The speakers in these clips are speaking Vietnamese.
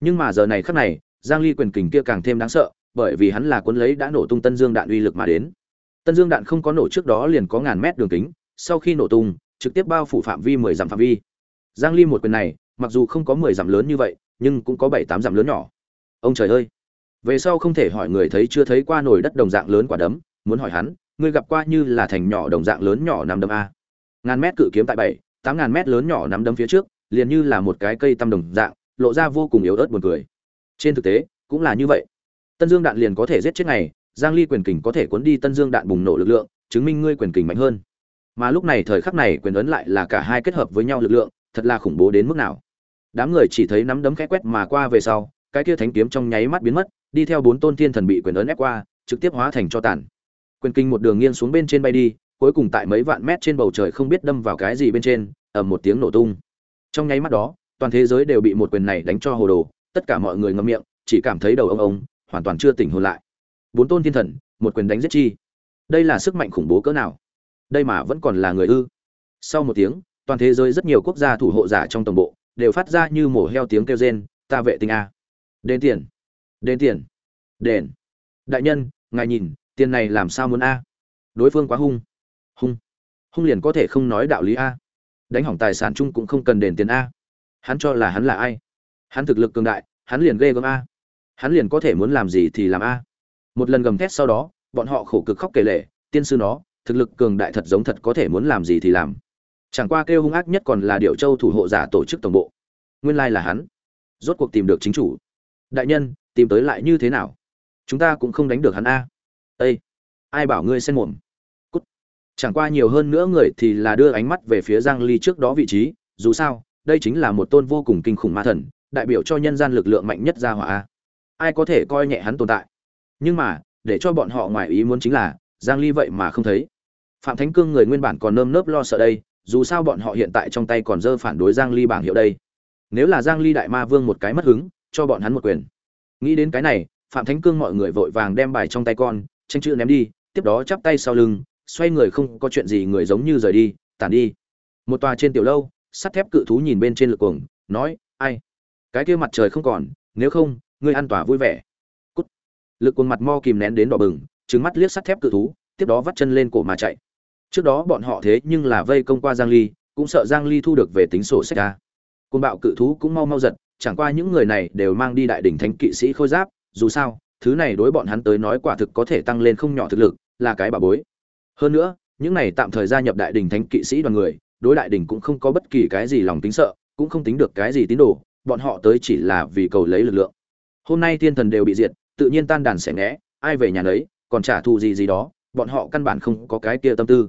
nhưng mà giờ này khắc này, giang ly quyền kình kia càng thêm đáng sợ, bởi vì hắn là cuốn lấy đã nổ tung tân dương đạn uy lực mà đến. Tân dương đạn không có nổ trước đó liền có ngàn mét đường kính, sau khi nổ tung, trực tiếp bao phủ phạm vi 10 dặm phạm vi. Giang ly một quyền này, mặc dù không có 10 dặm lớn như vậy, nhưng cũng có 7 8 dặm lớn nhỏ. Ông trời ơi! Về sau không thể hỏi người thấy chưa thấy qua nổi đất đồng dạng lớn quả đấm, muốn hỏi hắn, ngươi gặp qua như là thành nhỏ đồng dạng lớn nhỏ nắm đấm a? Ngàn mét cự kiếm tại bảy, tám ngàn mét lớn nhỏ nắm đấm phía trước, liền như là một cái cây tăm đồng dạng lộ ra vô cùng yếu ớt buồn cười. Trên thực tế, cũng là như vậy. Tân dương đạn liền có thể giết chết ngày, giang ly quyền kình có thể cuốn đi tân dương đạn bùng nổ lực lượng, chứng minh ngươi quyền kình mạnh hơn. Mà lúc này thời khắc này quyền ấn lại là cả hai kết hợp với nhau lực lượng, thật là khủng bố đến mức nào. Đám người chỉ thấy nắm đấm khẽ quét mà qua về sau, cái kia thánh kiếm trong nháy mắt biến mất, đi theo bốn tôn thiên thần bị quyền ấn ép qua, trực tiếp hóa thành cho tàn. Quyền kinh một đường nghiêng xuống bên trên bay đi, cuối cùng tại mấy vạn mét trên bầu trời không biết đâm vào cái gì bên trên, ầm một tiếng nổ tung. Trong nháy mắt đó toàn thế giới đều bị một quyền này đánh cho hồ đồ, tất cả mọi người ngậm miệng, chỉ cảm thấy đầu ông ông, hoàn toàn chưa tỉnh hồn lại. Bốn tôn thiên thần, một quyền đánh giết chi. Đây là sức mạnh khủng bố cỡ nào? Đây mà vẫn còn là người ư? Sau một tiếng, toàn thế giới rất nhiều quốc gia thủ hộ giả trong tổng bộ, đều phát ra như mổ heo tiếng kêu rên, ta vệ tinh a. Đến tiền. Đến tiền. Đền. Đại nhân, ngài nhìn, tiền này làm sao muốn a? Đối phương quá hung. Hung. Hung liền có thể không nói đạo lý a. Đánh hỏng tài sản chung cũng không cần đền tiền a hắn cho là hắn là ai? Hắn thực lực cường đại, hắn liền ghê gớm a. Hắn liền có thể muốn làm gì thì làm a. Một lần gầm thét sau đó, bọn họ khổ cực khóc kể lệ tiên sư nó, thực lực cường đại thật giống thật có thể muốn làm gì thì làm. Chẳng qua kêu hung ác nhất còn là điệu châu thủ hộ giả tổ chức tổng bộ. Nguyên lai là hắn. Rốt cuộc tìm được chính chủ. Đại nhân, tìm tới lại như thế nào? Chúng ta cũng không đánh được hắn a. Ây ai bảo ngươi xen mồm? Cút. Chẳng qua nhiều hơn nữa người thì là đưa ánh mắt về phía giang ly trước đó vị trí, dù sao đây chính là một tôn vô cùng kinh khủng ma thần, đại biểu cho nhân gian lực lượng mạnh nhất ra hỏa ai có thể coi nhẹ hắn tồn tại? Nhưng mà, để cho bọn họ ngoài ý muốn chính là, giang ly vậy mà không thấy. Phạm thánh cương người nguyên bản còn nơm nớp lo sợ đây, dù sao bọn họ hiện tại trong tay còn dơ phản đối giang ly bảng hiệu đây. Nếu là giang ly đại ma vương một cái mất hứng, cho bọn hắn một quyền. Nghĩ đến cái này, phạm thánh cương mọi người vội vàng đem bài trong tay con, tranh chữ ném đi, tiếp đó chắp tay sau lưng, xoay người không có chuyện gì người giống như rời đi, tản đi. Một tòa trên tiểu lâu sắt thép cự thú nhìn bên trên lực cuồng, nói, ai? Cái kia mặt trời không còn, nếu không, ngươi ăn tỏa vui vẻ. Cút. Lực cuồng mặt mo kìm nén đến đỏ bừng trứng mắt liếc sắt thép cự thú, tiếp đó vắt chân lên cổ mà chạy. Trước đó bọn họ thế nhưng là vây công qua giang ly, cũng sợ giang ly thu được về tính sổ sách ra. Côn bạo cự thú cũng mau mau giật, chẳng qua những người này đều mang đi đại đỉnh thánh kỵ sĩ khôi giáp, dù sao, thứ này đối bọn hắn tới nói quả thực có thể tăng lên không nhỏ thực lực, là cái bà bối. Hơn nữa, những này tạm thời gia nhập đại đỉnh thánh kỵ sĩ đoàn người đối đại đỉnh cũng không có bất kỳ cái gì lòng tính sợ cũng không tính được cái gì tín đồ bọn họ tới chỉ là vì cầu lấy lực lượng. Hôm nay thiên thần đều bị diệt tự nhiên tan đàn sẽ né ai về nhà nấy, còn trả thù gì gì đó bọn họ căn bản không có cái kia tâm tư.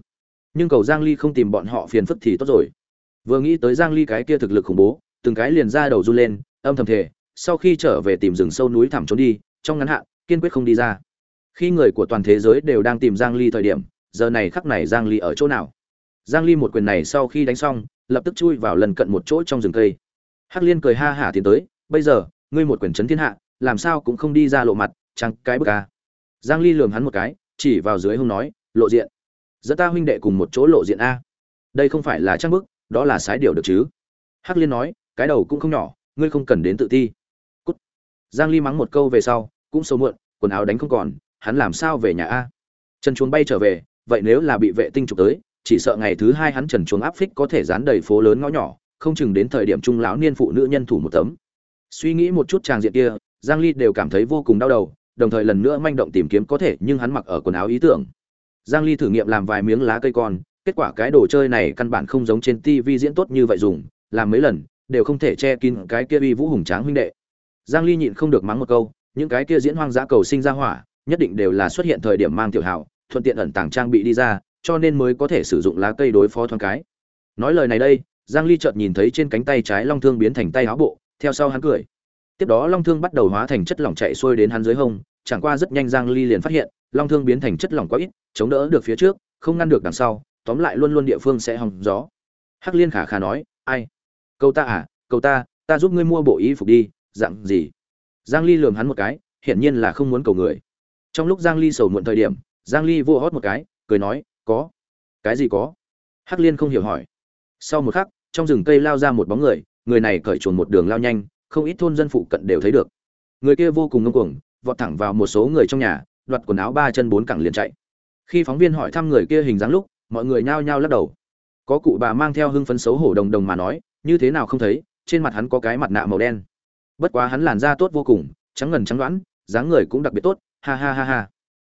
Nhưng cầu giang ly không tìm bọn họ phiền phức thì tốt rồi. Vừa nghĩ tới giang ly cái kia thực lực khủng bố từng cái liền ra đầu run lên âm thầm thề, sau khi trở về tìm rừng sâu núi thẳm trốn đi trong ngắn hạn kiên quyết không đi ra. Khi người của toàn thế giới đều đang tìm giang ly thời điểm giờ này khắc này giang ly ở chỗ nào? Giang ly một quyền này sau khi đánh xong, lập tức chui vào lần cận một chỗ trong rừng cây. Hắc liên cười ha hả tiến tới, bây giờ, ngươi một quyền chấn thiên hạ, làm sao cũng không đi ra lộ mặt, chẳng cái bức a giang ly lườm hắn một cái, chỉ vào dưới hông nói, lộ diện. Dẫn ta huynh đệ cùng một chỗ lộ diện a. Đây không phải là trang bức, đó là sái điều được chứ. Hắc liên nói, cái đầu cũng không nhỏ, ngươi không cần đến tự ti. Cút. Giang ly mắng một câu về sau, cũng sâu muộn quần áo đánh không còn, hắn làm sao về nhà a? Chân chuồng bay trở về, vậy nếu là bị vệ tinh chụp tới chỉ sợ ngày thứ hai hắn trần chuồng áp phích có thể dán đầy phố lớn ngõ nhỏ, không chừng đến thời điểm trung lão niên phụ nữ nhân thủ một tấm. Suy nghĩ một chút tràng diện kia, giang ly đều cảm thấy vô cùng đau đầu, đồng thời lần nữa manh động tìm kiếm có thể, nhưng hắn mặc ở quần áo ý tưởng. Giang ly thử nghiệm làm vài miếng lá cây con, kết quả cái đồ chơi này căn bản không giống trên TV diễn tốt như vậy dùng, làm mấy lần, đều không thể che kín cái kia uy vũ hùng tráng huynh đệ. Giang ly nhịn không được mắng một câu, những cái kia diễn hoang dã cầu sinh ra hỏa, nhất định đều là xuất hiện thời điểm mang tiểu hảo thuận tiện ẩn tàng trang bị đi ra cho nên mới có thể sử dụng lá cây đối phó thoáng cái. Nói lời này đây, giang ly chợt nhìn thấy trên cánh tay trái long thương biến thành tay áo bộ, theo sau hắn cười. Tiếp đó long thương bắt đầu hóa thành chất lỏng chạy xuôi đến hắn dưới hông, chẳng qua rất nhanh giang ly liền phát hiện, long thương biến thành chất lỏng quá ít, chống đỡ được phía trước, không ngăn được đằng sau, tóm lại luôn luôn địa phương sẽ hỏng gió. Hắc liên khả khả nói, ai? Câu ta à câu ta ta giúp ngươi mua bộ y phục đi, dạng gì? Giang ly lườm hắn một cái, hiển nhiên là không muốn cầu người. Trong lúc giang ly sầu muộn thời điểm, giang ly vô hót một cái, cười nói có. Cái gì có? Hắc liên không hiểu hỏi. Sau một khắc, trong rừng cây lao ra một bóng người người này cởi chuồn một đường lao nhanh, không ít thôn dân phụ cận đều thấy được. Người kia vô cùng ngông cuồng, vọt thẳng vào một số người trong nhà, đoạt quần áo ba chân bốn cẳng liền chạy. Khi phóng viên hỏi thăm người kia hình dáng lúc, mọi người nhao nhao lắc đầu. Có cụ bà mang theo hưng phấn xấu hổ đồng đồng mà nói, như thế nào không thấy, trên mặt hắn có cái mặt nạ màu đen. Bất quá hắn làn da tốt vô cùng, trắng ngần trắng đoán dáng người cũng đặc biệt tốt, ha ha ha ha.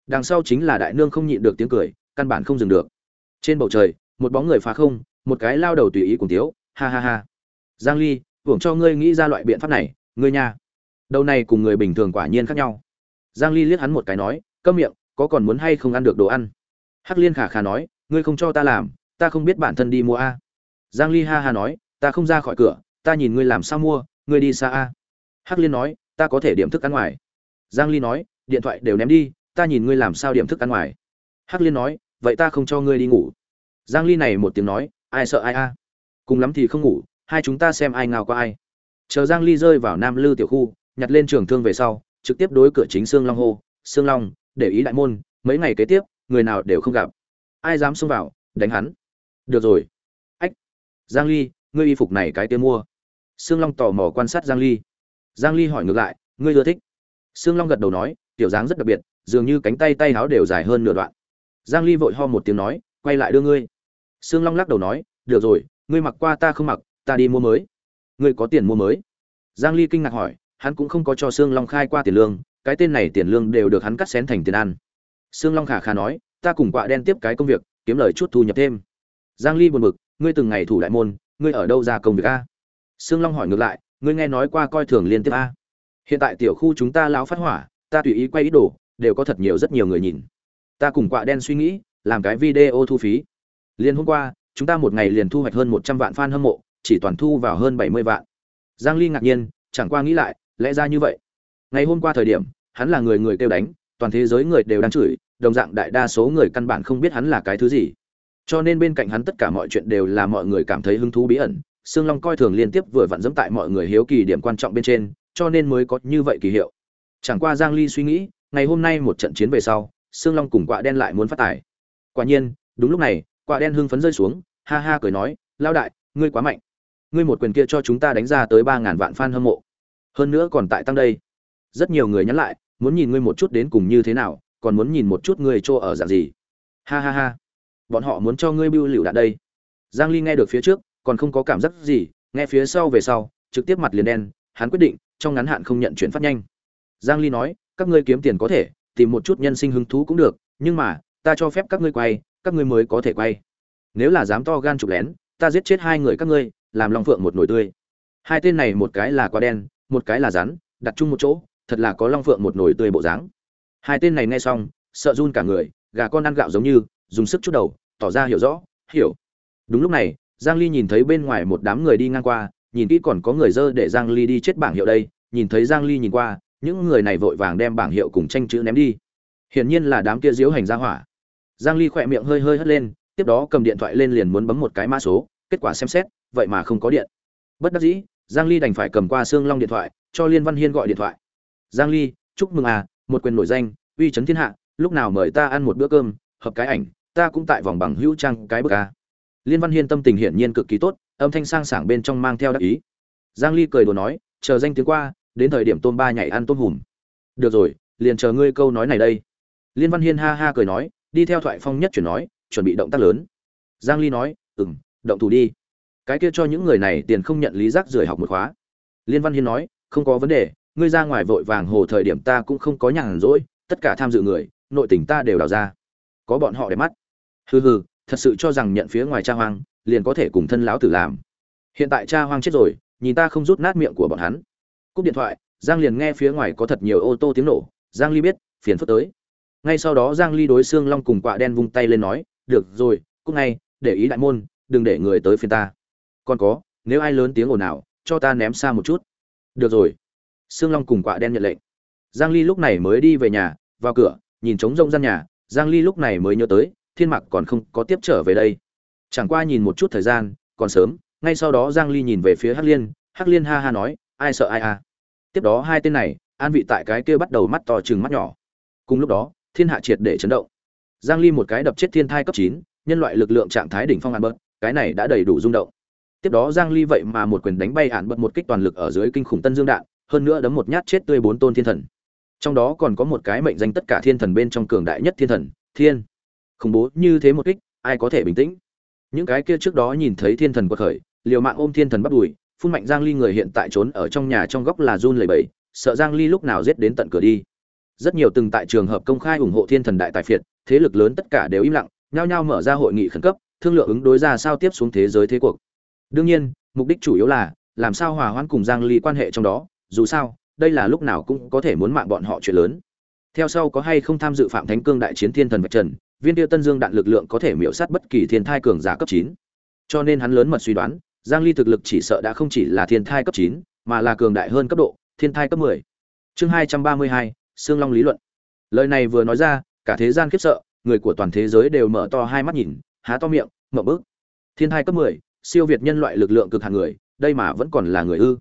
Đằng sau chính là đại nương không nhịn được tiếng cười căn bản không dừng được. Trên bầu trời, một bóng người phá không, một cái lao đầu tùy ý cùng tiếu, ha ha ha. Giang ly, hưởng cho ngươi nghĩ ra loại biện pháp này, ngươi nha. Đầu này cùng người bình thường quả nhiên khác nhau. Giang ly liếc hắn một cái nói, câm miệng, có còn muốn hay không ăn được đồ ăn? Hắc liên khả khả nói, ngươi không cho ta làm, ta không biết bản thân đi mua a. Giang ly ha ha nói, ta không ra khỏi cửa, ta nhìn ngươi làm sao mua, ngươi đi xa a. Hắc liên nói, ta có thể điểm thức ăn ngoài. Giang ly nói, điện thoại đều ném đi, ta nhìn ngươi làm sao điểm thức ăn ngoài. Hắc liên nói vậy ta không cho ngươi đi ngủ. Giang ly này một tiếng nói, ai sợ ai a? Cùng lắm thì không ngủ, hai chúng ta xem ai ngào qua ai. Chờ giang ly rơi vào nam lư tiểu khu, nhặt lên trường thương về sau, trực tiếp đối cửa chính xương long hô xương long, để ý đại môn, mấy ngày kế tiếp, người nào đều không gặp. Ai dám xông vào, đánh hắn. Được rồi. Ách. Giang ly, ngươi y phục này cái tiêu mua. Xương long tò mò quan sát giang ly. Giang ly hỏi ngược lại, ngươi ưa thích? Xương long gật đầu nói, tiểu dáng rất đặc biệt, dường như cánh tay tay áo đều dài hơn nửa đoạn giang ly vội ho một tiếng nói, quay lại đưa ngươi. Sương long lắc đầu nói, được rồi, ngươi mặc qua ta không mặc, ta đi mua mới. Ngươi có tiền mua mới? Giang ly kinh ngạc hỏi, hắn cũng không có cho Sương long khai qua tiền lương, cái tên này tiền lương đều được hắn cắt xén thành tiền ăn. Sương long khả khả nói, ta cùng quạ đen tiếp cái công việc, kiếm lời chút thu nhập thêm. Giang ly buồn bực, ngươi từng ngày thủ đại môn, ngươi ở đâu ra công việc a? Sương long hỏi ngược lại, ngươi nghe nói qua coi thường liên tiếp a? Hiện tại tiểu khu chúng ta lão phát hỏa, ta tùy ý quay ít đồ, đều có thật nhiều rất nhiều người nhìn ta cùng quạ đen suy nghĩ làm cái video thu phí. Liền hôm qua chúng ta một ngày liền thu hoạch hơn 100 vạn fan hâm mộ chỉ toàn thu vào hơn 70 vạn. Giang ly ngạc nhiên chẳng qua nghĩ lại lẽ ra như vậy. Ngày hôm qua thời điểm hắn là người người kêu đánh toàn thế giới người đều đang chửi đồng dạng đại đa số người căn bản không biết hắn là cái thứ gì. Cho nên bên cạnh hắn tất cả mọi chuyện đều là mọi người cảm thấy hứng thú bí ẩn Sương Long coi thường liên tiếp vừa vặn dẫm tại mọi người hiếu kỳ điểm quan trọng bên trên, cho nên mới có như vậy kỳ hiệu. Chẳng qua Giang Ly suy nghĩ, ngày hôm nay một trận chiến về sau, Sương Long cùng Quạ Đen lại muốn phát tài. Quả nhiên, đúng lúc này, Quạ Đen hưng phấn rơi xuống, ha ha cười nói, "Lão đại, ngươi quá mạnh. Ngươi một quyền kia cho chúng ta đánh ra tới ba ngàn vạn fan hâm mộ. Hơn nữa còn tại tăng đây." Rất nhiều người nhắn lại, muốn nhìn ngươi một chút đến cùng như thế nào, còn muốn nhìn một chút ngươi trô ở dạng gì. Ha ha ha. Bọn họ muốn cho ngươi bưu liều đạn đây. Giang Ly nghe được phía trước, còn không có cảm giác gì nghe phía sau về sau trực tiếp mặt liền đen hắn quyết định trong ngắn hạn không nhận chuyển phát nhanh giang ly nói các ngươi kiếm tiền có thể tìm một chút nhân sinh hứng thú cũng được nhưng mà ta cho phép các ngươi quay các ngươi mới có thể quay. Nếu là dám to gan chụp lén ta giết chết hai người các ngươi làm long phượng một nồi tươi. Hai tên này một cái là quá đen một cái là rắn đặt chung một chỗ thật là có long phượng một nồi tươi bộ dáng. Hai tên này nghe xong sợ run cả người gà con ăn gạo giống như dùng sức chút đầu tỏ ra hiểu rõ hiểu. Đúng lúc này Giang Ly nhìn thấy bên ngoài một đám người đi ngang qua, nhìn kỹ còn có người dơ để Giang Ly đi chết bảng hiệu đây, nhìn thấy Giang Ly nhìn qua, những người này vội vàng đem bảng hiệu cùng tranh chữ ném đi. Hiển nhiên là đám kia diếu hành ra hỏa. Giang Ly khỏe miệng hơi hơi hất lên, tiếp đó cầm điện thoại lên liền muốn bấm một cái mã số, kết quả xem xét, vậy mà không có điện. Bất đắc dĩ, Giang Ly đành phải cầm qua xương long điện thoại, cho Liên Văn Hiên gọi điện thoại. "Giang Ly, chúc mừng à, một quyền nổi danh, uy chấn thiên hạ, lúc nào mời ta ăn một bữa cơm, hợp cái ảnh, ta cũng tại vòng bằng hữu trang cái bức à. liên văn hiên tâm tình hiển nhiên cực kỳ tốt âm thanh sang sảng bên trong mang theo đắc ý giang ly cười đùa nói chờ danh tiếng qua đến thời điểm tôm ba nhảy ăn tôm hùm. Được rồi, liền chờ ngươi câu nói này đây. Liên văn hiên ha ha cười nói, đi theo thoại phong nhất chuyển nói, chuẩn bị động tác lớn. Giang ly nói, ừm, động thủ đi. Cái kia cho những người này tiền không nhận lý giác rời học một khóa. Liên văn hiên nói, không có vấn đề, ngươi ra ngoài vội vàng hồ thời điểm ta cũng không có nhàn rỗi, tất cả tham dự người, nội tình ta đều đào ra. Có bọn họ để mắt. Hừ hừ, thật sự cho rằng nhận phía ngoài cha hoang, liền có thể cùng thân lão tử làm. Hiện tại cha hoang chết rồi, nhìn ta không rút nát miệng của bọn hắn cúp điện thoại, giang liền nghe phía ngoài có thật nhiều ô tô tiếng nổ, giang ly biết, phiền phức tới. Ngay sau đó giang ly đối xương long cùng quạ đen vung tay lên nói, được rồi cúc ngay, để ý đại môn, đừng để người tới phiền ta. Còn có, nếu ai lớn tiếng ồn nào cho ta ném xa một chút. Được rồi. Xương long cùng quạ đen nhận lệnh. Giang ly lúc này mới đi về nhà, vào cửa, nhìn trống rông gian nhà, giang ly lúc này mới nhớ tới, thiên mặc còn không có tiếp trở về đây. Chẳng qua nhìn một chút thời gian, còn sớm, ngay sau đó giang ly nhìn về phía hắc liên hắc liên ha ha nói, ai sợ ai à? Tiếp đó hai tên này an vị tại cái kia bắt đầu mắt to chừng mắt nhỏ. Cùng lúc đó thiên hạ triệt để chấn động. Giang ly một cái đập chết thiên thai cấp 9, nhân loại lực lượng trạng thái đỉnh phong ăn bớt cái này đã đầy đủ rung động. Tiếp đó giang ly vậy mà một quyền đánh bay ản bật một kích toàn lực ở dưới kinh khủng tân dương đạn hơn nữa đấm một nhát chết tươi bốn tôn thiên thần. Trong đó còn có một cái mệnh danh tất cả thiên thần bên trong cường đại nhất thiên thần thiên. Khủng bố như thế một kích ai có thể bình tĩnh? Những cái kia trước đó nhìn thấy thiên thần quật khởi liều mạng ôm thiên thần bắt đùi phun mạnh giang ly người hiện tại trốn ở trong nhà trong góc là run lẩy bẩy, sợ giang ly lúc nào giết đến tận cửa đi. Rất nhiều từng tại trường hợp công khai ủng hộ thiên thần đại tài phiệt, thế lực lớn tất cả đều im lặng, nhao nhao mở ra hội nghị khẩn cấp, thương lượng ứng đối ra sao tiếp xuống thế giới thế cuộc. Đương nhiên, mục đích chủ yếu là, làm sao hòa hoãn cùng giang ly quan hệ trong đó, dù sao, đây là lúc nào cũng có thể muốn mạng bọn họ chuyện lớn. Theo sau có hay không tham dự phạm thánh cương đại chiến thiên thần vạch trần, viên tiêu tân dương đạn lực lượng có thể miễu sát bất kỳ thiên thai cường giả cấp 9. cho nên hắn lớn mật suy đoán giang ly thực lực chỉ sợ đã không chỉ là thiên thai cấp 9, mà là cường đại hơn cấp độ thiên thai cấp 10. chương 232, Sương long lý luận. Lời này vừa nói ra cả thế gian khiếp sợ người của toàn thế giới đều mở to hai mắt nhìn há to miệng mở bước thiên thai cấp 10, siêu việt nhân loại lực lượng cực hạn người đây mà vẫn còn là người ư.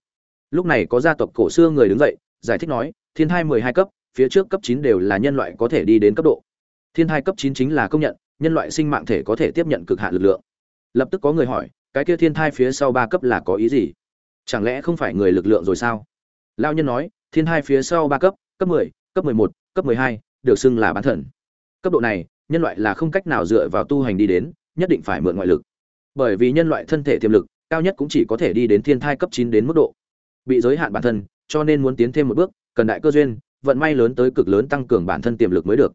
Lúc này có gia tộc cổ xưa người đứng dậy giải thích nói thiên thai 12 cấp phía trước cấp 9 đều là nhân loại có thể đi đến cấp độ. Thiên thai cấp 9 chính là công nhận nhân loại sinh mạng thể có thể tiếp nhận cực hạn lực lượng. Lập tức có người hỏi cái kia thiên thai phía sau ba cấp là có ý gì? Chẳng lẽ không phải người lực lượng rồi sao? Lao nhân nói thiên thai phía sau ba cấp cấp 10, cấp 11, cấp 12, được xưng là bán thần. Cấp độ này nhân loại là không cách nào dựa vào tu hành đi đến nhất định phải mượn ngoại lực. Bởi vì nhân loại thân thể tiềm lực cao nhất cũng chỉ có thể đi đến thiên thai cấp chín đến mức độ. Bị giới hạn bản thân cho nên muốn tiến thêm một bước cần đại cơ duyên vận may lớn tới cực lớn tăng cường bản thân tiềm lực mới được.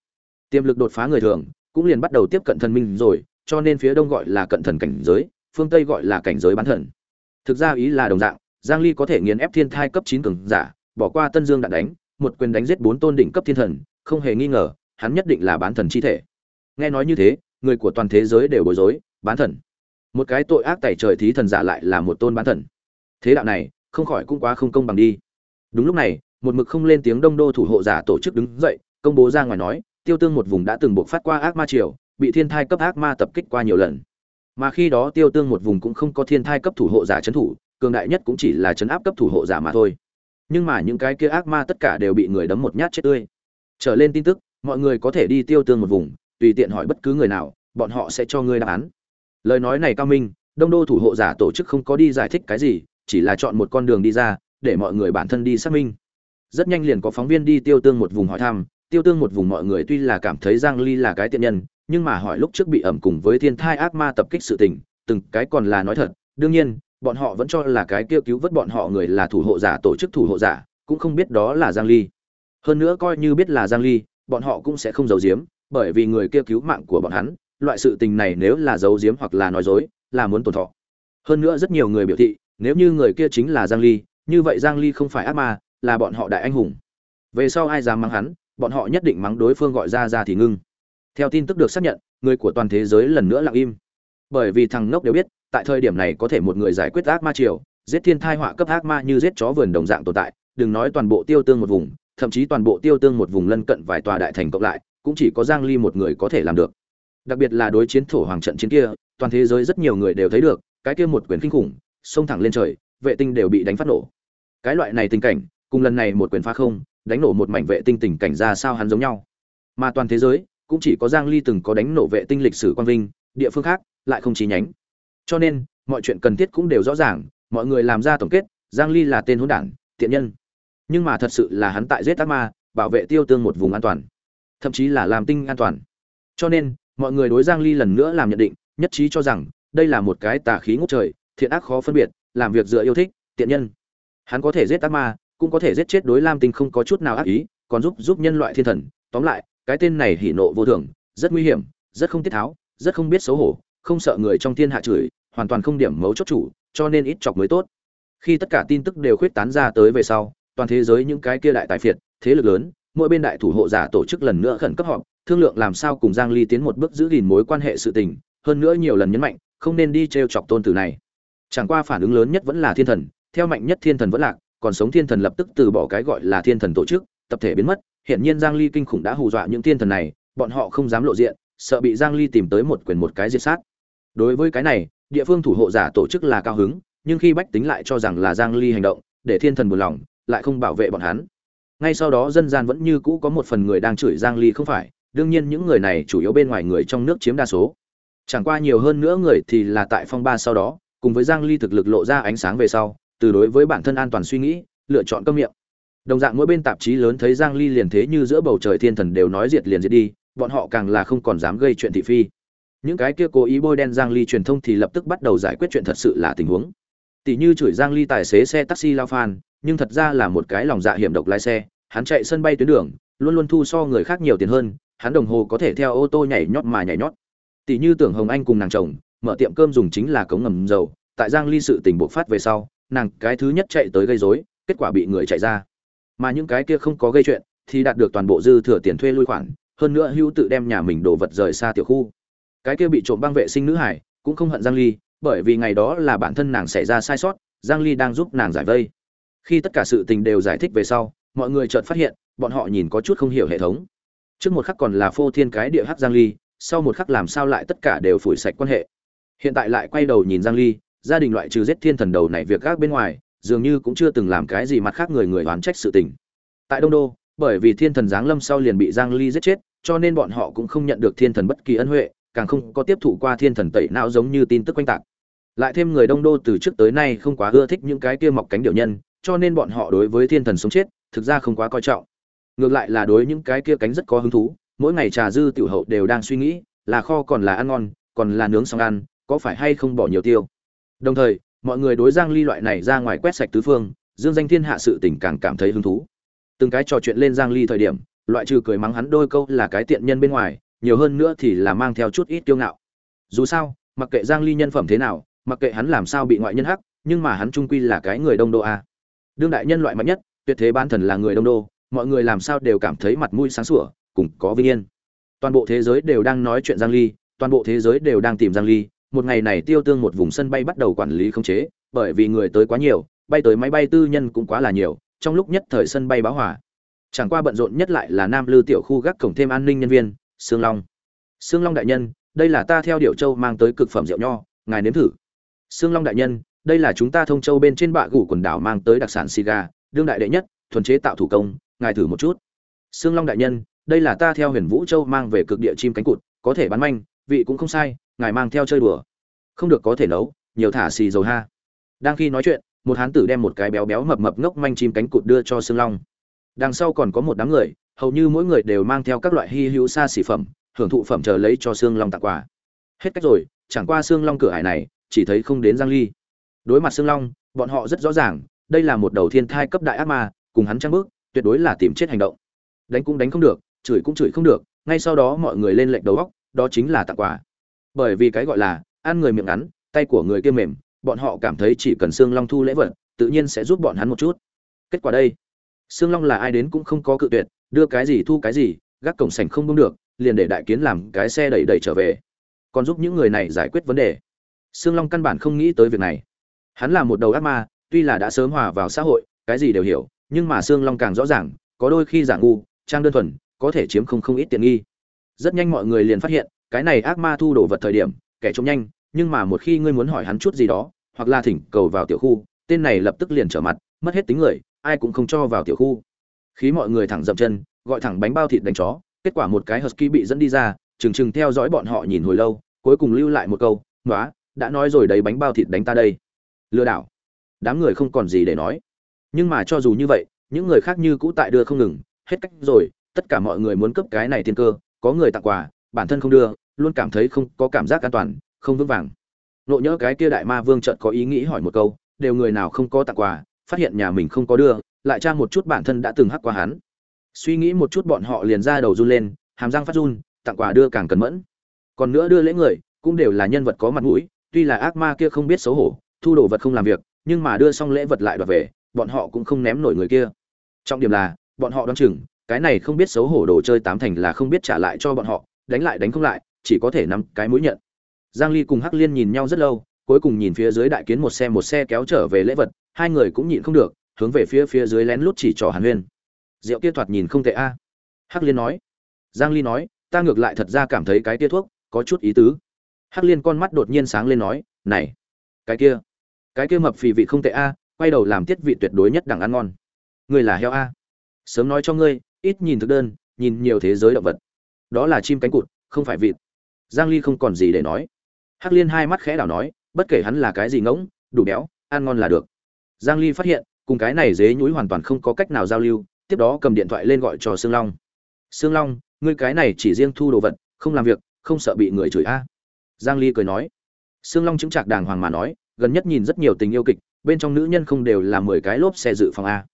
Tiềm lực đột phá người thường cũng liền bắt đầu tiếp cận thần minh rồi cho nên phía đông gọi là cận thần cảnh giới phương tây gọi là cảnh giới bán thần. Thực ra ý là đồng dạng, giang ly có thể nghiền ép thiên thai cấp 9 cường giả, bỏ qua tân dương đạn đánh, một quyền đánh giết bốn tôn đỉnh cấp thiên thần, không hề nghi ngờ, hắn nhất định là bán thần chi thể. Nghe nói như thế, người của toàn thế giới đều bối rối, bán thần. Một cái tội ác tẩy trời thí thần giả lại là một tôn bán thần. Thế đạo này, không khỏi cũng quá không công bằng đi. Đúng lúc này, một mực không lên tiếng đông đô thủ hộ giả tổ chức đứng dậy, công bố ra ngoài nói, tiêu tương một vùng đã từng buộc phát qua ác ma triều, bị thiên thai cấp ác ma tập kích qua nhiều lần mà khi đó tiêu tương một vùng cũng không có thiên thai cấp thủ hộ giả trấn thủ, cường đại nhất cũng chỉ là trấn áp cấp thủ hộ giả mà thôi. Nhưng mà những cái kia ác ma tất cả đều bị người đấm một nhát chết tươi. Trở lên tin tức, mọi người có thể đi tiêu tương một vùng, tùy tiện hỏi bất cứ người nào, bọn họ sẽ cho ngươi đáp án. Lời nói này cao minh, đông đô thủ hộ giả tổ chức không có đi giải thích cái gì, chỉ là chọn một con đường đi ra, để mọi người bản thân đi xác minh. Rất nhanh liền có phóng viên đi tiêu tương một vùng hỏi thăm, tiêu tương một vùng mọi người tuy là cảm thấy giang ly là cái tiện nhân nhưng mà hỏi lúc trước bị ẩm cùng với thiên thai ác ma tập kích sự tình, từng cái còn là nói thật, đương nhiên, bọn họ vẫn cho là cái kia cứu vớt bọn họ người là thủ hộ giả, tổ chức thủ hộ giả, cũng không biết đó là giang ly. Hơn nữa coi như biết là giang ly, bọn họ cũng sẽ không giấu giếm, bởi vì người kia cứu mạng của bọn hắn, loại sự tình này nếu là giấu giếm hoặc là nói dối, là muốn tổn thọ. Hơn nữa rất nhiều người biểu thị, nếu như người kia chính là giang ly, như vậy giang ly không phải ác ma, là bọn họ đại anh hùng. Về sau ai dám mắng hắn, bọn họ nhất định mắng đối phương gọi ra ra thì ngưng theo tin tức được xác nhận, người của toàn thế giới lần nữa lặng im. Bởi vì thằng ngốc đều biết, tại thời điểm này có thể một người giải quyết ác ma triều, giết thiên thai họa cấp ác ma như giết chó vườn đồng dạng tồn tại, đừng nói toàn bộ tiêu tương một vùng, thậm chí toàn bộ tiêu tương một vùng lân cận vài tòa đại thành cộng lại, cũng chỉ có giang ly một người có thể làm được. Đặc biệt là đối chiến thổ hoàng trận chiến kia, toàn thế giới rất nhiều người đều thấy được, cái kia một quyền kinh khủng, xông thẳng lên trời, vệ tinh đều bị đánh phát nổ. Cái loại này tình cảnh, cùng lần này một quyền phá không, đánh nổ một mảnh vệ tinh tình cảnh ra sao hắn giống nhau. Mà toàn thế giới cũng chỉ có giang ly từng có đánh nổ vệ tinh lịch sử quang vinh, địa phương khác, lại không chi nhánh. Cho nên, mọi chuyện cần thiết cũng đều rõ ràng, mọi người làm ra tổng kết, giang ly là tên hỗn đản, tiện nhân. Nhưng mà thật sự là hắn tại giết ác ma, bảo vệ tiêu tương một vùng an toàn, thậm chí là làm tinh an toàn. Cho nên, mọi người đối giang ly lần nữa làm nhận định, nhất trí cho rằng, đây là một cái tà khí ngút trời, thiện ác khó phân biệt, làm việc dựa yêu thích, tiện nhân. Hắn có thể giết ác ma, cũng có thể giết chết đối lam tinh không có chút nào ác ý, còn giúp giúp nhân loại thiên thần. Tóm lại cái tên này hỉ nộ vô thường, rất nguy hiểm, rất không tiết tháo, rất không biết xấu hổ, không sợ người trong thiên hạ chửi, hoàn toàn không điểm mấu chốt chủ, cho nên ít chọc mới tốt. Khi tất cả tin tức đều khuyết tán ra tới về sau, toàn thế giới những cái kia đại tài phiệt, thế lực lớn, mỗi bên đại thủ hộ giả tổ chức lần nữa khẩn cấp họp, thương lượng làm sao cùng giang ly tiến một bước giữ gìn mối quan hệ sự tình, hơn nữa nhiều lần nhấn mạnh, không nên đi trêu chọc tôn tử này. Chẳng qua phản ứng lớn nhất vẫn là thiên thần, theo mạnh nhất thiên thần vẫn lạc, còn sống thiên thần lập tức từ bỏ cái gọi là thiên thần tổ chức, tập thể biến mất hiện nhiên giang ly kinh khủng đã hù dọa những thiên thần này, bọn họ không dám lộ diện, sợ bị giang ly tìm tới một quyền một cái diệt sát. Đối với cái này, địa phương thủ hộ giả tổ chức là cao hứng, nhưng khi bách tính lại cho rằng là giang ly hành động, để thiên thần buồn lòng, lại không bảo vệ bọn hắn. Ngay sau đó dân gian vẫn như cũ có một phần người đang chửi giang ly không phải, đương nhiên những người này chủ yếu bên ngoài người trong nước chiếm đa số. Chẳng qua nhiều hơn nữa người thì là tại phong ba sau đó, cùng với giang ly thực lực lộ ra ánh sáng về sau, từ đối với bản thân an toàn suy nghĩ, lựa chọn câm miệng đồng dạng mỗi bên tạp chí lớn thấy giang ly liền thế như giữa bầu trời thiên thần đều nói diệt liền diệt đi, bọn họ càng là không còn dám gây chuyện thị phi. Những cái kia cố ý bôi đen giang ly truyền thông thì lập tức bắt đầu giải quyết chuyện thật sự là tình huống. Tỷ như chửi giang ly tài xế xe taxi lao phan, nhưng thật ra là một cái lòng dạ hiểm độc lái xe, hắn chạy sân bay tuyến đường, luôn luôn thu so người khác nhiều tiền hơn, hắn đồng hồ có thể theo ô tô nhảy nhót mà nhảy nhót. Tỷ như tưởng hồng anh cùng nàng chồng, mở tiệm cơm dùng chính là cống ngầm dầu, tại giang ly sự tình bộc phát về sau, nàng cái thứ nhất chạy tới gây rối, kết quả bị người chạy ra mà những cái kia không có gây chuyện thì đạt được toàn bộ dư thừa tiền thuê lui khoản, hơn nữa hữu tự đem nhà mình đổ vật rời xa tiểu khu. Cái kia bị trộm băng vệ sinh nữ hải cũng không hận giang ly, bởi vì ngày đó là bản thân nàng xảy ra sai sót, giang ly đang giúp nàng giải vây. Khi tất cả sự tình đều giải thích về sau, mọi người chợt phát hiện, bọn họ nhìn có chút không hiểu hệ thống. Trước một khắc còn là phô thiên cái địa hắc giang ly, sau một khắc làm sao lại tất cả đều phủi sạch quan hệ. Hiện tại lại quay đầu nhìn giang ly, gia đình loại trừ giết thiên thần đầu này việc gác bên ngoài dường như cũng chưa từng làm cái gì mặt khác người người oán trách sự tình. Tại đông đô, bởi vì thiên thần giáng lâm sau liền bị giang ly giết chết, cho nên bọn họ cũng không nhận được thiên thần bất kỳ ân huệ, càng không có tiếp thụ qua thiên thần tẩy não giống như tin tức quanh tạc. Lại thêm người đông đô từ trước tới nay không quá ưa thích những cái kia mọc cánh điều nhân, cho nên bọn họ đối với thiên thần sống chết, thực ra không quá coi trọng. Ngược lại là đối những cái kia cánh rất có hứng thú, mỗi ngày trà dư tiểu hậu đều đang suy nghĩ, là kho còn là ăn ngon, còn là nướng xong ăn, có phải hay không bỏ nhiều tiêu. Đồng thời mọi người đối giang ly loại này ra ngoài quét sạch tứ phương, dương danh thiên hạ sự tình càng cảm thấy hứng thú. Từng cái trò chuyện lên giang ly thời điểm, loại trừ cười mắng hắn đôi câu là cái tiện nhân bên ngoài, nhiều hơn nữa thì là mang theo chút ít tiêu ngạo. Dù sao, mặc kệ giang ly nhân phẩm thế nào, mặc kệ hắn làm sao bị ngoại nhân hắc, nhưng mà hắn trung quy là cái người đông đô a. Đương đại nhân loại mạnh nhất, tuyệt thế ban thần là người đông đô, mọi người làm sao đều cảm thấy mặt mũi sáng sủa, cùng có vinh yên. Toàn bộ thế giới đều đang nói chuyện giang ly, toàn bộ thế giới đều đang tìm giang ly một ngày này tiêu tương một vùng sân bay bắt đầu quản lý không chế, bởi vì người tới quá nhiều, bay tới máy bay tư nhân cũng quá là nhiều, trong lúc nhất thời sân bay báo hỏa chẳng qua bận rộn nhất lại là nam lư tiểu khu gác cổng thêm an ninh nhân viên, sương long. Sương long đại nhân, đây là ta theo điệu châu mang tới cực phẩm rượu nho, ngài nếm thử. Sương long đại nhân, đây là chúng ta thông châu bên trên bạ gủ quần đảo mang tới đặc sản xì đương đại đệ nhất, thuần chế tạo thủ công, ngài thử một chút. Sương long đại nhân, đây là ta theo huyền vũ châu mang về cực địa chim cánh cụt, có thể bán manh, vị cũng không sai, ngài mang theo chơi đùa không được có thể nấu, nhiều thả xì dầu ha. Đang khi nói chuyện, một hán tử đem một cái béo béo mập mập ngốc manh chim cánh cụt đưa cho sương long. Đằng sau còn có một đám người, hầu như mỗi người đều mang theo các loại hy hữu xa xỉ phẩm, hưởng thụ phẩm chờ lấy cho sương long tặng quà. Hết cách rồi, chẳng qua sương long cửa hải này, chỉ thấy không đến giang ly. Đối mặt sương long, bọn họ rất rõ ràng, đây là một đầu thiên thai cấp đại ác ma, cùng hắn trang bước, tuyệt đối là tìm chết hành động. Đánh cũng đánh không được, chửi cũng chửi không được, ngay sau đó mọi người lên lệnh đầu góc đó chính là tặng quà. Bởi vì cái gọi là ăn người miệng ngắn, tay của người kia mềm, bọn họ cảm thấy chỉ cần xương long thu lễ vật, tự nhiên sẽ giúp bọn hắn một chút. Kết quả đây xương long là ai đến cũng không có cự tuyệt, đưa cái gì thu cái gì, gác cổng sảnh không bông được, liền để đại kiến làm cái xe đẩy đẩy trở về. Còn giúp những người này giải quyết vấn đề. Xương long căn bản không nghĩ tới việc này. Hắn là một đầu ác ma, tuy là đã sớm hòa vào xã hội, cái gì đều hiểu, nhưng mà xương long càng rõ ràng, có đôi khi giả ngu, trang đơn thuần, có thể chiếm không không ít tiện nghi. Rất nhanh mọi người liền phát hiện, cái này ác ma thu đồ vật thời điểm kẻ trộm nhanh, nhưng mà một khi ngươi muốn hỏi hắn chút gì đó, hoặc là thỉnh cầu vào tiểu khu, tên này lập tức liền trở mặt, mất hết tính người, ai cũng không cho vào tiểu khu. Khí mọi người thẳng dậm chân, gọi thẳng bánh bao thịt đánh chó, kết quả một cái husky bị dẫn đi ra, trừng trừng theo dõi bọn họ nhìn hồi lâu, cuối cùng lưu lại một câu nói đã nói rồi đấy bánh bao thịt đánh ta đây. Lừa đảo. Đám người không còn gì để nói. Nhưng mà cho dù như vậy, những người khác như cũ tại đưa không ngừng, hết cách rồi, tất cả mọi người muốn cấp cái này thiên cơ, có người tặng quà bản thân không đưa, luôn cảm thấy không có cảm giác an toàn, không vững vàng. Nộ nhớ cái kia đại ma vương chợt có ý nghĩ hỏi một câu, đều người nào không có tặng quà, phát hiện nhà mình không có đưa, lại tra một chút bản thân đã từng hắc qua hắn. Suy nghĩ một chút bọn họ liền ra đầu run lên, hàm răng phát run, tặng quà đưa càng cẩn mẫn. Còn nữa đưa lễ người, cũng đều là nhân vật có mặt mũi, tuy là ác ma kia không biết xấu hổ, thu đồ vật không làm việc, nhưng mà đưa xong lễ vật lại đoạt về, bọn họ cũng không ném nổi người kia. Trọng điểm là, bọn họ đoán chừng, cái này không biết xấu hổ đồ chơi tám thành là không biết trả lại cho bọn họ đánh lại đánh không lại, chỉ có thể nắm cái mũi nhận. Giang ly cùng hắc liên nhìn nhau rất lâu, cuối cùng nhìn phía dưới đại kiến một xe một xe kéo trở về lễ vật, hai người cũng nhịn không được, hướng về phía phía dưới lén lút chỉ trỏ hàn huyên. Rượu kia thoạt nhìn không tệ a. Hắc liên nói. Giang ly nói, ta ngược lại thật ra cảm thấy cái kia thuốc có chút ý tứ. Hắc liên con mắt đột nhiên sáng lên nói, này, cái kia cái kia mập phì vị không tệ a, quay đầu làm tiết vị tuyệt đối nhất đẳng ăn ngon. Người là heo a. Sớm nói cho ngươi, ít nhìn thực đơn, nhìn nhiều thế giới động vật đó là chim cánh cụt, không phải vịt. Giang ly không còn gì để nói. Hắc liên hai mắt khẽ đảo nói, bất kể hắn là cái gì ngỗng, đủ béo, ăn ngon là được. Giang ly phát hiện, cùng cái này dế nhúi hoàn toàn không có cách nào giao lưu, tiếp đó cầm điện thoại lên gọi cho sương long. Sương long, ngươi cái này chỉ riêng thu đồ vật, không làm việc, không sợ bị người chửi a? Giang ly cười nói. Sương long chứng chạc đàng hoàng mà nói, gần nhất nhìn rất nhiều tình yêu kịch, bên trong nữ nhân không đều là 10 cái lốp xe dự phòng a.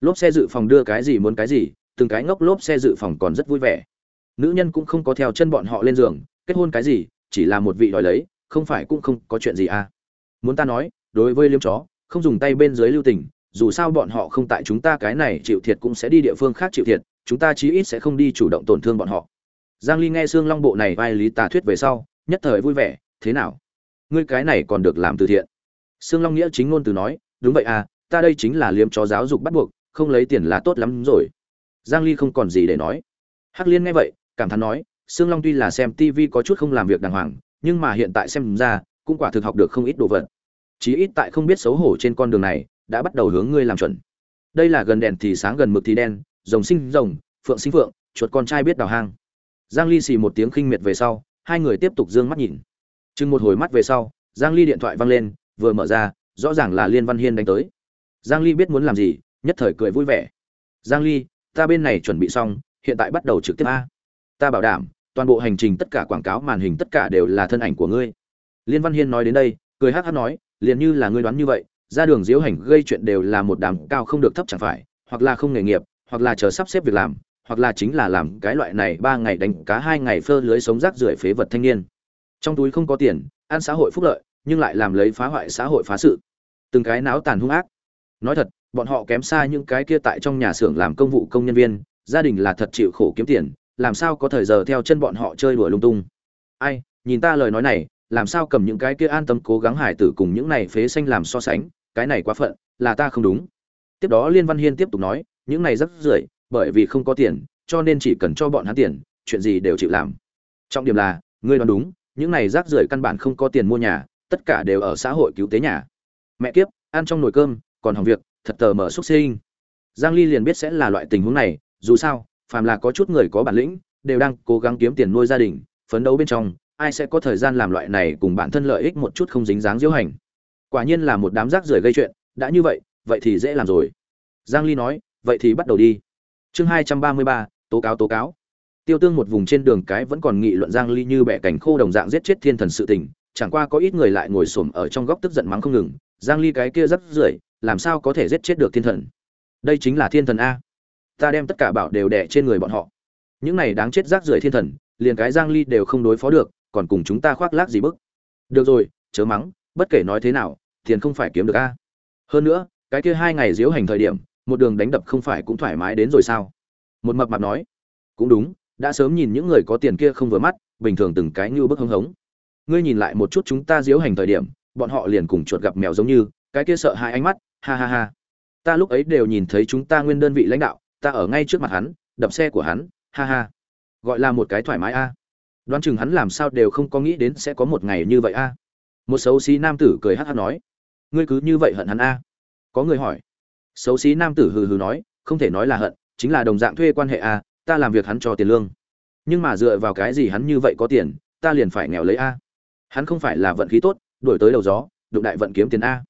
Lốp xe dự phòng đưa cái gì muốn cái gì, từng cái ngốc lốp xe dự phòng còn rất vui vẻ nữ nhân cũng không có theo chân bọn họ lên giường, kết hôn cái gì, chỉ là một vị đòi lấy, không phải cũng không có chuyện gì à? Muốn ta nói, đối với liêm chó, không dùng tay bên dưới lưu tình, dù sao bọn họ không tại chúng ta cái này chịu thiệt cũng sẽ đi địa phương khác chịu thiệt, chúng ta chí ít sẽ không đi chủ động tổn thương bọn họ. Giang ly nghe xương long bộ này vai lý tà thuyết về sau, nhất thời vui vẻ, thế nào? Ngươi cái này còn được làm từ thiện. Xương long nghĩa chính ngôn từ nói, đúng vậy à ta đây chính là liêm chó giáo dục bắt buộc, không lấy tiền là tốt lắm rồi. Giang ly không còn gì để nói. Hắc liên nghe vậy cảm thán nói xương long tuy là xem tivi có chút không làm việc đàng hoàng, nhưng mà hiện tại xem ra, cũng quả thực học được không ít đồ vật. Chí ít tại không biết xấu hổ trên con đường này, đã bắt đầu hướng ngươi làm chuẩn. Đây là gần đèn thì sáng gần mực thì đen, rồng sinh rồng, phượng sinh phượng, chuột con trai biết đào hang. Giang ly xì một tiếng khinh miệt về sau, hai người tiếp tục dương mắt nhìn. Chừng một hồi mắt về sau, giang ly điện thoại văng lên, vừa mở ra, rõ ràng là liên văn hiên đánh tới. Giang ly biết muốn làm gì, nhất thời cười vui vẻ. Giang ly, ta bên này chuẩn bị xong, hiện tại bắt đầu trực tiếp a ta bảo đảm, toàn bộ hành trình tất cả quảng cáo màn hình tất cả đều là thân ảnh của ngươi. Liên văn hiên nói đến đây, cười hát hát nói, liền như là ngươi đoán như vậy, ra đường diễu hành gây chuyện đều là một đám cao không được thấp chẳng phải, hoặc là không nghề nghiệp, hoặc là chờ sắp xếp việc làm, hoặc là chính là làm cái loại này ba ngày đánh cá hai ngày phơ lưới sống rác rưởi phế vật thanh niên. Trong túi không có tiền, ăn xã hội phúc lợi, nhưng lại làm lấy phá hoại xã hội phá sự. Từng cái náo tàn hung ác. Nói thật, bọn họ kém xa những cái kia tại trong nhà xưởng làm công vụ công nhân viên, gia đình là thật chịu khổ kiếm tiền làm sao có thời giờ theo chân bọn họ chơi đùa lung tung? Ai, nhìn ta lời nói này, làm sao cầm những cái kia an tâm cố gắng hải tử cùng những này phế xanh làm so sánh, cái này quá phận, là ta không đúng. Tiếp đó liên văn hiên tiếp tục nói, những này rất rưởi, bởi vì không có tiền, cho nên chỉ cần cho bọn hắn tiền, chuyện gì đều chịu làm. Trọng điểm là, ngươi đoán đúng, những này rác rưởi căn bản không có tiền mua nhà, tất cả đều ở xã hội cứu tế nhà. Mẹ kiếp, ăn trong nồi cơm, còn hỏng việc, thật tờ mở xúc sinh. Giang ly liền biết sẽ là loại tình huống này, dù sao phàm là có chút người có bản lĩnh đều đang cố gắng kiếm tiền nuôi gia đình phấn đấu bên trong ai sẽ có thời gian làm loại này cùng bản thân lợi ích một chút không dính dáng diễu hành. Quả nhiên là một đám rác rưởi gây chuyện đã như vậy vậy thì dễ làm rồi. Giang ly nói vậy thì bắt đầu đi. Chương 233, tố cáo tố cáo. Tiêu tương một vùng trên đường cái vẫn còn nghị luận giang ly như bẻ cảnh khô đồng dạng giết chết thiên thần sự tình chẳng qua có ít người lại ngồi xổm ở trong góc tức giận mắng không ngừng. Giang ly cái kia rất rưởi làm sao có thể giết chết được thiên thần? Đây chính là thiên thần a ta đem tất cả bảo đều đẻ trên người bọn họ. Những này đáng chết rác rưởi thiên thần, liền cái giang ly đều không đối phó được, còn cùng chúng ta khoác lác gì bức. Được rồi, chớ mắng, bất kể nói thế nào, tiền không phải kiếm được a. Hơn nữa, cái kia hai ngày diễu hành thời điểm, một đường đánh đập không phải cũng thoải mái đến rồi sao? Một mập mạp nói. Cũng đúng, đã sớm nhìn những người có tiền kia không vừa mắt, bình thường từng cái như bức hưng hống. Ngươi nhìn lại một chút chúng ta diễu hành thời điểm, bọn họ liền cùng chuột gặp mèo giống như, cái kia sợ hai ánh mắt, ha ha ha. Ta lúc ấy đều nhìn thấy chúng ta nguyên đơn vị lãnh đạo ta ở ngay trước mặt hắn, đập xe của hắn, ha ha. Gọi là một cái thoải mái a. À. Đoán chừng hắn làm sao đều không có nghĩ đến sẽ có một ngày như vậy a. À. Một xấu xí nam tử cười hát hát nói. Ngươi cứ như vậy hận hắn a. À. Có người hỏi. Xấu xí nam tử hừ hừ nói, không thể nói là hận, chính là đồng dạng thuê quan hệ a, ta làm việc hắn cho tiền lương. Nhưng mà dựa vào cái gì hắn như vậy có tiền, ta liền phải nghèo lấy a. Hắn không phải là vận khí tốt, đổi tới đầu gió, đụng đại vận kiếm tiền a.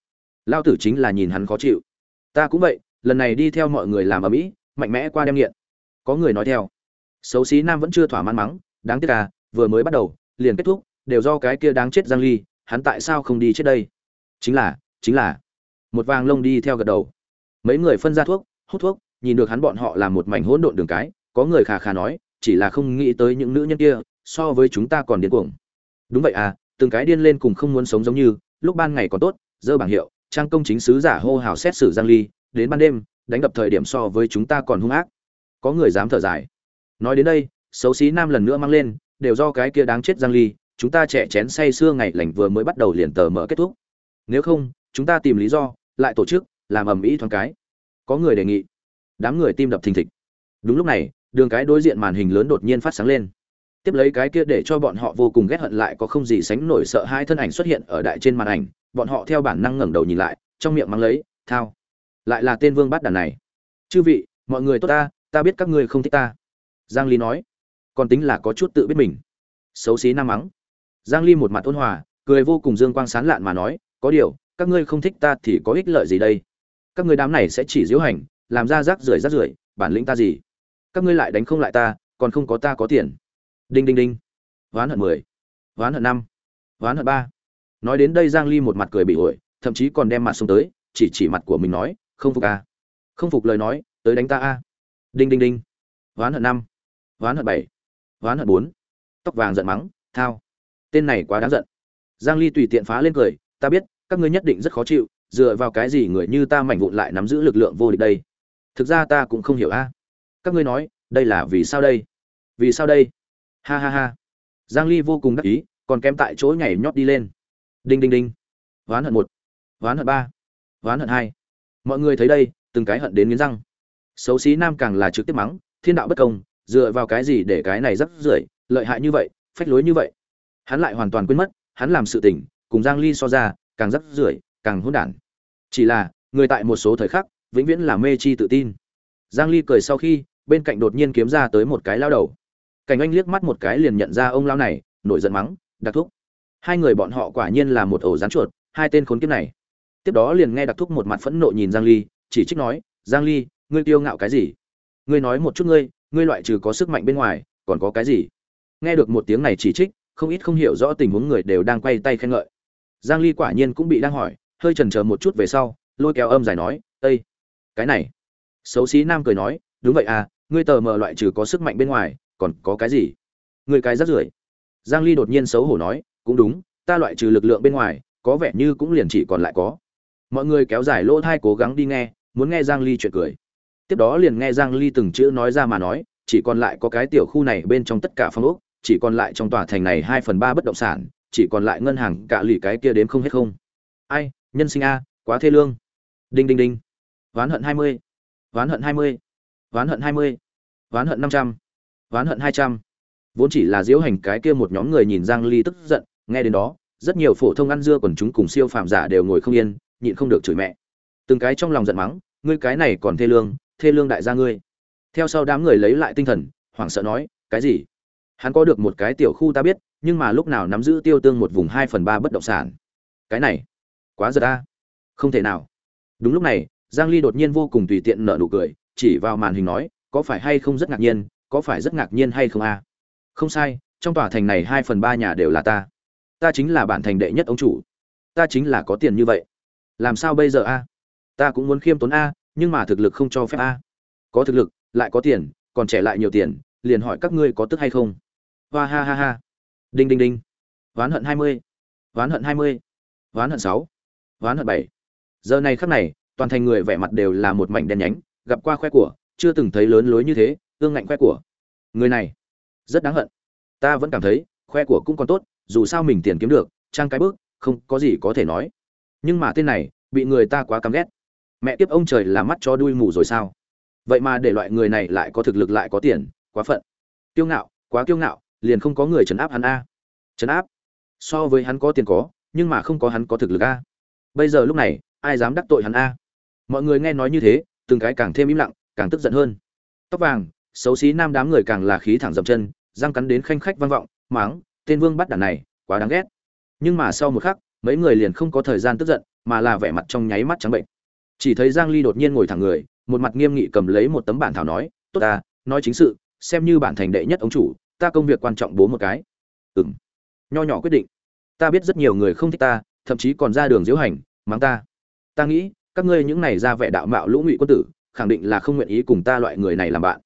Lao tử chính là nhìn hắn khó chịu. Ta cũng vậy, lần này đi theo mọi người làm ở mỹ mạnh mẽ qua đem nghiện. Có người nói theo, xấu xí nam vẫn chưa thỏa mãn mắng, đáng tiếc à vừa mới bắt đầu, liền kết thúc, đều do cái kia đáng chết giang ly, hắn tại sao không đi chết đây? Chính là chính là, một vàng lông đi theo gật đầu. Mấy người phân ra thuốc, hút thuốc, nhìn được hắn bọn họ làm một mảnh hỗn độn đường cái, có người khà khà nói, chỉ là không nghĩ tới những nữ nhân kia, so với chúng ta còn điên cuồng. Đúng vậy à từng cái điên lên cùng không muốn sống giống như, lúc ban ngày còn tốt, dơ bảng hiệu, trang công chính sứ giả hô hào xét xử giang ly, đến ban đêm đánh đập thời điểm so với chúng ta còn hung ác. Có người dám thở dài. Nói đến đây, xấu xí nam lần nữa mang lên, đều do cái kia đáng chết giang ly, chúng ta trẻ chén say xưa ngày lành vừa mới bắt đầu liền tờ mở kết thúc. Nếu không, chúng ta tìm lý do, lại tổ chức, làm ầm ĩ thoáng cái. Có người đề nghị. Đám người tim đập thình thịch. Đúng lúc này, đường cái đối diện màn hình lớn đột nhiên phát sáng lên. Tiếp lấy cái kia để cho bọn họ vô cùng ghét hận lại có không gì sánh nổi sợ hai thân ảnh xuất hiện ở đại trên màn ảnh, bọn họ theo bản năng ngẩng đầu nhìn lại, trong miệng mắng lấy, thao lại là tên vương bát đàn này. Chư vị, mọi người tốt ta ta biết các ngươi không thích ta. Giang ly nói. Còn tính là có chút tự biết mình. Xấu xí nam mắng. Giang ly một mặt ôn hòa, cười vô cùng dương quang sán lạn mà nói, có điều, các ngươi không thích ta thì có ích lợi gì đây? Các ngươi đám này sẽ chỉ diễu hành, làm ra rác rưởi rác rưởi, bản lĩnh ta gì? Các ngươi lại đánh không lại ta, còn không có ta có tiền. Đinh đinh đinh. Ván hận mười. Ván hận năm. Ván hận ba. Nói đến đây giang ly một mặt cười bị ổi, thậm chí còn đem mặt xuống tới, chỉ chỉ mặt của mình nói không phục à? Không phục lời nói, tới đánh ta a. Đinh đinh đinh. Ván hận năm. Ván hận bảy. Ván hận bốn. Tóc vàng giận mắng, thao. Tên này quá đáng giận. Giang ly tùy tiện phá lên cười, ta biết, các ngươi nhất định rất khó chịu, dựa vào cái gì người như ta mảnh vụn lại nắm giữ lực lượng vô địch đây? Thực ra ta cũng không hiểu a. Các ngươi nói, đây là vì sao đây? Vì sao đây? Ha ha ha. Giang ly vô cùng đắc ý, còn kém tại chỗ nhảy nhót đi lên. Đinh đinh đinh. Ván hận một. Ván hận ba. Ván hận hai mọi người thấy đây, từng cái hận đến nghiến răng. Xấu xí nam càng là trực tiếp mắng, thiên đạo bất công, dựa vào cái gì để cái này rất rưởi, lợi hại như vậy, phách lối như vậy. Hắn lại hoàn toàn quên mất, hắn làm sự tình, cùng giang ly so ra, càng rất rưởi, càng hỗn đản. Chỉ là, người tại một số thời khắc, vĩnh viễn là mê chi tự tin. Giang ly cười sau khi, bên cạnh đột nhiên kiếm ra tới một cái lao đầu. Cảnh anh liếc mắt một cái liền nhận ra ông lao này, nổi giận mắng, đặc thúc. Hai người bọn họ quả nhiên là một ổ rán chuột, hai tên khốn kiếp này tiếp đó liền nghe đặc thúc một mặt phẫn nộ nhìn giang ly, chỉ trích nói, giang ly, ngươi kiêu ngạo cái gì? Ngươi nói một chút ngươi ngươi loại trừ có sức mạnh bên ngoài, còn có cái gì? Nghe được một tiếng này chỉ trích, không ít không hiểu rõ tình huống người đều đang quay tay khen ngợi. Giang ly quả nhiên cũng bị đang hỏi, hơi chần chờ một chút về sau, lôi kéo âm giải nói ây cái này. Xấu xí nam cười nói, đúng vậy à ngươi tờ mờ loại trừ có sức mạnh bên ngoài, còn có cái gì? Ngươi cái rất rưởi. Giang ly đột nhiên xấu hổ nói, cũng đúng, ta loại trừ lực lượng bên ngoài, có vẻ như cũng liền chỉ còn lại có mọi người kéo dài lỗ thai cố gắng đi nghe, muốn nghe giang ly chuyện cười. Tiếp đó liền nghe giang ly từng chữ nói ra mà nói, chỉ còn lại có cái tiểu khu này bên trong tất cả phong ốc, chỉ còn lại trong tòa thành này 2 phần 3 bất động sản, chỉ còn lại ngân hàng cả lì cái kia đến không hết không. Ai, nhân sinh a, quá thê lương. Đinh đinh đinh. Ván hận 20 ván hận 20 ván hận 20 ván hận 500 ván hận 200 vốn chỉ là diễu hành cái kia một nhóm người nhìn giang ly tức giận, nghe đến đó, rất nhiều phổ thông ăn dưa quần chúng cùng siêu phàm giả đều ngồi không yên nhịn không được chửi mẹ. Từng cái trong lòng giận mắng, ngươi cái này còn thê lương thê lương đại gia ngươi. Theo sau đám người lấy lại tinh thần, hoảng sợ nói, cái gì? Hắn có được một cái tiểu khu ta biết, nhưng mà lúc nào nắm giữ tiêu tương một vùng hai phần ba bất động sản? Cái này, quá giật ta. Không thể nào. Đúng lúc này, giang ly đột nhiên vô cùng tùy tiện nở nụ cười, chỉ vào màn hình nói, có phải hay không rất ngạc nhiên, có phải rất ngạc nhiên hay không a? Không sai, trong tòa thành này hai phần ba nhà đều là ta. Ta chính là bản thành đệ nhất ông chủ. Ta chính là có tiền như vậy làm sao bây giờ a? Ta cũng muốn khiêm tốn a, nhưng mà thực lực không cho phép a. Có thực lực, lại có tiền, còn trẻ lại nhiều tiền, liền hỏi các ngươi có tức hay không? Hoa ha ha ha. Đinh đinh đinh. Ván hận hai mươi. Ván hận hai mươi. Ván hận sáu. Ván hận bảy. Giờ này khắc này, toàn thành người vẻ mặt đều là một mảnh đen nhánh, gặp qua khoe của, chưa từng thấy lớn lối như thế, ương ngạnh khoe của. Người này, rất đáng hận. Ta vẫn cảm thấy, khoe của cũng còn tốt, dù sao mình tiền kiếm được, trang cái bước, không có gì có thể nói nhưng mà tên này, bị người ta quá căm ghét. Mẹ tiếp ông trời là mắt cho đuôi mù rồi sao? Vậy mà để loại người này lại có thực lực lại có tiền, quá phận. Kiêu ngạo, quá kiêu ngạo, liền không có người trấn áp hắn a. Trấn áp? So với hắn có tiền có, nhưng mà không có hắn có thực lực a. Bây giờ lúc này, ai dám đắc tội hắn a? Mọi người nghe nói như thế, từng cái càng thêm im lặng, càng tức giận hơn. Tóc vàng, xấu xí nam đám người càng là khí thẳng dậm chân, răng cắn đến khanh khách vang vọng máng tên vương bắt đàn này, quá đáng ghét. Nhưng mà sau một khắc mấy người liền không có thời gian tức giận, mà là vẻ mặt trong nháy mắt trắng bệnh. Chỉ thấy giang ly đột nhiên ngồi thẳng người, một mặt nghiêm nghị cầm lấy một tấm bản thảo nói, tốt ta, nói chính sự, xem như bản thành đệ nhất ông chủ, ta công việc quan trọng bố một cái. Ừm. Nho nhỏ quyết định. Ta biết rất nhiều người không thích ta, thậm chí còn ra đường diễu hành, mắng ta. Ta nghĩ, các ngươi những này ra vẻ đạo mạo lũ ngụy quân tử, khẳng định là không nguyện ý cùng ta loại người này làm bạn.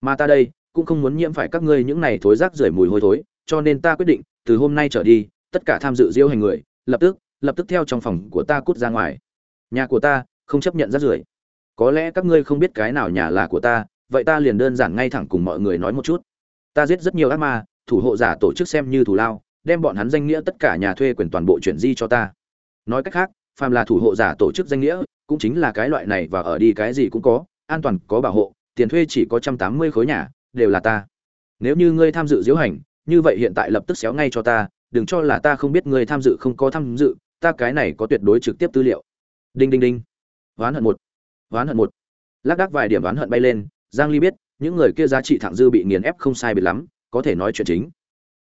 Mà ta đây, cũng không muốn nhiễm phải các ngươi những này thối rác rưởi mùi hôi thối, cho nên ta quyết định, từ hôm nay trở đi, tất cả tham dự diễu hành người lập tức lập tức theo trong phòng của ta cút ra ngoài. Nhà của ta, không chấp nhận rác rưởi. Có lẽ các ngươi không biết cái nào nhà là của ta, vậy ta liền đơn giản ngay thẳng cùng mọi người nói một chút. Ta giết rất nhiều ác ma, thủ hộ giả tổ chức xem như thủ lao, đem bọn hắn danh nghĩa tất cả nhà thuê quyền toàn bộ chuyển di cho ta. Nói cách khác, phàm là thủ hộ giả tổ chức danh nghĩa, cũng chính là cái loại này và ở đi cái gì cũng có, an toàn có bảo hộ, tiền thuê chỉ có trăm tám mươi khối nhà, đều là ta. Nếu như ngươi tham dự diễu hành, như vậy hiện tại lập tức xéo ngay cho ta đừng cho là ta không biết ngươi tham dự không có tham dự, ta cái này có tuyệt đối trực tiếp tư liệu. Đinh đinh đinh. Ván hận một. Ván hận một. Lác đác vài điểm ván hận bay lên, giang ly biết, những người kia giá trị thẳng dư bị nghiền ép không sai biệt lắm, có thể nói chuyện chính.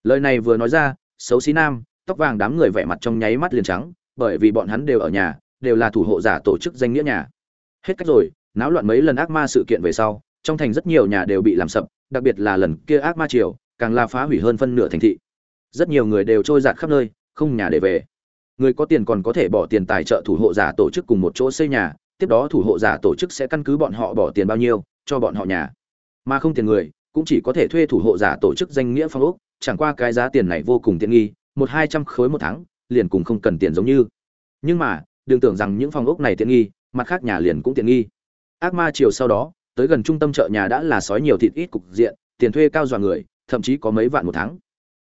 Lời này vừa nói ra, xấu xí nam, tóc vàng đám người vẻ mặt trong nháy mắt liền trắng, bởi vì bọn hắn đều ở nhà, đều là thủ hộ giả tổ chức danh nghĩa nhà. Hết cách rồi, náo loạn mấy lần ác ma sự kiện về sau, trong thành rất nhiều nhà đều bị làm sập, đặc biệt là lần kia ác ma triều, càng là phá hủy hơn phân nửa thành thị rất nhiều người đều trôi giạt khắp nơi, không nhà để về. Người có tiền còn có thể bỏ tiền tài trợ thủ hộ giả tổ chức cùng một chỗ xây nhà, tiếp đó thủ hộ giả tổ chức sẽ căn cứ bọn họ bỏ tiền bao nhiêu, cho bọn họ nhà. Mà không tiền người, cũng chỉ có thể thuê thủ hộ giả tổ chức danh nghĩa phong ốc, chẳng qua cái giá tiền này vô cùng tiện nghi, một hai trăm khối một tháng, liền cùng không cần tiền giống như. Nhưng mà, đừng tưởng rằng những phòng ốc này tiện nghi, mặt khác nhà liền cũng tiện nghi. Ác ma chiều sau đó, tới gần trung tâm chợ nhà đã là sói nhiều thịt ít cục diện, tiền thuê cao dọa người, thậm chí có mấy vạn một tháng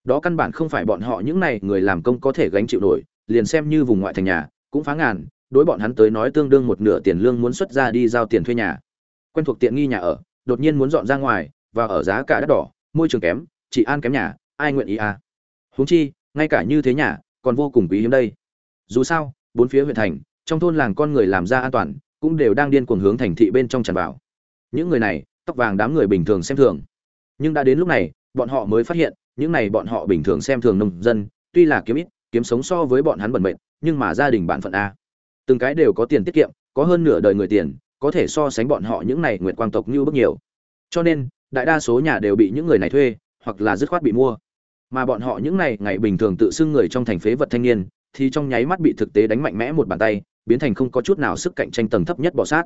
đó căn bản không phải bọn họ những này người làm công có thể gánh chịu nổi, liền xem như vùng ngoại thành nhà, cũng phá ngàn, đối bọn hắn tới nói tương đương một nửa tiền lương muốn xuất ra đi giao tiền thuê nhà. Quen thuộc tiện nghi nhà ở, đột nhiên muốn dọn ra ngoài, và ở giá cả đắt đỏ, môi trường kém chỉ an kém nhà, ai nguyện ý à? Huống chi, ngay cả như thế nhà, còn vô cùng quý hiếm đây. Dù sao, bốn phía huyện thành, trong thôn làng con người làm ra an toàn, cũng đều đang điên cuồng hướng thành thị bên trong tràn vào. Những người này, tóc vàng đám người bình thường xem thường. Nhưng đã đến lúc này, bọn họ mới phát hiện những này bọn họ bình thường xem thường nông dân tuy là kiếm ít kiếm sống so với bọn hắn bẩn mệt, nhưng mà gia đình bạn phận a. Từng cái đều có tiền tiết kiệm có hơn nửa đời người tiền có thể so sánh bọn họ những này nguyệt quang tộc như bức nhiều. Cho nên đại đa số nhà đều bị những người này thuê hoặc là dứt khoát bị mua. Mà bọn họ những này ngày bình thường tự xưng người trong thành phế vật thanh niên thì trong nháy mắt bị thực tế đánh mạnh mẽ một bàn tay biến thành không có chút nào sức cạnh tranh tầng thấp nhất bỏ sát.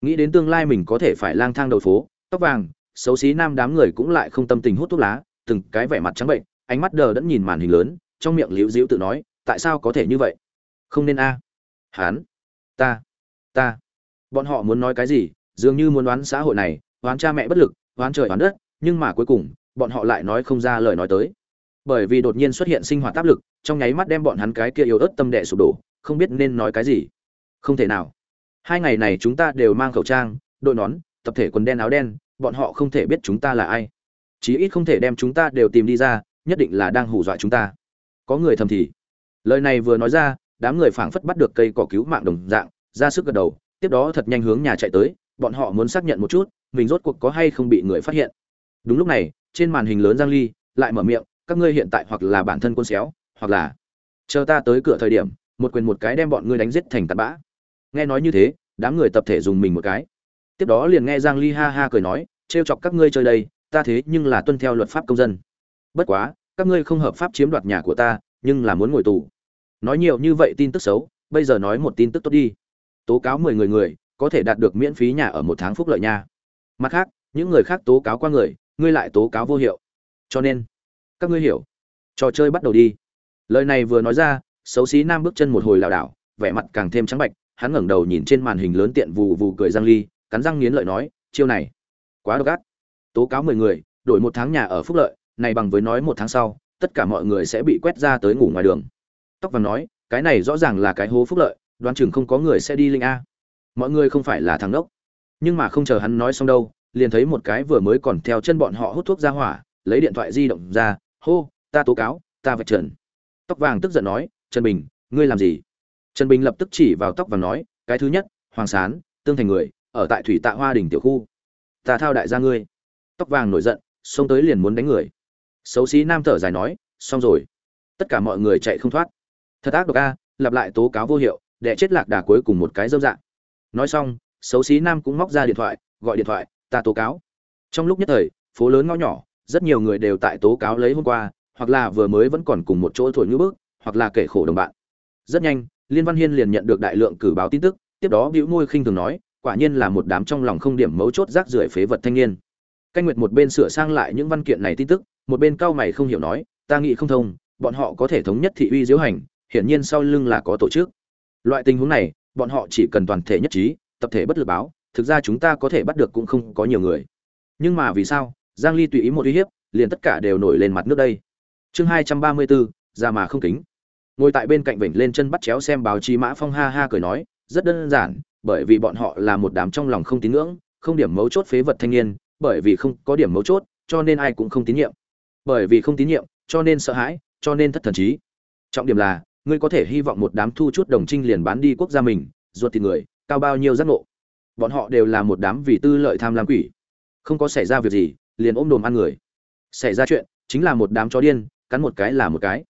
Nghĩ đến tương lai mình có thể phải lang thang đầu phố tóc vàng xấu xí nam đám người cũng lại không tâm tình hút thuốc lá từng cái vẻ mặt trắng bệnh, ánh mắt đờ đẫn nhìn màn hình lớn, trong miệng liễu diễu tự nói, tại sao có thể như vậy? Không nên a. À. hán, ta ta. Bọn họ muốn nói cái gì, dường như muốn đoán xã hội này đoán cha mẹ bất lực đoán trời đoán đất, nhưng mà cuối cùng, bọn họ lại nói không ra lời nói tới. Bởi vì đột nhiên xuất hiện sinh hoạt áp lực, trong nháy mắt đem bọn hắn cái kia yếu ớt tâm đệ sụp đổ, không biết nên nói cái gì. Không thể nào. Hai ngày này chúng ta đều mang khẩu trang, đội nón, tập thể quần đen áo đen, bọn họ không thể biết chúng ta là ai chí ít không thể đem chúng ta đều tìm đi ra, nhất định là đang hù dọa chúng ta. Có người thầm thì, lời này vừa nói ra, đám người phảng phất bắt được cây cỏ cứu mạng đồng dạng, ra sức gật đầu, tiếp đó thật nhanh hướng nhà chạy tới, bọn họ muốn xác nhận một chút, mình rốt cuộc có hay không bị người phát hiện. Đúng lúc này, trên màn hình lớn giang ly, lại mở miệng, các ngươi hiện tại hoặc là bản thân quân xéo, hoặc là chờ ta tới cửa thời điểm, một quyền một cái đem bọn ngươi đánh giết thành tạt bã. Nghe nói như thế, đám người tập thể dùng mình một cái. Tiếp đó liền nghe giang ly ha ha cười nói, trêu chọc các ngươi chơi đây ta thế nhưng là tuân theo luật pháp công dân. Bất quá, các ngươi không hợp pháp chiếm đoạt nhà của ta, nhưng là muốn ngồi tù. Nói nhiều như vậy tin tức xấu, bây giờ nói một tin tức tốt đi. Tố cáo 10 người người, có thể đạt được miễn phí nhà ở một tháng phúc lợi nha. Mặt khác, những người khác tố cáo qua người, ngươi lại tố cáo vô hiệu. Cho nên, các ngươi hiểu. Trò chơi bắt đầu đi. Lời này vừa nói ra, xấu xí nam bước chân một hồi lảo đảo, vẻ mặt càng thêm trắng bạch, hắn ngẩng đầu nhìn trên màn hình lớn tiện vù vù cười giang ly, cắn răng nghiến lợi nói, chiêu này, quá độc ác tố cáo 10 người, đổi một tháng nhà ở phúc lợi, này bằng với nói một tháng sau, tất cả mọi người sẽ bị quét ra tới ngủ ngoài đường. Tóc vàng nói, cái này rõ ràng là cái hố phúc lợi, đoán chừng không có người sẽ đi linh a. Mọi người không phải là thằng đốc nhưng mà không chờ hắn nói xong đâu, liền thấy một cái vừa mới còn theo chân bọn họ hút thuốc ra hỏa, lấy điện thoại di động ra, hô, ta tố cáo, ta vạch trần. Tóc vàng tức giận nói, trần bình, ngươi làm gì? Trần bình lập tức chỉ vào tóc vàng nói, cái thứ nhất, hoàng sán, tương thành người, ở tại thủy tạ hoa đình tiểu khu. Ta thao đại gia ngươi tóc vàng nổi giận, xông tới liền muốn đánh người. Xấu xí nam thở dài nói, xong rồi. Tất cả mọi người chạy không thoát. Thật ác độc a, lặp lại tố cáo vô hiệu để chết lạc đà cuối cùng một cái dâm dạng. Nói xong, xấu xí nam cũng móc ra điện thoại, gọi điện thoại, ta tố cáo. Trong lúc nhất thời, phố lớn ngõ nhỏ, rất nhiều người đều tại tố cáo lấy hôm qua, hoặc là vừa mới vẫn còn cùng một chỗ thổi ngữ bước hoặc là kể khổ đồng bạn. Rất nhanh, liên văn hiên liền nhận được đại lượng cử báo tin tức, tiếp đó bĩu môi khinh thường nói, quả nhiên là một đám trong lòng không điểm mấu chốt rác rưởi phế vật thanh niên canh nguyệt một bên sửa sang lại những văn kiện này tin tức một bên cao mày không hiểu nói ta nghĩ không thông bọn họ có thể thống nhất thị uy diễu hành hiển nhiên sau lưng là có tổ chức. Loại tình huống này bọn họ chỉ cần toàn thể nhất trí tập thể bất lực báo thực ra chúng ta có thể bắt được cũng không có nhiều người. Nhưng mà vì sao giang ly tùy ý một uy hiếp liền tất cả đều nổi lên mặt nước đây. Chương 234, ra mà không kính. Ngồi tại bên cạnh vểnh lên chân bắt chéo xem báo chí mã phong ha ha cười nói rất đơn giản bởi vì bọn họ là một đám trong lòng không tín ngưỡng không điểm mấu chốt phế vật thanh niên bởi vì không có điểm mấu chốt, cho nên ai cũng không tín nhiệm. Bởi vì không tín nhiệm, cho nên sợ hãi, cho nên thất thần trí. Trọng điểm là, ngươi có thể hy vọng một đám thu chút đồng trinh liền bán đi quốc gia mình, ruột thịt người, cao bao nhiêu giác ngộ. Bọn họ đều là một đám vì tư lợi tham lam quỷ. Không có xảy ra việc gì, liền ôm đồm ăn người. Xảy ra chuyện, chính là một đám chó điên, cắn một cái là một cái.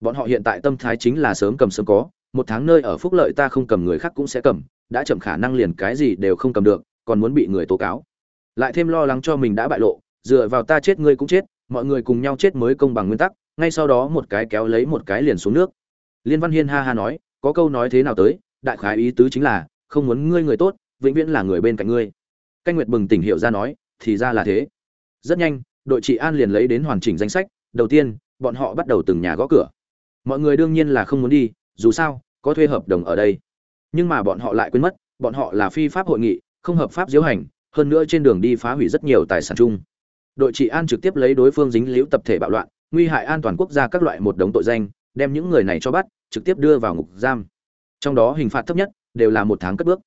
Bọn họ hiện tại tâm thái chính là sớm cầm sớm có, một tháng nơi ở phúc lợi ta không cầm người khác cũng sẽ cầm, đã chậm khả năng liền cái gì đều không cầm được, còn muốn bị người tố cáo lại thêm lo lắng cho mình đã bại lộ, dựa vào ta chết ngươi cũng chết, mọi người cùng nhau chết mới công bằng nguyên tắc, ngay sau đó một cái kéo lấy một cái liền xuống nước. Liên văn hiên ha ha nói, có câu nói thế nào tới, đại khái ý tứ chính là, không muốn ngươi người tốt, vĩnh viễn là người bên cạnh ngươi. Canh nguyệt bừng tỉnh hiệu ra nói, thì ra là thế. Rất nhanh, đội trị an liền lấy đến hoàn chỉnh danh sách, đầu tiên, bọn họ bắt đầu từng nhà gõ cửa. Mọi người đương nhiên là không muốn đi, dù sao, có thuê hợp đồng ở đây. Nhưng mà bọn họ lại quên mất, bọn họ là phi pháp hội nghị, không hợp pháp diễu hành hơn nữa trên đường đi phá hủy rất nhiều tài sản chung. Đội trị an trực tiếp lấy đối phương dính liễu tập thể bạo loạn, nguy hại an toàn quốc gia các loại một đống tội danh, đem những người này cho bắt, trực tiếp đưa vào ngục giam. Trong đó hình phạt thấp nhất đều là một tháng cất bước.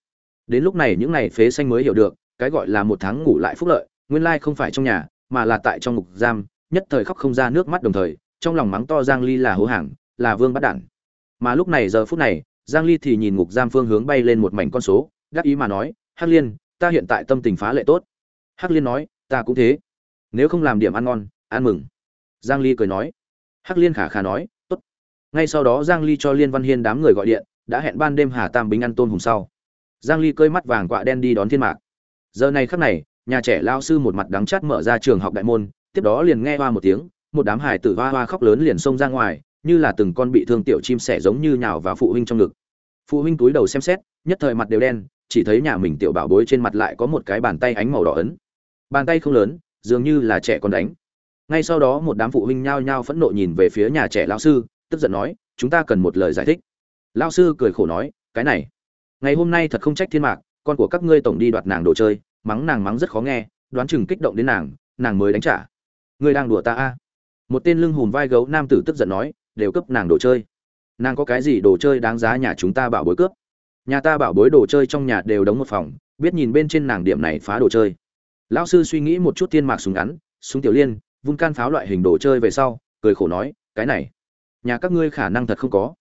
Đến lúc này những này phế xanh mới hiểu được, cái gọi là một tháng ngủ lại phúc lợi, nguyên lai không phải trong nhà, mà là tại trong ngục giam, nhất thời khóc không ra nước mắt đồng thời, trong lòng mắng to giang ly là hố hàng, là vương bắt đản. Mà lúc này giờ phút này, giang ly thì nhìn ngục giam phương hướng bay lên một mảnh con số đáp ý mà nói, hắc liên ta hiện tại tâm tình phá lệ tốt. Hắc liên nói, ta cũng thế. Nếu không làm điểm ăn ngon, ăn mừng. Giang ly cười nói. Hắc liên khả khả nói, tốt. Ngay sau đó giang ly cho liên văn hiên đám người gọi điện, đã hẹn ban đêm hà tam bính ăn tôm hùm sau. Giang ly cơi mắt vàng quạ đen đi đón thiên mạc. Giờ này khắc này, nhà trẻ lao sư một mặt đắng chát mở ra trường học đại môn, tiếp đó liền nghe hoa một tiếng, một đám hải tử hoa hoa khóc lớn liền xông ra ngoài, như là từng con bị thương tiểu chim sẻ giống như nhào vào phụ huynh trong ngực. Phụ huynh túi đầu xem xét, nhất thời mặt đều đen chỉ thấy nhà mình tiểu bảo bối trên mặt lại có một cái bàn tay ánh màu đỏ ấn. Bàn tay không lớn, dường như là trẻ con đánh. Ngay sau đó một đám phụ huynh nhao nhao phẫn nộ nhìn về phía nhà trẻ lao sư, tức giận nói, chúng ta cần một lời giải thích. Lao sư cười khổ nói, cái này, ngày hôm nay thật không trách thiên mạc, con của các ngươi tổng đi đoạt nàng đồ chơi, mắng nàng mắng rất khó nghe, đoán chừng kích động đến nàng nàng mới đánh trả. Ngươi đang đùa ta a? Một tên lưng hùm vai gấu nam tử tức giận nói, đều cấp nàng đồ chơi. Nàng có cái gì đồ chơi đáng giá nhà chúng ta bảo bối cướp? Nhà ta bảo bối đồ chơi trong nhà đều đóng một phòng, biết nhìn bên trên nàng điểm này phá đồ chơi. Lão sư suy nghĩ một chút tiên mạc súng ngắn, súng tiểu liên vung can pháo loại hình đồ chơi về sau, cười khổ nói, cái này, nhà các ngươi khả năng thật không có.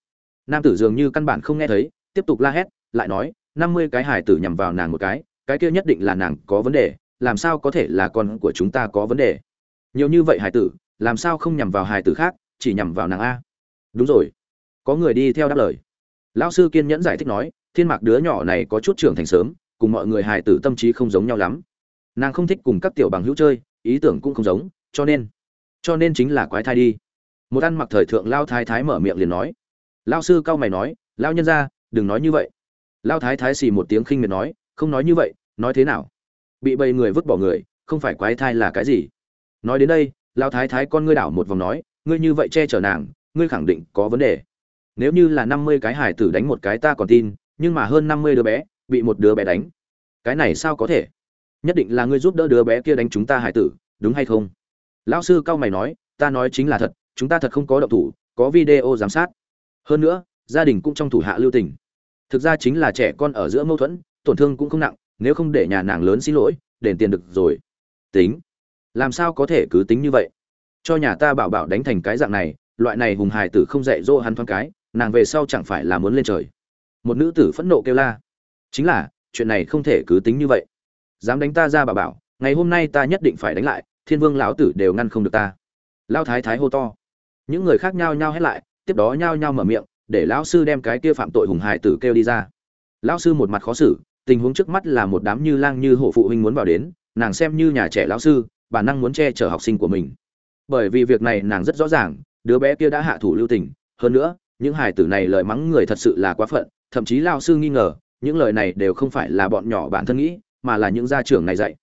Nam tử dường như căn bản không nghe thấy, tiếp tục la hét, lại nói, năm mươi cái hải tử nhằm vào nàng một cái cái kia nhất định là nàng có vấn đề, làm sao có thể là con của chúng ta có vấn đề? Nhiều như vậy hải tử, làm sao không nhằm vào hải tử khác, chỉ nhằm vào nàng a? Đúng rồi. Có người đi theo đáp lời lão sư kiên nhẫn giải thích nói, thiên mạc đứa nhỏ này có chút trưởng thành sớm, cùng mọi người hài tử tâm trí không giống nhau lắm. Nàng không thích cùng các tiểu bằng hữu chơi, ý tưởng cũng không giống, cho nên cho nên chính là quái thai đi. Một ăn mặc thời thượng lao thái thái mở miệng liền nói. Lao sư cao mày nói lao nhân ra đừng nói như vậy. Lao thái thái xì một tiếng khinh miệt nói, không nói như vậy, nói thế nào? Bị bầy người vứt bỏ người, không phải quái thai là cái gì? Nói đến đây lao thái thái con ngươi đảo một vòng nói, ngươi như vậy che chở nàng, ngươi khẳng định có vấn đề nếu như là năm mươi cái hải tử đánh một cái ta còn tin, nhưng mà hơn năm mươi đứa bé bị một đứa bé đánh. Cái này sao có thể? Nhất định là ngươi giúp đỡ đứa bé kia đánh chúng ta hải tử, đúng hay không? Lão sư cao mày nói, ta nói chính là thật, chúng ta thật không có động thủ, có video giám sát. Hơn nữa, gia đình cũng trong thủ hạ lưu tình. Thực ra chính là trẻ con ở giữa mâu thuẫn, tổn thương cũng không nặng, nếu không để nhà nàng lớn xin lỗi, đền tiền được rồi. Tính. Làm sao có thể cứ tính như vậy? Cho nhà ta bảo bảo đánh thành cái dạng này, loại này hùng hài tử không dạy dỗ hắn thoáng cái nàng về sau chẳng phải là muốn lên trời. Một nữ tử phẫn nộ kêu la. Chính là, chuyện này không thể cứ tính như vậy. Dám đánh ta ra bà bảo, ngày hôm nay ta nhất định phải đánh lại, thiên vương lão tử đều ngăn không được ta. Lao thái thái hô to. Những người khác nhao nhao hét lại, tiếp đó nhao nhao mở miệng, để lão sư đem cái kia phạm tội hùng hải tử kêu đi ra. Lão sư một mặt khó xử, tình huống trước mắt là một đám như lang như hổ phụ huynh muốn vào đến, nàng xem như nhà trẻ lão sư, bản năng muốn che chở học sinh của mình. Bởi vì việc này nàng rất rõ ràng, đứa bé kia đã hạ thủ lưu tình, hơn nữa những hài tử này lời mắng người thật sự là quá phận, thậm chí lao sư nghi ngờ, những lời này đều không phải là bọn nhỏ bản thân nghĩ, mà là những gia trưởng này dạy.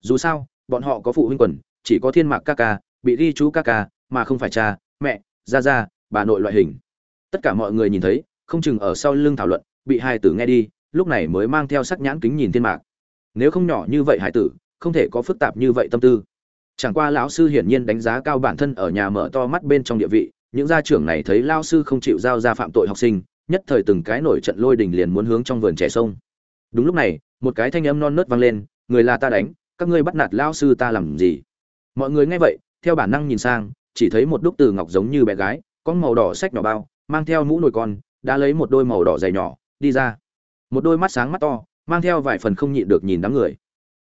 Dù sao, bọn họ có phụ huynh quần, chỉ có thiên mạc ca ca, bị ghi chú ca ca, mà không phải cha, mẹ, gia gia, bà nội loại hình. Tất cả mọi người nhìn thấy, không chừng ở sau lưng thảo luận, bị hai tử nghe đi, lúc này mới mang theo sắc nhãn kính nhìn thiên mạc. Nếu không nhỏ như vậy hải tử, không thể có phức tạp như vậy tâm tư. Chẳng qua lão sư hiển nhiên đánh giá cao bản thân ở nhà mở to mắt bên trong địa vị những gia trưởng này thấy lao sư không chịu giao ra phạm tội học sinh, nhất thời từng cái nổi trận lôi đình liền muốn hướng trong vườn trẻ sông. Đúng lúc này, một cái thanh âm non nớt vang lên, người là ta đánh, các ngươi bắt nạt lao sư ta làm gì? Mọi người nghe vậy, theo bản năng nhìn sang, chỉ thấy một đúc từ ngọc giống như bé gái có màu đỏ sách nhỏ bao, mang theo mũ nồi con, đã lấy một đôi màu đỏ dày nhỏ, đi ra. Một đôi mắt sáng mắt to, mang theo vài phần không nhịn được nhìn đám người.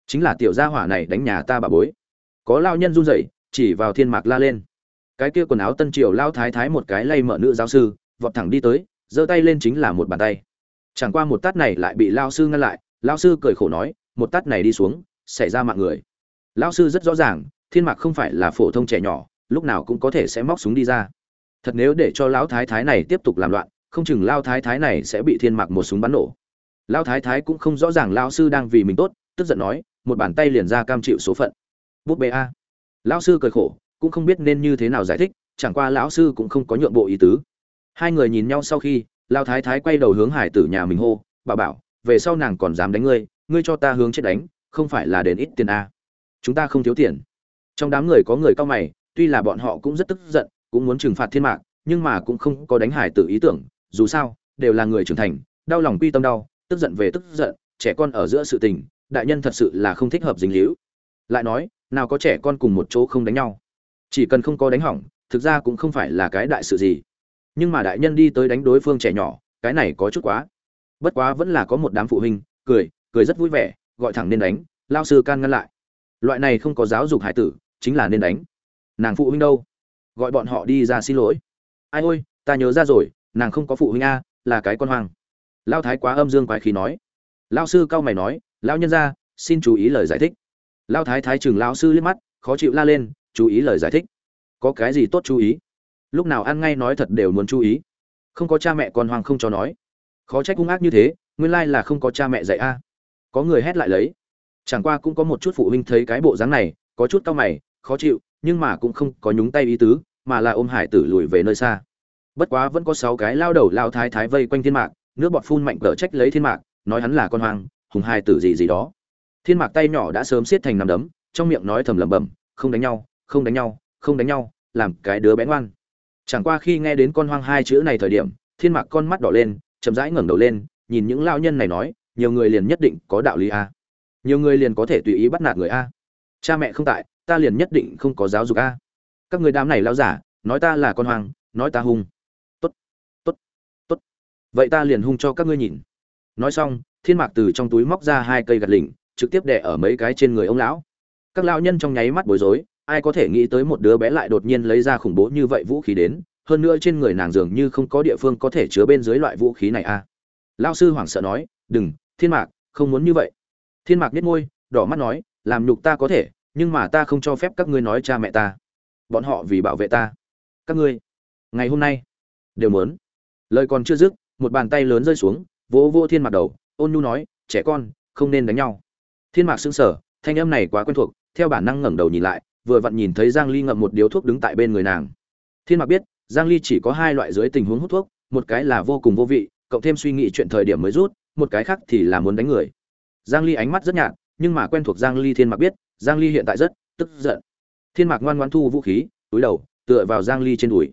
Chính là tiểu gia hỏa này đánh nhà ta bà bối. Có lao nhân run rẩy, chỉ vào thiên mạc la lên cái kia quần áo tân triều lao thái thái một cái lay mở nữ giáo sư, vọt thẳng đi tới, giơ tay lên chính là một bàn tay. Chẳng qua một tát này lại bị lao sư ngăn lại, lao sư cười khổ nói, một tát này đi xuống, xảy ra mạng người. Lao sư rất rõ ràng, thiên mạc không phải là phổ thông trẻ nhỏ, lúc nào cũng có thể sẽ móc súng đi ra. Thật nếu để cho lão thái thái này tiếp tục làm loạn, không chừng lao thái thái này sẽ bị thiên mạc một súng bắn nổ. Lao thái thái cũng không rõ ràng lao sư đang vì mình tốt, tức giận nói, một bàn tay liền ra cam chịu số phận. Bút bê a. Lao sư cười khổ cũng không biết nên như thế nào giải thích, chẳng qua lão sư cũng không có nhượng bộ ý tứ. Hai người nhìn nhau sau khi lao thái thái quay đầu hướng hải tử nhà mình hô, bà bảo, về sau nàng còn dám đánh ngươi ngươi cho ta hướng chết đánh, không phải là đền ít tiền a chúng ta không thiếu tiền. Trong đám người có người cao mày, tuy là bọn họ cũng rất tức giận, cũng muốn trừng phạt thiên mạc, nhưng mà cũng không có đánh hải tử ý tưởng, dù sao, đều là người trưởng thành, đau lòng quy tâm đau, tức giận về tức giận, trẻ con ở giữa sự tình, đại nhân thật sự là không thích hợp dính líu. Lại nói, nào có trẻ con cùng một chỗ không đánh nhau? Chỉ cần không có đánh hỏng, thực ra cũng không phải là cái đại sự gì. Nhưng mà đại nhân đi tới đánh đối phương trẻ nhỏ, cái này có chút quá. Bất quá vẫn là có một đám phụ huynh, cười cười rất vui vẻ, gọi thẳng nên đánh, lao sư can ngăn lại. Loại này không có giáo dục hải tử, chính là nên đánh. Nàng phụ huynh đâu? Gọi bọn họ đi ra xin lỗi. Ai ôi, ta nhớ ra rồi, nàng không có phụ huynh a, là cái con hoang. Lao thái quá âm dương quái khí nói. Lao sư cao mày nói lao nhân ra xin chú ý lời giải thích. Lao thái thái chừng lao sư liếc mắt, khó chịu la lên chú ý lời giải thích. Có cái gì tốt chú ý? Lúc nào ăn ngay nói thật đều muốn chú ý. Không có cha mẹ con hoàng không cho nói. Khó trách hung ác như thế, nguyên lai là không có cha mẹ dạy a. Có người hét lại lấy. Chẳng qua cũng có một chút phụ huynh thấy cái bộ dáng này, có chút tao mày, khó chịu, nhưng mà cũng không có nhúng tay ý tứ, mà là ôm hải tử lùi về nơi xa. Bất quá vẫn có sáu cái lao đầu lao thái thái vây quanh thiên mạc, nước bọt phun mạnh cỡ trách lấy thiên mạc, nói hắn là con hoang, hùng hai tử gì gì đó. Thiên mạc tay nhỏ đã sớm xiết thành nằm đấm, trong miệng nói thầm lẩm bẩm, không đánh nhau không đánh nhau, không đánh nhau, làm cái đứa bé ngoan. Chẳng qua khi nghe đến con hoang hai chữ này thời điểm, thiên mạc con mắt đỏ lên, chậm rãi ngẩng đầu lên, nhìn những lao nhân này nói, nhiều người liền nhất định có đạo lý a. Nhiều người liền có thể tùy ý bắt nạt người a. Cha mẹ không tại, ta liền nhất định không có giáo dục a. Các người đám này lao giả, nói ta là con hoang, nói ta hung. Tốt tốt tốt. Vậy ta liền hung cho các ngươi nhìn. Nói xong, thiên mạc từ trong túi móc ra hai cây gạt lỉnh, trực tiếp đè ở mấy cái trên người ông lão. Các lão nhân trong nháy mắt bối rối ai có thể nghĩ tới một đứa bé lại đột nhiên lấy ra khủng bố như vậy vũ khí đến, hơn nữa trên người nàng dường như không có địa phương có thể chứa bên dưới loại vũ khí này a à. lao sư hoảng sợ nói, đừng, thiên mạc, không muốn như vậy. Thiên mạc biết ngôi đỏ mắt nói, làm nhục ta có thể, nhưng mà ta không cho phép các ngươi nói cha mẹ ta. Bọn họ vì bảo vệ ta. Các ngươi, ngày hôm nay, đều muốn. Lời còn chưa dứt, một bàn tay lớn rơi xuống, vỗ vô thiên mạc đầu, ôn nhu nói, trẻ con, không nên đánh nhau. Thiên mạc sững sờ, thanh âm này quá quen thuộc, theo bản năng ngẩng đầu nhìn lại vừa vặn nhìn thấy giang ly ngậm một điếu thuốc đứng tại bên người nàng. Thiên Mặc biết, giang ly chỉ có hai loại dưới tình huống hút thuốc, một cái là vô cùng vô vị, cộng thêm suy nghĩ chuyện thời điểm mới rút, một cái khác thì là muốn đánh người. Giang ly ánh mắt rất nhạt, nhưng mà quen thuộc giang ly thiên Mặc biết, giang ly hiện tại rất tức giận. Thiên Mặc ngoan ngoãn thu vũ khí, túi đầu, tựa vào giang ly trên đùi.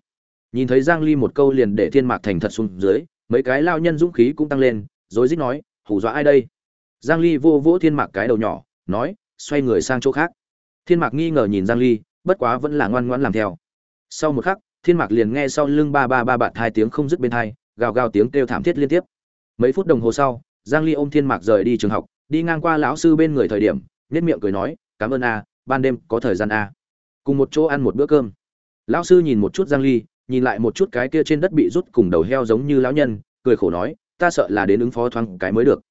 Nhìn thấy giang ly một câu liền để thiên Mặc thành thật xuống dưới, mấy cái lao nhân dũng khí cũng tăng lên rồi rít nói, hù dọa ai đây? Giang ly vô vỗ thiên Mặc cái đầu nhỏ, nói, xoay người sang chỗ khác thiên mạc nghi ngờ nhìn giang ly, bất quá vẫn là ngoan ngoãn làm theo. Sau một khắc, thiên mạc liền nghe sau lưng ba ba ba bạn hai tiếng không dứt bên hai gào gào tiếng kêu thảm thiết liên tiếp. Mấy phút đồng hồ sau, giang ly ôm thiên mạc rời đi trường học, đi ngang qua lão sư bên người thời điểm nét miệng cười nói, cảm ơn a, ban đêm có thời gian a. Cùng một chỗ ăn một bữa cơm. Lão sư nhìn một chút giang ly, nhìn lại một chút cái kia trên đất bị rút cùng đầu heo giống như lão nhân, cười khổ nói, ta sợ là đến ứng phó thoáng cái mới được.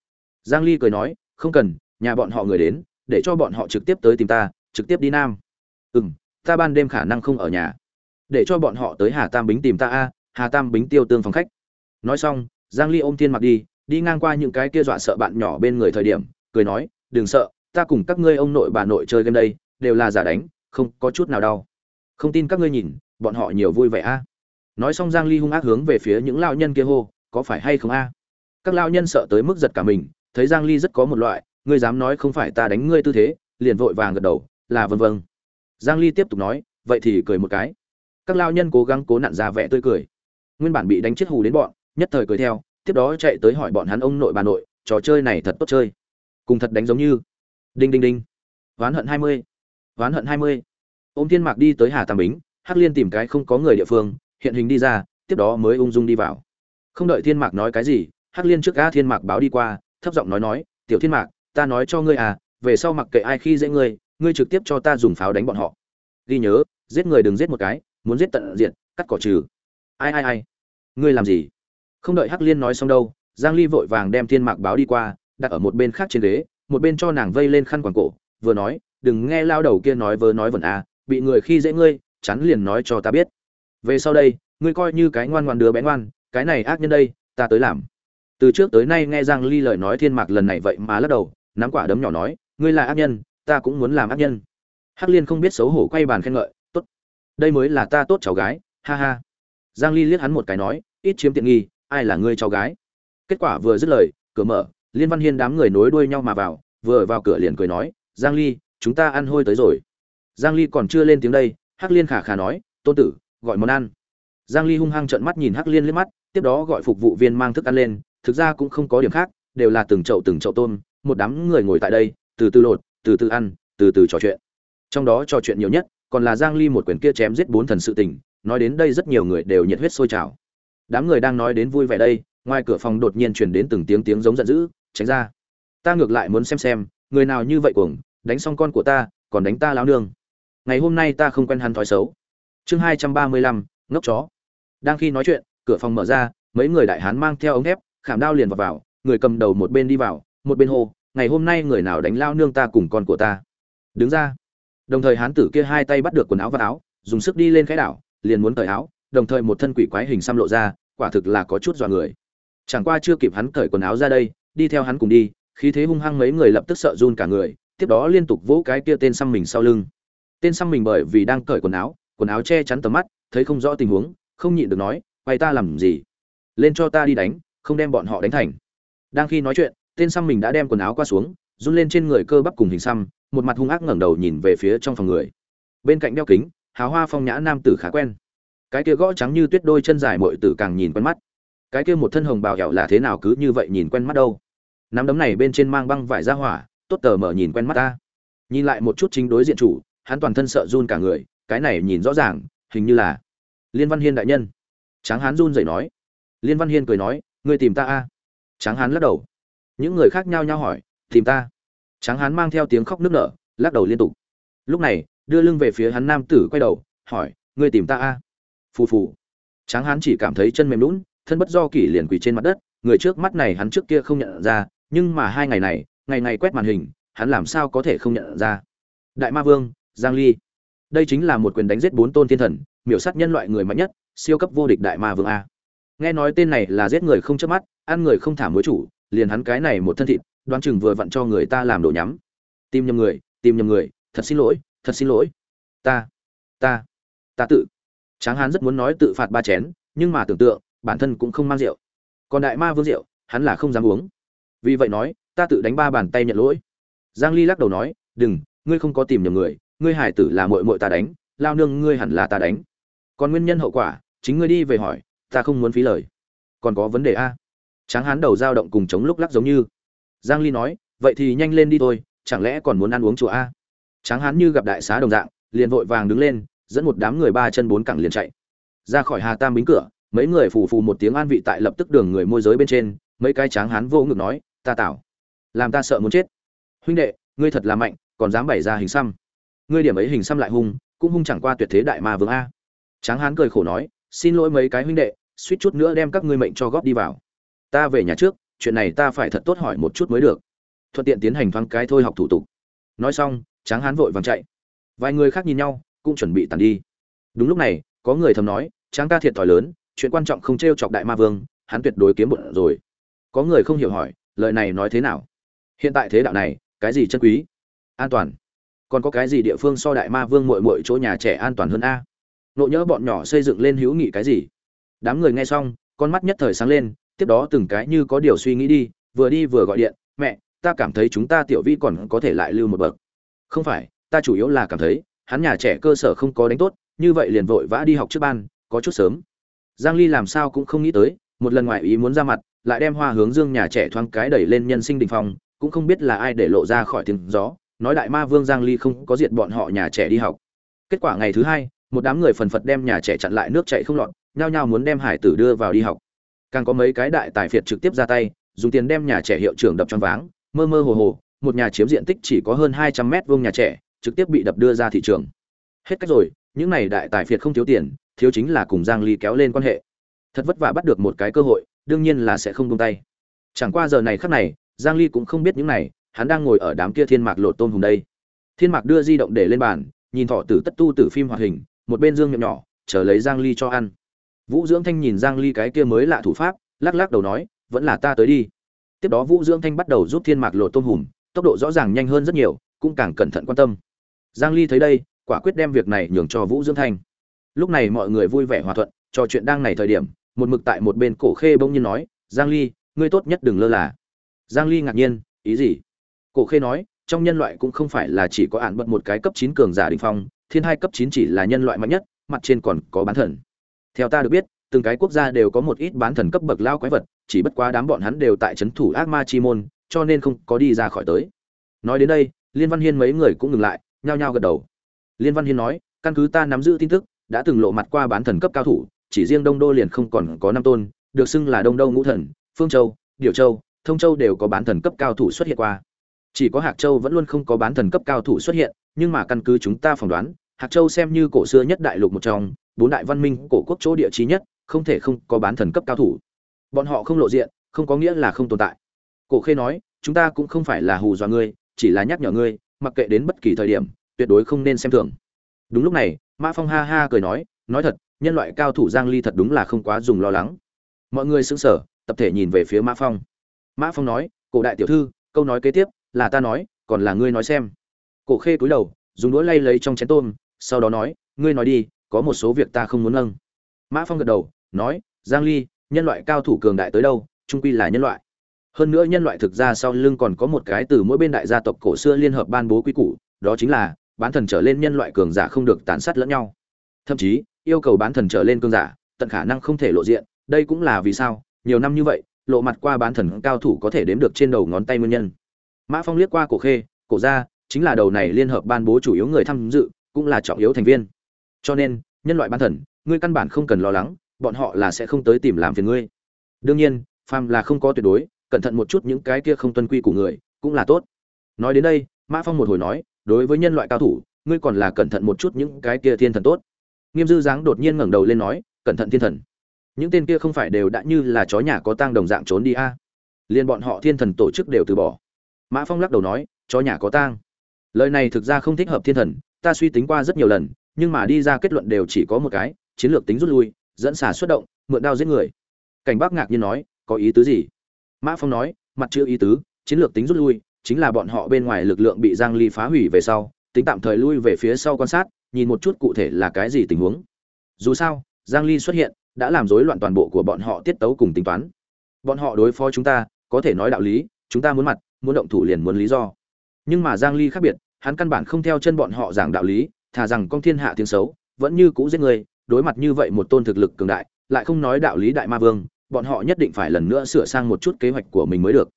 Giang ly cười nói, không cần, nhà bọn họ người đến, để cho bọn họ trực tiếp tới tìm ta trực tiếp đi nam. Ừm, ta ban đêm khả năng không ở nhà. Để cho bọn họ tới hà tam bính tìm ta a, hà tam bính tiêu tương phòng khách. Nói xong, giang ly ôm thiên mặc đi đi ngang qua những cái kia dọa sợ bạn nhỏ bên người thời điểm, cười nói, đừng sợ, ta cùng các ngươi ông nội bà nội chơi game đây, đều là giả đánh, không có chút nào đau. Không tin các ngươi nhìn, bọn họ nhiều vui vẻ a. Nói xong giang ly hung ác hướng về phía những lao nhân kia hô, có phải hay không a? Các lao nhân sợ tới mức giật cả mình, thấy giang ly rất có một loại, ngươi dám nói không phải ta đánh ngươi tư thế, liền vội vàng gật đầu là vâng vâng giang ly tiếp tục nói, vậy thì cười một cái. Các lao nhân cố gắng cố nặn ra vẻ tươi cười. Nguyên bản bị đánh chết hù đến bọn, nhất thời cười theo, tiếp đó chạy tới hỏi bọn hắn ông nội bà nội, trò chơi này thật tốt chơi. Cùng thật đánh giống như. Đinh đinh đinh. Ván hận 20. ván hận 20. ôm thiên mạc đi tới hà tam bính, hắc liên tìm cái không có người địa phương, hiện hình đi ra, tiếp đó mới ung dung đi vào. Không đợi thiên mạc nói cái gì, hắc liên trước ga thiên mạc báo đi qua, thấp giọng nói nói, tiểu thiên mạc, ta nói cho ngươi à về sau mặc kệ ai khi dễ ngươi ngươi trực tiếp cho ta dùng pháo đánh bọn họ. Ghi nhớ giết người đừng giết một cái muốn giết tận diện, cắt cỏ trừ. Ai ai ai? Ngươi làm gì? Không đợi hắc liên nói xong đâu giang ly vội vàng đem thiên mạc báo đi qua đặt ở một bên khác trên ghế một bên cho nàng vây lên khăn quàng cổ vừa nói đừng nghe lao đầu kia nói vớ nói vẩn à bị người khi dễ ngươi chắn liền nói cho ta biết. Về sau đây ngươi coi như cái ngoan ngoan đứa bé ngoan cái này ác nhân đây ta tới làm. Từ trước tới nay nghe giang ly lời nói thiên mạc lần này vậy mà lắc đầu nắm quả đấm nhỏ nói ngươi là ác nhân ta cũng muốn làm ác nhân. Hắc liên không biết xấu hổ quay bàn khen ngợi, tốt, đây mới là ta tốt cháu gái, ha ha. Giang ly liếc hắn một cái nói, ít chiếm tiện nghi, ai là ngươi cháu gái? Kết quả vừa dứt lời, cửa mở, liên văn hiên đám người nối đuôi nhau mà vào, vừa vào cửa liền cười nói, giang ly, chúng ta ăn hôi tới rồi. Giang ly còn chưa lên tiếng đây, hắc liên khả khả nói, tôn tử, gọi món ăn. Giang ly hung hăng trợn mắt nhìn hắc liên liếc mắt, tiếp đó gọi phục vụ viên mang thức ăn lên, thực ra cũng không có điểm khác, đều là từng chậu từng chậu tôm, một đám người ngồi tại đây, từ từ lột từ từ ăn, từ từ trò chuyện. Trong đó trò chuyện nhiều nhất, còn là giang ly một quyển kia chém giết bốn thần sự tình, nói đến đây rất nhiều người đều nhiệt huyết sôi trào. Đám người đang nói đến vui vẻ đây, ngoài cửa phòng đột nhiên truyền đến từng tiếng tiếng giống giận dữ, tránh ra. Ta ngược lại muốn xem xem, người nào như vậy cuồng, đánh xong con của ta, còn đánh ta láo nương. Ngày hôm nay ta không quen hắn thói xấu. Chương hai trăm ba mươi lăm, ngốc chó. Đang khi nói chuyện, cửa phòng mở ra, mấy người đại hán mang theo ống thép, khảm đao liền vào vào, người cầm đầu một bên đi vào, một bên hô ngày hôm nay người nào đánh lao nương ta cùng con của ta? Đứng ra. Đồng thời hán tử kia hai tay bắt được quần áo và áo, dùng sức đi lên cái đảo, liền muốn cởi áo, đồng thời một thân quỷ quái hình xăm lộ ra, quả thực là có chút dọa người. Chẳng qua chưa kịp hắn cởi quần áo ra đây, đi theo hắn cùng đi, khí thế hung hăng mấy người lập tức sợ run cả người, tiếp đó liên tục vỗ cái kia tên xăm mình sau lưng. Tên xăm mình bởi vì đang cởi quần áo quần áo che chắn tầm mắt, thấy không rõ tình huống, không nhịn được nói, quay ta làm gì? Lên cho ta đi đánh, không đem bọn họ đánh thành. Đang khi nói chuyện tên xăm mình đã đem quần áo qua xuống, run lên trên người cơ bắp cùng hình xăm, một mặt hung ác ngẩng đầu nhìn về phía trong phòng người. Bên cạnh đeo kính, hào hoa phong nhã nam tử khá quen. Cái kia gõ trắng như tuyết đôi chân dài mội tử càng nhìn quen mắt. Cái kia một thân hồng bào hẹo là thế nào cứ như vậy nhìn quen mắt đâu. Nắm đấm này bên trên mang băng vải ra hỏa, tốt tờ mở nhìn quen mắt ta. Nhìn lại một chút chính đối diện chủ, hắn toàn thân sợ run cả người, cái này nhìn rõ ràng, hình như là liên văn hiên đại nhân. Tráng hán run rẩy nói. Liên văn hiên cười nói, ngươi tìm ta a? Tráng hán lắc đầu những người khác nhau nhau hỏi, tìm ta? Tráng hán mang theo tiếng khóc nức nở, lắc đầu liên tục. Lúc này, đưa lưng về phía hắn nam tử quay đầu, hỏi, ngươi tìm ta a? Phù phù. Tráng hán chỉ cảm thấy chân mềm lún thân bất do kỷ liền quỳ trên mặt đất, người trước mắt này hắn trước kia không nhận ra, nhưng mà hai ngày này, ngày ngày quét màn hình, hắn làm sao có thể không nhận ra? Đại ma vương, giang ly. Đây chính là một quyền đánh giết bốn tôn thiên thần, miểu sát nhân loại người mạnh nhất, siêu cấp vô địch đại ma vương a. Nghe nói tên này là giết người không chớp mắt, ăn người không thả mối chủ liền hắn cái này một thân thịt, đoán chừng vừa vặn cho người ta làm đồ nhắm. Tìm nhầm người, tìm nhầm người, thật xin lỗi, thật xin lỗi. Ta ta ta tự. Tráng hán rất muốn nói tự phạt ba chén, nhưng mà tưởng tượng, bản thân cũng không mang rượu. Còn đại ma vương rượu, hắn là không dám uống. Vì vậy nói, ta tự đánh ba bàn tay nhận lỗi. Giang ly lắc đầu nói, đừng, ngươi không có tìm nhầm người, ngươi hải tử là muội muội ta đánh, lao nương ngươi hẳn là ta đánh. Còn nguyên nhân hậu quả, chính ngươi đi về hỏi, ta không muốn phí lời. Còn có vấn đề a tráng hán đầu dao động cùng chống lúc lắc giống như. Giang ly nói, vậy thì nhanh lên đi thôi, chẳng lẽ còn muốn ăn uống chùa a? Tráng hán như gặp đại xá đồng dạng, liền vội vàng đứng lên, dẫn một đám người ba chân bốn cẳng liền chạy. Ra khỏi hà tam bính cửa, mấy người phù phù một tiếng an vị tại lập tức đường người môi giới bên trên, mấy cái tráng hán vô ngực nói, ta tảo, làm ta sợ muốn chết. Huynh đệ, ngươi thật là mạnh, còn dám bày ra hình xăm. Ngươi điểm ấy hình xăm lại hung, cũng hung chẳng qua tuyệt thế đại ma vương a. Tráng hán cười khổ nói, xin lỗi mấy cái huynh đệ, suýt chút nữa đem các ngươi mệnh cho góp đi vào ta về nhà trước, chuyện này ta phải thật tốt hỏi một chút mới được. Thuận tiện tiến hành thoáng cái thôi học thủ tục. Nói xong, tráng hán vội vàng chạy. Vài người khác nhìn nhau, cũng chuẩn bị tàn đi. Đúng lúc này, có người thầm nói, tráng ca thiệt thòi lớn, chuyện quan trọng không t r e o chọc đại ma vương, hắn tuyệt đối kiếm bụng rồi. Có người không hiểu hỏi, lời này nói thế nào? Hiện tại thế đạo này, cái gì chân quý? An toàn. Còn có cái gì địa phương so đại ma vương mội mội chỗ nhà trẻ an toàn hơn a? Nộ nhỡ bọn nhỏ xây dựng lên hữu nghị cái gì? Đám người nghe xong, con mắt nhất thời sáng lên tiếp đó từng cái như có điều suy nghĩ đi vừa đi vừa gọi điện mẹ ta cảm thấy chúng ta tiểu vi còn có thể lại lưu một bậc. Không phải ta chủ yếu là cảm thấy hắn nhà trẻ cơ sở không có đánh tốt như vậy liền vội vã đi học trước ban có chút sớm. Giang ly làm sao cũng không nghĩ tới một lần ngoài ý muốn ra mặt lại đem hoa hướng dương nhà trẻ thoáng cái đẩy lên nhân sinh đình phòng, cũng không biết là ai để lộ ra khỏi tiếng gió nói đại ma vương giang ly không có diệt bọn họ nhà trẻ đi học. Kết quả ngày thứ hai một đám người phần phật đem nhà trẻ chặn lại nước chảy không lọt nhao nhao muốn đem hải tử đưa vào đi học càng có mấy cái đại tài phiệt trực tiếp ra tay, dùng tiền đem nhà trẻ hiệu trưởng đập tròn váng, mơ mơ hồ hồ, một nhà chiếm diện tích chỉ có hơn 200 mét vuông nhà trẻ, trực tiếp bị đập đưa ra thị trường. Hết cách rồi, những này đại tài phiệt không thiếu tiền, thiếu chính là cùng giang ly kéo lên quan hệ. Thật vất vả bắt được một cái cơ hội, đương nhiên là sẽ không buông tay. Chẳng qua giờ này khắc này, giang ly cũng không biết những này, hắn đang ngồi ở đám kia thiên mạc lột tôm hùng đây. Thiên mạc đưa di động để lên bàn, nhìn thọ tử tất tu tử phim hoạt hình, một bên dương miệng nhỏ, chờ lấy giang ly cho ăn vũ dưỡng thanh nhìn giang ly cái kia mới lạ thủ pháp, lắc lắc đầu nói, vẫn là ta tới đi. Tiếp đó vũ dưỡng thanh bắt đầu giúp thiên mạc lột tôm hùm, tốc độ rõ ràng nhanh hơn rất nhiều, cũng càng cẩn thận quan tâm. Giang ly thấy đây, quả quyết đem việc này nhường cho vũ dưỡng thanh. Lúc này mọi người vui vẻ hòa thuận, trò chuyện đang này thời điểm, một mực tại một bên cổ khê bỗng nhiên nói, giang ly, ngươi tốt nhất đừng lơ là. Giang ly ngạc nhiên, ý gì? Cổ khê nói, trong nhân loại cũng không phải là chỉ có ản bật một cái cấp 9 cường giả đỉnh phong, thiên hai cấp 9 chỉ là nhân loại mạnh nhất, mặt trên còn có bán thần theo ta được biết, từng cái quốc gia đều có một ít bán thần cấp bậc lao quái vật, chỉ bất quá đám bọn hắn đều tại trấn thủ ác ma chi môn, cho nên không có đi ra khỏi tới. Nói đến đây, liên văn hiên mấy người cũng ngừng lại, nhao nhao gật đầu. Liên văn hiên nói, căn cứ ta nắm giữ tin tức, đã từng lộ mặt qua bán thần cấp cao thủ, chỉ riêng đông đô liền không còn có năm tôn, được xưng là đông đô ngũ thần, phương châu điều châu, thông châu đều có bán thần cấp cao thủ xuất hiện qua. Chỉ có hạc châu vẫn luôn không có bán thần cấp cao thủ xuất hiện, nhưng mà căn cứ chúng ta phỏng đoán, hạc châu xem như cổ xưa nhất đại lục một trong bốn đại văn minh cổ quốc chỗ địa trí nhất, không thể không có bán thần cấp cao thủ. Bọn họ không lộ diện, không có nghĩa là không tồn tại. Cổ khê nói, chúng ta cũng không phải là hù dọa ngươi, chỉ là nhắc nhở ngươi, mặc kệ đến bất kỳ thời điểm, tuyệt đối không nên xem thường. Đúng lúc này, mã phong ha ha cười nói nói thật, nhân loại cao thủ giang ly thật đúng là không quá dùng lo lắng. Mọi người sững sờ, tập thể nhìn về phía mã phong. Mã phong nói, cổ đại tiểu thư, câu nói kế tiếp là ta nói, còn là ngươi nói xem. Cổ khê cúi đầu, dùng đũa lay lấy trong chén tôm, sau đó nói, ngươi nói đi có một số việc ta không muốn nâng. Mã phong gật đầu, nói, giang ly, nhân loại cao thủ cường đại tới đâu, trung quy là nhân loại. Hơn nữa nhân loại thực ra sau lưng còn có một cái từ mỗi bên đại gia tộc cổ xưa liên hợp ban bố quy củ, đó chính là, bán thần trở lên nhân loại cường giả không được tàn sát lẫn nhau. Thậm chí, yêu cầu bán thần trở lên cường giả, tận khả năng không thể lộ diện, đây cũng là vì sao, nhiều năm như vậy, lộ mặt qua bán thần cao thủ có thể đếm được trên đầu ngón tay nguyên nhân. Mã phong liếc qua cổ khê, cổ gia, chính là đầu này liên hợp ban bố chủ yếu người tham dự, cũng là trọng yếu thành viên cho nên, nhân loại ban thần, ngươi căn bản không cần lo lắng, bọn họ là sẽ không tới tìm làm phiền ngươi. Đương nhiên, phàm là không có tuyệt đối, cẩn thận một chút những cái kia không tuân quy của người, cũng là tốt. Nói đến đây, mã phong một hồi nói, đối với nhân loại cao thủ, ngươi còn là cẩn thận một chút những cái kia thiên thần tốt. Nghiêm dư dáng đột nhiên ngẩng đầu lên nói, cẩn thận thiên thần. Những tên kia không phải đều đã như là chó nhà có tang đồng dạng trốn đi a? À? bọn họ thiên thần tổ chức đều từ bỏ. Mã phong lắc đầu nói, chó nhà có tang. Lời này thực ra không thích hợp thiên thần, ta suy tính qua rất nhiều lần nhưng mà đi ra kết luận đều chỉ có một cái, chiến lược tính rút lui, dẫn xả xuất động, mượn đao giết người. Cảnh bác ngạc nhiên nói, có ý tứ gì? Mã phong nói, mặt chưa ý tứ, chiến lược tính rút lui, chính là bọn họ bên ngoài lực lượng bị giang ly phá hủy về sau, tính tạm thời lui về phía sau quan sát, nhìn một chút cụ thể là cái gì tình huống. Dù sao, giang ly xuất hiện, đã làm rối loạn toàn bộ của bọn họ tiết tấu cùng tính toán. Bọn họ đối phó chúng ta, có thể nói đạo lý, chúng ta muốn mặt, muốn động thủ liền muốn lý do. Nhưng mà giang ly khác biệt, hắn căn bản không theo chân bọn họ giảng đạo lý thà rằng con thiên hạ tiếng xấu, vẫn như cũ giết người, đối mặt như vậy một tôn thực lực cường đại, lại không nói đạo lý đại ma vương, bọn họ nhất định phải lần nữa sửa sang một chút kế hoạch của mình mới được.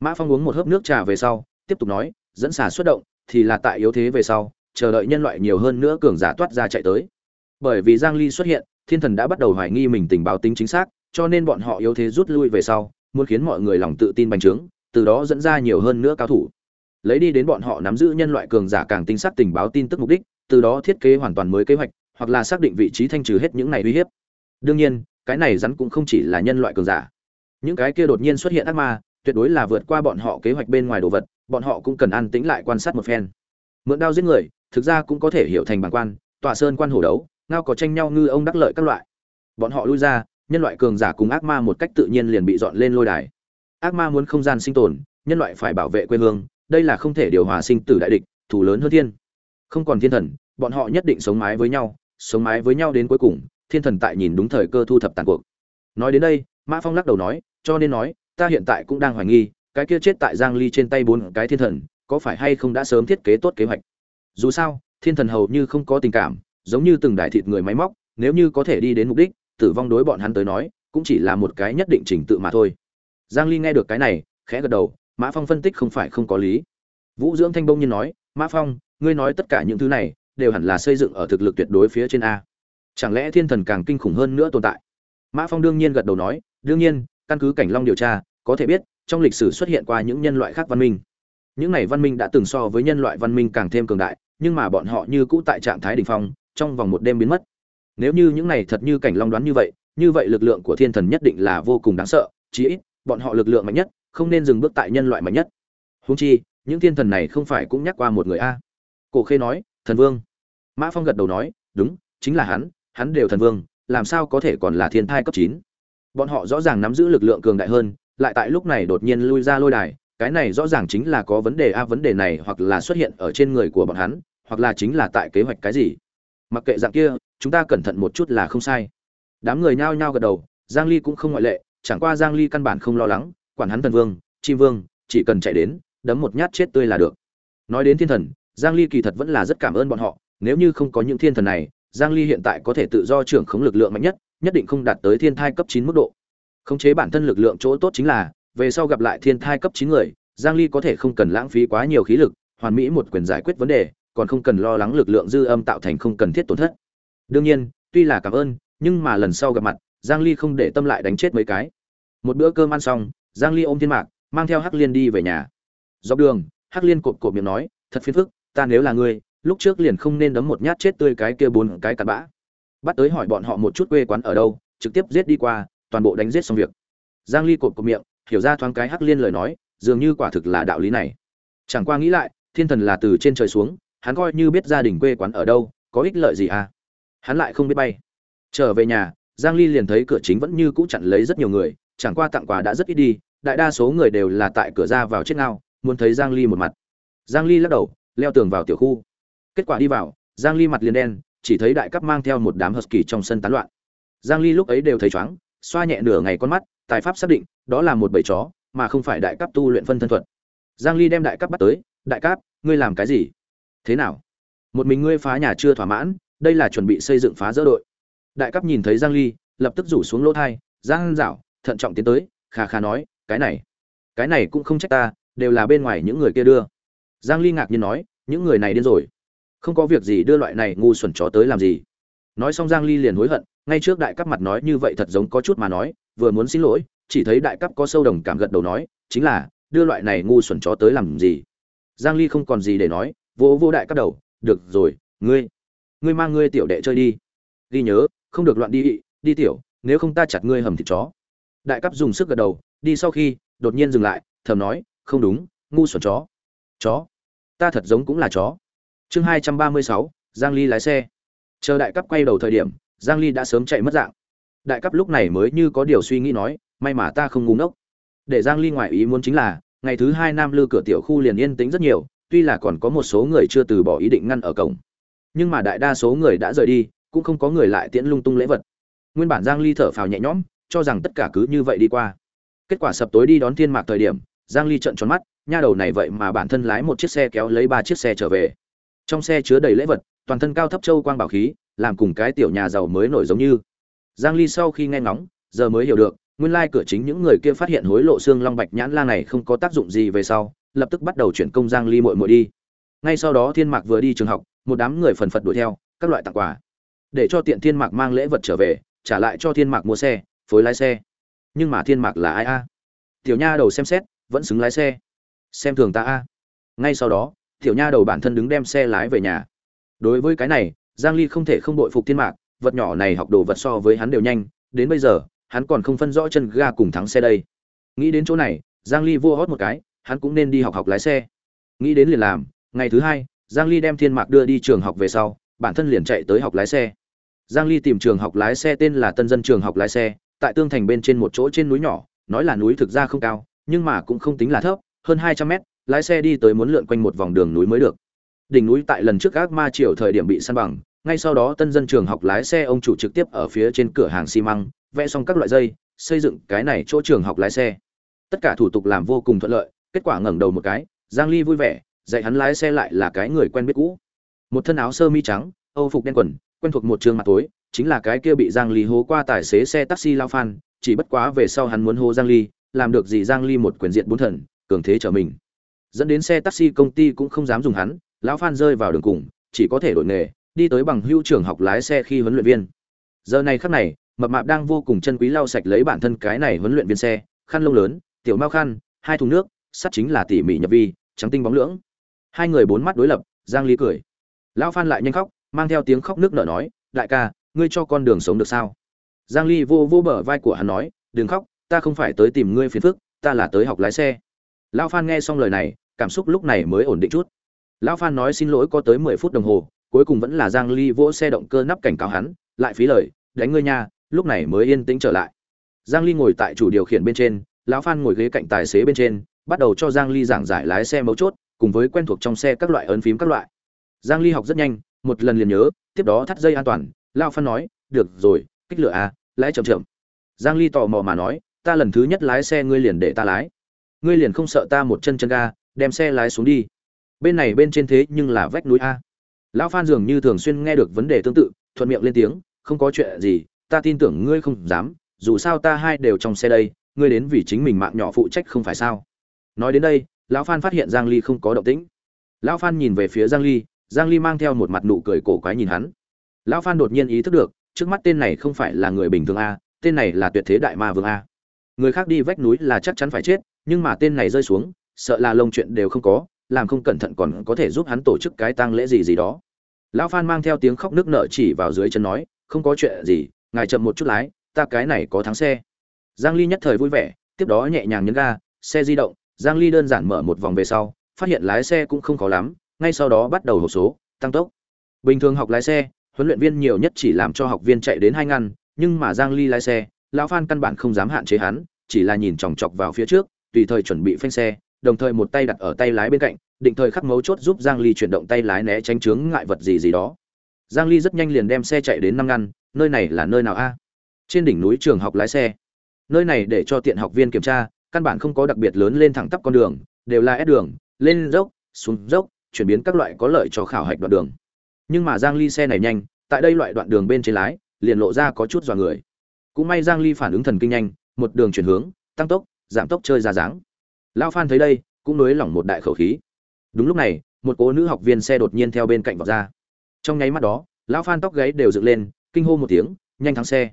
Mã phong uống một hớp nước trà về sau, tiếp tục nói, dẫn xả xuất động, thì là tại yếu thế về sau, chờ đợi nhân loại nhiều hơn nữa cường giả toát ra chạy tới. Bởi vì giang ly xuất hiện, thiên thần đã bắt đầu hoài nghi mình tình báo tính chính xác, cho nên bọn họ yếu thế rút lui về sau, muốn khiến mọi người lòng tự tin bành trướng, từ đó dẫn ra nhiều hơn nữa cao thủ. Lấy đi đến bọn họ nắm giữ nhân loại cường giả càng tinh xác tình báo tin tức mục đích từ đó thiết kế hoàn toàn mới kế hoạch, hoặc là xác định vị trí thanh trừ hết những này uy hiếp. Đương nhiên, cái này rắn cũng không chỉ là nhân loại cường giả. Những cái kia đột nhiên xuất hiện ác ma, tuyệt đối là vượt qua bọn họ kế hoạch bên ngoài đồ vật, bọn họ cũng cần an tĩnh lại quan sát một phen. Mượn đao giết người, thực ra cũng có thể hiểu thành bản quan, tọa sơn quan hổ đấu, ngao có tranh nhau ngư ông đắc lợi các loại. Bọn họ lui ra, nhân loại cường giả cùng ác ma một cách tự nhiên liền bị dọn lên lôi đài. Ác ma muốn không gian sinh tồn, nhân loại phải bảo vệ quê hương, đây là không thể điều hòa sinh tử đại địch thủ lớn hơn thiên không còn thiên thần, bọn họ nhất định sống mái với nhau, sống mái với nhau đến cuối cùng, thiên thần tại nhìn đúng thời cơ thu thập tàn cuộc. Nói đến đây, mã phong lắc đầu nói, cho nên nói, ta hiện tại cũng đang hoài nghi, cái kia chết tại giang ly trên tay bốn cái thiên thần, có phải hay không đã sớm thiết kế tốt kế hoạch? Dù sao, thiên thần hầu như không có tình cảm, giống như từng đại thịt người máy móc, nếu như có thể đi đến mục đích, tử vong đối bọn hắn tới nói, cũng chỉ là một cái nhất định trình tự mà thôi. Giang ly nghe được cái này, khẽ gật đầu, mã phong phân tích không phải không có lý. Vũ dưỡng thanh bông nhiên nói, mã phong ngươi nói tất cả những thứ này đều hẳn là xây dựng ở thực lực tuyệt đối phía trên a. Chẳng lẽ thiên thần càng kinh khủng hơn nữa tồn tại? Mã phong đương nhiên gật đầu nói, đương nhiên, căn cứ cảnh long điều tra, có thể biết, trong lịch sử xuất hiện qua những nhân loại khác văn minh. Những này văn minh đã từng so với nhân loại văn minh càng thêm cường đại, nhưng mà bọn họ như cũ tại trạng thái đỉnh phong, trong vòng một đêm biến mất. Nếu như những này thật như cảnh long đoán như vậy như vậy lực lượng của thiên thần nhất định là vô cùng đáng sợ, chí ít, bọn họ lực lượng mạnh nhất, không nên dừng bước tại nhân loại mạnh nhất. Húng chi, những thiên thần này không phải cũng nhắc qua một người a cổ khê nói, thần vương. Mã phong gật đầu nói, đúng, chính là hắn hắn đều thần vương, làm sao có thể còn là thiên thai cấp chín? Bọn họ rõ ràng nắm giữ lực lượng cường đại hơn, lại tại lúc này đột nhiên lui ra lôi đài, cái này rõ ràng chính là có vấn đề a, vấn đề này hoặc là xuất hiện ở trên người của bọn hắn, hoặc là chính là tại kế hoạch cái gì. Mặc kệ dạng kia, chúng ta cẩn thận một chút là không sai. Đám người nhao nhao gật đầu, giang ly cũng không ngoại lệ, chẳng qua giang ly căn bản không lo lắng, quản hắn thần vương, chim vương, chỉ cần chạy đến, đấm một nhát chết tươi là được. Nói đến thiên thần giang ly kỳ thật vẫn là rất cảm ơn bọn họ, nếu như không có những thiên thần này, giang ly hiện tại có thể tự do trưởng khống lực lượng mạnh nhất nhất định không đạt tới thiên thai cấp 9 mức độ. Khống chế bản thân lực lượng chỗ tốt chính là, về sau gặp lại thiên thai cấp 9 người, giang ly có thể không cần lãng phí quá nhiều khí lực, hoàn mỹ một quyền giải quyết vấn đề, còn không cần lo lắng lực lượng dư âm tạo thành không cần thiết tổn thất. Đương nhiên, tuy là cảm ơn, nhưng mà lần sau gặp mặt, giang ly không để tâm lại đánh chết mấy cái. Một bữa cơm ăn xong, giang ly ôm thiên mạc, mang theo hắc liên đi về nhà. Dọc đường, hắc liên cột cổ miệng nói, thật phiền phức ta nếu là ngươi, lúc trước liền không nên đấm một nhát chết tươi cái kia bốn cái cặn bã. Bắt tới hỏi bọn họ một chút quê quán ở đâu, trực tiếp giết đi qua, toàn bộ đánh giết xong việc. Giang ly cột cột miệng, hiểu ra thoáng cái hắc liên lời nói, dường như quả thực là đạo lý này. Chẳng qua nghĩ lại, thiên thần là từ trên trời xuống, hắn coi như biết gia đình quê quán ở đâu, có ích lợi gì à? Hắn lại không biết bay. Trở về nhà, giang ly liền thấy cửa chính vẫn như cũ chặn lấy rất nhiều người, chẳng qua tặng quà đã rất ít đi, đại đa số người đều là tại cửa ra vào chết ngao, muốn thấy giang ly một mặt. Giang ly lắc đầu leo tường vào tiểu khu. Kết quả đi vào, giang ly mặt liền đen, chỉ thấy đại cấp mang theo một đám husky trong sân tán loạn. Giang ly lúc ấy đều thấy chóng xoa nhẹ nửa ngày con mắt, tài pháp xác định, đó là một bầy chó, mà không phải đại cấp tu luyện phân thân thuật. Giang ly đem đại cấp bắt tới, đại cấp ngươi làm cái gì? Thế nào? Một mình ngươi phá nhà chưa thỏa mãn, đây là chuẩn bị xây dựng phá dỡ đội. Đại cấp nhìn thấy giang ly, lập tức rủ xuống lỗ thai, giang dạo, thận trọng tiến tới, khà khà nói, cái này cái này cũng không trách ta, đều là bên ngoài những người kia đưa giang ly ngạc nhiên nói, những người này điên rồi. Không có việc gì đưa loại này ngu xuẩn chó tới làm gì. Nói xong giang ly liền hối hận, ngay trước đại cấp mặt nói như vậy thật giống có chút mà nói, vừa muốn xin lỗi, chỉ thấy đại cấp có sâu đồng cảm gật đầu nói, chính là, đưa loại này ngu xuẩn chó tới làm gì? Giang ly không còn gì để nói, vỗ vô đại cấp đầu, được rồi, ngươi ngươi mang ngươi tiểu đệ chơi đi. Ghi nhớ, không được loạn đi đi tiểu, nếu không ta chặt ngươi hầm thịt chó. Đại cấp dùng sức gật đầu, đi sau khi, đột nhiên dừng lại, thầm nói, không đúng, ngu xuẩn chó. Chó? Ta thật giống cũng là chó. Chương hai trăm ba mươi sáu, giang ly lái xe. Chờ đại cấp quay đầu thời điểm, giang ly đã sớm chạy mất dạng. Đại cấp lúc này mới như có điều suy nghĩ nói, may mà ta không ngu ngốc. Để giang ly ngoại ý muốn chính là, ngày thứ hai nam lư cửa tiểu khu liền yên tĩnh rất nhiều, tuy là còn có một số người chưa từ bỏ ý định ngăn ở cổng. Nhưng mà đại đa số người đã rời đi, cũng không có người lại tiễn lung tung lễ vật. Nguyên bản giang ly thở phào nhẹ nhõm, cho rằng tất cả cứ như vậy đi qua. Kết quả sập tối đi đón thiên mạc thời điểm, giang ly trợn tròn mắt nha đầu này vậy mà bản thân lái một chiếc xe kéo lấy ba chiếc xe trở về. Trong xe chứa đầy lễ vật, toàn thân cao thấp châu quang bảo khí, làm cùng cái tiểu nhà giàu mới nổi giống như. Giang ly sau khi nghe ngóng, giờ mới hiểu được, nguyên lai cửa chính những người kia phát hiện hối lộ xương long bạch nhãn lang này không có tác dụng gì về sau, lập tức bắt đầu chuyển công giang ly muội muội đi. Ngay sau đó thiên mạc vừa đi trường học, một đám người phần phật đuổi theo, các loại tặng quà. Để cho tiện thiên mạc mang lễ vật trở về, trả lại cho thiên mạc mua xe, phối lái xe. Nhưng mà thiên mạc là ai a? Tiểu nha đầu xem xét, vẫn xứng lái xe xem thường ta a. Ngay sau đó, tiểu nha đầu bản thân đứng đem xe lái về nhà. Đối với cái này, giang ly không thể không đội phục thiên mạc, vật nhỏ này học đồ vật so với hắn đều nhanh, đến bây giờ, hắn còn không phân rõ chân ga cùng thắng xe đây. Nghĩ đến chỗ này, giang ly vua hót một cái, hắn cũng nên đi học học lái xe. Nghĩ đến liền làm, ngày thứ hai, giang ly đem thiên mạc đưa đi trường học về sau, bản thân liền chạy tới học lái xe. Giang ly tìm trường học lái xe tên là tân dân trường học lái xe, tại tương thành bên trên một chỗ trên núi nhỏ, nói là núi thực ra không cao, nhưng mà cũng không tính là thấp hơn 200 mét, lái xe đi tới muốn lượn quanh một vòng đường núi mới được. Đỉnh núi tại lần trước gác ma triều thời điểm bị săn bằng, ngay sau đó tân dân trường học lái xe ông chủ trực tiếp ở phía trên cửa hàng xi măng, vẽ xong các loại dây, xây dựng cái này chỗ trường học lái xe. Tất cả thủ tục làm vô cùng thuận lợi, kết quả ngẩng đầu một cái, giang ly vui vẻ, dạy hắn lái xe lại là cái người quen biết cũ. Một thân áo sơ mi trắng, âu phục đen quần, quen thuộc một trường mặt tối, chính là cái kia bị giang ly hố qua tài xế xe taxi lao phan, chỉ bất quá về sau hắn muốn hô giang ly, làm được gì giang ly một quyền diện bốn thần cường thế trở mình. Dẫn đến xe taxi công ty cũng không dám dùng hắn, lão phan rơi vào đường cùng, chỉ có thể đổi nghề, đi tới bằng hưu trường học lái xe khi huấn luyện viên. Giờ này khắc này, mập mạp đang vô cùng chân quý lau sạch lấy bản thân cái này huấn luyện viên xe, khăn lông lớn, tiểu mao khăn, hai thùng nước, sắt chính là tỉ mỉ nhập vi, trắng tinh bóng lưỡng. Hai người bốn mắt đối lập, giang ly cười. Lão phan lại nhanh khóc, mang theo tiếng khóc nước nở nói, đại ca, ngươi cho con đường sống được sao? Giang ly vô vô bờ vai của hắn nói, đừng khóc, ta không phải tới tìm ngươi phiền phức, ta là tới học lái xe lão phan nghe xong lời này, cảm xúc lúc này mới ổn định chút. Lão phan nói xin lỗi có tới 10 phút đồng hồ, cuối cùng vẫn là giang ly vỗ xe động cơ nắp cảnh cáo hắn, lại phí lời, đánh ngươi nha, lúc này mới yên tĩnh trở lại. Giang ly ngồi tại chủ điều khiển bên trên, lão phan ngồi ghế cạnh tài xế bên trên, bắt đầu cho giang ly giảng giải lái xe mấu chốt, cùng với quen thuộc trong xe các loại ấn phím các loại. Giang ly học rất nhanh, một lần liền nhớ, tiếp đó thắt dây an toàn, lão phan nói, được rồi, kích lửa à lái chậm chậm. Giang ly tò mò mà nói, ta lần thứ nhất lái xe ngươi liền để ta lái ngươi liền không sợ ta một chân chân ga, đem xe lái xuống đi. Bên này bên trên thế nhưng là vách núi a. Lão phan dường như thường xuyên nghe được vấn đề tương tự, thuận miệng lên tiếng, không có chuyện gì, ta tin tưởng ngươi không dám, dù sao ta hai đều trong xe đây, ngươi đến vì chính mình mạng nhỏ phụ trách không phải sao. Nói đến đây, lão phan phát hiện giang ly không có động tĩnh. Lão phan nhìn về phía giang ly giang ly mang theo một mặt nụ cười cổ quái nhìn hắn. Lão phan đột nhiên ý thức được, trước mắt tên này không phải là người bình thường a, tên này là tuyệt thế đại ma vương a. Người khác đi vách núi là chắc chắn phải chết nhưng mà tên này rơi xuống, sợ là lông chuyện đều không có, làm không cẩn thận còn có thể giúp hắn tổ chức cái tang lễ gì gì đó. Lão phan mang theo tiếng khóc nước nở chỉ vào dưới chân nói, không có chuyện gì, ngài chậm một chút lái, ta cái này có thắng xe. Giang ly nhất thời vui vẻ, tiếp đó nhẹ nhàng nhấn ga, xe di động, giang ly đơn giản mở một vòng về sau, phát hiện lái xe cũng không khó lắm, ngay sau đó bắt đầu hộp số, tăng tốc. Bình thường học lái xe, huấn luyện viên nhiều nhất chỉ làm cho học viên chạy đến hai ngăn, nhưng mà giang ly lái xe, lão phan căn bản không dám hạn chế hắn, chỉ là nhìn chòng chọc vào phía trước tùy thời chuẩn bị phanh xe, đồng thời một tay đặt ở tay lái bên cạnh, định thời khắc mấu chốt giúp giang ly chuyển động tay lái né tránh chướng ngại vật gì gì đó. Giang ly rất nhanh liền đem xe chạy đến năm ngăn, nơi này là nơi nào a? Trên đỉnh núi trường học lái xe. Nơi này để cho tiện học viên kiểm tra, căn bản không có đặc biệt lớn lên thẳng tắp con đường, đều là ép đường, lên dốc, xuống dốc, chuyển biến các loại có lợi cho khảo hạch đoạn đường. Nhưng mà giang ly xe này nhanh, tại đây loại đoạn đường bên trên lái, liền lộ ra có chút dò người. Cũng may giang ly phản ứng thần kinh nhanh, một đường chuyển hướng, tăng tốc giảm tốc chơi ra dáng. Lao phan thấy đây, cũng nới lỏng một đại khẩu khí. Đúng lúc này, một cô nữ học viên xe đột nhiên theo bên cạnh vọt ra. Trong nháy mắt đó, lão phan tóc gáy đều dựng lên, kinh hô một tiếng, nhanh thắng xe.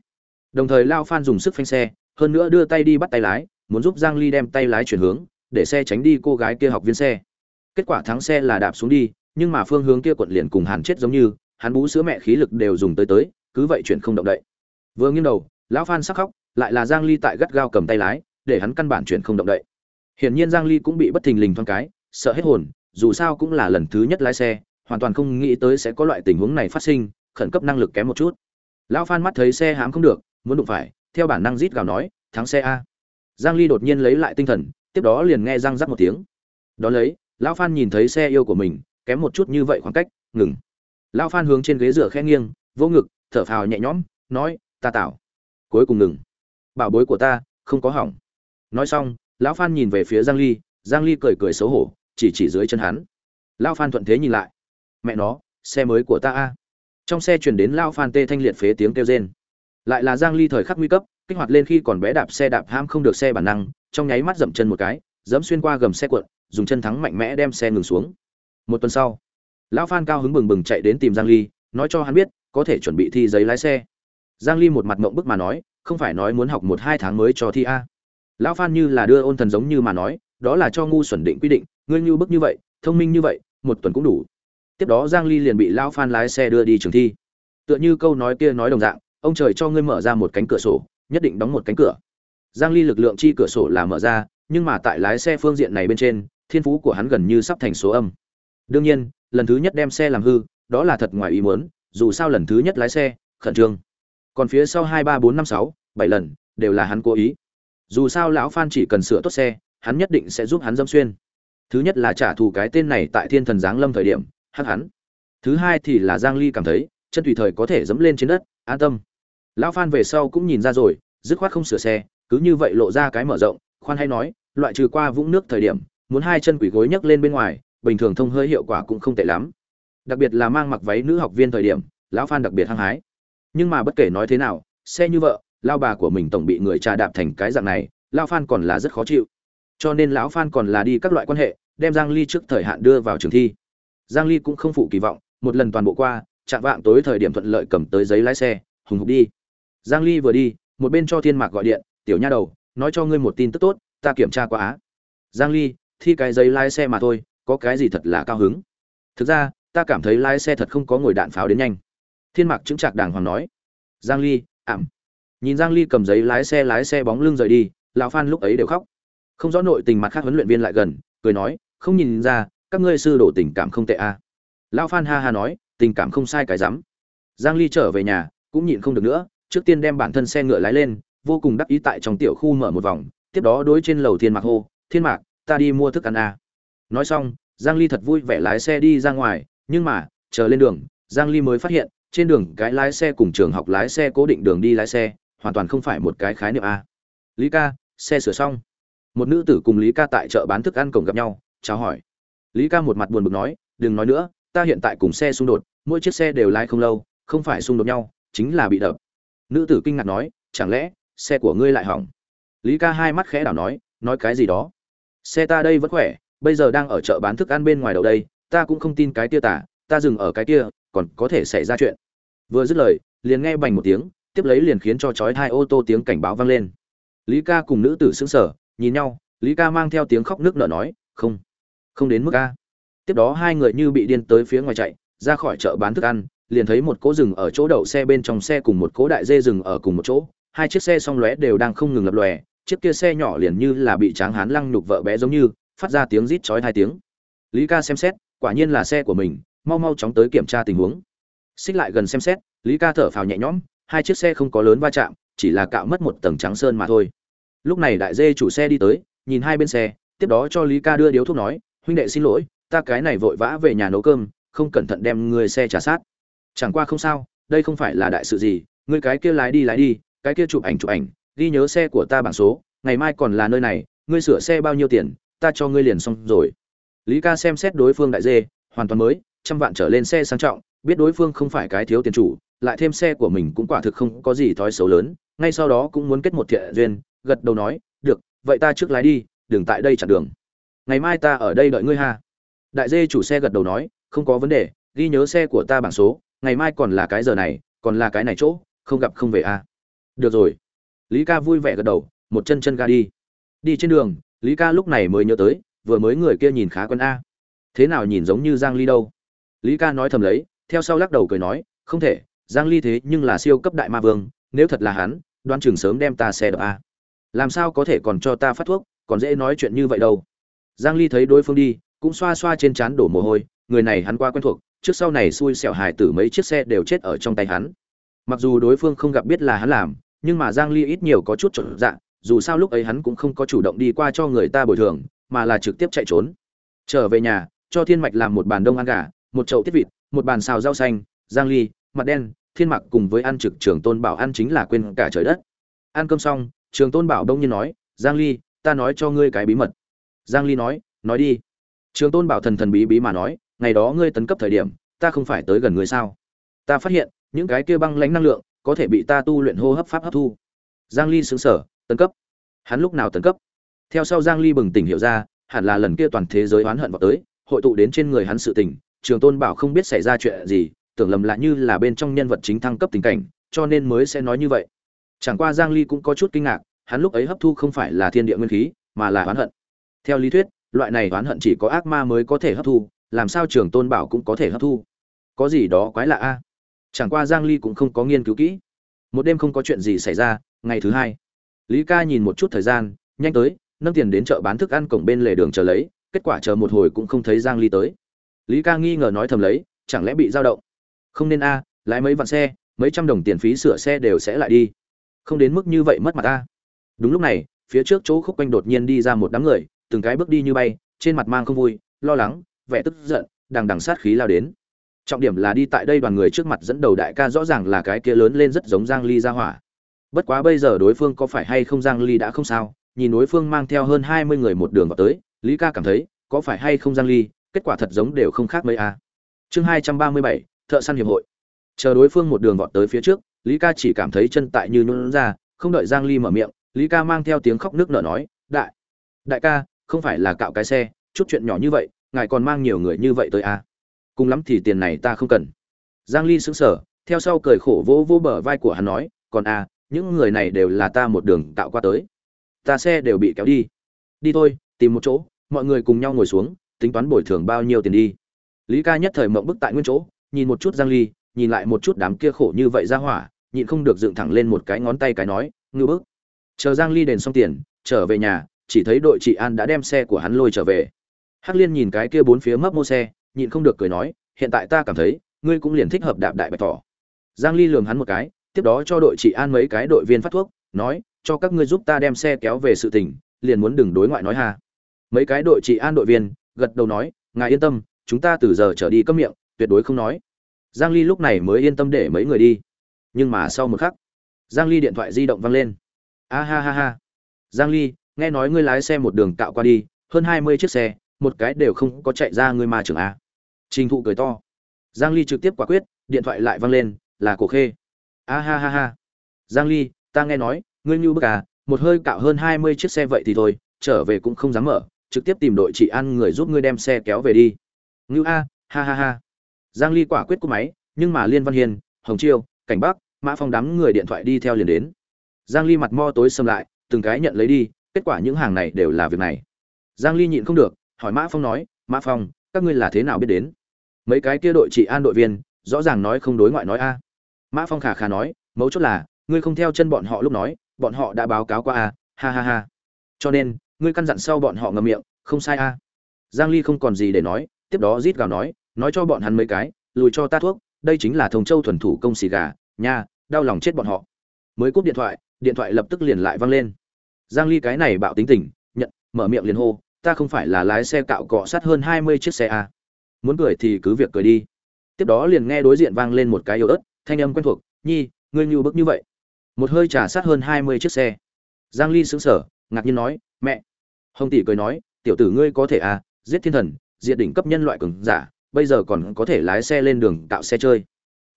Đồng thời lao phan dùng sức phanh xe, hơn nữa đưa tay đi bắt tay lái, muốn giúp giang ly đem tay lái chuyển hướng, để xe tránh đi cô gái kia học viên xe. Kết quả thắng xe là đạp xuống đi, nhưng mà phương hướng kia cuộn liền cùng hàn chết giống như, hắn bú sữa mẹ khí lực đều dùng tới tới, cứ vậy chuyển không động đậy. Vừa nghiêng đầu, lão phan sắc khóc, lại là giang ly tại gắt gao cầm tay lái để hắn căn bản chuyển không động đậy. Hiển nhiên giang ly cũng bị bất thình lình thoáng cái, sợ hết hồn, dù sao cũng là lần thứ nhất lái xe, hoàn toàn không nghĩ tới sẽ có loại tình huống này phát sinh, khẩn cấp năng lực kém một chút. Lão phan mắt thấy xe hám không được, muốn đụng phải, theo bản năng rít gào nói, thắng xe a. Giang ly đột nhiên lấy lại tinh thần, tiếp đó liền nghe răng rắc một tiếng. Đó lấy, lão phan nhìn thấy xe yêu của mình, kém một chút như vậy khoảng cách, ngừng. Lão phan hướng trên ghế dựa khẽ nghiêng vô ngực, thở phào nhẹ nhõm, nói, ta tạo cuối cùng ngừng. Bảo bối của ta, không có hỏng nói xong, lão phan nhìn về phía giang ly giang ly cười cười xấu hổ, chỉ chỉ dưới chân hắn. Lão phan thuận thế nhìn lại. Mẹ nó, xe mới của ta a. Trong xe chuyển đến lão phan tê thanh liệt phế tiếng kêu rên. Lại là giang ly thời khắc nguy cấp, kích hoạt lên khi còn bé đạp xe đạp ham không được xe bản năng, trong nháy mắt dậm chân một cái, dẫm xuyên qua gầm xe cuộn, dùng chân thắng mạnh mẽ đem xe ngừng xuống. Một tuần sau, lão phan cao hứng bừng bừng chạy đến tìm giang ly, nói cho hắn biết, có thể chuẩn bị thi giấy lái xe. Giang ly một mặt mộng bức mà nói, không phải nói muốn học một hai tháng mới cho thi a lão phan như là đưa ôn thần giống như mà nói, đó là cho ngu xuẩn định quy định, ngươi như bức như vậy, thông minh như vậy, một tuần cũng đủ. Tiếp đó giang ly liền bị lão phan lái xe đưa đi trường thi. Tựa như câu nói kia nói đồng dạng, ông trời cho ngươi mở ra một cánh cửa sổ, nhất định đóng một cánh cửa. Giang ly lực lượng chi cửa sổ là mở ra, nhưng mà tại lái xe phương diện này bên trên, thiên phú của hắn gần như sắp thành số âm. Đương nhiên, lần thứ nhất đem xe làm hư, đó là thật ngoài ý muốn, dù sao lần thứ nhất lái xe, khẩn trương. Còn phía sau hai ba bốn năm sáu, bảy lần, đều là hắn cố ý dù sao lão phan chỉ cần sửa tốt xe, hắn nhất định sẽ giúp hắn dâm xuyên. Thứ nhất là trả thù cái tên này tại thiên thần giáng lâm thời điểm, hắc hắn. Thứ hai thì là giang ly cảm thấy, chân tùy thời có thể dẫm lên trên đất, an tâm. Lão phan về sau cũng nhìn ra rồi, dứt khoát không sửa xe, cứ như vậy lộ ra cái mở rộng, khoan hay nói, loại trừ qua vũng nước thời điểm, muốn hai chân quỷ gối nhấc lên bên ngoài, bình thường thông hơi hiệu quả cũng không tệ lắm. Đặc biệt là mang mặc váy nữ học viên thời điểm, lão phan đặc biệt hăng hái. Nhưng mà bất kể nói thế nào, xe như vợ lao bà của mình tổng bị người trà đạp thành cái dạng này, lao phan còn là rất khó chịu. Cho nên lão phan còn là đi các loại quan hệ, đem giang ly trước thời hạn đưa vào trường thi. Giang ly cũng không phụ kỳ vọng, một lần toàn bộ qua, chạm vạng tối thời điểm thuận lợi cầm tới giấy lái xe, hùng hục đi. Giang ly vừa đi, một bên cho thiên mạc gọi điện, tiểu nha đầu, nói cho ngươi một tin tức tốt, ta kiểm tra qua á. Giang ly, thi cái giấy lái xe mà thôi, có cái gì thật là cao hứng? Thực ra, ta cảm thấy lái xe thật không có ngồi đạn pháo đến nhanh. Thiên mạc chứng trạc đàng hoàng nói, giang ly, ảm nhìn giang ly cầm giấy lái xe lái xe bóng lưng rời đi, lão phan lúc ấy đều khóc không rõ nội tình mặt khác huấn luyện viên lại gần, cười nói, không nhìn ra, các ngươi sư đổ tình cảm không tệ a à. lão phan ha ha nói, tình cảm không sai cái rắm giang ly trở về nhà, cũng nhịn không được nữa, trước tiên đem bản thân xe ngựa lái lên, vô cùng đắc ý tại trong tiểu khu mở một vòng, tiếp đó đối trên lầu thiên mạc hô, thiên mạc, ta đi mua thức ăn a à. nói xong, giang ly thật vui vẻ lái xe đi ra ngoài, nhưng mà, chờ lên đường, giang ly mới phát hiện, trên đường cái lái xe cùng trường học lái xe cố định đường đi lái xe hoàn toàn không phải một cái khái niệm a. Lý ca, xe sửa xong. Một nữ tử cùng lý ca tại chợ bán thức ăn cổng gặp nhau, chào hỏi. Lý ca một mặt buồn bực nói, đừng nói nữa, ta hiện tại cùng xe xung đột, mỗi chiếc xe đều lái không lâu, không phải xung đột nhau, chính là bị đập. Nữ tử kinh ngạc nói, chẳng lẽ xe của ngươi lại hỏng? Lý ca hai mắt khẽ đảo nói nói cái gì đó? Xe ta đây vẫn khỏe, bây giờ đang ở chợ bán thức ăn bên ngoài đầu đây, ta cũng không tin cái tia tả, ta dừng ở cái kia, còn có thể xảy ra chuyện. Vừa dứt lời, liền nghe bành một tiếng tiếp lấy liền khiến cho chói hai ô tô tiếng cảnh báo vang lên. Lý ca cùng nữ tử xứng sở nhìn nhau, lý ca mang theo tiếng khóc nước nở nói, không không đến mức ca. Tiếp đó hai người như bị điên tới phía ngoài chạy, ra khỏi chợ bán thức ăn, liền thấy một cỗ rừng ở chỗ đậu xe bên trong xe cùng một cỗ đại dê rừng ở cùng một chỗ. Hai chiếc xe song lóe đều đang không ngừng lập lòe, chiếc kia xe nhỏ liền như là bị tráng hán lăng nhục vợ bé giống như, phát ra tiếng rít chói hai tiếng. Lý ca xem xét, quả nhiên là xe của mình, mau mau chóng tới kiểm tra tình huống. Xích lại gần xem xét, lý ca thở phào nhẹ nhõm hai chiếc xe không có lớn va chạm, chỉ là cạo mất một tầng trắng sơn mà thôi. Lúc này đại dê chủ xe đi tới, nhìn hai bên xe, tiếp đó cho lý ca đưa điếu thuốc nói, huynh đệ xin lỗi, ta cái này vội vã về nhà nấu cơm, không cẩn thận đem người xe trả sát. Chẳng qua không sao, đây không phải là đại sự gì, người cái kia lái đi lái đi, cái kia chụp ảnh chụp ảnh, ghi nhớ xe của ta bảng số, ngày mai còn là nơi này, ngươi sửa xe bao nhiêu tiền, ta cho ngươi liền xong rồi. Lý ca xem xét đối phương đại dê, hoàn toàn mới, trăm vạn trở lên xe sang trọng, biết đối phương không phải cái thiếu tiền chủ lại thêm xe của mình cũng quả thực không có gì thói xấu lớn, ngay sau đó cũng muốn kết một thiện duyên, gật đầu nói, được, vậy ta trước lái đi đừng tại đây chặn đường. Ngày mai ta ở đây đợi ngươi ha. Đại dê chủ xe gật đầu nói, không có vấn đề, ghi nhớ xe của ta bảng số, ngày mai còn là cái giờ này, còn là cái này chỗ, không gặp không về a à. được rồi. Lý ca vui vẻ gật đầu, một chân chân ga đi. Đi trên đường, lý ca lúc này mới nhớ tới, vừa mới người kia nhìn khá quen a. Thế nào nhìn giống như giang ly đâu? Lý ca nói thầm lấy, theo sau lắc đầu cười nói, không thể giang ly thế nhưng là siêu cấp đại ma vương, nếu thật là hắn đoan chừng sớm đem ta xe đập a. Làm sao có thể còn cho ta phát thuốc, còn dễ nói chuyện như vậy đâu. Giang ly thấy đối phương đi, cũng xoa xoa trên trán đổ mồ hôi, người này hắn qua quen thuộc, trước sau này xui xẻo hài tử mấy chiếc xe đều chết ở trong tay hắn. Mặc dù đối phương không gặp biết là hắn làm, nhưng mà giang ly ít nhiều có chút trộn dạ dù sao lúc ấy hắn cũng không có chủ động đi qua cho người ta bồi thường, mà là trực tiếp chạy trốn. Trở về nhà, cho thiên mạch làm một bàn đông ăn gà, một chậu tiết vịt, một bàn xào rau xanh, giang ly mặt đen, thiên mặc cùng với ăn trực trường tôn bảo ăn chính là quên cả trời đất. Ăn cơm xong, trường tôn bảo đông nhiên nói, giang ly, ta nói cho ngươi cái bí mật. Giang ly nói nói đi. Trường tôn bảo thần thần bí bí mà nói, ngày đó ngươi tấn cấp thời điểm, ta không phải tới gần ngươi sao? Ta phát hiện, những cái kia băng lãnh năng lượng, có thể bị ta tu luyện hô hấp pháp hấp thu. Giang ly sững sở tấn cấp. Hắn lúc nào tấn cấp? Theo sau giang ly bừng tỉnh hiểu ra, hẳn là lần kia toàn thế giới oán hận vào tới, hội tụ đến trên người hắn sự tình, trường tôn bảo không biết xảy ra chuyện gì tưởng lầm là như là bên trong nhân vật chính thăng cấp tình cảnh, cho nên mới sẽ nói như vậy. Chẳng qua giang ly cũng có chút kinh ngạc, hắn lúc ấy hấp thu không phải là thiên địa nguyên khí, mà là oán hận. Theo lý thuyết, loại này oán hận chỉ có ác ma mới có thể hấp thu, làm sao trường tôn bảo cũng có thể hấp thu? Có gì đó quái lạ a? Chẳng qua giang ly cũng không có nghiên cứu kỹ. Một đêm không có chuyện gì xảy ra, ngày thứ hai, lý ca nhìn một chút thời gian, nhanh tới, nâng tiền đến chợ bán thức ăn cổng bên lề đường chờ lấy, kết quả chờ một hồi cũng không thấy giang ly tới. Lý ca nghi ngờ nói thầm lấy, chẳng lẽ bị dao động? Không nên a lái mấy vạn xe mấy trăm đồng tiền phí sửa xe đều sẽ lại đi. Không đến mức như vậy mất mặt ta đúng lúc này phía trước chỗ khúc quanh đột nhiên đi ra một đám người từng cái bước đi như bay trên mặt mang không vui lo lắng vẻ tức giận đằng đằng sát khí lao đến. Trọng điểm là đi tại đây đoàn người trước mặt dẫn đầu đại ca rõ ràng là cái kia lớn lên rất giống giang ly ra hỏa. Bất quá bây giờ đối phương có phải hay không giang ly đã không sao nhìn đối phương mang theo hơn 20 người một đường vào tới lý ca cảm thấy có phải hay không giang ly kết quả thật giống đều không khác mấy a. À. chương 237, thợ săn hiệp hội. Chờ đối phương một đường vọt tới phía trước, lý ca chỉ cảm thấy chân tại như nhún ra, không đợi giang ly mở miệng, lý ca mang theo tiếng khóc nước nở nói, đại đại ca, không phải là cạo cái xe, chút chuyện nhỏ như vậy, ngài còn mang nhiều người như vậy tới à? Cùng lắm thì tiền này ta không cần. Giang ly sững sờ, theo sau cười khổ vỗ vỗ bờ vai của hắn nói, còn à những người này đều là ta một đường tạo qua tới. Ta xe đều bị kéo đi. Đi thôi, tìm một chỗ, mọi người cùng nhau ngồi xuống, tính toán bồi thường bao nhiêu tiền đi. Lý ca nhất thời mộng bức tại nguyên chỗ nhìn một chút giang ly, nhìn lại một chút đám kia khổ như vậy ra hỏa, nhịn không được dựng thẳng lên một cái ngón tay cái nói, ngư bức. Chờ giang ly đền xong tiền, trở về nhà, chỉ thấy đội trị an đã đem xe của hắn lôi trở về. Hắc liên nhìn cái kia bốn phía mấp mô xe, nhịn không được cười nói, hiện tại ta cảm thấy, ngươi cũng liền thích hợp đạp đại bạch thỏ. Giang ly lườm hắn một cái, tiếp đó cho đội trị an mấy cái đội viên phát thuốc, nói, cho các ngươi giúp ta đem xe kéo về sự tình, liền muốn đừng đối ngoại nói ha. Mấy cái đội trị an đội viên gật đầu nói, ngài yên tâm, chúng ta từ giờ trở đi cấm miệng tuyệt đối không nói. Giang ly lúc này mới yên tâm để mấy người đi. Nhưng mà sau một khắc, giang ly điện thoại di động vang lên. A ha ha ha. Giang ly, nghe nói ngươi lái xe một đường cạo qua đi, hơn 20 chiếc xe, một cái đều không có chạy ra ngươi mà trưởng a. Trình thụ cười to. Giang ly trực tiếp quả quyết, điện thoại lại vang lên, là cổ khê. A ha ha ha. Giang ly, ta nghe nói, ngươi như bức à một hơi cạo hơn 20 chiếc xe vậy thì thôi, trở về cũng không dám mở, trực tiếp tìm đội chị an người giúp ngươi đem xe kéo về đi. Ngưu a, ha ha ha giang ly quả quyết cúp máy nhưng mà liên văn Hiên, hồng chiêu cảnh bắc mã phong đám người điện thoại đi theo liền đến. Giang ly mặt mo tối sầm lại từng cái nhận lấy đi kết quả những hàng này đều là việc này. Giang ly nhịn không được hỏi mã phong nói mã phong các ngươi là thế nào biết đến? Mấy cái kia đội trị an đội viên rõ ràng nói không đối ngoại nói a. Mã phong khả khả nói mấu chốt là ngươi không theo chân bọn họ lúc nói bọn họ đã báo cáo qua a ha ha ha. Cho nên ngươi căn dặn sau bọn họ ngậm miệng không sai a. Giang ly không còn gì để nói tiếp đó rít gào nói nói cho bọn hắn mấy cái, lùi cho ta thuốc, đây chính là thông châu thuần thủ công xì gà, nha, đau lòng chết bọn họ. Mới cúp điện thoại điện thoại lập tức liền lại vang lên. Giang ly cái này bạo tính tình, nhận, mở miệng liền hô, ta không phải là lái xe cạo cọ sát hơn 20 chiếc xe à? muốn cười thì cứ việc cười đi. Tiếp đó liền nghe đối diện vang lên một cái yếu ớt, thanh âm quen thuộc, nhi, ngươi như bức như vậy. Một hơi trả sát hơn 20 chiếc xe. Giang ly sững sờ, ngạc nhiên nói, mẹ. Hồng tỷ cười nói, tiểu tử ngươi có thể à giết thiên thần, diệt đỉnh cấp nhân loại cường giả bây giờ còn có thể lái xe lên đường tạo xe chơi.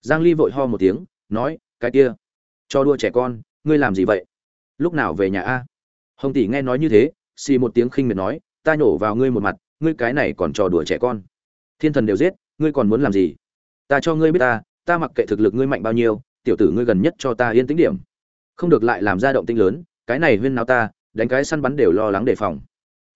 Giang ly vội ho một tiếng, nói, cái kia, cho đua trẻ con, ngươi làm gì vậy? Lúc nào về nhà a? Hồng tỷ nghe nói như thế, xì một tiếng khinh miệt nói, ta nhổ vào ngươi một mặt, ngươi cái này còn trò đùa trẻ con. Thiên thần đều giết, ngươi còn muốn làm gì? Ta cho ngươi biết ta ta mặc kệ thực lực ngươi mạnh bao nhiêu, tiểu tử ngươi gần nhất cho ta yên tĩnh điểm. Không được lại làm ra động tĩnh lớn, cái này huyên nào ta, đánh cái săn bắn đều lo lắng đề phòng.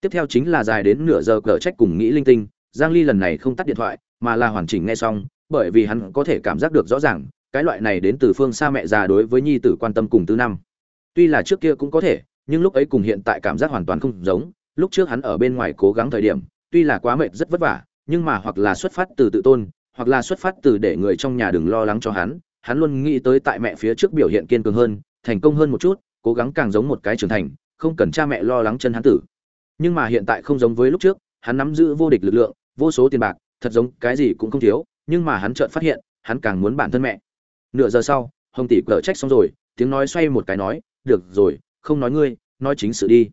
Tiếp theo chính là dài đến nửa giờ cờ trách cùng nghĩ linh tinh giang ly lần này không tắt điện thoại, mà là hoàn chỉnh nghe xong, bởi vì hắn có thể cảm giác được rõ ràng, cái loại này đến từ phương xa mẹ già đối với nhi tử quan tâm cùng tứ năm. Tuy là trước kia cũng có thể, nhưng lúc ấy cùng hiện tại cảm giác hoàn toàn không giống, lúc trước hắn ở bên ngoài cố gắng thời điểm, tuy là quá mệt rất vất vả, nhưng mà hoặc là xuất phát từ tự tôn, hoặc là xuất phát từ để người trong nhà đừng lo lắng cho hắn hắn luôn nghĩ tới tại mẹ phía trước biểu hiện kiên cường hơn, thành công hơn một chút, cố gắng càng giống một cái trưởng thành, không cần cha mẹ lo lắng chân hắn tử. Nhưng mà hiện tại không giống với lúc trước, hắn nắm giữ vô địch lực lượng vô số tiền bạc, thật giống cái gì cũng không thiếu, nhưng mà hắn chợt phát hiện, hắn càng muốn bản thân mẹ. Nửa giờ sau, hồng tỷ cở trách xong rồi, tiếng nói xoay một cái nói, được rồi, không nói ngươi, nói chính sự đi.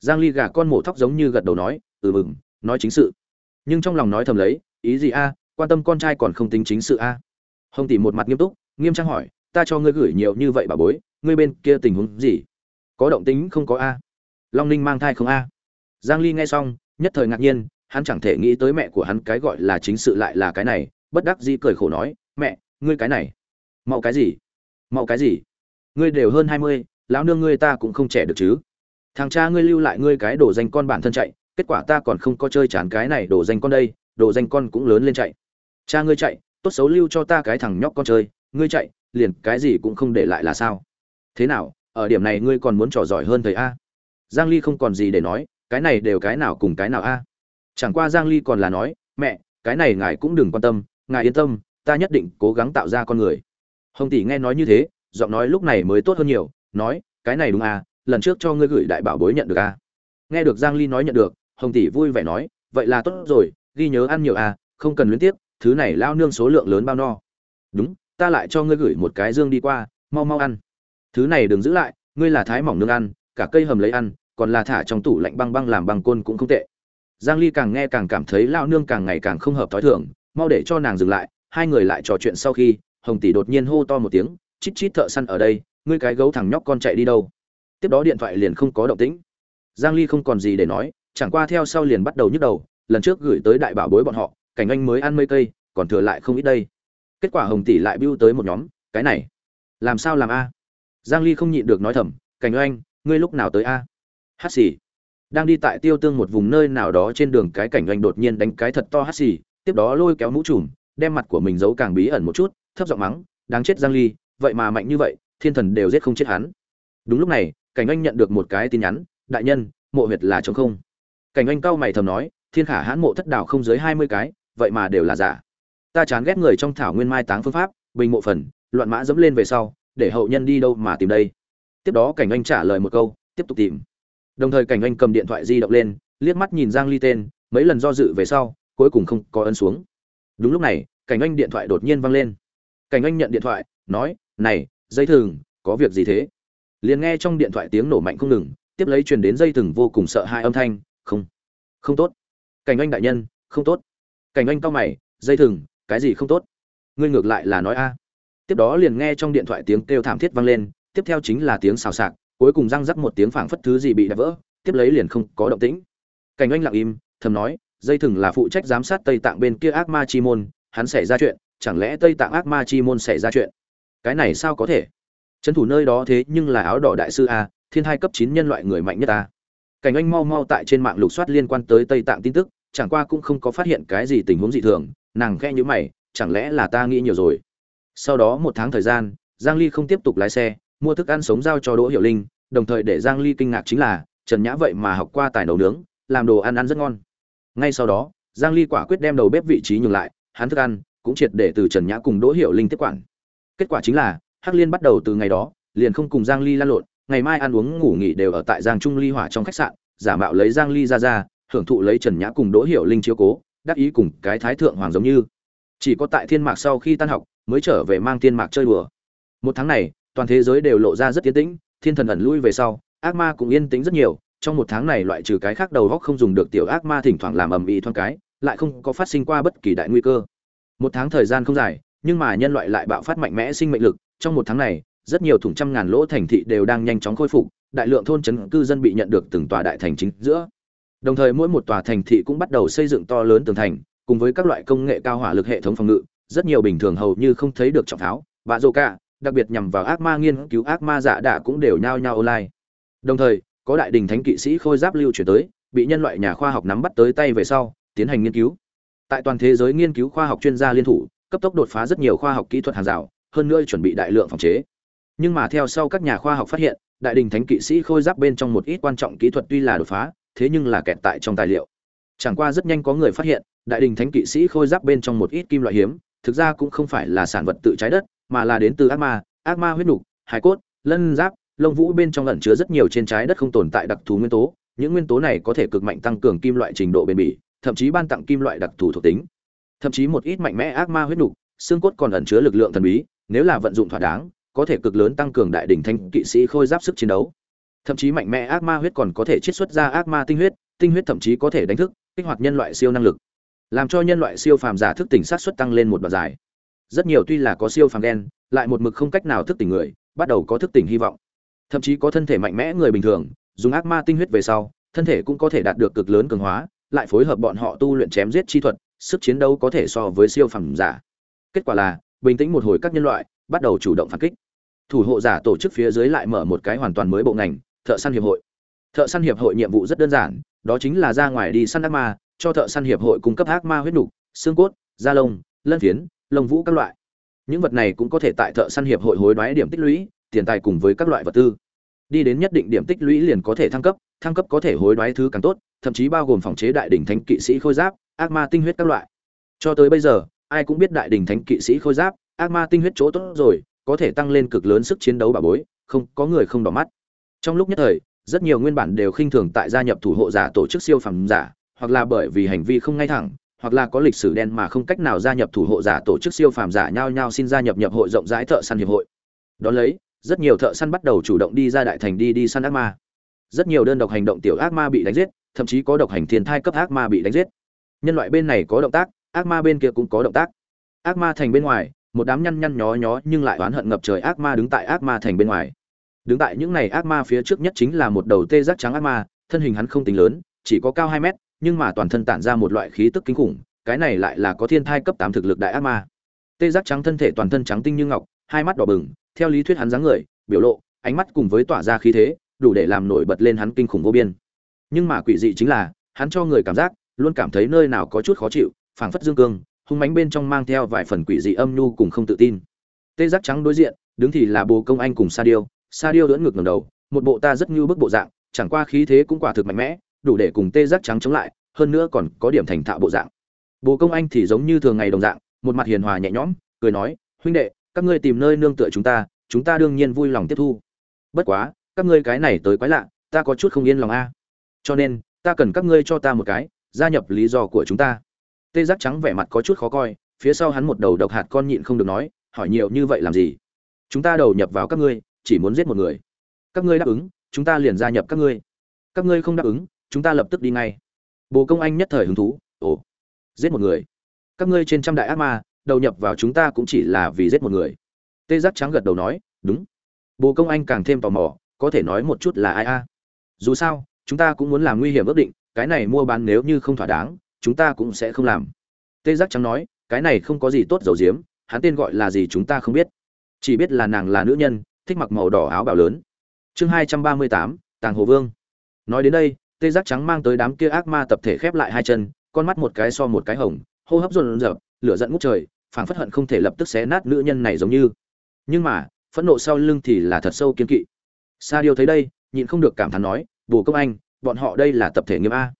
Giang ly gà con mổ thóc giống như gật đầu nói ừ mừng, nói chính sự. Nhưng trong lòng nói thầm lấy, ý gì a, quan tâm con trai còn không tính chính sự a? Hồng tỷ một mặt nghiêm túc, nghiêm trang hỏi, ta cho ngươi gửi nhiều như vậy bà bối, ngươi bên kia tình huống gì? Có động tính không có a? Long ninh mang thai không a? Giang ly nghe xong, nhất thời ngạc nhiên hắn chẳng thể nghĩ tới mẹ của hắn cái gọi là chính sự lại là cái này bất đắc dĩ cười khổ nói mẹ ngươi cái này mau cái gì? Mau cái gì? Ngươi đều hơn 20, lão nương ngươi ta cũng không trẻ được chứ. Thằng cha ngươi lưu lại ngươi cái đồ danh con bản thân chạy kết quả ta còn không có chơi chán cái này đồ danh con đây đồ danh con cũng lớn lên chạy. Cha ngươi chạy tốt xấu lưu cho ta cái thằng nhóc con chơi ngươi chạy liền cái gì cũng không để lại là sao? Thế nào ở điểm này ngươi còn muốn trò giỏi hơn thầy a? Giang ly không còn gì để nói cái này đều cái nào cùng cái nào a? Chẳng qua giang ly còn là nói, mẹ, cái này ngài cũng đừng quan tâm, ngài yên tâm, ta nhất định cố gắng tạo ra con người. Hồng tỷ nghe nói như thế, giọng nói lúc này mới tốt hơn nhiều, nói, cái này đúng à lần trước cho ngươi gửi đại bảo bối nhận được à? Nghe được giang ly nói nhận được, hồng tỷ vui vẻ nói, vậy là tốt rồi, ghi nhớ ăn nhiều à không cần luyến tiếp thứ này lao nương số lượng lớn bao no. Đúng, ta lại cho ngươi gửi một cái dương đi qua, mau mau ăn. Thứ này đừng giữ lại, ngươi là thái mỏng nương ăn, cả cây hầm lấy ăn, còn là thả trong tủ lạnh băng băng làm băng côn cũng không tệ giang ly càng nghe càng cảm thấy lao nương càng ngày càng không hợp thói thường, mau để cho nàng dừng lại, hai người lại trò chuyện sau khi, hồng tỷ đột nhiên hô to một tiếng, chít chít thợ săn ở đây, ngươi cái gấu thằng nhóc con chạy đi đâu? Tiếp đó điện thoại liền không có động tĩnh. Giang ly không còn gì để nói, chẳng qua theo sau liền bắt đầu nhức đầu, lần trước gửi tới đại bảo bối bọn họ, cảnh anh mới ăn mây cây, còn thừa lại không ít đây. Kết quả hồng tỷ lại bưu tới một nhóm, cái này, làm sao làm a? Giang ly không nhịn được nói thầm, cảnh anh, ngươi lúc nào tới a? Hát xì đang đi tại tiêu tương một vùng nơi nào đó trên đường cái cảnh anh đột nhiên đánh cái thật to hắt xì, tiếp đó lôi kéo mũ trùm, đem mặt của mình giấu càng bí ẩn một chút, thấp giọng mắng, đáng chết giang ly, vậy mà mạnh như vậy, thiên thần đều giết không chết hắn. Đúng lúc này, cảnh anh nhận được một cái tin nhắn, đại nhân, mộ huyệt là trống không. Cảnh anh cao mày thầm nói, thiên khả hãn mộ thất đảo không dưới 20 cái, vậy mà đều là giả. Ta chán ghét người trong thảo nguyên mai táng phương pháp, bình mộ phần, loạn mã dẫm lên về sau, để hậu nhân đi đâu mà tìm đây. Tiếp đó cảnh anh trả lời một câu, tiếp tục tìm đồng thời cảnh anh cầm điện thoại di động lên, liếc mắt nhìn giang ly tên, mấy lần do dự về sau, cuối cùng không có ấn xuống. Đúng lúc này, cảnh anh điện thoại đột nhiên vang lên. Cảnh anh nhận điện thoại, nói, này, dây thừng, có việc gì thế? Liền nghe trong điện thoại tiếng nổ mạnh không ngừng, tiếp lấy truyền đến dây thừng vô cùng sợ hai âm thanh, không không tốt. Cảnh anh đại nhân, không tốt. Cảnh anh cao mày, dây thừng, cái gì không tốt? Ngươi ngược lại là nói a. Tiếp đó liền nghe trong điện thoại tiếng kêu thảm thiết vang lên, tiếp theo chính là tiếng xào xạc cuối cùng răng rắc một tiếng phảng phất thứ gì bị đập vỡ, tiếp lấy liền không có động tĩnh. Cảnh anh lặng im, thầm nói, dây thừng là phụ trách giám sát tây tạng bên kia ác ma chi môn, hắn xảy ra chuyện, chẳng lẽ tây tạng ác ma chi môn xảy ra chuyện? Cái này sao có thể? Trấn thủ nơi đó thế nhưng là áo đỏ đại sư a, thiên hai cấp chín nhân loại người mạnh nhất a. Cảnh anh mau mau tại trên mạng lục soát liên quan tới tây tạng tin tức, chẳng qua cũng không có phát hiện cái gì tình huống dị thường, nàng khẽ nhíu mày, chẳng lẽ là ta nghĩ nhiều rồi? Sau đó một tháng thời gian, giang ly không tiếp tục lái xe mua thức ăn sống giao cho đỗ hiểu linh, đồng thời để giang ly kinh ngạc chính là, trần nhã vậy mà học qua tài nấu nướng, làm đồ ăn ăn rất ngon. Ngay sau đó, giang ly quả quyết đem đầu bếp vị trí nhường lại, hắn thức ăn cũng triệt để từ trần nhã cùng đỗ hiểu linh tiếp quản. Kết quả chính là, hắc liên bắt đầu từ ngày đó, liền không cùng giang ly lan lộn, ngày mai ăn uống ngủ nghỉ đều ở tại giang trung ly hỏa trong khách sạn, giả mạo lấy giang ly ra ra, hưởng thụ lấy trần nhã cùng đỗ hiểu linh chiếu cố, đắc ý cùng cái thái thượng hoàng giống như. Chỉ có tại thiên mạc sau khi tan học, mới trở về mang thiên mạc chơi đùa. Một tháng này toàn thế giới đều lộ ra rất tiến tĩnh, thiên thần ẩn lui về sau, ác ma cũng yên tĩnh rất nhiều. Trong một tháng này loại trừ cái khác đầu góc không dùng được tiểu ác ma thỉnh thoảng làm ầm ĩ thoáng cái, lại không có phát sinh qua bất kỳ đại nguy cơ. Một tháng thời gian không dài, nhưng mà nhân loại lại bạo phát mạnh mẽ sinh mệnh lực. Trong một tháng này, rất nhiều thủng trăm ngàn lỗ thành thị đều đang nhanh chóng khôi phục, đại lượng thôn trấn cư dân bị nhận được từng tòa đại thành chính giữa. Đồng thời mỗi một tòa thành thị cũng bắt đầu xây dựng to lớn tường thành, cùng với các loại công nghệ cao hỏa lực hệ thống phòng ngự, rất nhiều bình thường hầu như không thấy được trọng tháo. Và dô cả đặc biệt nhằm vào ác ma nghiên cứu, ác ma dạ đạ cũng đều nhao nhao online. Đồng thời, có đại đình thánh kỵ sĩ khôi giáp lưu chuyển tới, bị nhân loại nhà khoa học nắm bắt tới tay về sau, tiến hành nghiên cứu. Tại toàn thế giới nghiên cứu khoa học chuyên gia liên thủ, cấp tốc đột phá rất nhiều khoa học kỹ thuật hàng rào, hơn nữa chuẩn bị đại lượng phòng chế. Nhưng mà theo sau các nhà khoa học phát hiện, đại đình thánh kỵ sĩ khôi giáp bên trong một ít quan trọng kỹ thuật tuy là đột phá, thế nhưng là kẹt tại trong tài liệu. Chẳng qua rất nhanh có người phát hiện, đại đình thánh kỵ sĩ khôi giáp bên trong một ít kim loại hiếm, thực ra cũng không phải là sản vật tự trái đất mà là đến từ ác ma ác ma huyết nục, hải cốt, lân giáp, lông vũ bên trong ẩn chứa rất nhiều trên trái đất không tồn tại đặc thù nguyên tố. Những nguyên tố này có thể cực mạnh tăng cường kim loại trình độ bền bỉ, thậm chí ban tặng kim loại đặc thù thuộc tính. Thậm chí một ít mạnh mẽ ác ma huyết nục, xương cốt còn ẩn chứa lực lượng thần bí, nếu là vận dụng thỏa đáng, có thể cực lớn tăng cường đại đỉnh thanh kỵ sĩ khôi giáp sức chiến đấu. Thậm chí mạnh mẽ ác ma huyết còn có thể chiết xuất ra ác ma tinh huyết tinh huyết thậm chí có thể đánh thức, kích hoạt nhân loại siêu năng lực. Làm cho nhân loại siêu phàm giả thức tỉnh sát xuất tăng lên một đoạn dài rất nhiều tuy là có siêu phàm đen, lại một mực không cách nào thức tỉnh người, bắt đầu có thức tỉnh hy vọng. Thậm chí có thân thể mạnh mẽ người bình thường, dùng ác ma tinh huyết về sau, thân thể cũng có thể đạt được cực lớn cường hóa, lại phối hợp bọn họ tu luyện chém giết chi thuật, sức chiến đấu có thể so với siêu phàm giả. Kết quả là, bình tĩnh một hồi các nhân loại, bắt đầu chủ động phản kích. Thủ hộ giả tổ chức phía dưới lại mở một cái hoàn toàn mới bộ ngành, thợ săn hiệp hội. Thợ săn hiệp hội nhiệm vụ rất đơn giản, đó chính là ra ngoài đi săn ác ma, cho thợ săn hiệp hội cung cấp ác ma huyết nục, xương cốt, da lông, lân phiến lông vũ các loại. Những vật này cũng có thể tại thợ săn hiệp hội hối đoái điểm tích lũy, tiền tài cùng với các loại vật tư. Đi đến nhất định điểm tích lũy liền có thể thăng cấp thăng cấp có thể hối đoái thứ càng tốt, thậm chí bao gồm phòng chế đại đỉnh thánh kỵ sĩ khôi giáp, ác ma tinh huyết các loại. Cho tới bây giờ, ai cũng biết đại đỉnh thánh kỵ sĩ khôi giáp, ác ma tinh huyết chỗ tốt rồi, có thể tăng lên cực lớn sức chiến đấu bà bối, không, có người không đỏ mắt. Trong lúc nhất thời, rất nhiều nguyên bản đều khinh thường tại gia nhập thủ hộ giả tổ chức siêu phẩm giả, hoặc là bởi vì hành vi không ngay thẳng hoặc là có lịch sử đen mà không cách nào gia nhập thủ hộ giả tổ chức siêu phàm giả nhau nhau xin gia nhập nhập hội rộng rãi thợ săn hiệp hội. Đón lấy, rất nhiều thợ săn bắt đầu chủ động đi ra đại thành đi đi săn ác ma. Rất nhiều đơn độc hành động tiểu ác ma bị đánh giết, thậm chí có độc hành thiên thai cấp ác ma bị đánh giết. Nhân loại bên này có động tác, ác ma bên kia cũng có động tác. Ác ma thành bên ngoài, một đám nhăn nhăn nhó nhó nhưng lại oán hận ngập trời ác ma đứng tại ác ma thành bên ngoài. Đứng tại những này ác ma phía trước nhất chính là một đầu tê giác trắng ác ma, thân hình hắn không tính lớn, chỉ có cao hai mét, nhưng mà toàn thân tản ra một loại khí tức kinh khủng, cái này lại là có thiên thai cấp tám thực lực đại ác ma. Tê giác trắng thân thể toàn thân trắng tinh như ngọc, hai mắt đỏ bừng, theo lý thuyết hắn dáng người, biểu lộ, ánh mắt cùng với tỏa ra khí thế, đủ để làm nổi bật lên hắn kinh khủng vô biên. Nhưng mà quỷ dị chính là, hắn cho người cảm giác luôn cảm thấy nơi nào có chút khó chịu, phảng phất dương cương hung mánh bên trong mang theo vài phần quỷ dị âm nhu cùng không tự tin tê giác trắng đối diện đứng thì là bồ công anh cùng sa điêu sa điêu đỡ ngược ngầm đầu một bộ ta rất như bức bộ dạng chẳng qua khí thế cũng quả thực mạnh mẽ đủ để cùng tê giác trắng chống lại, hơn nữa còn có điểm thành thạo bộ dạng. Bồ công anh thì giống như thường ngày đồng dạng, một mặt hiền hòa nhẹ nhõm, cười nói, huynh đệ, các ngươi tìm nơi nương tựa chúng ta chúng ta đương nhiên vui lòng tiếp thu. Bất quá, các ngươi cái này tới quái lạ, ta có chút không yên lòng a. Cho nên, ta cần các ngươi cho ta một cái, gia nhập lý do của chúng ta. Tê giác trắng vẻ mặt có chút khó coi, phía sau hắn một đầu độc hạt con nhịn không được nói, hỏi nhiều như vậy làm gì? Chúng ta đầu nhập vào các ngươi, chỉ muốn giết một người. Các ngươi đáp ứng, chúng ta liền gia nhập các ngươi. Các ngươi không đáp ứng chúng ta lập tức đi ngay. Bồ công anh nhất thời hứng thú, ồ, giết một người. Các ngươi trên trăm đại ác ma, đầu nhập vào chúng ta cũng chỉ là vì giết một người. Tê giác trắng gật đầu nói, đúng. Bồ công anh càng thêm tò mò, có thể nói một chút là ai a? Dù sao, chúng ta cũng muốn làm nguy hiểm ước định, cái này mua bán nếu như không thỏa đáng, chúng ta cũng sẽ không làm. Tê giác trắng nói, cái này không có gì tốt dầu diếm, hắn tên gọi là gì chúng ta không biết. Chỉ biết là nàng là nữ nhân, thích mặc màu đỏ áo bào lớn. Chương hai trăm ba mươi tám, tàng hồ vương. Nói đến đây tê giác trắng mang tới đám kia ác ma tập thể khép lại hai chân, con mắt một cái so một cái hồng, hô hấp rộn rợp lửa giận ngút trời, phảng phất hận không thể lập tức xé nát nữ nhân này giống như. Nhưng mà, phẫn nộ sau lưng thì là thật sâu kiên kỵ. Sa điêu thấy đây, nhịn không được cảm thán nói, bồ công anh, bọn họ đây là tập thể nghiêm a.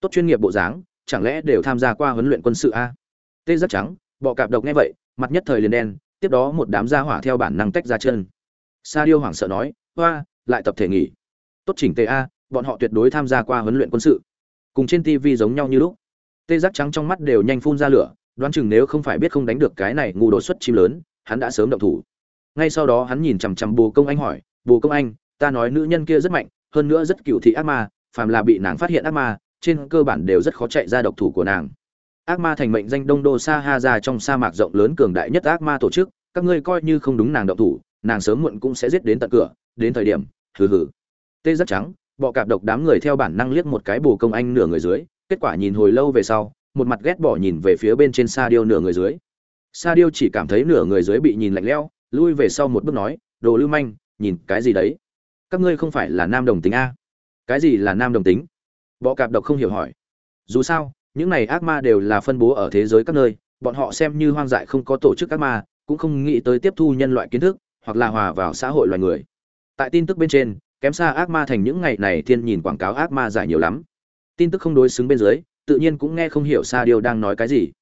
Tốt chuyên nghiệp bộ dáng, chẳng lẽ đều tham gia qua huấn luyện quân sự a? Tê giác trắng, bọ cạp độc nghe vậy, mặt nhất thời liền đen, tiếp đó một đám gia hỏa theo bản năng tách ra chân. Sa điêu hoảng sợ nói, hoa, lại tập thể nghỉ. Tốt chỉnh tê a bọn họ tuyệt đối tham gia qua huấn luyện quân sự. Cùng trên tv giống nhau như lúc. Tê giác trắng trong mắt đều nhanh phun ra lửa, đoán chừng nếu không phải biết không đánh được cái này ngu đột xuất chim lớn, hắn đã sớm động thủ. Ngay sau đó hắn nhìn chằm chằm bồ công anh hỏi, bồ công anh, ta nói nữ nhân kia rất mạnh, hơn nữa rất cựu thị ác ma, phàm là bị nàng phát hiện ác ma, trên cơ bản đều rất khó chạy ra độc thủ của nàng. Ác ma thành mệnh danh đông đô sa ha ra trong sa mạc rộng lớn cường đại nhất ác ma tổ chức, các ngươi coi như không đúng nàng động thủ, nàng sớm muộn cũng sẽ giết đến tận cửa, đến thời điểm, hừ hừ. Tê rất trắng bọ cạp độc đám người theo bản năng liếc một cái bồ công anh nửa người dưới, kết quả nhìn hồi lâu về sau, một mặt ghét bỏ nhìn về phía bên trên sa điêu nửa người dưới. Sa điêu chỉ cảm thấy nửa người dưới bị nhìn lạnh lẽo, lui về sau một bước nói, đồ lưu manh, nhìn cái gì đấy? Các ngươi không phải là nam đồng tính a? Cái gì là nam đồng tính? Bọ cạp độc không hiểu hỏi. Dù sao, những này ác ma đều là phân bố ở thế giới các nơi, bọn họ xem như hoang dại không có tổ chức ác ma, cũng không nghĩ tới tiếp thu nhân loại kiến thức, hoặc là hòa vào xã hội loài người. Tại tin tức bên trên kém xa ác ma thành những ngày này thiên nhìn quảng cáo ác ma giải nhiều lắm. Tin tức không đối xứng bên dưới, tự nhiên cũng nghe không hiểu xa điều đang nói cái gì.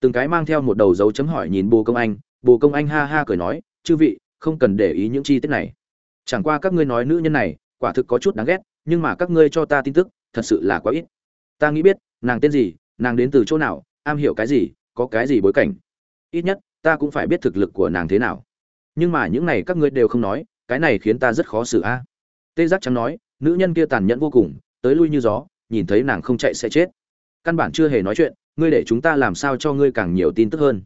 Từng cái mang theo một đầu dấu chấm hỏi nhìn bồ công anh, bồ công anh ha ha cười nói, chư vị, không cần để ý những chi tiết này. Chẳng qua các ngươi nói nữ nhân này, quả thực có chút đáng ghét, nhưng mà các ngươi cho ta tin tức, thật sự là quá ít. Ta nghĩ biết, nàng tên gì, nàng đến từ chỗ nào, am hiểu cái gì, có cái gì bối cảnh. Ít nhất, ta cũng phải biết thực lực của nàng thế nào. Nhưng mà những này các ngươi đều không nói, cái này khiến ta rất khó xử a tê giác trắng nói, nữ nhân kia tàn nhẫn vô cùng, tới lui như gió, nhìn thấy nàng không chạy sẽ chết. Căn bản chưa hề nói chuyện, ngươi để chúng ta làm sao cho ngươi càng nhiều tin tức hơn?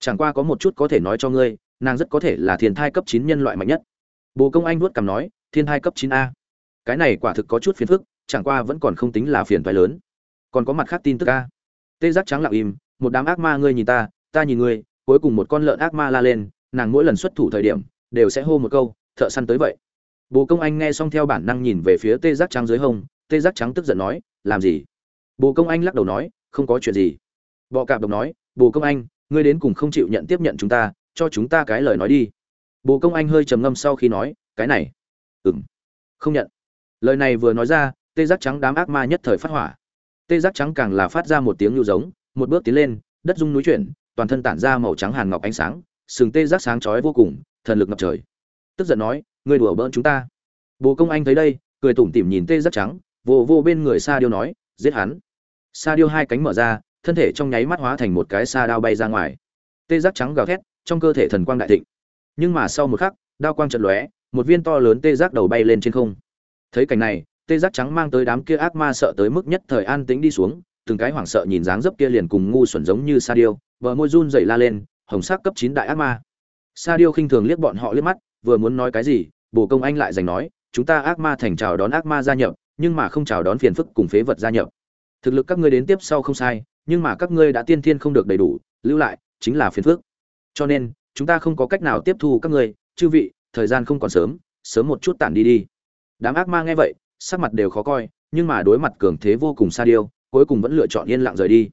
Chẳng qua có một chút có thể nói cho ngươi, nàng rất có thể là thiên thai cấp chín nhân loại mạnh nhất. Bồ công anh vuốt cằm nói, thiên thai cấp chín a. Cái này quả thực có chút phiền phức, chẳng qua vẫn còn không tính là phiền toái lớn. Còn có mặt khác tin tức a. Tê giác trắng lặng im, một đám ác ma ngươi nhìn ta ta nhìn ngươi, cuối cùng một con lợn ác ma la lên, nàng mỗi lần xuất thủ thời điểm, đều sẽ hô một câu, thợ săn tới vậy bồ công anh nghe xong theo bản năng nhìn về phía tê giác trắng dưới hông, tê giác trắng tức giận nói, làm gì? Bồ công anh lắc đầu nói, không có chuyện gì. Bọ cạp độc nói, bồ công anh, ngươi đến cùng không chịu nhận tiếp nhận chúng ta, cho chúng ta cái lời nói đi. Bồ công anh hơi trầm ngâm sau khi nói, cái này. Ừng không nhận. Lời này vừa nói ra, tê giác trắng đám ác ma nhất thời phát hỏa. Tê giác trắng càng là phát ra một tiếng nhu giống, một bước tiến lên, đất rung núi chuyển, toàn thân tản ra màu trắng hàn ngọc ánh sáng, sừng tê giác sáng chói vô cùng, thần lực ngập trời. Tức giận nói ngươi đùa bỡn chúng ta. Bồ công anh thấy đây, cười tủm tỉm nhìn tê giác trắng, vô vô bên người sa điêu nói, giết hắn. Sa điêu hai cánh mở ra, thân thể trong nháy mắt hóa thành một cái sa đao bay ra ngoài. Tê giác trắng gào thét, trong cơ thể thần quang đại thịnh. Nhưng mà sau một khắc, đao quang trận lóe, một viên to lớn tê giác đầu bay lên trên không. Thấy cảnh này, tê giác trắng mang tới đám kia ác ma sợ tới mức nhất thời an tĩnh đi xuống, từng cái hoảng sợ nhìn dáng dấp kia liền cùng ngu xuẩn giống như sa điêu vợ môi run dậy la lên, hồng sắc cấp chín đại ác ma. Sa điêu khinh thường liếc bọn họ liếc mắt, vừa muốn nói cái gì bồ công anh lại giành nói, chúng ta ác ma thành chào đón ác ma gia nhập, nhưng mà không chào đón phiền phức cùng phế vật gia nhập. Thực lực các ngươi đến tiếp sau không sai, nhưng mà các ngươi đã tiên thiên không được đầy đủ, lưu lại chính là phiền phức. Cho nên, chúng ta không có cách nào tiếp thu các ngươi, chư vị, thời gian không còn sớm sớm một chút tản đi đi. Đám ác ma nghe vậy, sắc mặt đều khó coi, nhưng mà đối mặt cường thế vô cùng Sa điêu, cuối cùng vẫn lựa chọn yên lặng rời đi.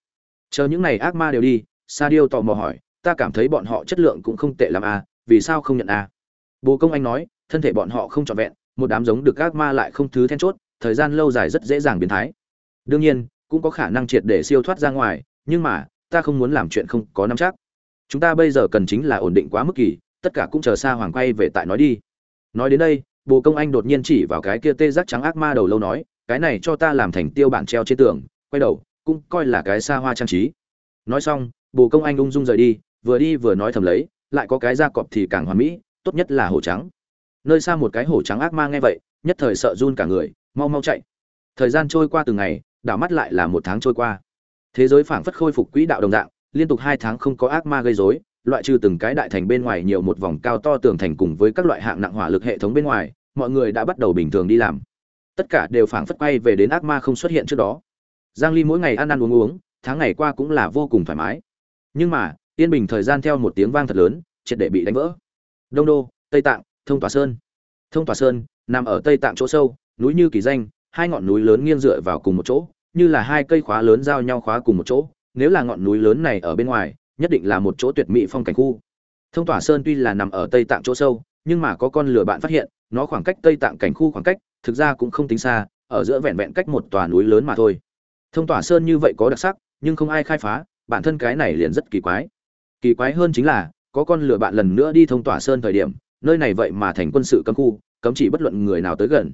Chờ những này ác ma đều đi, sa điêu tò mò hỏi, ta cảm thấy bọn họ chất lượng cũng không tệ làm à vì sao không nhận à? Bồ công anh nói thân thể bọn họ không trọn vẹn, một đám giống được ác ma lại không thứ then chốt, thời gian lâu dài rất dễ dàng biến thái. Đương nhiên, cũng có khả năng triệt để siêu thoát ra ngoài, nhưng mà, ta không muốn làm chuyện không có nắm chắc. Chúng ta bây giờ cần chính là ổn định quá mức kỳ, tất cả cũng chờ xa hoàng quay về tại nói đi. Nói đến đây, bồ công anh đột nhiên chỉ vào cái kia tê giác trắng ác ma đầu lâu nói, cái này cho ta làm thành tiêu bản treo trên tường, quay đầu, cũng coi là cái xa hoa trang trí. Nói xong, bồ công anh ung dung rời đi, vừa đi vừa nói thầm lấy, lại có cái da cọp thì càng hoàn mỹ, tốt nhất là hổ trắng nơi xa một cái hổ trắng ác ma nghe vậy, nhất thời sợ run cả người, mau mau chạy. Thời gian trôi qua từng ngày, đảo mắt lại là một tháng trôi qua. Thế giới phảng phất khôi phục quỹ đạo đồng dạng, liên tục hai tháng không có ác ma gây rối, loại trừ từng cái đại thành bên ngoài nhiều một vòng cao to tường thành cùng với các loại hạng nặng hỏa lực hệ thống bên ngoài, mọi người đã bắt đầu bình thường đi làm. Tất cả đều phảng phất quay về đến ác ma không xuất hiện trước đó. Giang ly mỗi ngày ăn ăn uống uống, tháng ngày qua cũng là vô cùng thoải mái. Nhưng mà, yên bình thời gian theo một tiếng vang thật lớn, triệt để bị đánh vỡ. Đông đô, tây tạng thông tòa sơn. Thông tòa sơn nằm ở tây tạng chỗ sâu, núi như kỳ danh, hai ngọn núi lớn nghiêng dựa vào cùng một chỗ, như là hai cây khóa lớn giao nhau khóa cùng một chỗ, nếu là ngọn núi lớn này ở bên ngoài, nhất định là một chỗ tuyệt mỹ phong cảnh khu. Thông tòa sơn tuy là nằm ở tây tạng chỗ sâu, nhưng mà có con lửa bạn phát hiện, nó khoảng cách tây tạng cảnh khu khoảng cách, thực ra cũng không tính xa, ở giữa vẹn vẹn cách một tòa núi lớn mà thôi. Thông tỏa sơn như vậy có đặc sắc, nhưng không ai khai phá, bản thân cái này liền rất kỳ quái. Kỳ quái hơn chính là, có con lửa bạn lần nữa đi thông tỏa sơn thời điểm nơi này vậy mà thành quân sự cấm khu, cấm chỉ bất luận người nào tới gần.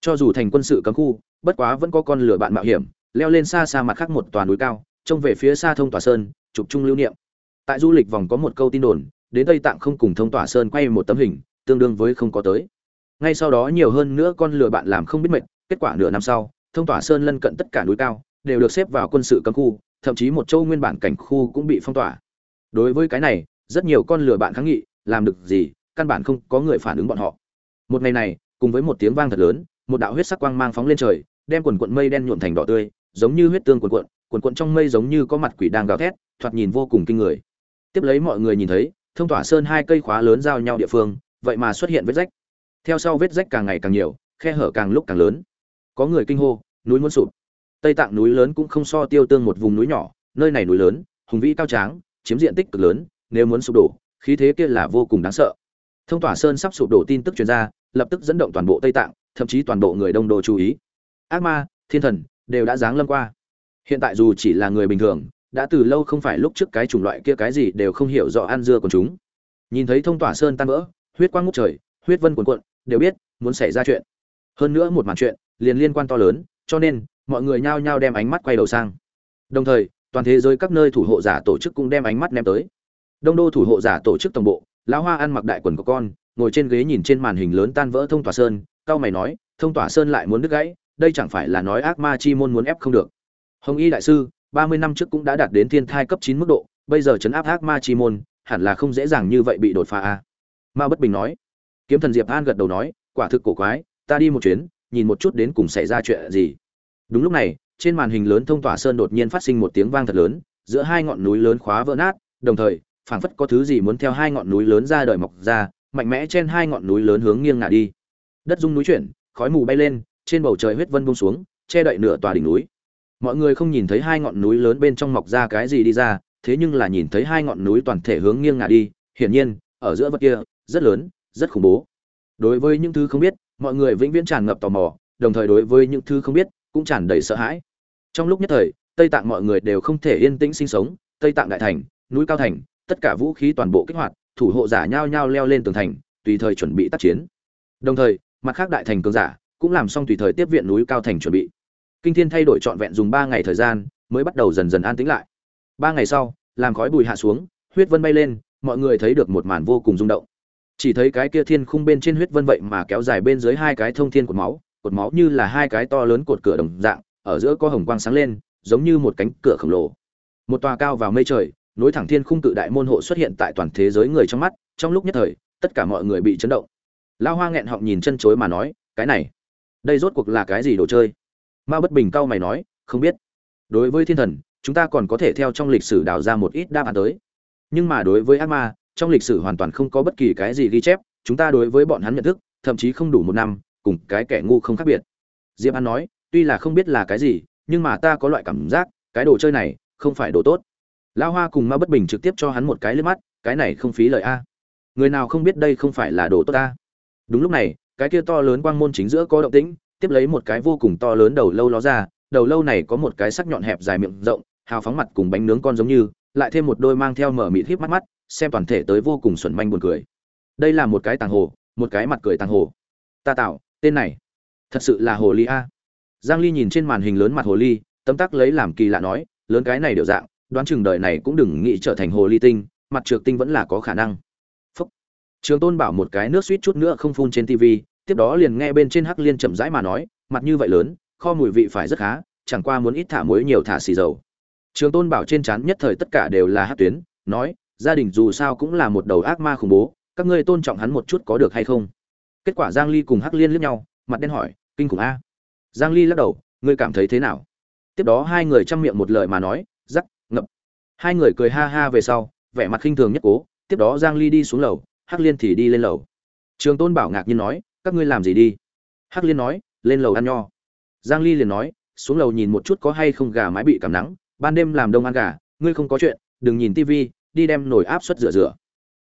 Cho dù thành quân sự cấm khu, bất quá vẫn có con lửa bạn mạo hiểm, leo lên xa xa mặt khác một tòa núi cao, trông về phía xa thông tỏa sơn, chụp chung lưu niệm. Tại du lịch vòng có một câu tin đồn, đến tây tạng không cùng thông tỏa sơn quay một tấm hình, tương đương với không có tới. Ngay sau đó nhiều hơn nữa con lừa bạn làm không biết mệt, kết quả nửa năm sau, thông tỏa sơn lân cận tất cả núi cao đều được xếp vào quân sự cấm khu, thậm chí một châu nguyên bản cảnh khu cũng bị phong tỏa. Đối với cái này, rất nhiều con lừa bạn kháng nghị, làm được gì căn bản không có người phản ứng bọn họ. Một ngày này, cùng với một tiếng vang thật lớn, một đạo huyết sắc quang mang phóng lên trời, đem quần quận mây đen nhuộm thành đỏ tươi, giống như huyết tương quần quận quần quận trong mây giống như có mặt quỷ đang gào thét, thoạt nhìn vô cùng kinh người. Tiếp lấy mọi người nhìn thấy, thông tỏa sơn hai cây khóa lớn giao nhau địa phương, vậy mà xuất hiện vết rách. Theo sau vết rách càng ngày càng nhiều, khe hở càng lúc càng lớn. Có người kinh hô, núi muốn sụp. Tây tạng núi lớn cũng không so tiêu tương một vùng núi nhỏ, nơi này núi lớn, hùng vĩ cao tráng, chiếm diện tích cực lớn, nếu muốn sụp đổ, khí thế kia là vô cùng đáng sợ thông tỏa sơn sắp sụp đổ tin tức truyền ra, lập tức dẫn động toàn bộ tây tạng, thậm chí toàn bộ người đông đô chú ý. Ác ma, thiên thần, đều đã giáng lâm qua. Hiện tại dù chỉ là người bình thường, đã từ lâu không phải lúc trước cái chủng loại kia cái gì đều không hiểu rõ ăn dưa của chúng. Nhìn thấy thông tỏa sơn tan vỡ, huyết quang ngút trời, huyết vân cuồn cuộn, đều biết, muốn xảy ra chuyện. Hơn nữa một màn chuyện, liền liên quan to lớn, cho nên, mọi người nhao nhao đem ánh mắt quay đầu sang. Đồng thời, toàn thế giới các nơi thủ hộ giả tổ chức cũng đem ánh mắt ném tới. Đông đô thủ hộ giả tổ chức tổng bộ lão hoa ăn mặc đại quần của con, ngồi trên ghế nhìn trên màn hình lớn tan vỡ thông tỏa sơn cao mày nói, thông tỏa sơn lại muốn đứt gãy, đây chẳng phải là nói ác ma chi môn muốn ép không được. Hồng y đại sư, ba mươi năm trước cũng đã đạt đến thiên thai cấp chín mức độ, bây giờ chấn áp ác ma chi môn, hẳn là không dễ dàng như vậy bị đột phá a ma bất bình nói. Kiếm thần diệp an gật đầu nói, quả thực cổ quái, ta đi một chuyến, nhìn một chút đến cùng xảy ra chuyện gì. Đúng lúc này, trên màn hình lớn thông tỏa sơn đột nhiên phát sinh một tiếng vang thật lớn, giữa hai ngọn núi lớn khóa vỡ nát, đồng thời phảng phất có thứ gì muốn theo hai ngọn núi lớn ra đời mọc ra, mạnh mẽ trên hai ngọn núi lớn hướng nghiêng ngả đi. Đất rung núi chuyển, khói mù bay lên, trên bầu trời huyết vân buông xuống, che đậy nửa tòa đỉnh núi. Mọi người không nhìn thấy hai ngọn núi lớn bên trong mọc ra cái gì đi ra, thế nhưng là nhìn thấy hai ngọn núi toàn thể hướng nghiêng ngả đi, hiển nhiên, ở giữa vật kia, rất lớn, rất khủng bố. Đối với những thứ không biết, mọi người vĩnh viễn tràn ngập tò mò, đồng thời đối với những thứ không biết, cũng tràn đầy sợ hãi. Trong lúc nhất thời, tây tạng mọi người đều không thể yên tĩnh sinh sống, tây tạng đại thành, núi cao thành tất cả vũ khí toàn bộ kích hoạt, thủ hộ giả nhao nhao leo lên tường thành, tùy thời chuẩn bị tác chiến. Đồng thời, mặt khác đại thành cường giả cũng làm xong tùy thời tiếp viện núi cao thành chuẩn bị. Kinh thiên thay đổi trọn vẹn dùng ba ngày thời gian, mới bắt đầu dần dần an tĩnh lại. Ba ngày sau, làm khói bụi hạ xuống, huyết vân bay lên, mọi người thấy được một màn vô cùng rung động. Chỉ thấy cái kia thiên khung bên trên huyết vân vậy mà kéo dài bên dưới hai cái thông thiên cột máu cột máu như là hai cái to lớn cột cửa đồng dạng, ở giữa có hồng quang sáng lên, giống như một cánh cửa khổng lồ. Một tòa cao vào mây trời nối thẳng thiên khung tự đại môn hộ xuất hiện tại toàn thế giới người trong mắt, trong lúc nhất thời, tất cả mọi người bị chấn động. Lao hoa nghẹn họng nhìn chân chối mà nói, cái này, đây rốt cuộc là cái gì đồ chơi? Ma bất bình cao mày nói, không biết. Đối với thiên thần, chúng ta còn có thể theo trong lịch sử đào ra một ít đáp án tới. Nhưng mà đối với ác ma, trong lịch sử hoàn toàn không có bất kỳ cái gì ghi chép, chúng ta đối với bọn hắn nhận thức, thậm chí không đủ một năm, cùng cái kẻ ngu không khác biệt. Diệp an nói, tuy là không biết là cái gì, nhưng mà ta có loại cảm giác, cái đồ chơi này không phải đồ tốt lão hoa cùng ma bất bình trực tiếp cho hắn một cái lên mắt, cái này không phí lời a. Người nào không biết đây không phải là đồ tốt ta đúng lúc này, cái kia to lớn quang môn chính giữa có động tĩnh, tiếp lấy một cái vô cùng to lớn đầu lâu ló ra, đầu lâu này có một cái sắc nhọn hẹp dài miệng rộng, hào phóng mặt cùng bánh nướng con giống như, lại thêm một đôi mang theo mở mịt híp mắt mắt, xem toàn thể tới vô cùng xuẩn manh buồn cười. Đây là một cái tàng hồ, một cái mặt cười tàng hồ. Ta tạo, tên này, thật sự là hồ ly a. Giang ly nhìn trên màn hình lớn mặt hồ ly, tấm tắc lấy làm kỳ lạ nói, lớn cái này đều dạng đoán chừng đời này cũng đừng nghĩ trở thành hồ ly tinh, mặt trược tinh vẫn là có khả năng. Phúc. trường tôn bảo một cái nước suýt chút nữa không phun trên tivi, tiếp đó liền nghe bên trên hắc liên chậm rãi mà nói, mặt như vậy lớn, kho mùi vị phải rất khá, chẳng qua muốn ít thả muối nhiều thả xì dầu. Trường tôn bảo trên chán nhất thời tất cả đều là hắc tuyến, nói, gia đình dù sao cũng là một đầu ác ma khủng bố, các ngươi tôn trọng hắn một chút có được hay không? Kết quả giang ly cùng hắc liên liếc nhau, mặt đen hỏi, kinh khủng a. Giang ly lắc đầu, ngươi cảm thấy thế nào? Tiếp đó hai người chăm miệng một lời mà nói hai người cười ha ha về sau vẻ mặt khinh thường nhất cố tiếp đó giang ly đi xuống lầu hắc liên thì đi lên lầu. Trường tôn bảo ngạc nhiên nói các ngươi làm gì đi? Hắc liên nói lên lầu ăn nho. Giang ly liền nói xuống lầu nhìn một chút có hay không gà mái bị cảm nắng ban đêm làm đông ăn gà ngươi không có chuyện đừng nhìn tivi đi đem nồi áp suất rửa rửa.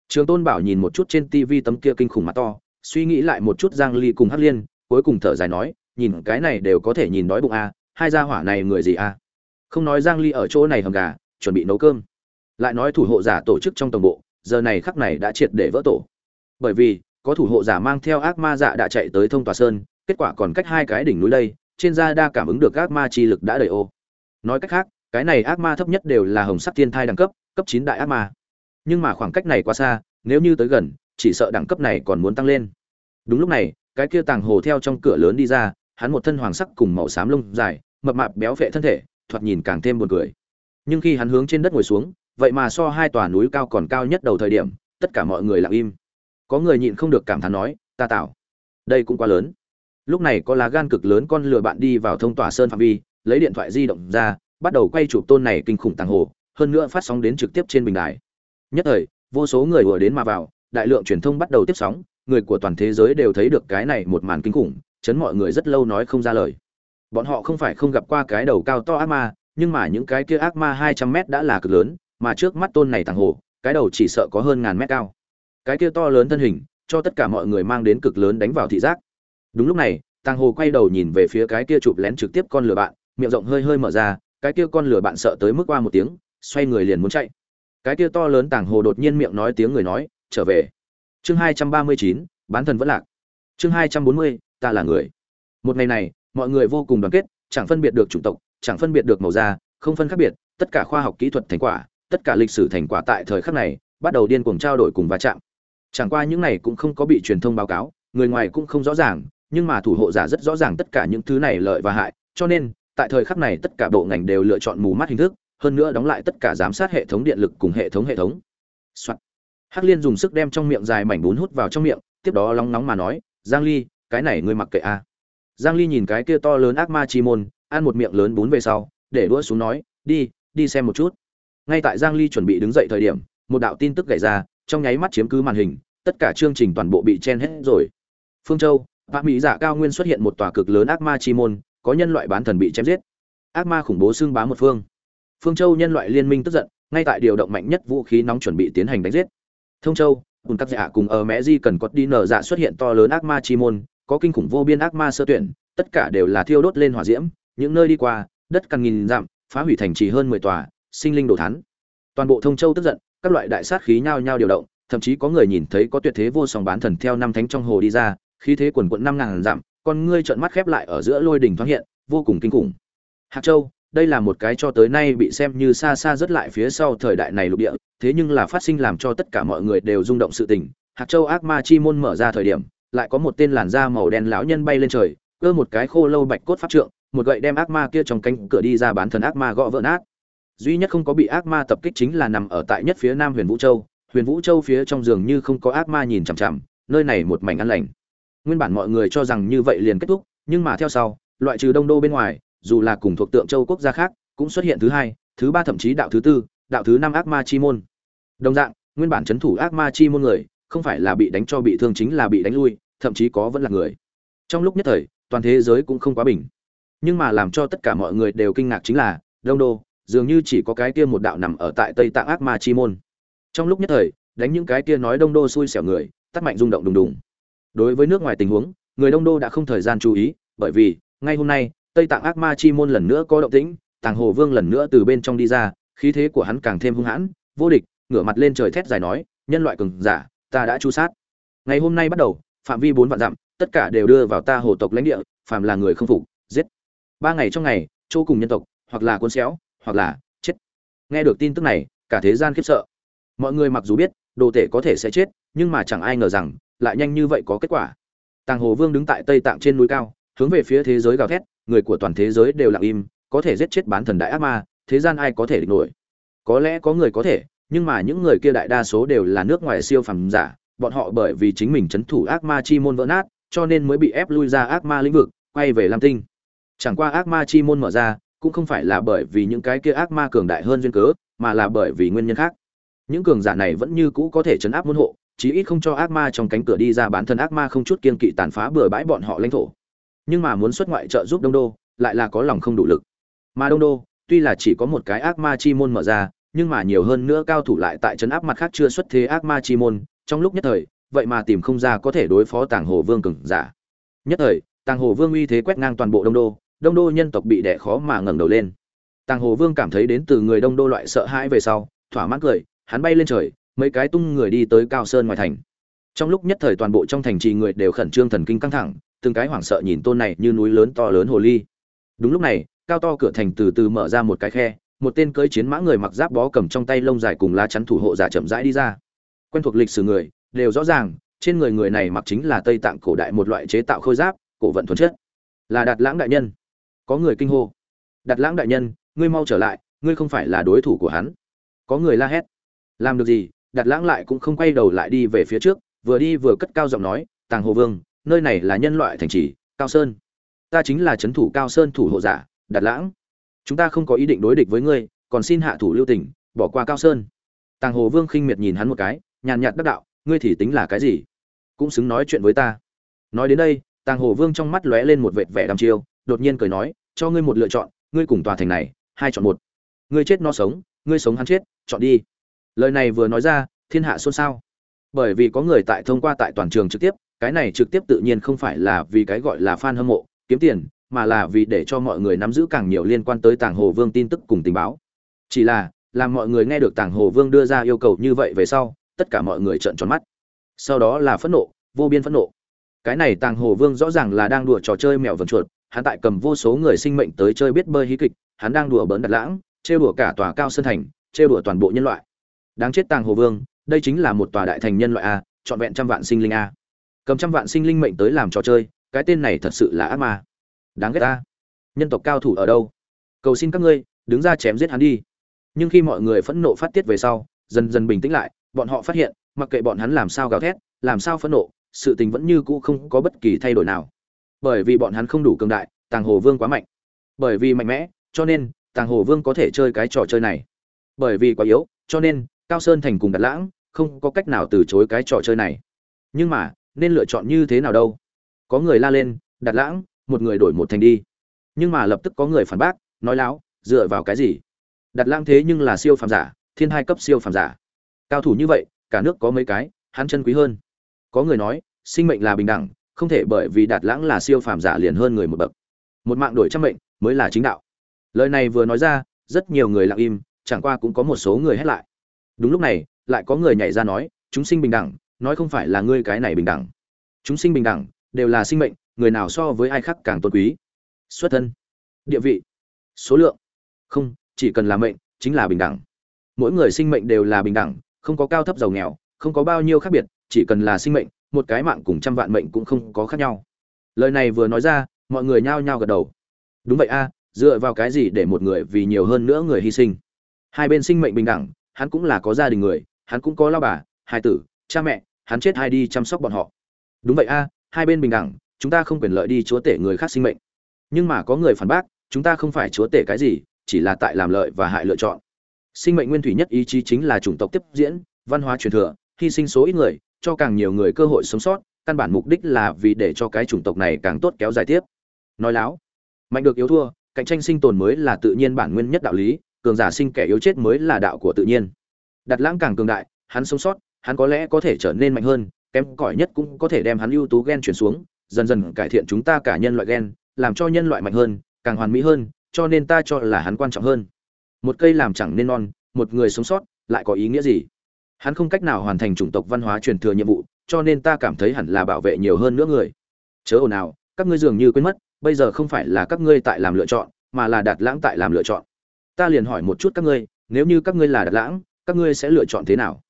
Trường tôn bảo nhìn một chút trên tivi tấm kia kinh khủng mặt to suy nghĩ lại một chút giang ly cùng hắc liên cuối cùng thở dài nói nhìn cái này đều có thể nhìn đói bụng a à, hai gia hỏa này người gì a à? không nói giang ly ở chỗ này hầm gà chuẩn bị nấu cơm. Lại nói thủ hộ giả tổ chức trong tổng bộ, giờ này khắc này đã triệt để vỡ tổ. Bởi vì, có thủ hộ giả mang theo ác ma dạ đã chạy tới thông tòa sơn, kết quả còn cách hai cái đỉnh núi đây, trên da đa cảm ứng được ác ma chi lực đã đầy ô. Nói cách khác, cái này ác ma thấp nhất đều là hồng sắc thiên thai đẳng cấp cấp 9 đại ác ma. Nhưng mà khoảng cách này quá xa, nếu như tới gần, chỉ sợ đẳng cấp này còn muốn tăng lên. Đúng lúc này, cái kia tàng hồ theo trong cửa lớn đi ra, hắn một thân hoàng sắc cùng màu xám lông dài, mập mạp béo phệ thân thể, thoạt nhìn càng thêm buồn cười nhưng khi hắn hướng trên đất ngồi xuống, vậy mà so hai tòa núi cao còn cao nhất đầu thời điểm, tất cả mọi người lặng im. Có người nhịn không được cảm thán nói, ta tạo đây cũng quá lớn. Lúc này có lá gan cực lớn con lừa bạn đi vào thông tòa sơn phạm vi, lấy điện thoại di động ra, bắt đầu quay chụp tôn này kinh khủng tàng hồ, hơn nữa phát sóng đến trực tiếp trên bình đài. Nhất thời, vô số người vừa đến mà vào, đại lượng truyền thông bắt đầu tiếp sóng, người của toàn thế giới đều thấy được cái này một màn kinh khủng, chấn mọi người rất lâu nói không ra lời. Bọn họ không phải không gặp qua cái đầu cao to ác ma nhưng mà những cái kia ác ma hai trăm mét đã là cực lớn, mà trước mắt tôn này tàng hồ, cái đầu chỉ sợ có hơn ngàn mét cao. Cái kia to lớn thân hình, cho tất cả mọi người mang đến cực lớn đánh vào thị giác. Đúng lúc này tàng hồ quay đầu nhìn về phía cái kia chụp lén trực tiếp con lửa bạn, miệng rộng hơi hơi mở ra, cái kia con lửa bạn sợ tới mức qua một tiếng, xoay người liền muốn chạy. Cái kia to lớn tàng hồ đột nhiên miệng nói tiếng người nói, trở về. Chương hai trăm ba mươi chín, bán thần vẫn lạc. Chương hai trăm bốn mươi, ta là người. Một ngày này, mọi người vô cùng đoàn kết, chẳng phân biệt được chủng tộc chẳng phân biệt được màu da, không phân khác biệt, tất cả khoa học kỹ thuật thành quả, tất cả lịch sử thành quả tại thời khắc này, bắt đầu điên cuồng trao đổi cùng va chạm chẳng qua những này cũng không có bị truyền thông báo cáo, người ngoài cũng không rõ ràng, nhưng mà thủ hộ giả rất rõ ràng tất cả những thứ này lợi và hại, cho nên, tại thời khắc này tất cả bộ ngành đều lựa chọn mù mắt hình thức, hơn nữa đóng lại tất cả giám sát hệ thống điện lực cùng hệ thống hệ thống、Soạn. hắc liên dùng sức đem trong miệng dài mảnh bún hút vào trong miệng, tiếp đó long nóng mà nói, giang ly, cái này ngươi mặc kệ a à. giang ly nhìn cái kia to lớn ác ma chi môn ăn một miệng lớn bún về sau, để đũa xuống nói, đi đi xem một chút. Ngay tại giang ly chuẩn bị đứng dậy thời điểm, một đạo tin tức gảy ra, trong nháy mắt chiếm cứ màn hình, tất cả chương trình toàn bộ bị chen hết rồi. Phương châu, bạ mỹ giả dạ cao nguyên xuất hiện một tòa cực lớn ác ma chi môn, có nhân loại bán thần bị chém giết. Ác ma khủng bố xương bá một phương. Phương châu nhân loại liên minh tức giận, ngay tại điều động mạnh nhất vũ khí nóng chuẩn bị tiến hành đánh giết. Thông châu cùng các dạ cùng ở mẹ di cần có đi nở dạ xuất hiện to lớn ác ma chi môn, có kinh khủng vô biên ác ma sơ tuyển, tất cả đều là thiêu đốt lên hỏa diễm những nơi đi qua, đất càng nghìn dặm, phá hủy thành trì hơn mười tòa, sinh linh đổ thán. Toàn bộ thông châu tức giận, các loại đại sát khí nhao nhao điều động, thậm chí có người nhìn thấy có tuyệt thế vô song bán thần theo năm thánh trong hồ đi ra, khí thế quần quận năm ngàn dặm, con ngươi trợn mắt khép lại ở giữa lôi đỉnh thoáng hiện, vô cùng kinh khủng. Hạc châu, đây là một cái cho tới nay bị xem như xa xa rất lại phía sau thời đại này lục địa, thế nhưng là phát sinh làm cho tất cả mọi người đều rung động sự tình. Hạc châu ác ma chi môn mở ra thời điểm, lại có một tên làn da màu đen lão nhân bay lên trời, cơ một cái khô lâu bạch cốt pháp trượng một gậy đem ác ma kia trong cánh cửa đi ra bán thần ác ma gõ vỡ nát. Duy nhất không có bị ác ma tập kích chính là nằm ở tại nhất phía nam huyền vũ châu. Huyền vũ châu phía trong giường như không có ác ma nhìn chằm chằm, nơi này một mảnh an lành. Nguyên bản mọi người cho rằng như vậy liền kết thúc, nhưng mà theo sau, loại trừ đông đô bên ngoài, dù là cùng thuộc tượng châu quốc gia khác, cũng xuất hiện thứ hai, thứ ba thậm chí đạo thứ tư, đạo thứ năm ác ma chi môn. Đồng dạng, nguyên bản c h ấ n thủ ác ma chi môn người, không phải là bị đánh cho bị thương chính là bị đánh lui, thậm chí có vẫn là người. Trong lúc nhất thời, toàn thế giới cũng không quá bình nhưng mà làm cho tất cả mọi người đều kinh ngạc chính là, đông đô, dường như chỉ có cái kia một đạo nằm ở tại tây tạng ác ma chi môn. Trong lúc nhất thời, đánh những cái kia nói đông đô xui xẻo người, tắt mạnh rung động đùng đùng. Đối với nước ngoài tình huống, người đông đô đã không thời gian chú ý, bởi vì, ngay hôm nay, tây tạng ác ma chi môn lần nữa có động tĩnh, tàng hồ vương lần nữa từ bên trong đi ra, khí thế của hắn càng thêm hung hãn, vô địch, ngửa mặt lên trời thét dài nói, nhân loại cường giả, ta đã chu sát. Ngày hôm nay bắt đầu, phạm vi bốn vạn dặm, tất cả đều đưa vào ta hồ tộc lãnh địa, phàm là người không phục ba ngày trong ngày, chỗ cùng nhân tộc, hoặc là cuốn xéo, hoặc là chết. Nghe được tin tức này, cả thế gian khiếp sợ. Mọi người mặc dù biết, đồ tể có thể sẽ chết, nhưng mà chẳng ai ngờ rằng, lại nhanh như vậy có kết quả. Tàng hồ vương đứng tại tây tạng trên núi cao, hướng về phía thế giới gào thét, người của toàn thế giới đều lặng im, có thể giết chết bán thần đại ác ma, thế gian ai có thể địch nổi? Có lẽ có người có thể, nhưng mà những người kia đại đa số đều là nước ngoài siêu phẩm giả, bọn họ bởi vì chính mình chấn thủ ác ma chi môn vỡ nát, cho nên mới bị ép lui ra ác ma lĩnh vực, quay về lam tinh chẳng qua ác ma chi môn mở ra, cũng không phải là bởi vì những cái kia ác ma cường đại hơn duyên cớ, mà là bởi vì nguyên nhân khác. Những cường giả này vẫn như cũ có thể chấn áp môn hộ, chí ít không cho ác ma trong cánh cửa đi ra bản thân ác ma không chút kiên kỵ tàn phá bừa bãi bọn họ lãnh thổ. Nhưng mà muốn xuất ngoại trợ giúp đông đô, lại là có lòng không đủ lực. Mà đông đô, tuy là chỉ có một cái ác ma chi môn mở ra, nhưng mà nhiều hơn nữa cao thủ lại tại trấn áp mặt khác chưa xuất thế ác ma chi môn. Trong lúc nhất thời, vậy mà tìm không ra có thể đối phó tàng hồ vương cường giả. Nhất thời, tàng hồ vương uy thế quét ngang toàn bộ đông đô đông đô nhân tộc bị đẻ khó mà ngẩng đầu lên. Tàng hồ vương cảm thấy đến từ người đông đô loại sợ hãi về sau, thỏa mãn cười, hắn bay lên trời, mấy cái tung người đi tới cao sơn ngoài thành. Trong lúc nhất thời toàn bộ trong thành trì người đều khẩn trương thần kinh căng thẳng, từng cái hoảng sợ nhìn tôn này như núi lớn to lớn hồ ly. Đúng lúc này, cao to cửa thành từ từ mở ra một cái khe, một tên cưỡi chiến mã người mặc giáp bó cầm trong tay lông dài cùng lá chắn thủ hộ giả chậm rãi đi ra. Quen thuộc lịch sử người, đều rõ ràng, trên người người này mặc chính là tây tạng cổ đại một loại chế tạo khôi giáp, cổ vận thuần chất. Là đạt lãng đại nhân có người kinh hô. Đặt lãng đại nhân, ngươi mau trở lại, ngươi không phải là đối thủ của hắn. Có người la hét. Làm được gì? Đặt lãng lại cũng không quay đầu lại đi về phía trước, vừa đi vừa cất cao giọng nói, tàng hồ vương, nơi này là nhân loại thành trì, cao sơn. Ta chính là trấn thủ cao sơn thủ hộ giả, đặt lãng. Chúng ta không có ý định đối địch với ngươi, còn xin hạ thủ lưu tình, bỏ qua cao sơn. Tàng hồ vương khinh miệt nhìn hắn một cái, nhàn nhạt đắc đạo, ngươi thì tính là cái gì? Cũng xứng nói chuyện với ta. Nói đến đây, tàng hồ vương trong mắt lóe lên một vệt vẻ đăm chiêu đột nhiên cười nói, cho ngươi một lựa chọn, ngươi cùng tòa thành này, hai chọn một. Ngươi chết nó sống, ngươi sống hắn chết, chọn đi. Lời này vừa nói ra, thiên hạ xôn xao. Bởi vì có người tại thông qua tại toàn trường trực tiếp, cái này trực tiếp tự nhiên không phải là vì cái gọi là fan hâm mộ, kiếm tiền, mà là vì để cho mọi người nắm giữ càng nhiều liên quan tới tàng hồ vương tin tức cùng tình báo. Chỉ là, làm mọi người nghe được tàng hồ vương đưa ra yêu cầu như vậy về sau, tất cả mọi người trợn tròn mắt. Sau đó là phẫn nộ, vô biên phẫn nộ. Cái này tàng hồ vương rõ ràng là đang đùa trò chơi mèo vần chuột hắn tại cầm vô số người sinh mệnh tới chơi biết bơi hí kịch, hắn đang đùa bỡn đặt lãng, trêu đùa cả tòa cao sơn thành, trêu đùa toàn bộ nhân loại. Đáng chết tàng hồ vương, đây chính là một tòa đại thành nhân loại a, trọn vẹn trăm vạn sinh linh a. Cầm trăm vạn sinh linh mệnh tới làm trò chơi, cái tên này thật sự là ác ma. Đáng ghét a. nhân tộc cao thủ ở đâu? Cầu xin các ngươi, đứng ra chém giết hắn đi. Nhưng khi mọi người phẫn nộ phát tiết về sau, dần dần bình tĩnh lại, bọn họ phát hiện, mặc kệ bọn hắn làm sao gào thét, làm sao phẫn nộ, sự tình vẫn như cũ không có bất kỳ thay đổi nào bởi vì bọn hắn không đủ cường đại, tàng hồ vương quá mạnh. Bởi vì mạnh mẽ, cho nên tàng hồ vương có thể chơi cái trò chơi này. Bởi vì quá yếu, cho nên cao sơn thành cùng đặt lãng không có cách nào từ chối cái trò chơi này. Nhưng mà, nên lựa chọn như thế nào đâu? Có người la lên đặt lãng, một người đổi một thành đi. Nhưng mà lập tức có người phản bác, nói láo, dựa vào cái gì? Đặt lãng thế nhưng là siêu phàm giả, thiên hai cấp siêu phàm giả. Cao thủ như vậy, cả nước có mấy cái, hắn chân quý hơn. Có người nói, sinh mệnh là bình đẳng không thể bởi vì đạt lãng là siêu phàm giả liền hơn người một bậc. Một mạng đổi trăm mệnh mới là chính đạo. Lời này vừa nói ra, rất nhiều người lặng im, chẳng qua cũng có một số người hét lại. Đúng lúc này, lại có người nhảy ra nói, chúng sinh bình đẳng, nói không phải là ngươi cái này bình đẳng. Chúng sinh bình đẳng đều là sinh mệnh, người nào so với ai khác càng tôn quý. Xuất thân. Địa vị. Số lượng. Không, chỉ cần là mệnh, chính là bình đẳng. Mỗi người sinh mệnh đều là bình đẳng, không có cao thấp giàu nghèo, không có bao nhiêu khác biệt, chỉ cần là sinh mệnh một cái mạng cùng trăm vạn mệnh cũng không có khác nhau. Lời này vừa nói ra, mọi người nhao nhao gật đầu. Đúng vậy a, dựa vào cái gì để một người vì nhiều hơn nữa người hy sinh? Hai bên sinh mệnh bình đẳng, hắn cũng là có gia đình người, hắn cũng có lao bà, hai tử, cha mẹ, hắn chết hai đi chăm sóc bọn họ. Đúng vậy a, hai bên bình đẳng, chúng ta không quyền lợi đi chúa tể người khác sinh mệnh. Nhưng mà có người phản bác, chúng ta không phải chúa tể cái gì, chỉ là tại làm lợi và hại lựa chọn. Sinh mệnh nguyên thủy nhất ý chí chính là chủng tộc tiếp diễn, văn hóa truyền thừa, hy sinh số ít người cho càng nhiều người cơ hội sống sót, căn bản mục đích là vì để cho cái chủng tộc này càng tốt kéo dài tiếp. Nói láo, mạnh được yếu thua, cạnh tranh sinh tồn mới là tự nhiên bản nguyên nhất đạo lý, cường giả sinh kẻ yếu chết mới là đạo của tự nhiên. Đặt lãng càng cường đại, hắn sống sót, hắn có lẽ có thể trở nên mạnh hơn, kém cỏi nhất cũng có thể đem hắn ưu tú gen chuyển xuống, dần dần cải thiện chúng ta cả nhân loại gen, làm cho nhân loại mạnh hơn, càng hoàn mỹ hơn, cho nên ta cho là hắn quan trọng hơn. Một cây làm chẳng nên non, một người sống sót lại có ý nghĩa gì? Hắn không cách nào hoàn thành chủng tộc văn hóa truyền thừa nhiệm vụ, cho nên ta cảm thấy hẳn là bảo vệ nhiều hơn nữa người. Chớ ồn ào, các ngươi dường như quên mất, bây giờ không phải là các ngươi tại làm lựa chọn, mà là đạt lãng tại làm lựa chọn. Ta liền hỏi một chút các ngươi, nếu như các ngươi là đạt lãng, các ngươi sẽ lựa chọn thế nào?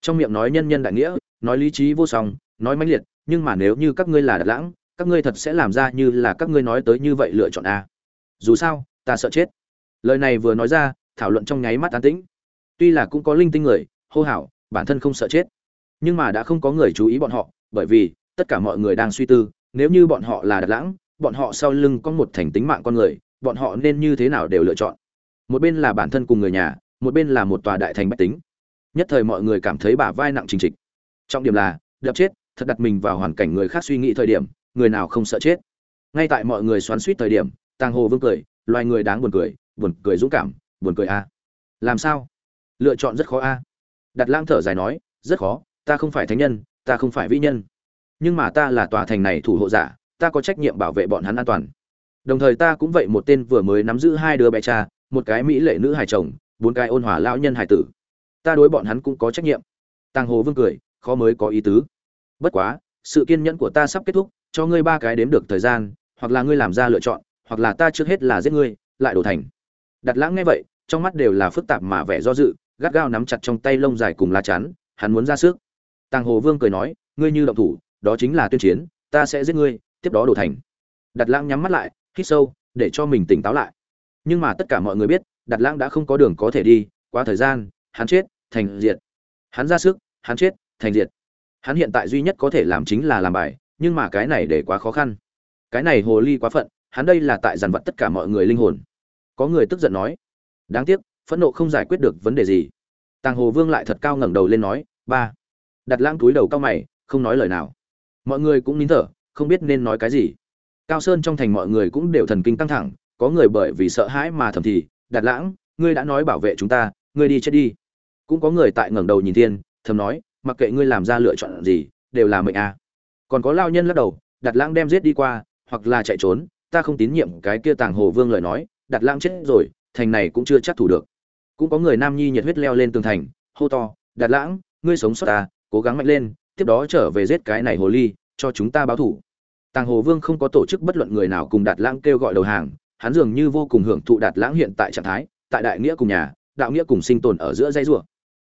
Trong miệng nói nhân nhân đại nghĩa, nói lý trí vô song, nói mãnh liệt, nhưng mà nếu như các ngươi là đạt lãng, các ngươi thật sẽ làm ra như là các ngươi nói tới như vậy lựa chọn a dù sao, ta sợ chết. Lời này vừa nói ra, thảo luận trong nháy mắt an tĩnh. Tuy là cũng có linh tinh người, hô hào bản thân không sợ chết. Nhưng mà đã không có người chú ý bọn họ, bởi vì tất cả mọi người đang suy tư, nếu như bọn họ là đạt lãng, bọn họ sau lưng có một thành tính mạng con người, bọn họ nên như thế nào đều lựa chọn? Một bên là bản thân cùng người nhà, một bên là một tòa đại thành bách tính. Nhất thời mọi người cảm thấy bả vai nặng trình trịch. Trọng điểm là, đập chết, thật đặt mình vào hoàn cảnh người khác suy nghĩ thời điểm, người nào không sợ chết? Ngay tại mọi người xoắn suýt thời điểm, tàng hồ vương cười, loài người đáng buồn cười buồn cười dũng cảm, buồn cười a. Làm sao? Lựa chọn rất khó a đặt lang thở dài nói, rất khó, ta không phải thánh nhân, ta không phải vĩ nhân. Nhưng mà ta là tòa thành này thủ hộ giả, ta có trách nhiệm bảo vệ bọn hắn an toàn. Đồng thời ta cũng vậy một tên vừa mới nắm giữ hai đứa bé cha, một cái mỹ lệ nữ hài chồng, bốn cái ôn hòa lão nhân hài tử. Ta đối bọn hắn cũng có trách nhiệm. Tàng hồ vương cười, khó mới có ý tứ. Bất quá, sự kiên nhẫn của ta sắp kết thúc, cho ngươi ba cái đếm được thời gian, hoặc là ngươi làm ra lựa chọn, hoặc là ta trước hết là giết ngươi, lại đổ thành. Đặt lãng nghe vậy, trong mắt đều là phức tạp mà vẻ do dự gắt gao nắm chặt trong tay lông dài cùng lá chắn, hắn muốn ra sức. Tàng hồ vương cười nói, ngươi như động thủ, đó chính là tuyên chiến, ta sẽ giết ngươi, tiếp đó đổ thành. Đặt lãng nhắm mắt lại, hít sâu, để cho mình tỉnh táo lại. Nhưng mà tất cả mọi người biết, đặt lãng đã không có đường có thể đi, quá thời gian, hắn chết, thành diệt. Hắn ra sức, hắn chết, thành diệt. Hắn hiện tại duy nhất có thể làm chính là làm bài, nhưng mà cái này để quá khó khăn. Cái này hồ ly quá phận, hắn đây là tại dàn vật tất cả mọi người linh hồn. Có người tức giận nói, đáng tiếc phẫn nộ không giải quyết được vấn đề gì. Tàng hồ vương lại thật cao ngẩng đầu lên nói, ba. Đặt lãng túi đầu cao mày, không nói lời nào. Mọi người cũng nín thở, không biết nên nói cái gì. Cao sơn trong thành mọi người cũng đều thần kinh căng thẳng, có người bởi vì sợ hãi mà thầm thì, đặt lãng, ngươi đã nói bảo vệ chúng ta, ngươi đi chết đi. Cũng có người tại ngẩng đầu nhìn thiên, thầm nói, mặc kệ ngươi làm ra lựa chọn gì, đều là mệnh a. À. còn có lao nhân lắc đầu, đặt lãng đem giết đi qua, hoặc là chạy trốn, ta không tín nhiệm cái kia tàng hồ vương lời nói, đặt lãng chết rồi, thành này cũng chưa chắc thủ được cũng có người nam nhi nhiệt huyết leo lên tường thành, hô to, đạt lãng, ngươi sống sót ta, cố gắng mạnh lên, tiếp đó trở về giết cái này hồ ly, cho chúng ta báo thủ. Tàng hồ vương không có tổ chức bất luận người nào cùng đạt lãng kêu gọi đầu hàng, hắn dường như vô cùng hưởng thụ đạt lãng hiện tại trạng thái, tại đại nghĩa cùng nhà, đạo nghĩa cùng sinh tồn ở giữa dây rùa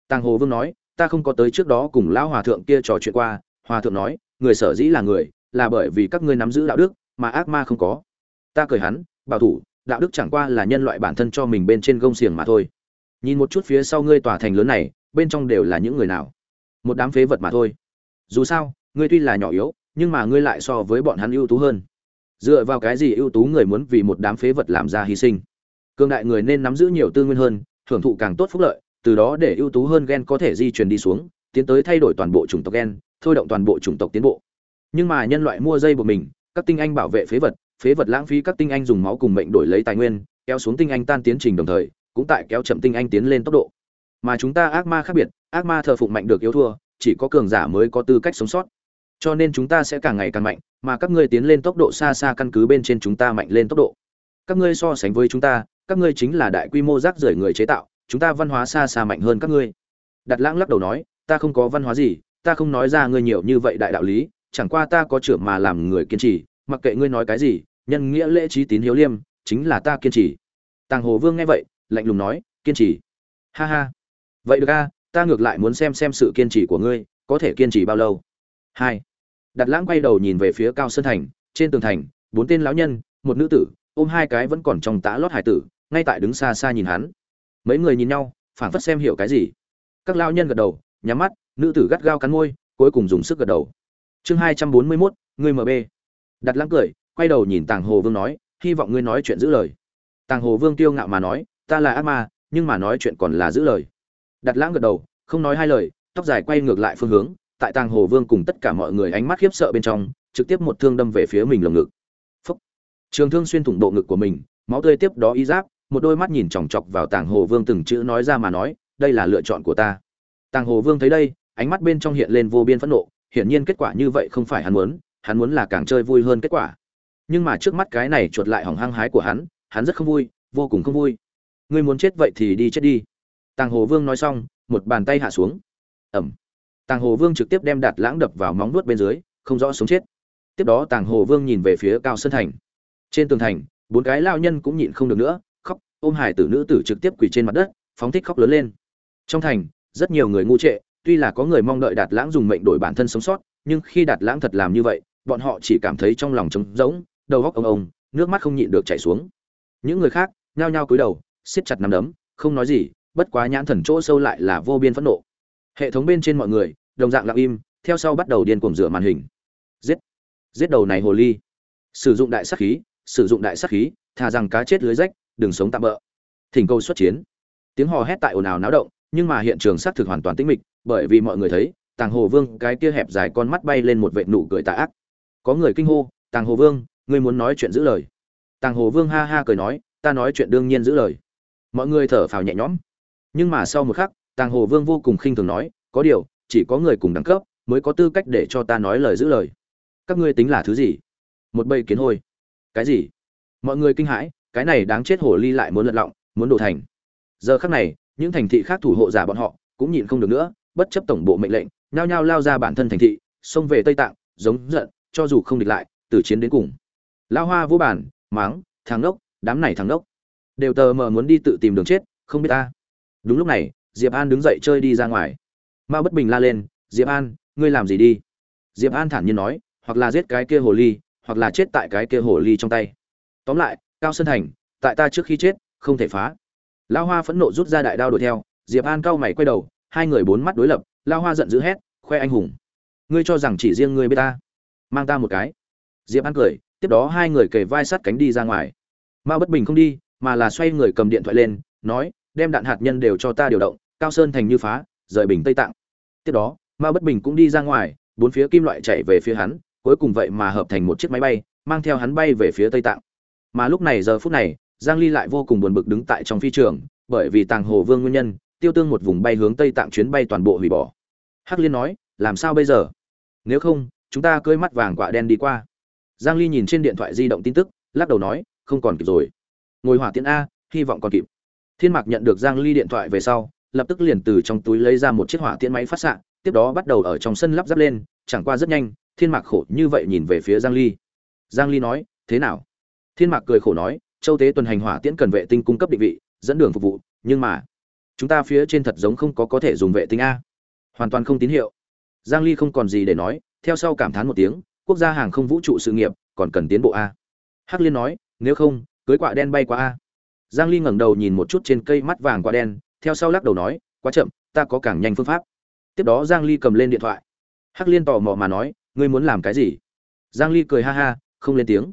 tàng hồ vương nói, ta không có tới trước đó cùng lão hòa thượng kia trò chuyện qua. Hòa thượng nói, người sở dĩ là người, là bởi vì các ngươi nắm giữ đạo đức, mà ác ma không có. Ta cười hắn, bảo thủ, đạo đức chẳng qua là nhân loại bản thân cho mình bên trên gông xiềng mà thôi nhìn một chút phía sau ngươi tòa thành lớn này, bên trong đều là những người nào? Một đám phế vật mà thôi. Dù sao, ngươi tuy là nhỏ yếu, nhưng mà ngươi lại so với bọn hắn ưu tú hơn. Dựa vào cái gì ưu tú người muốn vì một đám phế vật làm ra hy sinh? Cương đại người nên nắm giữ nhiều tư nguyên hơn, hưởng thụ càng tốt phúc lợi, từ đó để ưu tú hơn gen có thể di truyền đi xuống, tiến tới thay đổi toàn bộ chủng tộc gen, thôi động toàn bộ chủng tộc tiến bộ. Nhưng mà nhân loại mua dây của mình, các tinh anh bảo vệ phế vật phế vật lãng phí các tinh anh dùng máu cùng mệnh đổi lấy tài nguyên, kéo xuống tinh anh tan tiến trình đồng thời cũng tại kéo chậm tinh anh tiến lên tốc độ. Mà chúng ta ác ma khác biệt, ác ma thờ phụng mạnh được yếu thua, chỉ có cường giả mới có tư cách sống sót. Cho nên chúng ta sẽ càng ngày càng mạnh, mà các ngươi tiến lên tốc độ xa xa căn cứ bên trên chúng ta mạnh lên tốc độ. Các ngươi so sánh với chúng ta, các ngươi chính là đại quy mô rác rưởi người chế tạo, chúng ta văn hóa xa xa mạnh hơn các ngươi. Đặt lãng lắc đầu nói, ta không có văn hóa gì, ta không nói ra ngươi nhiều như vậy đại đạo lý, chẳng qua ta có trưởng mà làm người kiên trì, mặc kệ ngươi nói cái gì, nhân nghĩa lễ trí tín hiếu liêm, chính là ta kiên trì. Tàng hồ vương nghe vậy lạnh lùng nói, kiên trì. Ha ha. Vậy được a, ta ngược lại muốn xem xem sự kiên trì của ngươi, có thể kiên trì bao lâu? Hai. Đặt lãng quay đầu nhìn về phía cao sơn thành, trên tường thành, bốn tên lão nhân, một nữ tử, ôm hai cái vẫn còn trong tã lót hải tử, ngay tại đứng xa xa nhìn hắn. Mấy người nhìn nhau, phảng phất xem hiểu cái gì. Các lão nhân gật đầu, nhắm mắt, nữ tử gắt gao cắn môi, cuối cùng dùng sức gật đầu. Chương hai trăm bốn mươi mốt, ngươi mb đặt lãng cười, quay đầu nhìn tàng hồ vương nói, hy vọng ngươi nói chuyện giữ lời. Tàng hồ vương tiêu ngạo mà nói ta là ác ma, nhưng mà nói chuyện còn là giữ lời. Đặt lãng gật đầu, không nói hai lời, tóc dài quay ngược lại phương hướng, tại tàng hồ vương cùng tất cả mọi người ánh mắt khiếp sợ bên trong, trực tiếp một thương đâm về phía mình lồng ngực. Phúc. Trường thương xuyên thủng bộ ngực của mình, máu tươi tiếp đó y giáp, một đôi mắt nhìn chòng chọc vào tàng hồ vương từng chữ nói ra mà nói, đây là lựa chọn của ta. Tàng hồ vương thấy đây, ánh mắt bên trong hiện lên vô biên phẫn nộ, hiển nhiên kết quả như vậy không phải hắn muốn hắn muốn là càng chơi vui hơn kết quả. Nhưng mà trước mắt cái này chuột lại hỏng hăng hái của hắn hắn rất không vui, vô cùng không vui ngươi muốn chết vậy thì đi chết đi. Tàng hồ vương nói xong, một bàn tay hạ xuống. Ẩm. Tàng hồ vương trực tiếp đem đạt lãng đập vào móng nuốt bên dưới, không rõ sống chết. Tiếp đó tàng hồ vương nhìn về phía cao sơn thành. Trên tường thành, bốn cái lao nhân cũng nhịn không được nữa, khóc, ôm hải tử nữ tử trực tiếp quỳ trên mặt đất, phóng thích khóc lớn lên. Trong thành, rất nhiều người ngu trệ, tuy là có người mong đợi đạt lãng dùng mệnh đổi bản thân sống sót, nhưng khi đạt lãng thật làm như vậy, bọn họ chỉ cảm thấy trong lòng trống rỗng, đầu góc ông ông, nước mắt không nhịn được chảy xuống. Những người khác, nhao nhao cúi đầu siết chặt nắm đấm, không nói gì, bất quá nhãn thần chỗ sâu lại là vô biên phẫn nộ. Hệ thống bên trên mọi người, đồng dạng lặng im, theo sau bắt đầu điên cuồng rửa màn hình. Giết! Giết đầu này hồ ly. Sử dụng đại sát khí, sử dụng đại sát khí, thà rằng cá chết lưới rách, đừng sống tạm bỡ thỉnh cầu xuất chiến. Tiếng hò hét tại ồn ào náo động, nhưng mà hiện trường xác thực hoàn toàn tĩnh mịch, bởi vì mọi người thấy, tàng hồ vương, cái kia hẹp dài con mắt bay lên một vệt nụ cười tà ác. Có người kinh hô, tàng hồ vương, ngươi muốn nói chuyện giữ lời. Tàng hồ vương ha ha cười nói, ta nói chuyện đương nhiên giữ lời mọi người thở phào nhẹ nhõm. Nhưng mà sau một khắc, tàng hồ vương vô cùng khinh thường nói, có điều, chỉ có người cùng đẳng cấp mới có tư cách để cho ta nói lời giữ lời. Các ngươi tính là thứ gì? Một bầy kiến hôi. Cái gì? Mọi người kinh hãi, cái này đáng chết hồ ly lại muốn lật lọng, muốn đổ thành. Giờ khắc này, những thành thị khác thủ hộ giả bọn họ cũng nhịn không được nữa, bất chấp tổng bộ mệnh lệnh, nhao nhao lao ra bản thân thành thị, xông về tây tạng, giống giận, cho dù không địch lại, từ chiến đến cùng. Lao hoa vô bản, máng, thằng đốc đám này thằng đốc đều tờ mờ muốn đi tự tìm đường chết, không biết ta. Đúng lúc này, diệp an đứng dậy chơi đi ra ngoài. Mao bất bình la lên, diệp an, ngươi làm gì đi? Diệp an thản nhiên nói, hoặc là giết cái kia hồ ly, hoặc là chết tại cái kia hồ ly trong tay. Tóm lại, cao sơn thành, tại ta trước khi chết, không thể phá. Lao hoa phẫn nộ rút ra đại đao đuổi theo, diệp an cau mày quay đầu, hai người bốn mắt đối lập, lao hoa giận dữ hét, khoe anh hùng, ngươi cho rằng chỉ riêng ngươi biết ta, mang ta một cái. Diệp an cười, tiếp đó hai người kề vai sát cánh đi ra ngoài. Mao bất bình không đi mà là xoay người cầm điện thoại lên, nói, đem đạn hạt nhân đều cho ta điều động, cao sơn thành như phá, rời bình tây tạng. Tiếp đó, mao bất bình cũng đi ra ngoài, bốn phía kim loại chạy về phía hắn, cuối cùng vậy mà hợp thành một chiếc máy bay, mang theo hắn bay về phía tây tạng. Mà lúc này giờ phút này, giang ly lại vô cùng buồn bực đứng tại trong phi trường, bởi vì tàng hồ vương nguyên nhân, tiêu tương một vùng bay hướng tây tạng chuyến bay toàn bộ hủy bỏ. Hắc liên nói, làm sao bây giờ? Nếu không, chúng ta cưỡi mắt vàng quạ đen đi qua. Giang ly nhìn trên điện thoại di động tin tức, lắc đầu nói, không còn kịp rồi ngồi hỏa tiễn a, hy vọng còn kịp. Thiên mạc nhận được giang ly điện thoại về sau, lập tức liền từ trong túi lấy ra một chiếc hỏa tiễn máy phát xạ, tiếp đó bắt đầu ở trong sân lắp ráp lên, chẳng qua rất nhanh, thiên mạc khổ như vậy nhìn về phía giang ly. Giang ly nói, thế nào? Thiên mạc cười khổ nói, châu tế tuần hành hỏa tiễn cần vệ tinh cung cấp định vị, dẫn đường phục vụ, nhưng mà chúng ta phía trên thật giống không có có thể dùng vệ tinh a. Hoàn toàn không tín hiệu. Giang ly không còn gì để nói, theo sau cảm thán một tiếng, quốc gia hàng không vũ trụ sự nghiệp còn cần tiến bộ a. Hắc liên nói, nếu không cưới quả đen bay qua a. Giang ly ngẩng đầu nhìn một chút trên cây mắt vàng quả đen, theo sau lắc đầu nói, quá chậm, ta có càng nhanh phương pháp. Tiếp đó giang ly cầm lên điện thoại. Hắc liên tò mò mà nói, ngươi muốn làm cái gì? Giang ly cười ha ha, không lên tiếng.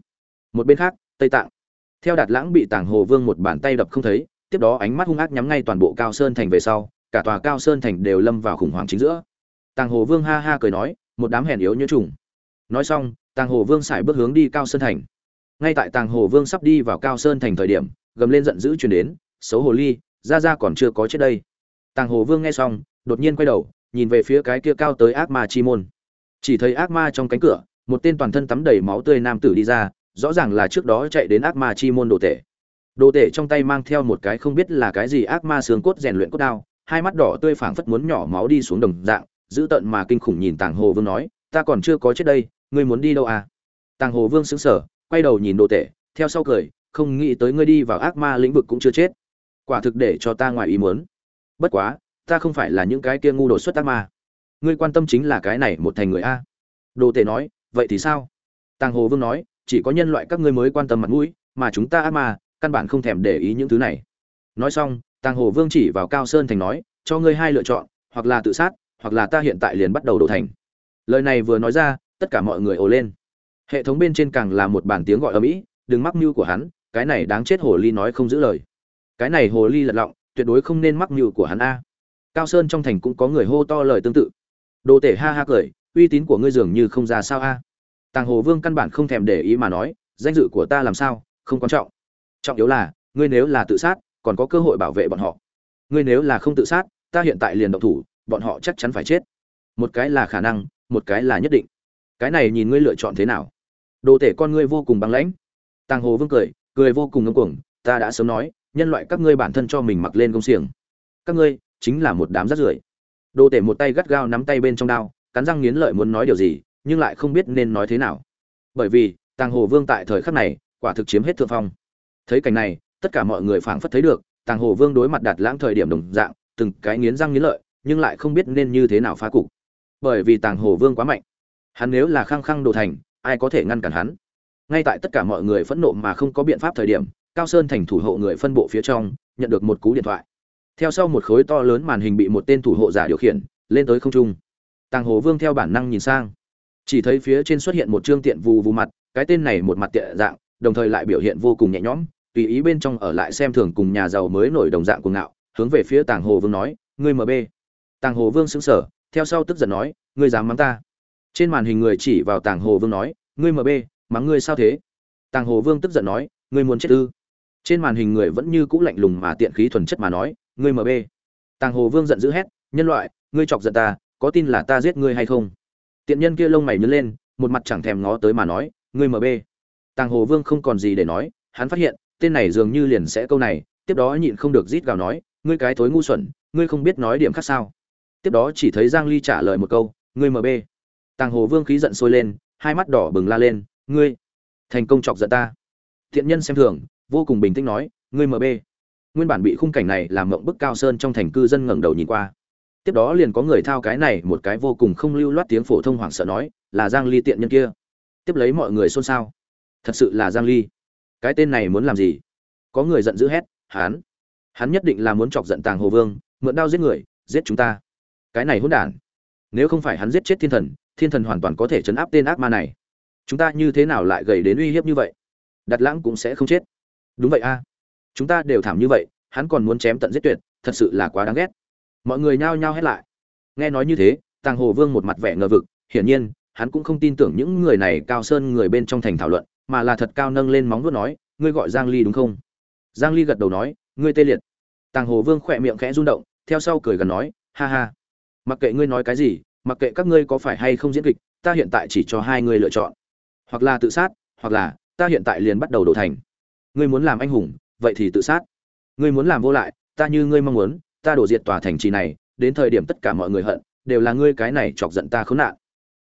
Một bên khác, tây tạng. Theo đạt lãng bị tàng hồ vương một bàn tay đập không thấy, tiếp đó ánh mắt hung ác nhắm ngay toàn bộ cao sơn thành về sau, cả tòa cao sơn thành đều lâm vào khủng hoảng chính giữa. Tàng hồ vương ha ha cười nói, một đám hèn yếu như trùng nói xong tàng hồ vương xài bước hướng đi cao sơn thành ngay tại tàng hồ vương sắp đi vào cao sơn thành thời điểm, gầm lên giận dữ chuyển đến, xấu hồ ly, ra ra còn chưa có chết đây. Tàng hồ vương nghe xong, đột nhiên quay đầu, nhìn về phía cái kia cao tới ác ma chi môn. Chỉ thấy ác ma trong cánh cửa, một tên toàn thân tắm đầy máu tươi nam tử đi ra, rõ ràng là trước đó chạy đến ác ma chi môn đồ tể. Đồ tể trong tay mang theo một cái không biết là cái gì ác ma xương cốt rèn luyện cốt đao, hai mắt đỏ tươi phảng phất muốn nhỏ máu đi xuống đồng dạng, dữ tợn mà kinh khủng nhìn tàng hồ vương nói, ta còn chưa có chết đây, ngươi muốn đi đâu à? Tàng hồ vương sững sờ quay đầu nhìn đồ tể, theo sau cười, không nghĩ tới ngươi đi vào ác ma lĩnh vực cũng chưa chết. Quả thực để cho ta ngoài ý muốn. Bất quá, ta không phải là những cái kia ngu đột xuất ác ma. Ngươi quan tâm chính là cái này một thành người a. Đồ tể nói, vậy thì sao? Tàng hồ vương nói, chỉ có nhân loại các ngươi mới quan tâm mặt mũi, mà chúng ta ác ma, căn bản không thèm để ý những thứ này. Nói xong, tàng hồ vương chỉ vào cao sơn thành nói, cho ngươi hai lựa chọn, hoặc là tự sát, hoặc là ta hiện tại liền bắt đầu đổ thành. Lời này vừa nói ra, tất cả mọi người ồ lên hệ thống bên trên càng là một bản tiếng gọi ở mỹ đừng mắc mưu của hắn, cái này đáng chết hồ ly nói không giữ lời. Cái này hồ ly lật lọng, tuyệt đối không nên mắc mưu của hắn a. Cao sơn trong thành cũng có người hô to lời tương tự. Đồ tể ha ha cười, uy tín của ngươi dường như không ra sao a. Tàng hồ vương căn bản không thèm để ý mà nói, danh dự của ta làm sao, không quan trọng. Trọng yếu là, ngươi nếu là tự sát, còn có cơ hội bảo vệ bọn họ. Ngươi nếu là không tự sát, ta hiện tại liền động thủ, bọn họ chắc chắn phải chết. Một cái là khả năng, một cái là nhất định. Cái này nhìn ngươi lựa chọn thế nào? Đồ tể con ngươi vô cùng băng lãnh. Tàng hồ vương cười cười vô cùng ngông cuồng, ta đã sớm nói, nhân loại các ngươi bản thân cho mình mặc lên công xiềng. Các ngươi chính là một đám rắt rưởi. Đồ tể một tay gắt gao nắm tay bên trong đao, cắn răng nghiến lợi muốn nói điều gì, nhưng lại không biết nên nói thế nào. Bởi vì, tàng hồ vương tại thời khắc này, quả thực chiếm hết thượng phong. Thấy cảnh này, tất cả mọi người phảng phất thấy được, tàng hồ vương đối mặt đạt lãng thời điểm đồng dạng, từng cái nghiến răng nghiến lợi, nhưng lại không biết nên như thế nào phá cục. Bởi vì tàng hồ vương quá mạnh. Hắn nếu là khăng khăng đồ thành ai có thể ngăn cản hắn? Ngay tại tất cả mọi người phẫn nộ mà không có biện pháp thời điểm, cao sơn thành thủ hộ người phân bộ phía trong, nhận được một cú điện thoại. Theo sau một khối to lớn màn hình bị một tên thủ hộ giả điều khiển, lên tới không trung. Tàng hồ vương theo bản năng nhìn sang. Chỉ thấy phía trên xuất hiện một trương tiện vù vù mặt, cái tên này một mặt tiện dạng, đồng thời lại biểu hiện vô cùng nhẹ nhõm, tùy ý bên trong ở lại xem thường cùng nhà giàu mới nổi đồng dạng cuồng ngạo, hướng về phía tàng hồ vương nói, ngươi mb tàng hồ vương xứng sở theo sau tức giận nói, ngươi dám mắng ta? Trên màn hình người chỉ vào tàng hồ vương nói, ngươi mb mắng ngươi sao thế? Tàng hồ vương tức giận nói, ngươi muốn chết ư? Trên màn hình người vẫn như cũ lạnh lùng mà tiện khí thuần chất mà nói, ngươi mb tàng hồ vương giận dữ hét, nhân loại, ngươi chọc giận ta, có tin là ta giết ngươi hay không? Tiện nhân kia lông mày nhớ lên, một mặt chẳng thèm ngó tới mà nói, ngươi mb tàng hồ vương không còn gì để nói, hắn phát hiện, tên này dường như liền sẽ câu này, tiếp đó nhịn không được rít gào nói, ngươi cái thối ngu xuẩn, ngươi không biết nói điểm khác sao? Tiếp đó chỉ thấy giang ly trả lời một câu, ngươi mb tàng hồ vương khí giận sôi lên, hai mắt đỏ bừng la lên, ngươi, thành công chọc giận ta. Thiện nhân xem thường, vô cùng bình tĩnh nói, ngươi mb nguyên bản bị khung cảnh này làm mộng bức cao sơn trong thành cư dân ngẩng đầu nhìn qua. Tiếp đó liền có người thao cái này một cái vô cùng không lưu loát tiếng phổ thông hoảng sợ nói, là giang ly tiện nhân kia. Tiếp lấy mọi người xôn xao. Thật sự là giang ly? Cái tên này muốn làm gì? Có người giận dữ hét, hắn hắn nhất định là muốn chọc giận tàng hồ vương, mượn đao giết người, giết chúng ta. Cái này hỗn đản nếu không phải hắn giết chết thiên thần thiên thần hoàn toàn có thể chấn áp tên ác ma này. Chúng ta như thế nào lại gầy đến uy hiếp như vậy? Đặt lãng cũng sẽ không chết. Đúng vậy a. À. Chúng ta đều thảm như vậy, hắn còn muốn chém tận giết tuyệt, thật sự là quá đáng ghét. Mọi người nhao nhao hét lại. Nghe nói như thế, tàng hồ vương một mặt vẻ ngờ vực, hiển nhiên, hắn cũng không tin tưởng những người này cao sơn người bên trong thành thảo luận, mà là thật cao nâng lên móng vuốt nói, ngươi gọi giang ly đúng không? Giang ly gật đầu nói, ngươi tê liệt. Tàng hồ vương khỏe miệng khẽ rung động, theo sau cười gần nói, ha ha mặc kệ ngươi nói cái gì, mặc kệ các ngươi có phải hay không diễn kịch, ta hiện tại chỉ cho hai người lựa chọn. Hoặc là tự sát, hoặc là ta hiện tại liền bắt đầu đổ thành. Ngươi muốn làm anh hùng, vậy thì tự sát. Ngươi muốn làm vô lại, ta như ngươi mong muốn, ta đổ diệt tòa thành trì này, đến thời điểm tất cả mọi người hận, đều là ngươi cái này chọc giận ta khốn nạn.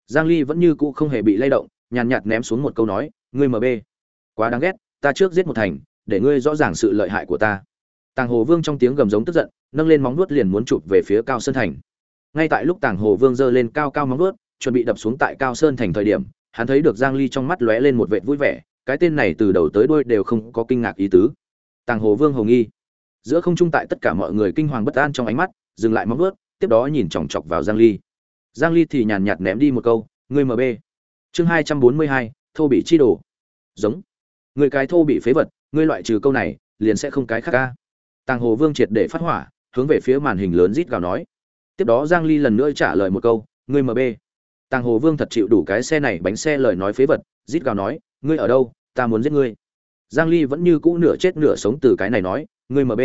Giang ly vẫn như cũ không hề bị lay động, nhàn nhạt ném xuống một câu nói, ngươi mb quá đáng ghét, ta trước giết một thành, để ngươi rõ ràng sự lợi hại của ta. Tàng hồ vương trong tiếng gầm giống tức giận, nâng lên móng nuốt liền muốn chụp về phía cao sơn thành ngay tại lúc tàng hồ vương giơ lên cao cao móng ướt chuẩn bị đập xuống tại cao sơn thành thời điểm hắn thấy được giang ly trong mắt lóe lên một vệt vui vẻ cái tên này từ đầu tới đuôi đều không có kinh ngạc ý tứ. Tàng hồ vương hồng nghi. Giữa không trung tại tất cả mọi người kinh hoàng bất an trong ánh mắt dừng lại móng ướt tiếp đó nhìn chòng chọc vào giang ly. Giang ly thì nhàn nhạt ném đi một câu ngươi mb chương 242, thô bị chi đồ. Giống. Người cái thô bị phế vật ngươi loại trừ câu này liền sẽ không cái khác ca. Tàng hồ vương triệt để phát hỏa hướng về phía màn hình lớn rít gào nói tiếp đó giang ly lần nữa trả lời một câu, ngươi mb tàng hồ vương thật chịu đủ cái xe này bánh xe lời nói phế vật, rít gào nói, ngươi ở đâu? Ta muốn giết ngươi. Giang ly vẫn như cũ nửa chết nửa sống từ cái này nói, ngươi mb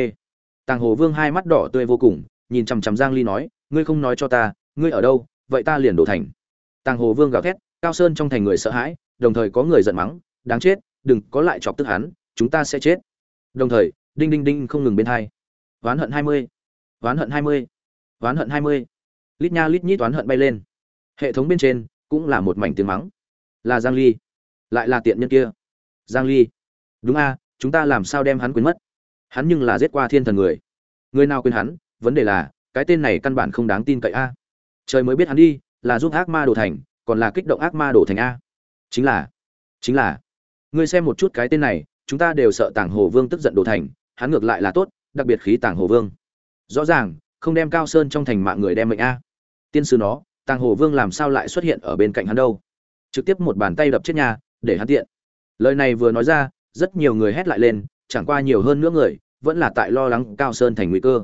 tàng hồ vương hai mắt đỏ tươi vô cùng, nhìn chằm chằm giang ly nói, ngươi không nói cho ta, ngươi ở đâu? Vậy ta liền đổ thành. Tàng hồ vương gào thét, cao sơn trong thành người sợ hãi, đồng thời có người giận mắng, đáng chết, đừng có lại chọc tức hắn, chúng ta sẽ chết. Đồng thời, đinh đinh đinh không ngừng bên hai. Oán hận hai mươi. Oán hận hai mươi oán hận hai mươi. Lít nha lít nhít oán hận bay lên. Hệ thống bên trên cũng là một mảnh tiếng mắng. Là giang ly. Lại là tiện nhân kia. Giang ly. Đúng a, chúng ta làm sao đem hắn quên mất? Hắn nhưng là giết qua thiên thần người. Người nào quên hắn? Vấn đề là, cái tên này căn bản không đáng tin cậy a. Trời mới biết hắn đi, là giúp ác ma đổ thành, còn là kích động ác ma đổ thành a. Chính là chính là. Ngươi xem một chút cái tên này, chúng ta đều sợ tàng hồ vương tức giận đổ thành, hắn ngược lại là tốt, đặc biệt khí tàng hồ vương. Rõ ràng không đem cao sơn trong thành mạng người đem mệnh a. Tiên sư nó, tàng hồ vương làm sao lại xuất hiện ở bên cạnh hắn đâu? Trực tiếp một bàn tay đập chết nhà, để hắn tiện. Lời này vừa nói ra, rất nhiều người hét lại lên, chẳng qua nhiều hơn nữa người, vẫn là tại lo lắng cao sơn thành nguy cơ.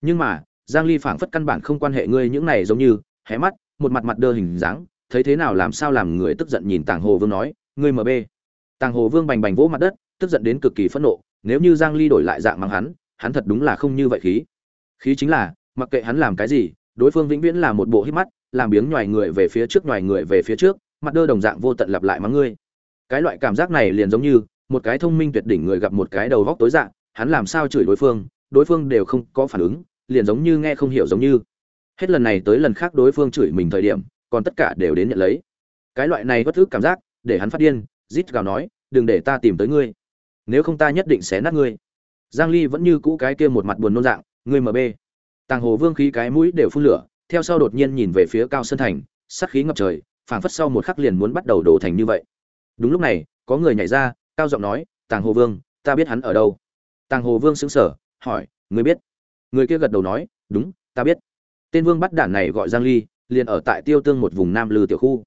Nhưng mà, giang ly phảng phất căn bản không quan hệ ngươi những này giống như, hé mắt, một mặt mặt đơ hình dáng, thấy thế nào làm sao làm người tức giận nhìn tàng hồ vương nói, ngươi mb tàng hồ vương bành bành vỗ mặt đất, tức giận đến cực kỳ phẫn nộ, nếu như giang ly đổi lại dạng mắng hắn hắn thật đúng là không như vậy khí khí chính là, mặc kệ hắn làm cái gì, đối phương vĩnh viễn là một bộ hít mắt, làm biếng nhòi người về phía trước nhòi người về phía trước, mặt đơ đồng dạng vô tận lặp lại mắng ngươi. Cái loại cảm giác này liền giống như, một cái thông minh tuyệt đỉnh người gặp một cái đầu góc tối dạng, hắn làm sao chửi đối phương đối phương đều không có phản ứng, liền giống như nghe không hiểu giống như. Hết lần này tới lần khác đối phương chửi mình thời điểm, còn tất cả đều đến nhận lấy. Cái loại này bất thức cảm giác, để hắn phát điên, rít gào nói, đừng để ta tìm tới ngươi. Nếu không ta nhất định sẽ nát ngươi. Giang ly vẫn như cũ cái kia một mặt buồn nôn dạng ngươi mb tàng hồ vương khí cái mũi đều phun lửa, theo sau đột nhiên nhìn về phía cao sơn thành, sát khí ngập trời, phảng phất sau một khắc liền muốn bắt đầu đổ thành như vậy. Đúng lúc này, có người nhảy ra, cao giọng nói, tàng hồ vương, ta biết hắn ở đâu. Tàng hồ vương sững sờ, hỏi, ngươi biết? Người kia gật đầu nói, đúng, ta biết. Tên vương bắt đản này gọi giang ly, liền ở tại tiêu tương một vùng nam lư tiểu khu.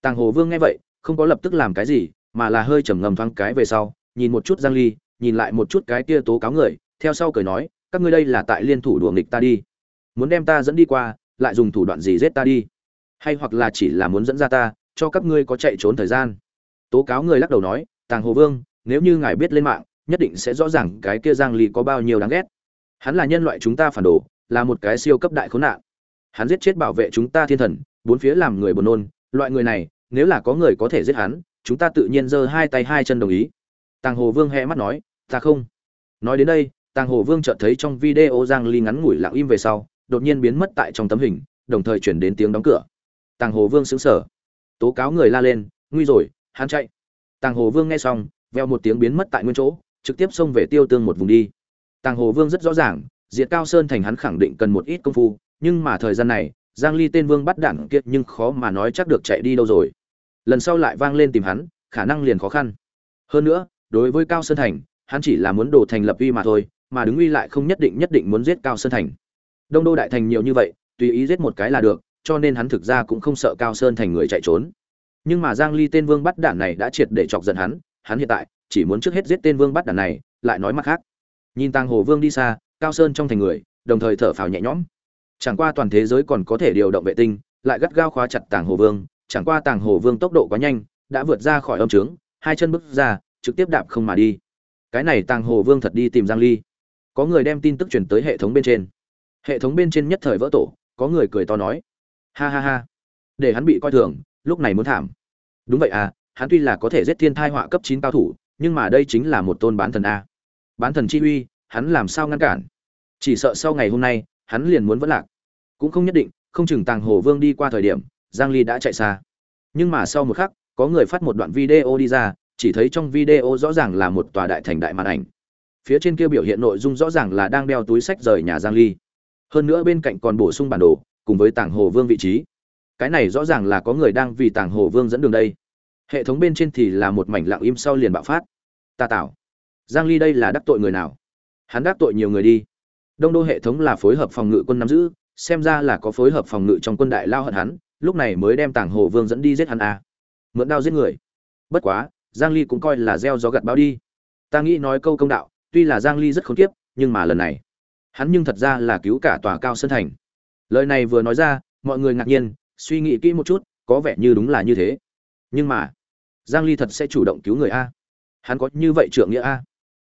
Tàng hồ vương nghe vậy, không có lập tức làm cái gì, mà là hơi trầm ngầm thoáng cái về sau, nhìn một chút giang ly, nhìn lại một chút cái kia tố cáo người, theo sau cười nói các ngươi đây là tại liên thủ đuổi nghịch ta đi. Muốn đem ta dẫn đi qua, lại dùng thủ đoạn gì giết ta đi? Hay hoặc là chỉ là muốn dẫn ra ta, cho các ngươi có chạy trốn thời gian? Tố cáo người lắc đầu nói, tàng hồ vương, nếu như ngài biết lên mạng, nhất định sẽ rõ ràng cái kia giang ly có bao nhiêu đáng ghét. Hắn là nhân loại chúng ta phản đồ, là một cái siêu cấp đại khốn nạn. Hắn giết chết bảo vệ chúng ta thiên thần, bốn phía làm người buồn nôn. Loại người này, nếu là có người có thể giết hắn, chúng ta tự nhiên giơ hai tay hai chân đồng ý. Tàng hồ vương hé mắt nói, ta không. Nói đến đây tàng hồ vương chợt thấy trong video giang ly ngắn ngủi lặng im về sau, đột nhiên biến mất tại trong tấm hình, đồng thời chuyển đến tiếng đóng cửa. Tàng hồ vương sững sờ. Tố cáo người la lên, nguy rồi, hắn chạy. Tàng hồ vương nghe xong, veo một tiếng biến mất tại nguyên chỗ, trực tiếp xông về tiêu tương một vùng đi. Tàng hồ vương rất rõ ràng, diệt cao sơn thành hắn khẳng định cần một ít công phu, nhưng mà thời gian này, giang ly tên vương bắt đạn kiệt nhưng khó mà nói chắc được chạy đi đâu rồi. Lần sau lại vang lên tìm hắn, khả năng liền khó khăn. Hơn nữa, đối với cao sơn thành, hắn chỉ là muốn đồ thành lập uy mà thôi mà đứng uy lại không nhất định nhất định muốn giết cao sơn thành. Đông đô đại thành nhiều như vậy, tùy ý giết một cái là được, cho nên hắn thực ra cũng không sợ cao sơn thành người chạy trốn. Nhưng mà giang ly tên vương bắt đản này đã triệt để chọc giận hắn hắn hiện tại chỉ muốn trước hết giết tên vương bắt đản này, lại nói mặt khác. Nhìn tàng hồ vương đi xa, cao sơn trong thành người, đồng thời thở phào nhẹ nhõm. Chẳng qua toàn thế giới còn có thể điều động vệ tinh, lại gắt gao khóa chặt tàng hồ vương, chẳng qua tàng hồ vương tốc độ quá nhanh, đã vượt ra khỏi âm trướng, hai chân bước ra, trực tiếp đạp không mà đi. Cái này tàng hồ vương thật đi tìm giang ly có người đem tin tức truyền tới hệ thống bên trên. Hệ thống bên trên nhất thời vỡ tổ, có người cười to nói. Ha ha ha. Để hắn bị coi thường, lúc này muốn thảm. Đúng vậy à hắn tuy là có thể giết thiên thai họa cấp chín cao thủ, nhưng mà đây chính là một tôn bán thần a. Bán thần chi uy, hắn làm sao ngăn cản? Chỉ sợ sau ngày hôm nay, hắn liền muốn vẫn lạc. Cũng không nhất định, không chừng tàng hồ vương đi qua thời điểm, giang ly đã chạy xa. Nhưng mà sau một khắc, có người phát một đoạn video đi ra, chỉ thấy trong video rõ ràng là một tòa đại thành đại màn ảnh phía trên kia biểu hiện nội dung rõ ràng là đang đeo túi sách rời nhà giang ly. Hơn nữa bên cạnh còn bổ sung bản đồ, cùng với tàng hồ vương vị trí. Cái này rõ ràng là có người đang vì tàng hồ vương dẫn đường đây. Hệ thống bên trên thì là một mảnh lặng im sau liền bạo phát. Ta tạo. Giang ly đây là đắc tội người nào? Hắn đắc tội nhiều người đi. Đông đô hệ thống là phối hợp phòng ngự quân nắm giữ, xem ra là có phối hợp phòng ngự trong quân đại lao hận hắn, lúc này mới đem tàng hồ vương dẫn đi giết hắn a à. mượn đao giết người. Bất quá, giang ly cũng coi là gieo gió gặt bão đi. Ta nghĩ nói câu công đạo tuy là giang ly rất khốn kiếp, nhưng mà lần này, hắn nhưng thật ra là cứu cả tòa cao sơn thành. Lời này vừa nói ra, mọi người ngạc nhiên, suy nghĩ kỹ một chút, có vẻ như đúng là như thế. Nhưng mà, giang ly thật sẽ chủ động cứu người a. Hắn có như vậy trưởng nghĩa a.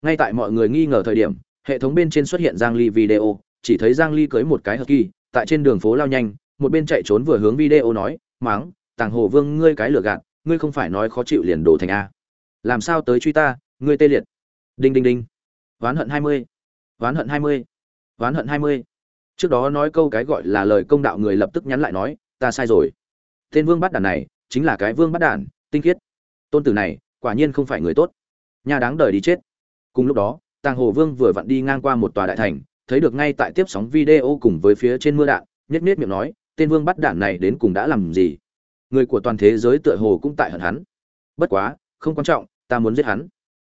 Ngay tại mọi người nghi ngờ thời điểm, hệ thống bên trên xuất hiện giang ly video, chỉ thấy giang ly cưới một cái hợp kỳ, tại trên đường phố lao nhanh, một bên chạy trốn vừa hướng video nói, máng, tàng hồ vương, ngươi cái lửa gạt, ngươi không phải nói khó chịu liền đổ thành a. Làm sao tới truy ta, ngươi tê liệt. Đinh đinh đinh ván hận 20. ván hận 20. ván hận 20. trước đó nói câu cái gọi là lời công đạo người lập tức nhắn lại nói, ta sai rồi. Tên vương bắt đản này chính là cái vương bắt đản tinh khiết. Tôn tử này, quả nhiên không phải người tốt. Nhà đáng đời đi chết. Cùng lúc đó, tàng hồ vương vừa vặn đi ngang qua một tòa đại thành, thấy được ngay tại tiếp sóng video cùng với phía trên mưa đạn nhất nhất miệng nói, tên vương bắt đạn này đến cùng đã làm gì? Người của toàn thế giới tựa hồ cũng tại hận hắn. Bất quá, không quan trọng, ta muốn giết hắn.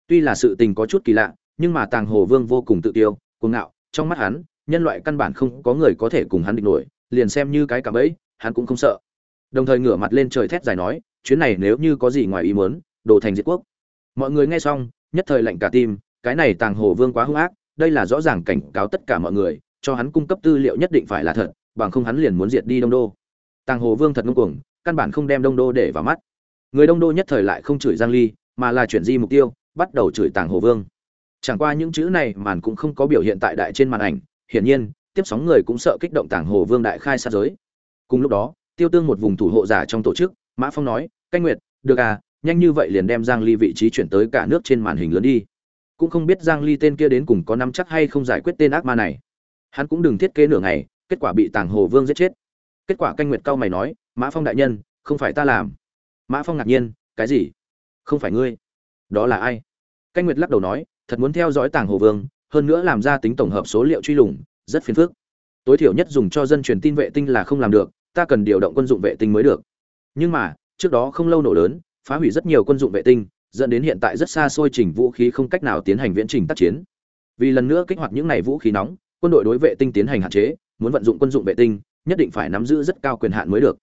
Tuy là sự tình có chút kỳ lạ nhưng mà tàng hồ vương vô cùng tự tiêu cuồng ngạo, trong mắt hắn, nhân loại căn bản không có người có thể cùng hắn địch nổi, liền xem như cái cả bẫy, hắn cũng không sợ. Đồng thời ngửa mặt lên trời thét dài nói, chuyến này nếu như có gì ngoài ý muốn, đồ thành diệt quốc. Mọi người nghe xong, nhất thời lạnh cả tim, cái này tàng hồ vương quá hung ác, đây là rõ ràng cảnh cáo tất cả mọi người, cho hắn cung cấp tư liệu nhất định phải là thật, bằng không hắn liền muốn diệt đi đông đô. Tàng hồ vương thật ngông cuồng, căn bản không đem đông đô để vào mắt. Người đông đô nhất thời lại không chửi giang ly, mà là chuyển di mục tiêu, bắt đầu chửi tàng hồ vương chẳng qua những chữ này màn cũng không có biểu hiện tại đại trên màn ảnh, hiển nhiên, tiếp sóng người cũng sợ kích động tảng hồ vương đại khai sát giới. Cùng lúc đó, tiêu tương một vùng thủ hộ giả trong tổ chức, mã phong nói, canh nguyệt, được à nhanh như vậy liền đem giang ly vị trí chuyển tới cả nước trên màn hình lớn đi. Cũng không biết giang ly tên kia đến cùng có nắm chắc hay không giải quyết tên ác ma này. Hắn cũng đừng thiết kế nửa ngày, kết quả bị tàng hồ vương giết chết. Kết quả canh nguyệt cao mày nói, mã phong đại nhân, không phải ta làm. Mã phong ngạc nhiên, cái gì? Không phải ngươi? Đó là ai? Canh nguyệt lắc đầu nói thật muốn theo dõi tàng hồ vương, hơn nữa làm ra tính tổng hợp số liệu truy lùng, rất phiền phức. Tối thiểu nhất dùng cho dân truyền tin vệ tinh là không làm được, ta cần điều động quân dụng vệ tinh mới được. Nhưng mà, trước đó không lâu nổ lớn, phá hủy rất nhiều quân dụng vệ tinh, dẫn đến hiện tại rất xa xôi trình vũ khí không cách nào tiến hành viễn trình tác chiến. Vì lần nữa kích hoạt những này vũ khí nóng, quân đội đối vệ tinh tiến hành hạn chế, muốn vận dụng quân dụng vệ tinh, nhất định phải nắm giữ rất cao quyền hạn mới được.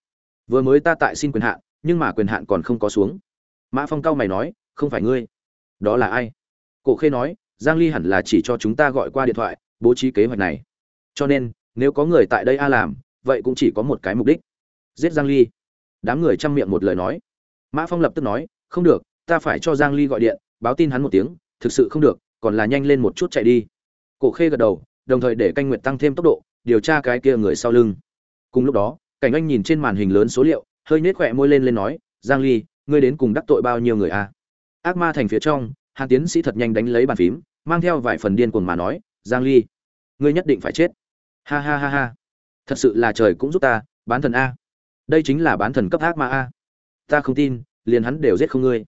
Vừa mới ta tại xin quyền hạn, nhưng mà quyền hạn còn không có xuống. Mã phong cao mày nói, không phải ngươi, đó là ai? Cổ khê nói, giang ly hẳn là chỉ cho chúng ta gọi qua điện thoại, bố trí kế hoạch này. Cho nên, nếu có người tại đây a làm, vậy cũng chỉ có một cái mục đích. Giết giang ly. Đám người chăm miệng một lời nói. Mã phong lập tức nói, không được, ta phải cho giang ly gọi điện, báo tin hắn một tiếng, thực sự không được, còn là nhanh lên một chút chạy đi. Cổ khê gật đầu, đồng thời để canh nguyệt tăng thêm tốc độ, điều tra cái kia người sau lưng. Cùng lúc đó, cảnh anh nhìn trên màn hình lớn số liệu, hơi nết khỏe môi lên lên nói, giang ly, ngươi đến cùng đắc tội bao nhiêu người a ác ma thành phía trong hàn tiến sĩ thật nhanh đánh lấy bàn phím, mang theo vài phần điên cuồng mà nói, giang ly, ngươi nhất định phải chết. Ha ha ha ha, thật sự là trời cũng giúp ta, bán thần a. Đây chính là bán thần cấp ác ma a. Ta không tin, liền hắn đều giết không ngươi.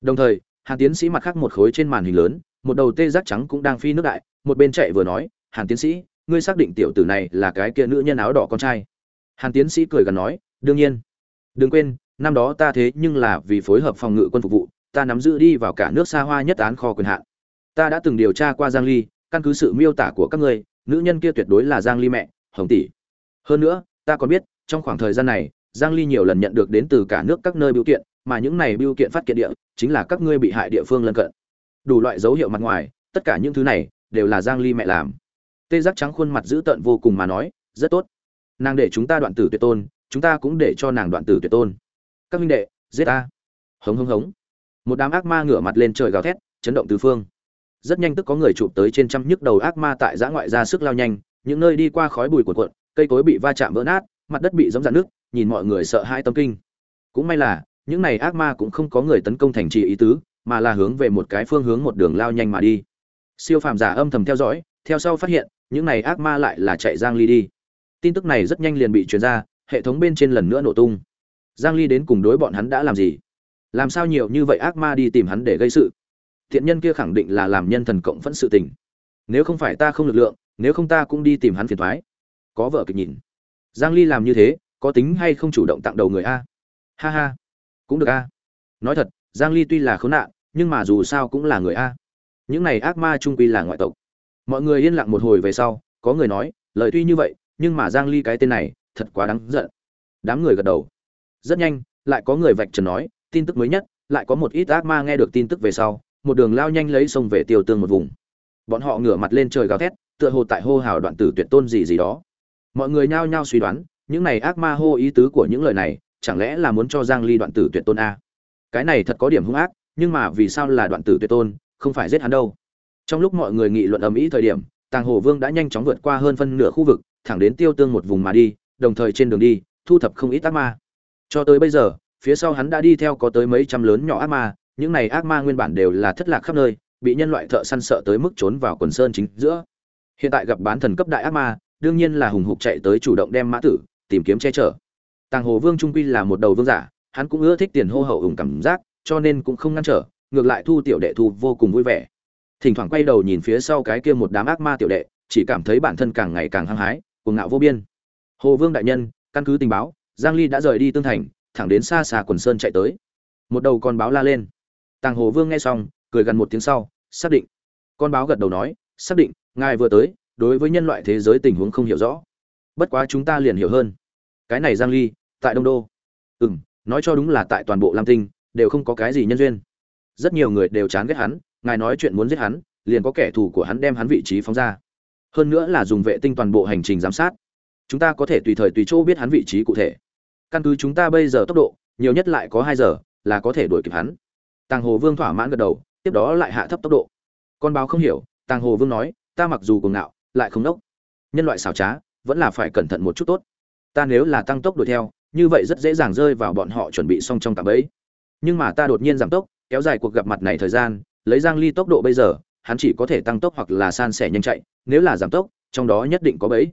Đồng thời, hàn tiến sĩ mặt khác một khối trên màn hình lớn, một đầu tê giác trắng cũng đang phi nước đại, một bên chạy vừa nói, hàn tiến sĩ, ngươi xác định tiểu tử này là cái kia nữ nhân áo đỏ con trai. Hàn tiến sĩ cười gần nói, đương nhiên. Đừng quên, năm đó ta thế nhưng là vì phối hợp phòng ngự quân phục vụ ta nắm giữ đi vào cả nước xa hoa nhất án kho quyền hạn. Ta đã từng điều tra qua giang ly, căn cứ sự miêu tả của các ngươi, nữ nhân kia tuyệt đối là giang ly mẹ, hồng tỷ. Hơn nữa, ta còn biết, trong khoảng thời gian này, giang ly nhiều lần nhận được đến từ cả nước các nơi biểu kiện, mà những này biểu kiện phát kiện địa, chính là các ngươi bị hại địa phương lân cận. Đủ loại dấu hiệu mặt ngoài, tất cả những thứ này, đều là giang ly mẹ làm. Tê giác trắng khuôn mặt dữ tợn vô cùng mà nói, rất tốt. Nàng để chúng ta đoạn tử tuyệt tôn, chúng ta cũng để cho nàng đoạn tử tuyệt tôn. Các minh đệ, giết ta. Hống hống hống một đám ác ma ngửa mặt lên trời gào thét, chấn động tứ phương. Rất nhanh tức có người chụp tới trên trăm nhức đầu ác ma tại giã ngoại ra sức lao nhanh, những nơi đi qua khói bụi cuộn cuộn, cây cối bị va chạm vỡ nát, mặt đất bị giống dạn nước nhìn mọi người sợ hãi tâm kinh. Cũng may là, những này ác ma cũng không có người tấn công thành trì ý tứ, mà là hướng về một cái phương hướng một đường lao nhanh mà đi. Siêu phàm giả âm thầm theo dõi, theo sau phát hiện, những này ác ma lại là chạy giang ly đi. Tin tức này rất nhanh liền bị truyền ra, hệ thống bên trên lần nữa nổ tung. Giang ly đến cùng đối bọn hắn đã làm gì? Làm sao nhiều như vậy ác ma đi tìm hắn để gây sự? Thiện nhân kia khẳng định là làm nhân thần cộng phẫn sự tình. Nếu không phải ta không lực lượng, nếu không ta cũng đi tìm hắn phiền thoái có vợ kịch nhìn. Giang ly làm như thế, có tính hay không chủ động tặng đầu người a? Ha ha. Cũng được a. Nói thật, giang ly tuy là khốn nạn, nhưng mà dù sao cũng là người a. Những này ác ma trung quy là ngoại tộc. Mọi người yên lặng một hồi về sau, có người nói, lời tuy như vậy, nhưng mà giang ly cái tên này, thật quá đáng giận. Đám người gật đầu. Rất nhanh, lại có người vạch trần nói tin tức mới nhất, lại có một ít ác ma nghe được tin tức về sau, một đường lao nhanh lấy sông về tiêu tương một vùng. Bọn họ ngửa mặt lên trời gào thét, tựa hồ tại hô hào đoạn tử tuyệt tôn gì gì đó. Mọi người nhao nhao suy đoán, những này ác ma hô ý tứ của những lời này, chẳng lẽ là muốn cho giang ly đoạn tử tuyệt tôn a? Cái này thật có điểm hung ác, nhưng mà vì sao là đoạn tử tuyệt tôn, không phải giết hắn đâu? Trong lúc mọi người nghị luận ầm ĩ thời điểm, tàng hồ vương đã nhanh chóng vượt qua hơn phân nửa khu vực, thẳng đến tiêu tương một vùng mà đi, đồng thời trên đường đi, thu thập không ít ác ma. Cho tới bây giờ phía sau hắn đã đi theo có tới mấy trăm lớn nhỏ ác ma, những này ác ma nguyên bản đều là thất lạc khắp nơi, bị nhân loại thợ săn sợ tới mức trốn vào quần sơn chính giữa. Hiện tại gặp bán thần cấp đại ác ma, đương nhiên là hùng hục chạy tới chủ động đem mã tử, tìm kiếm che chở. Tàng hồ vương trung quy là một đầu vương giả, hắn cũng ưa thích tiền hô hậu ủng cảm giác, cho nên cũng không ngăn trở, ngược lại thu tiểu đệ thu vô cùng vui vẻ. Thỉnh thoảng quay đầu nhìn phía sau cái kia một đám ác ma tiểu đệ, chỉ cảm thấy bản thân càng ngày càng hăng hái, cuồng ngạo vô biên. Hồ vương đại nhân, căn cứ tình báo, giang ly đã rời đi tương thành thẳng đến xa xa quần sơn chạy tới. Một đầu con báo la lên. Tàng hồ vương nghe xong, cười gần một tiếng sau, xác định. Con báo gật đầu nói, xác định, ngài vừa tới, đối với nhân loại thế giới tình huống không hiểu rõ. Bất quá chúng ta liền hiểu hơn. Cái này giang ly, tại đông đô. Ừ m nói cho đúng là tại toàn bộ lam tinh, đều không có cái gì nhân duyên. Rất nhiều người đều chán ghét hắn, ngài nói chuyện muốn giết hắn, liền có kẻ thù của hắn đem hắn vị trí phóng ra. Hơn nữa là dùng vệ tinh toàn bộ hành trình giám sát. Chúng ta có thể tùy thời tùy chỗ biết hắn vị trí cụ thể căn cứ chúng ta bây giờ tốc độ, nhiều nhất lại có hai giờ, là có thể đuổi kịp hắn. Tàng hồ vương thỏa mãn gật đầu, tiếp đó lại hạ thấp tốc độ. Con báo không hiểu, tàng hồ vương nói, ta mặc dù cùng ngạo, lại không đốc. Nhân loại xảo trá, vẫn là phải cẩn thận một chút tốt. Ta nếu là tăng tốc đuổi theo, như vậy rất dễ dàng rơi vào bọn họ chuẩn bị xong trong tạm ấy nhưng mà ta đột nhiên giảm tốc, kéo dài cuộc gặp mặt này thời gian, lấy giang ly tốc độ bây giờ, hắn chỉ có thể tăng tốc hoặc là san sẻ nhanh chạy, nếu là giảm tốc, trong đó nhất định có bẫy.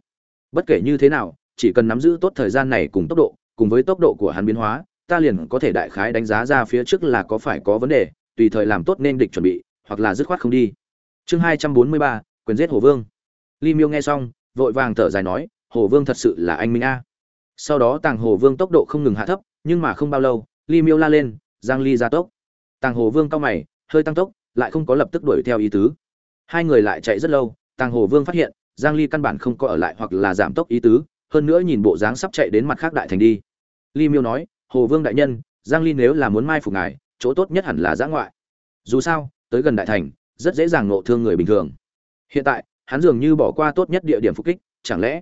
Bất kể như thế nào, chỉ cần nắm giữ tốt thời gian này cùng tốc độ cùng với tốc độ của hắn biến hóa ta liền có thể đại khái đánh giá ra phía trước là có phải có vấn đề tùy thời làm tốt nên địch chuẩn bị hoặc là dứt khoát không đi chương 243, quyền giết hồ vương Li Miêu nghe xong, vội vàng thở dài nói, Hồ Vương thật sự là anh minh a. Sau đó Tàng Hồ Vương tốc độ không ngừng hạ thấp, nhưng mà không bao lâu, Li Miêu la lên, Giang Ly ra tốc. Tàng Hồ Vương cao mày, hơi tăng tốc, lại không có lập tức đuổi theo ý tứ. Hai người lại chạy rất lâu, Tàng Hồ Vương phát hiện, Giang Ly căn bản không có ở lại hoặc là giảm tốc ý tứ, hơn nữa nhìn bộ dáng sắp chạy đến mặt khác đại thành đi. Li Miêu nói, Hồ Vương đại nhân, Giang Ly nếu là muốn mai phục ngài, chỗ tốt nhất hẳn là giã ngoại. Dù sao, tới gần đại thành, rất dễ dàng nộ thương người bình thường. Hiện tại, hắn dường như bỏ qua tốt nhất địa điểm phục kích chẳng lẽ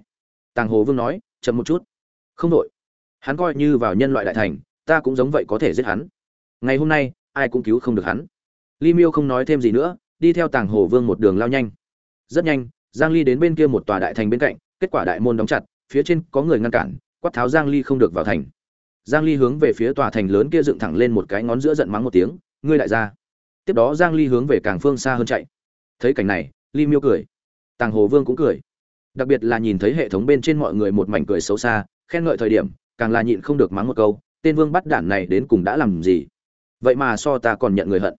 tàng hồ vương nói chậm một chút không đội hắn coi như vào nhân loại đại thành ta cũng giống vậy có thể giết hắn ngày hôm nay ai cũng cứu không được hắn Li miêu không nói thêm gì nữa đi theo tàng hồ vương một đường lao nhanh rất nhanh giang ly đến bên kia một tòa đại thành bên cạnh kết quả đại môn đóng chặt phía trên có người ngăn cản, quát tháo giang ly không được vào thành. Giang ly hướng về phía tòa thành lớn kia dựng thẳng lên một cái ngón giữa giận mắng một tiếng, ngươi đại gia. Tiếp đó giang ly hướng về càng phương xa hơn chạy. Thấy cảnh này, ly miêu cười. Tàng hồ vương cũng cười. Đặc biệt là nhìn thấy hệ thống bên trên mọi người một mảnh cười xấu xa, khen ngợi thời điểm, càng là nhịn không được mắng một câu, tên vương bắt đản này đến cùng đã làm gì? Vậy mà so ta còn nhận người hận.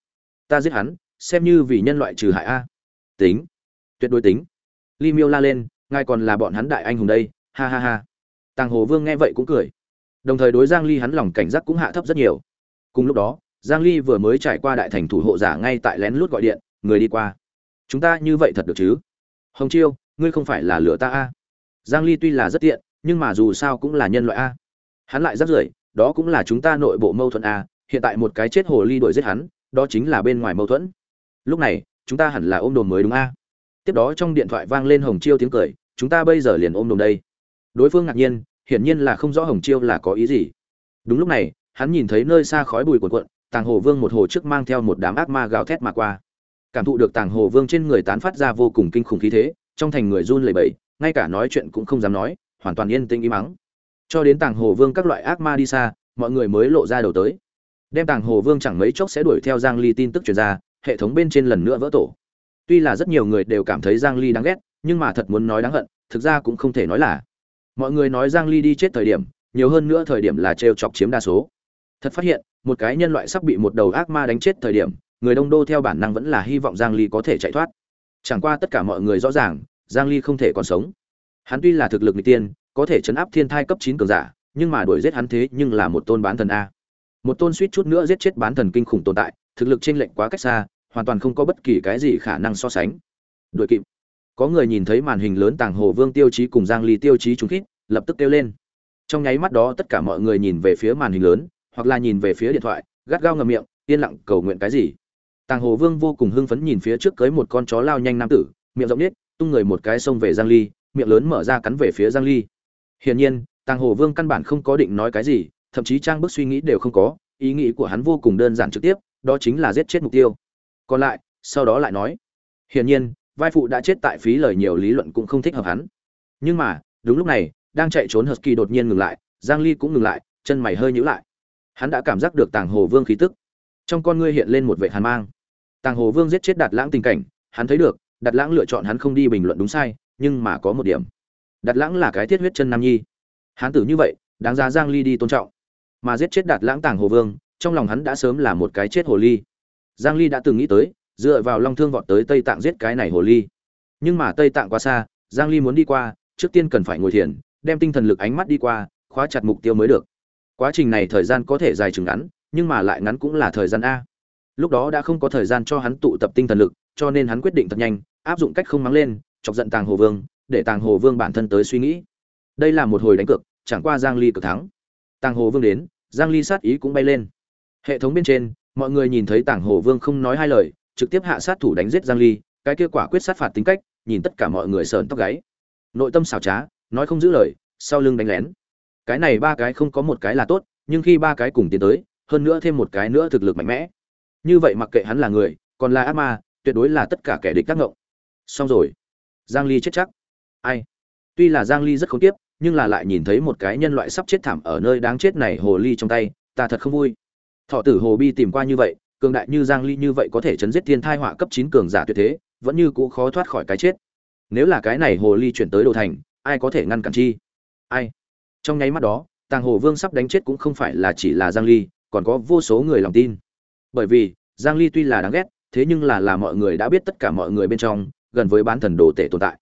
Ta giết hắn, xem như vì nhân loại trừ hại a. Tính. Tuyệt đối tính. Ly miêu la lên, ngài còn là bọn hắn đại anh hùng đây ha ha ha. Tàng hồ vương nghe vậy cũng cười. Đồng thời đối giang ly hắn lòng cảnh giác cũng hạ thấp rất nhiều. Cùng lúc đó, giang ly vừa mới trải qua đại thành thủ hộ giả ngay tại lén lút gọi điện, người đi qua. Chúng ta như vậy thật được chứ? Hồng chiêu, ngươi không phải là lửa ta a? Giang ly tuy là rất tiện, nhưng mà dù sao cũng là nhân loại a. Hắn lại rất rưởi, đó cũng là chúng ta nội bộ mâu thuẫn a, hiện tại một cái chết hồ ly đuổi giết hắn, đó chính là bên ngoài mâu thuẫn. Lúc này, chúng ta hẳn là ôm đồm mới đúng a. Tiếp đó trong điện thoại vang lên hồng chiêu tiếng cười, chúng ta bây giờ liền ôm đồm đây đối phương ngạc nhiên, hiển nhiên là không rõ hồng chiêu là có ý gì. Đúng lúc này, hắn nhìn thấy nơi xa khói bùi cuộn cuộn, tàng hồ vương một hồ trước mang theo một đám ác ma gào thét mà qua. Cảm thụ được tàng hồ vương trên người tán phát ra vô cùng kinh khủng khí thế, trong thành người run lẩy bẩy, ngay cả nói chuyện cũng không dám nói, hoàn toàn yên tĩnh im mắng cho đến tàng hồ vương các loại ác ma đi xa, mọi người mới lộ ra đầu tới. Đem tàng hồ vương chẳng mấy chốc sẽ đuổi theo giang ly tin tức truyền ra, hệ thống bên trên lần nữa vỡ tổ. Tuy là rất nhiều người đều cảm thấy giang ly đáng ghét, nhưng mà thật muốn nói đáng hận, thực ra cũng không thể nói là mọi người nói giang ly đi chết thời điểm, nhiều hơn nữa thời điểm là trêu chọc chiếm đa số. Thật phát hiện, một cái nhân loại sắp bị một đầu ác ma đánh chết thời điểm, người đông đô theo bản năng vẫn là hy vọng giang ly có thể chạy thoát. Chẳng qua tất cả mọi người rõ ràng, giang ly không thể còn sống. Hắn tuy là thực lực người tiên, có thể chấn áp thiên thai cấp 9 cường giả, nhưng mà đuổi giết hắn thế nhưng là một tôn bán thần a. Một tôn suýt chút nữa giết chết bán thần kinh khủng tồn tại, thực lực trên lệnh quá cách xa, hoàn toàn không có bất kỳ cái gì khả năng so sánh. Đuổi kịp có người nhìn thấy màn hình lớn tàng hồ vương tiêu chí cùng giang ly tiêu chí trúng khít, lập tức kêu lên. Trong nháy mắt đó, tất cả mọi người nhìn về phía màn hình lớn, hoặc là nhìn về phía điện thoại, gắt gao ngậm miệng, yên lặng cầu nguyện cái gì. Tàng hồ vương vô cùng hưng phấn nhìn phía trước cưới một con chó lao nhanh nam tử, miệng rộng nết, tung người một cái xông về giang ly, miệng lớn mở ra cắn về phía giang ly. Hiển nhiên, tàng hồ vương căn bản không có định nói cái gì, thậm chí trang bức suy nghĩ đều không có, ý nghĩ của hắn vô cùng đơn giản trực tiếp, đó chính là giết chết mục tiêu. Còn lại, sau đó lại nói. Hiển nhiên vai phụ đã chết tại phí lời nhiều lý luận cũng không thích hợp hắn. Nhưng mà, đúng lúc này, đang chạy trốn husky đột nhiên ngừng lại, giang ly cũng ngừng lại, chân mày hơi nhíu lại. Hắn đã cảm giác được tàng hồ vương khí tức. Trong con ngươi hiện lên một vệ hàn mang. Tàng hồ vương giết chết đạt lãng tình cảnh, hắn thấy được, đạt lãng lựa chọn hắn không đi bình luận đúng sai, nhưng mà có một điểm. Đạt lãng là cái thiết huyết chân nam nhi. Hắn tử như vậy, đáng ra giang ly đi tôn trọng. Mà giết chết đạt lãng tàng hồ vương, trong lòng hắn đã sớm là một cái chết hồ ly. Giang ly đã từng nghĩ tới dựa vào long thương vọt tới tây tạng giết cái này hồ ly. Nhưng mà tây tạng quá xa, giang ly muốn đi qua, trước tiên cần phải ngồi thiền, đem tinh thần lực ánh mắt đi qua, khóa chặt mục tiêu mới được. Quá trình này thời gian có thể dài chừng ngắn, nhưng mà lại ngắn cũng là thời gian a. Lúc đó đã không có thời gian cho hắn tụ tập tinh thần lực, cho nên hắn quyết định thật nhanh, áp dụng cách không mắng lên, chọc giận tàng hồ vương, để tàng hồ vương bản thân tới suy nghĩ. Đây là một hồi đánh cược, chẳng qua giang ly cực thắng. Tàng hồ vương đến, giang ly sát ý cũng bay lên. Hệ thống bên trên, mọi người nhìn thấy tàng hồ vương không nói hai lời trực tiếp hạ sát thủ đánh giết giang ly, cái kia quả quyết sát phạt tính cách, nhìn tất cả mọi người sờn tóc gáy. Nội tâm xảo trá, nói không giữ lời, sau lưng đánh lén. Cái này ba cái không có một cái là tốt, nhưng khi ba cái cùng tiến tới, hơn nữa thêm một cái nữa thực lực mạnh mẽ. Như vậy mặc kệ hắn là người, còn là ác ma, tuyệt đối là tất cả kẻ địch tác ngộng. Xong rồi. Giang ly chết chắc. Ai? Tuy là giang ly rất khốn tiếp nhưng là lại nhìn thấy một cái nhân loại sắp chết thảm ở nơi đáng chết này hồ ly trong tay, ta thật không vui. Thọ tử hồ bi tìm qua như vậy cường đại như giang ly như vậy có thể chấn giết thiên thai họa cấp 9 cường giả tuyệt thế, vẫn như cũ khó thoát khỏi cái chết. Nếu là cái này hồ ly chuyển tới đồ thành, ai có thể ngăn cản chi? Ai? Trong nháy mắt đó, tàng hồ vương sắp đánh chết cũng không phải là chỉ là giang ly, còn có vô số người lòng tin. Bởi vì, giang ly tuy là đáng ghét, thế nhưng là là mọi người đã biết tất cả mọi người bên trong, gần với bán thần đồ tể tồn tại.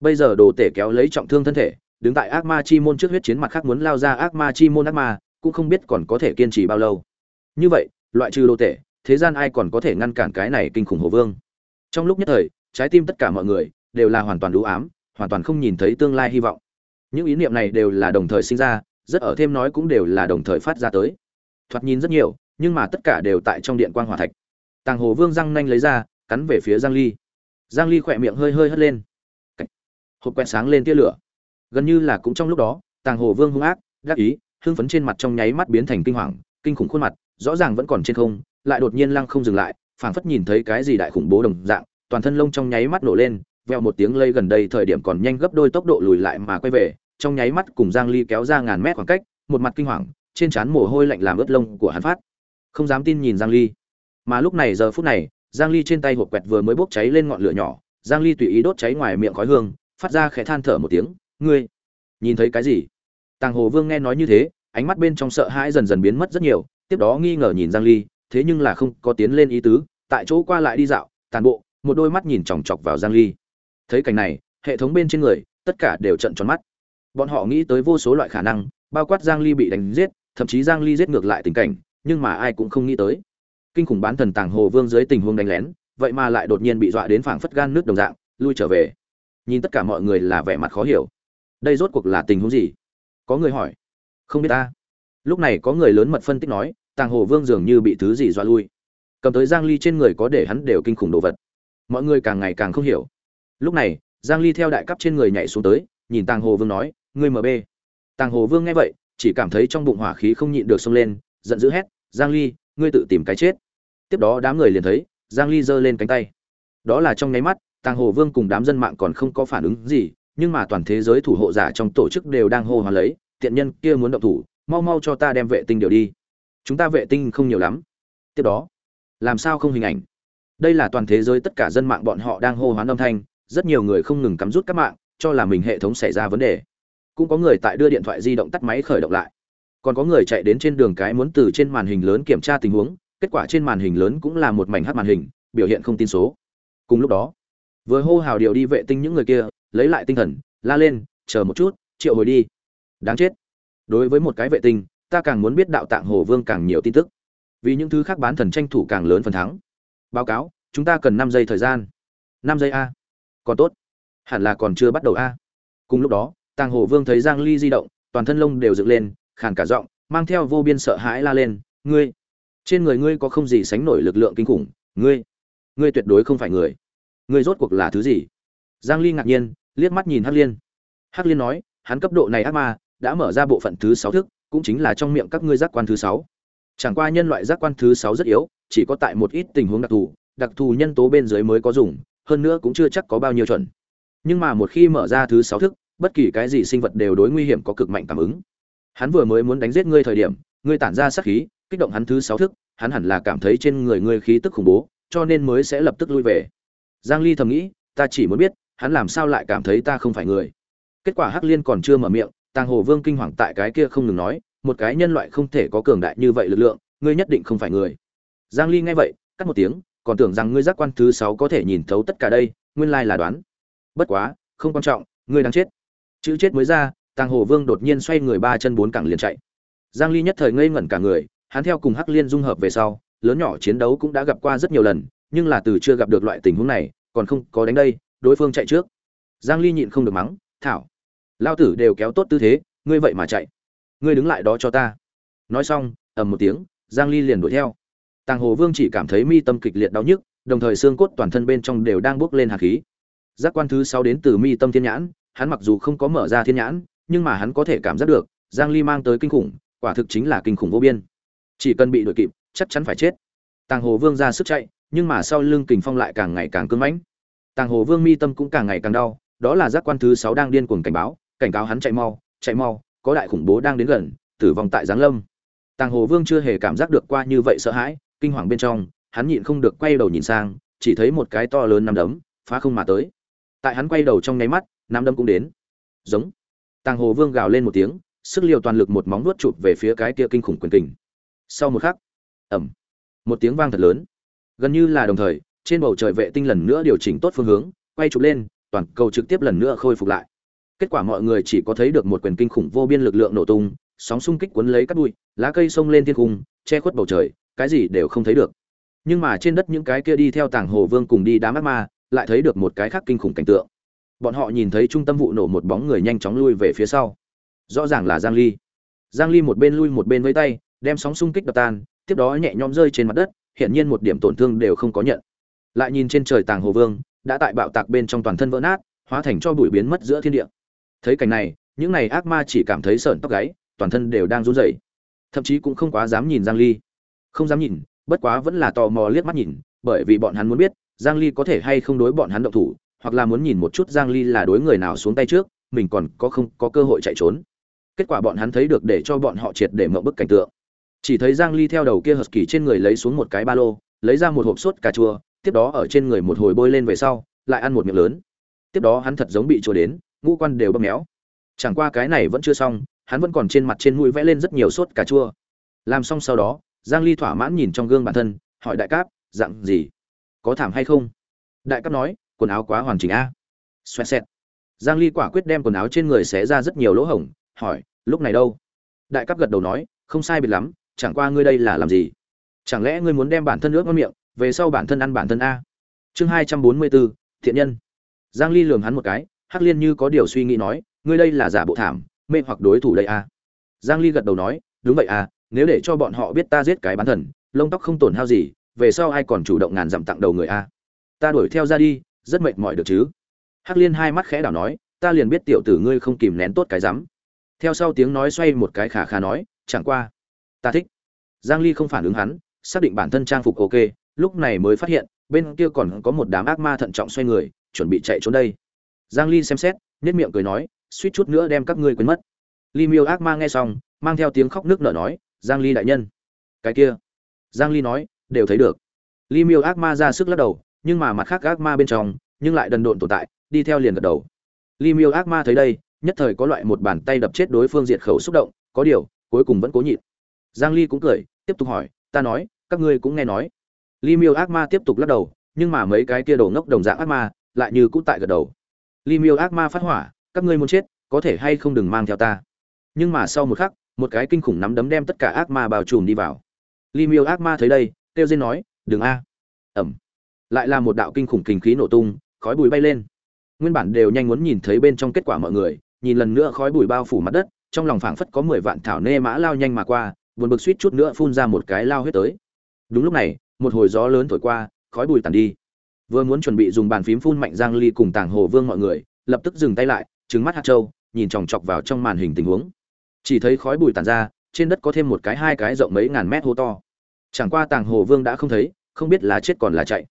Bây giờ đồ tể kéo lấy trọng thương thân thể, đứng tại ác ma chi môn trước huyết chiến mặt khác muốn lao ra ác ma chi môn ác ma, cũng không biết còn có thể kiên trì bao lâu. Như vậy, loại trừ đồ tể thế gian ai còn có thể ngăn cản cái này kinh khủng hồ vương? Trong lúc nhất thời, trái tim tất cả mọi người đều là hoàn toàn đủ ám, hoàn toàn không nhìn thấy tương lai hy vọng. Những ý niệm này đều là đồng thời sinh ra, rất ở thêm nói cũng đều là đồng thời phát ra tới. Thoạt nhìn rất nhiều, nhưng mà tất cả đều tại trong điện quang hỏa thạch. Tàng hồ vương răng nanh lấy ra, cắn về phía giang ly. Giang ly khỏe miệng hơi hơi hất lên. Hộp quẹt sáng lên tia lửa. Gần như là cũng trong lúc đó, tàng hồ vương hung ác, đắc ý, hưng phấn trên mặt trong nháy mắt biến thành kinh hoàng, kinh khủng khuôn mặt, rõ ràng vẫn còn trên không lại đột nhiên lăng không dừng lại, phảng phất nhìn thấy cái gì đại khủng bố đồng dạng, toàn thân lông trong nháy mắt nổ lên, veo một tiếng lây gần đây thời điểm còn nhanh gấp đôi tốc độ lùi lại mà quay về, trong nháy mắt cùng giang ly kéo ra ngàn mét khoảng cách, một mặt kinh hoàng, trên trán mồ hôi lạnh làm ướt lông của hắn phát. Không dám tin nhìn giang ly. Mà lúc này giờ phút này, giang ly trên tay hộp quẹt vừa mới bốc cháy lên ngọn lửa nhỏ, giang ly tùy ý đốt cháy ngoài miệng khói hương, phát ra khẽ than thở một tiếng, ngươi, nhìn thấy cái gì? Tàng hồ vương nghe nói như thế, ánh mắt bên trong sợ hãi dần dần biến mất rất nhiều, tiếp đó nghi ngờ nhìn giang ly thế nhưng là không có tiến lên ý tứ, tại chỗ qua lại đi dạo, tàn bộ, một đôi mắt nhìn chòng chọc vào giang ly. Thấy cảnh này, hệ thống bên trên người, tất cả đều trợn tròn mắt. Bọn họ nghĩ tới vô số loại khả năng, bao quát giang ly bị đánh giết, thậm chí giang ly giết ngược lại tình cảnh, nhưng mà ai cũng không nghĩ tới. Kinh khủng bán thần tàng hồ vương dưới tình huống đánh lén, vậy mà lại đột nhiên bị dọa đến phảng phất gan nước đồng dạng, lui trở về. Nhìn tất cả mọi người là vẻ mặt khó hiểu. Đây rốt cuộc là tình huống gì? Có người hỏi. Không biết ta. Lúc này có người lớn mật phân tích nói tàng hồ vương dường như bị thứ gì dọa lui. Cầm tới giang ly trên người có để hắn đều kinh khủng đồ vật. Mọi người càng ngày càng không hiểu. Lúc này, giang ly theo đại cấp trên người nhảy xuống tới, nhìn tàng hồ vương nói, ngươi mb tàng hồ vương nghe vậy, chỉ cảm thấy trong bụng hỏa khí không nhịn được xông lên, giận dữ hét, giang ly, ngươi tự tìm cái chết. Tiếp đó đám người liền thấy, giang ly giơ lên cánh tay. Đó là trong nháy mắt, tàng hồ vương cùng đám dân mạng còn không có phản ứng gì, nhưng mà toàn thế giới thủ hộ giả trong tổ chức đều đang hô hoán lấy, tiện nhân kia muốn động thủ, mau mau cho ta đem vệ tinh điều đi chúng ta vệ tinh không nhiều lắm. Tiếp đó, làm sao không hình ảnh? Đây là toàn thế giới tất cả dân mạng bọn họ đang hô hoán âm thanh, rất nhiều người không ngừng cắm rút các mạng, cho là mình hệ thống xảy ra vấn đề. Cũng có người tại đưa điện thoại di động tắt máy khởi động lại. Còn có người chạy đến trên đường cái muốn từ trên màn hình lớn kiểm tra tình huống, kết quả trên màn hình lớn cũng là một mảnh hát màn hình, biểu hiện không tin số. Cùng lúc đó, vừa hô hào điều đi vệ tinh những người kia, lấy lại tinh thần, la lên, chờ một chút, triệu hồi đi. Đáng chết. Đối với một cái vệ tinh ta càng muốn biết đạo tạng hồ vương càng nhiều tin tức. Vì những thứ khác bán thần tranh thủ càng lớn phần thắng. Báo cáo, chúng ta cần năm giây thời gian. Năm giây a. Còn tốt. Hẳn là còn chưa bắt đầu a. Cùng lúc đó, tàng hồ vương thấy giang ly di động, toàn thân lông đều dựng lên, khàn cả giọng, mang theo vô biên sợ hãi la lên, ngươi, trên người ngươi có không gì sánh nổi lực lượng kinh khủng, ngươi ngươi tuyệt đối không phải người. Ngươi rốt cuộc là thứ gì? Giang ly ngạc nhiên, liếc mắt nhìn hắc liên. Hắc liên nói, hắn cấp độ này ác ma, đã mở ra bộ phận thứ sáu thức cũng chính là trong miệng các ngươi giác quan thứ sáu. Chẳng qua nhân loại giác quan thứ sáu rất yếu, chỉ có tại một ít tình huống đặc thù đặc thù nhân tố bên dưới mới có dùng, hơn nữa cũng chưa chắc có bao nhiêu chuẩn. Nhưng mà một khi mở ra thứ sáu thức, bất kỳ cái gì sinh vật đều đối nguy hiểm có cực mạnh cảm ứng. Hắn vừa mới muốn đánh giết ngươi thời điểm, ngươi tản ra sát khí, kích động hắn thứ sáu thức, hắn hẳn là cảm thấy trên người ngươi khí tức khủng bố, cho nên mới sẽ lập tức lui về. Giang ly thầm nghĩ, ta chỉ muốn biết, hắn làm sao lại cảm thấy ta không phải người. Kết quả hắc liên còn chưa mở miệng tàng hồ vương kinh hoàng tại cái kia không ngừng nói, một cái nhân loại không thể có cường đại như vậy lực lượng, ngươi nhất định không phải người. Giang ly nghe vậy, cắt một tiếng, còn tưởng rằng ngươi giác quan thứ sáu có thể nhìn thấu tất cả đây, nguyên lai là đoán. Bất quá, không quan trọng, ngươi đang chết. Chữ chết mới ra, tàng hồ vương đột nhiên xoay người ba chân bốn cẳng liền chạy. Giang ly nhất thời ngây ngẩn cả người, hắn theo cùng hắc liên dung hợp về sau, lớn nhỏ chiến đấu cũng đã gặp qua rất nhiều lần, nhưng là từ chưa gặp được loại tình huống này, còn không có đánh đây, đối phương chạy trước. Giang ly nhịn không được mắng, thảo lao tử đều kéo tốt tư thế, ngươi vậy mà chạy. Ngươi đứng lại đó cho ta. Nói xong, ầm một tiếng, giang ly liền đuổi theo. Tàng hồ vương chỉ cảm thấy mi tâm kịch liệt đau nhức, đồng thời xương cốt toàn thân bên trong đều đang bốc lên hạt khí. Giác quan thứ sáu đến từ mi tâm thiên nhãn, hắn mặc dù không có mở ra thiên nhãn, nhưng mà hắn có thể cảm giác được, giang ly mang tới kinh khủng, quả thực chính là kinh khủng vô biên. Chỉ cần bị đuổi kịp, chắc chắn phải chết. Tàng hồ vương ra sức chạy, nhưng mà sau lưng kình phong lại càng ngày càng cứng mãnh. Tàng hồ vương mi tâm cũng càng ngày càng đau, đó là giác quan thứ sáu đang điên cuồng cảnh báo cảnh cáo hắn chạy mau chạy mau, có đại khủng bố đang đến gần, tử vong tại giáng lâm. Tàng hồ vương chưa hề cảm giác được qua như vậy sợ hãi, kinh hoàng bên trong, hắn nhịn không được quay đầu nhìn sang, chỉ thấy một cái to lớn nắm đấm, phá không mà tới. Tại hắn quay đầu trong nháy mắt, nắm đấm cũng đến. Giống. Tàng hồ vương gào lên một tiếng, sức liều toàn lực một móng nuốt chụp về phía cái kia kinh khủng quyền kình. Sau một khắc ẩm một tiếng vang thật lớn. Gần như là đồng thời, trên bầu trời vệ tinh lần nữa điều chỉnh tốt phương hướng, quay chụp lên, toàn cầu trực tiếp lần nữa khôi phục lại kết quả mọi người chỉ có thấy được một quyền kinh khủng vô biên lực lượng nổ tung, sóng xung kích cuốn lấy các bụi, lá cây xông lên thiên cung che khuất bầu trời, cái gì đều không thấy được. Nhưng mà trên đất những cái kia đi theo tàng hồ vương cùng đi đám ác ma, lại thấy được một cái khác kinh khủng cảnh tượng. Bọn họ nhìn thấy trung tâm vụ nổ một bóng người nhanh chóng lui về phía sau. Rõ ràng là giang ly. Giang ly một bên lui một bên với tay, đem sóng xung kích đập tan, tiếp đó nhẹ nhõm rơi trên mặt đất hiện nhiên một điểm tổn thương đều không có nhận. Lại nhìn trên trời tàng hồ vương, đã tại bạo tạc bên trong toàn thân vỡ nát, hóa thành cho bụi biến mất giữa thiên địa thấy cảnh này, những này ác ma chỉ cảm thấy sợn tóc gáy, toàn thân đều đang run rẩy. Thậm chí cũng không quá dám nhìn giang ly. Không dám nhìn, bất quá vẫn là tò mò liếc mắt nhìn, bởi vì bọn hắn muốn biết, giang ly có thể hay không đối bọn hắn động thủ, hoặc là muốn nhìn một chút giang ly là đối người nào xuống tay trước, mình còn có không có cơ hội chạy trốn. Kết quả bọn hắn thấy được để cho bọn họ triệt để mở bức cảnh tượng. Chỉ thấy giang ly theo đầu kia hợp kỳ trên người lấy xuống một cái ba lô, lấy ra một hộp sốt cà chua, tiếp đó ở trên người một hồi bôi lên về sau, lại ăn một miệng lớn. Tiếp đó hắn thật giống bị chua đến ngũ quan đều bơm méo. Chẳng qua cái này vẫn chưa xong hắn vẫn còn trên mặt trên mũi vẽ lên rất nhiều sốt cà chua. Làm xong sau đó giang ly thỏa mãn nhìn trong gương bản thân hỏi đại cáp dạng gì? Có thảm hay không? Đại cáp nói quần áo quá hoàn chỉnh a. Xoẹt xẹt. Giang ly quả quyết đem quần áo trên người xé ra rất nhiều lỗ hổng hỏi lúc này đâu? Đại cáp gật đầu nói không sai biệt lắm chẳng qua ngươi đây là làm gì? Chẳng lẽ ngươi muốn đem bản thân nước ngon miệng về sau bản thân ăn bản thân a? Chương 244, thiện nhân. Giang ly lườm hắn một cái hắc liên như có điều suy nghĩ nói ngươi đây là giả bộ thảm mê hoặc đối thủ đây à? giang ly gật đầu nói đúng vậy à, nếu để cho bọn họ biết ta giết cái bán thần lông tóc không tổn hao gì về sau ai còn chủ động ngàn dặm tặng đầu người a ta đuổi theo ra đi rất mệt mỏi được chứ? Hắc liên hai mắt khẽ đảo nói ta liền biết tiểu tử ngươi không kìm nén tốt cái rắm. Theo sau tiếng nói xoay một cái khả khả nói chẳng qua ta thích. Giang ly không phản ứng hắn xác định bản thân trang phục ok lúc này mới phát hiện bên kia còn có một đám ác ma thận trọng xoay người chuẩn bị chạy trốn đây giang ly xem xét nét miệng cười nói, suýt chút nữa đem các ngươi quên mất. Ly miêu ác ma nghe xong, mang theo tiếng khóc nước nở nói, giang ly đại nhân. Cái kia? Giang ly nói, đều thấy được. Ly miêu ác ma ra sức lắc đầu, nhưng mà mặt khác ác ma bên trong, nhưng lại đần độn tồn tại, đi theo liền gật đầu. Ly miêu ác ma thấy đây, nhất thời có loại một bàn tay đập chết đối phương diệt khẩu xúc động, có điều, cuối cùng vẫn cố nhịn. Giang ly cũng cười, tiếp tục hỏi, ta nói, các ngươi cũng nghe nói. Ly miêu ác ma tiếp tục lắc đầu, nhưng mà mấy cái kia đồ ngốc đồng dạng ác ma, lại như cũ tại gật đầu. Li miêu ác ma phát hỏa các ngươi muốn chết có thể hay không đừng mang theo ta. Nhưng mà sau một khắc một cái kinh khủng nắm đấm đem tất cả ác ma bao trùm đi vào. Li miêu ác ma thấy đây kêu dên nói đừng a. Ầm, lại là một đạo kinh khủng kinh khí nổ tung khói bụi bay lên. Nguyên bản đều nhanh muốn nhìn thấy bên trong kết quả mọi người nhìn lần nữa khói bụi bao phủ mặt đất trong lòng phảng phất có mười vạn thảo nê mã lao nhanh mà qua buồn bực suýt chút nữa phun ra một cái lao huyết tới. Đúng lúc này một hồi gió lớn thổi qua khói bụi tản đi vừa muốn chuẩn bị dùng bàn phím phun mạnh giang ly cùng tàng hồ vương mọi người, lập tức dừng tay lại, trừng mắt hạt châu, nhìn chòng chọc vào trong màn hình tình huống. Chỉ thấy khói bụi tàn ra, trên đất có thêm một cái hai cái rộng mấy ngàn mét hô to. Chẳng qua tàng hồ vương đã không thấy, không biết là chết còn là chạy.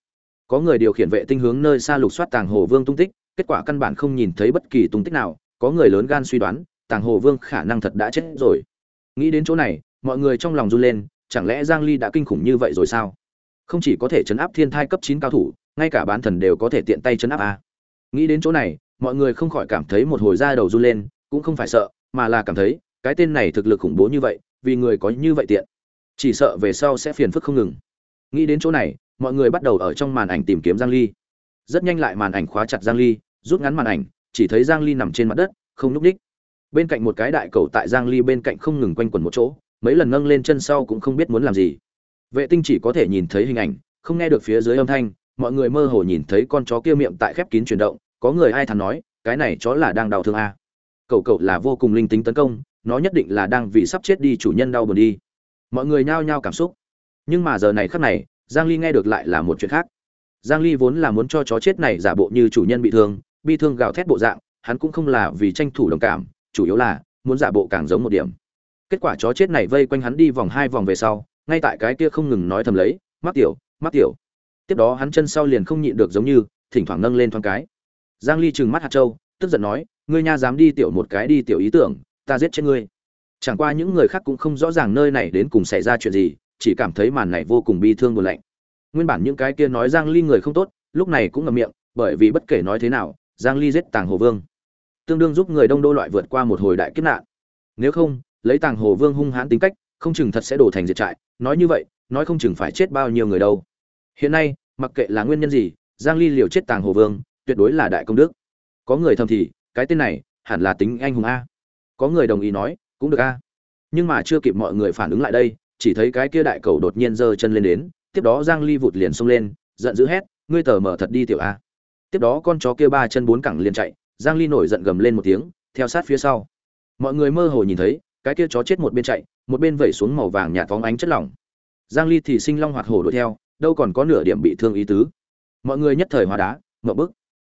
Có người điều khiển vệ tinh hướng nơi xa lục soát tàng hồ vương tung tích, kết quả căn bản không nhìn thấy bất kỳ tung tích nào, có người lớn gan suy đoán, tàng hồ vương khả năng thật đã chết rồi. Nghĩ đến chỗ này, mọi người trong lòng run lên, chẳng lẽ giang ly đã kinh khủng như vậy rồi sao? Không chỉ có thể chấn áp thiên thai cấp 9 cao thủ ngay cả bán thần đều có thể tiện tay chấn áp a. Nghĩ đến chỗ này, mọi người không khỏi cảm thấy một hồi da đầu run lên, cũng không phải sợ, mà là cảm thấy, cái tên này thực lực khủng bố như vậy, vì người có như vậy tiện. Chỉ sợ về sau sẽ phiền phức không ngừng. Nghĩ đến chỗ này, mọi người bắt đầu ở trong màn ảnh tìm kiếm giang ly. Rất nhanh lại màn ảnh khóa chặt giang ly, rút ngắn màn ảnh, chỉ thấy giang ly nằm trên mặt đất, không núp đích bên cạnh một cái đại cầu tại giang ly bên cạnh không ngừng quanh quẩn một chỗ, mấy lần nâng lên chân sau cũng không biết muốn làm gì. Vệ tinh chỉ có thể nhìn thấy hình ảnh, không nghe được phía dưới âm thanh mọi người mơ hồ nhìn thấy con chó kia miệng tại khép kín chuyển động, có người ai thắn nói, cái này chó là đang đau thương a. Cậu cậu là vô cùng linh tính tấn công, nó nhất định là đang vì sắp chết đi chủ nhân đau buồn đi. Mọi người nhao nhao cảm xúc. Nhưng mà giờ này khắc này, giang ly nghe được lại là một chuyện khác. Giang ly vốn là muốn cho chó chết này giả bộ như chủ nhân bị thương, bi thương gào thét bộ dạng, hắn cũng không là vì tranh thủ đồng cảm, chủ yếu là muốn giả bộ càng giống một điểm. Kết quả chó chết này vây quanh hắn đi vòng hai vòng về sau, ngay tại cái kia không ngừng nói thầm lấy, mắc tiểu mắc tiểu tiếp đó hắn chân sau liền không nhịn được giống như, thỉnh thoảng nâng lên thoáng cái. Giang ly trừng mắt hạt châu, tức giận nói, ngươi nha dám đi tiểu một cái đi tiểu ý tưởng, ta giết chết ngươi. Chẳng qua những người khác cũng không rõ ràng nơi này đến cùng xảy ra chuyện gì, chỉ cảm thấy màn này vô cùng bi thương buồn lạnh. Nguyên bản những cái kia nói giang ly người không tốt, lúc này cũng ngậm miệng, bởi vì bất kể nói thế nào, giang ly giết tàng hồ vương. Tương đương giúp người đông đô loại vượt qua một hồi đại kiếp nạn. Nếu không, lấy tàng hồ vương hung hãn tính cách, không chừng thật sẽ đổ thành diệt trại, nói như vậy, nói không chừng phải chết bao nhiêu người đâu hiện nay, mặc kệ là nguyên nhân gì, giang ly liều chết tàng hồ vương, tuyệt đối là đại công đức. Có người thầm thì, cái tên này, hẳn là tính anh hùng a. Có người đồng ý nói, cũng được a. Nhưng mà chưa kịp mọi người phản ứng lại đây, chỉ thấy cái kia đại cầu đột nhiên giơ chân lên đến, tiếp đó giang ly vụt liền xông lên, giận dữ hét, ngươi tờ mở thật đi tiểu a. Tiếp đó con chó kia ba chân bốn cẳng liền chạy, giang ly nổi giận gầm lên một tiếng, theo sát phía sau. Mọi người mơ hồ nhìn thấy, cái kia chó chết một bên chạy, một bên vẩy xuống màu vàng nhạt phóng ánh chất lỏng. Giang ly thì sinh long hoạt hổ đuổi theo đâu còn có nửa điểm bị thương ý tứ. Mọi người nhất thời hóa đá, ngậm bức.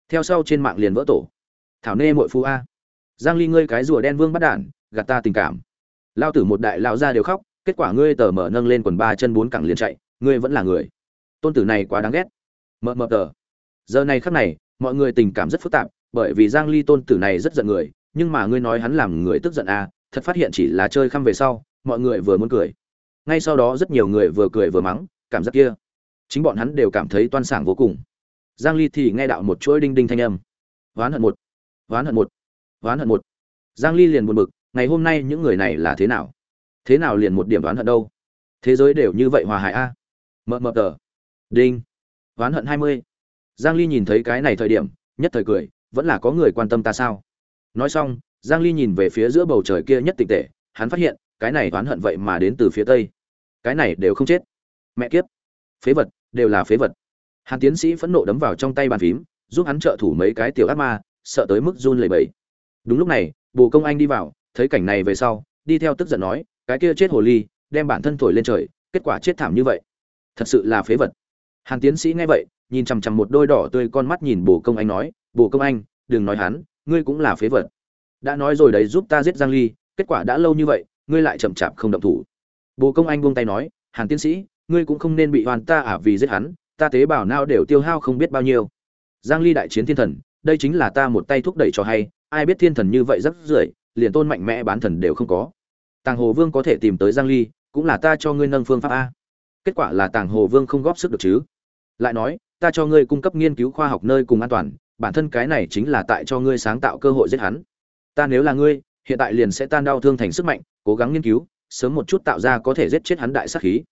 Theo sau trên mạng liền vỡ tổ. Thảo nê muội phu a. Giang ly ngươi cái rùa đen vương bắt đản, gạt ta tình cảm. Lao tử một đại lao ra đều khóc, kết quả ngươi tờ mở nâng lên quần ba chân bốn cẳng liền chạy, ngươi vẫn là người. Tôn tử này quá đáng ghét. Mờ mờ tờ. Giờ này khắc này, mọi người tình cảm rất phức tạp, bởi vì giang ly tôn tử này rất giận người, nhưng mà ngươi nói hắn làm người tức giận à thật phát hiện chỉ là chơi khăm về sau, mọi người vừa muốn cười. Ngay sau đó rất nhiều người vừa cười vừa mắng, cảm giác kia chính bọn hắn đều cảm thấy toan sảng vô cùng. Giang ly thì nghe đạo một chuỗi đinh đinh thanh âm. Ván hận một ván hận một ván hận một. Giang ly liền buồn bực, ngày hôm nay những người này là thế nào? Thế nào liền một điểm đoán hận đâu? Thế giới đều như vậy hòa hải a. Mờ mờ tờ. Đinh. Ván hận 20. giang ly nhìn thấy cái này thời điểm, nhất thời cười, vẫn là có người quan tâm ta sao? Nói xong, giang ly nhìn về phía giữa bầu trời kia nhất tịch tệ, hắn phát hiện, cái này oán hận vậy mà đến từ phía tây. Cái này đều không chết. Mẹ kiếp. Phế vật đều là phế vật. Hàn tiến sĩ phẫn nộ đấm vào trong tay bàn phím, giúp hắn trợ thủ mấy cái tiểu ác ma, sợ tới mức run lẩy bẩy. Đúng lúc này, bồ công anh đi vào, thấy cảnh này về sau, đi theo tức giận nói, cái kia chết hồ ly, đem bản thân thổi lên trời, kết quả chết thảm như vậy. Thật sự là phế vật. Hàn tiến sĩ nghe vậy, nhìn chằm chằm một đôi đỏ tươi con mắt nhìn bồ công anh nói, bồ công anh, đừng nói hắn, ngươi cũng là phế vật. Đã nói rồi đấy giúp ta giết giang ly, kết quả đã lâu như vậy, ngươi lại chậm chạp không động thủ. Bồ công anh buông tay nói, hàn tiến sĩ ngươi cũng không nên bị hoàn ta à vì giết hắn, ta tế bào nào đều tiêu hao không biết bao nhiêu. Giang ly đại chiến thiên thần, đây chính là ta một tay thúc đẩy cho hay, ai biết thiên thần như vậy rất rưởi, liền tôn mạnh mẽ bán thần đều không có. Tàng hồ vương có thể tìm tới giang ly, cũng là ta cho ngươi nâng phương pháp a. Kết quả là tàng hồ vương không góp sức được chứ. Lại nói, ta cho ngươi cung cấp nghiên cứu khoa học nơi cùng an toàn, bản thân cái này chính là tại cho ngươi sáng tạo cơ hội giết hắn. Ta nếu là ngươi, hiện tại liền sẽ tan đau thương thành sức mạnh, cố gắng nghiên cứu, sớm một chút tạo ra có thể giết chết hắn đại sát khí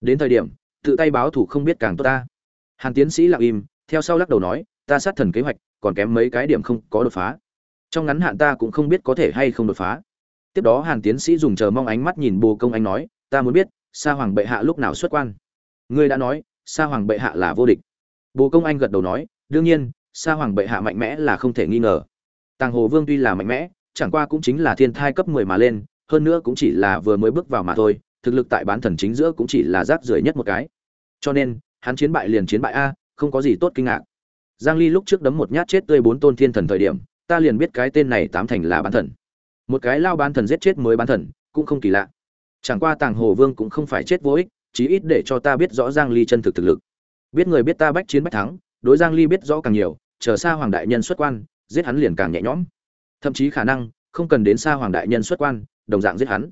đến thời điểm, tự tay báo thủ không biết càng tốt ta. Hàn tiến sĩ lặng im, theo sau lắc đầu nói, ta sát thần kế hoạch, còn kém mấy cái điểm không có đột phá. Trong ngắn hạn ta cũng không biết có thể hay không đột phá. Tiếp đó hàn tiến sĩ dùng chờ mong ánh mắt nhìn bồ công anh nói, ta muốn biết, sa hoàng bệ hạ lúc nào xuất quan? Ngươi đã nói, sa hoàng bệ hạ là vô địch. Bồ công anh gật đầu nói, đương nhiên, sa hoàng bệ hạ mạnh mẽ là không thể nghi ngờ. Tàng hồ vương tuy là mạnh mẽ, chẳng qua cũng chính là thiên thai cấp mười mà lên, hơn nữa cũng chỉ là vừa mới bước vào mà thôi thực lực tại bán thần chính giữa cũng chỉ là rác rưởi nhất một cái. Cho nên, hắn chiến bại liền chiến bại a, không có gì tốt kinh ngạc. Giang ly lúc trước đấm một nhát chết tươi bốn tôn thiên thần thời điểm, ta liền biết cái tên này tám thành là bán thần. Một cái lao bán thần giết chết mới bán thần, cũng không kỳ lạ. Chẳng qua tàng hồ vương cũng không phải chết vô ích, chí ít để cho ta biết rõ giang ly chân thực thực lực. Biết người biết ta bách chiến bách thắng, đối giang ly biết rõ càng nhiều, chờ xa hoàng đại nhân xuất quan, giết hắn liền càng nhẹ nhõm. Thậm chí khả năng, không cần đến xa hoàng đại nhân xuất quan, đồng dạng giết hắn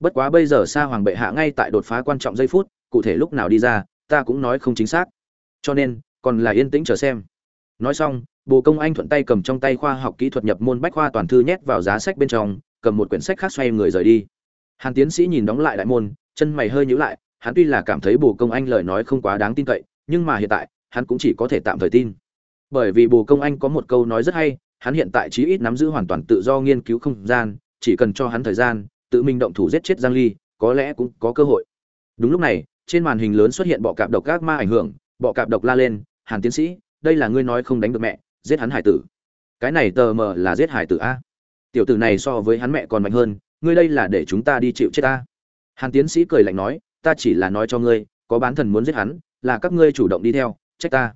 bất quá bây giờ Sa hoàng bệ hạ ngay tại đột phá quan trọng giây phút, cụ thể lúc nào đi ra, ta cũng nói không chính xác. Cho nên, còn là yên tĩnh chờ xem. Nói xong, bồ công anh thuận tay cầm trong tay khoa học kỹ thuật nhập môn bách khoa toàn thư nhét vào giá sách bên trong, cầm một quyển sách khác xoay người rời đi. Hàn tiến sĩ nhìn đóng lại đại môn, chân mày hơi nhíu lại, hắn tuy là cảm thấy bồ công anh lời nói không quá đáng tin cậy, nhưng mà hiện tại, hắn cũng chỉ có thể tạm thời tin. Bởi vì bồ công anh có một câu nói rất hay, hắn hiện tại chí ít nắm giữ hoàn toàn tự do nghiên cứu không gian, chỉ cần cho hắn thời gian tự mình động thủ giết chết giang ly, có lẽ cũng có cơ hội. Đúng lúc này, trên màn hình lớn xuất hiện bọ cạp độc các ma ảnh hưởng, bọ cạp độc la lên, hàn tiến sĩ, đây là ngươi nói không đánh được mẹ, giết hắn hải tử. Cái này tờ mờ là giết hải tử a. Tiểu tử này so với hắn mẹ còn mạnh hơn, ngươi đây là để chúng ta đi chịu chết ta hàn tiến sĩ cười lạnh nói, ta chỉ là nói cho ngươi, có bán thần muốn giết hắn, là các ngươi chủ động đi theo, trách ta.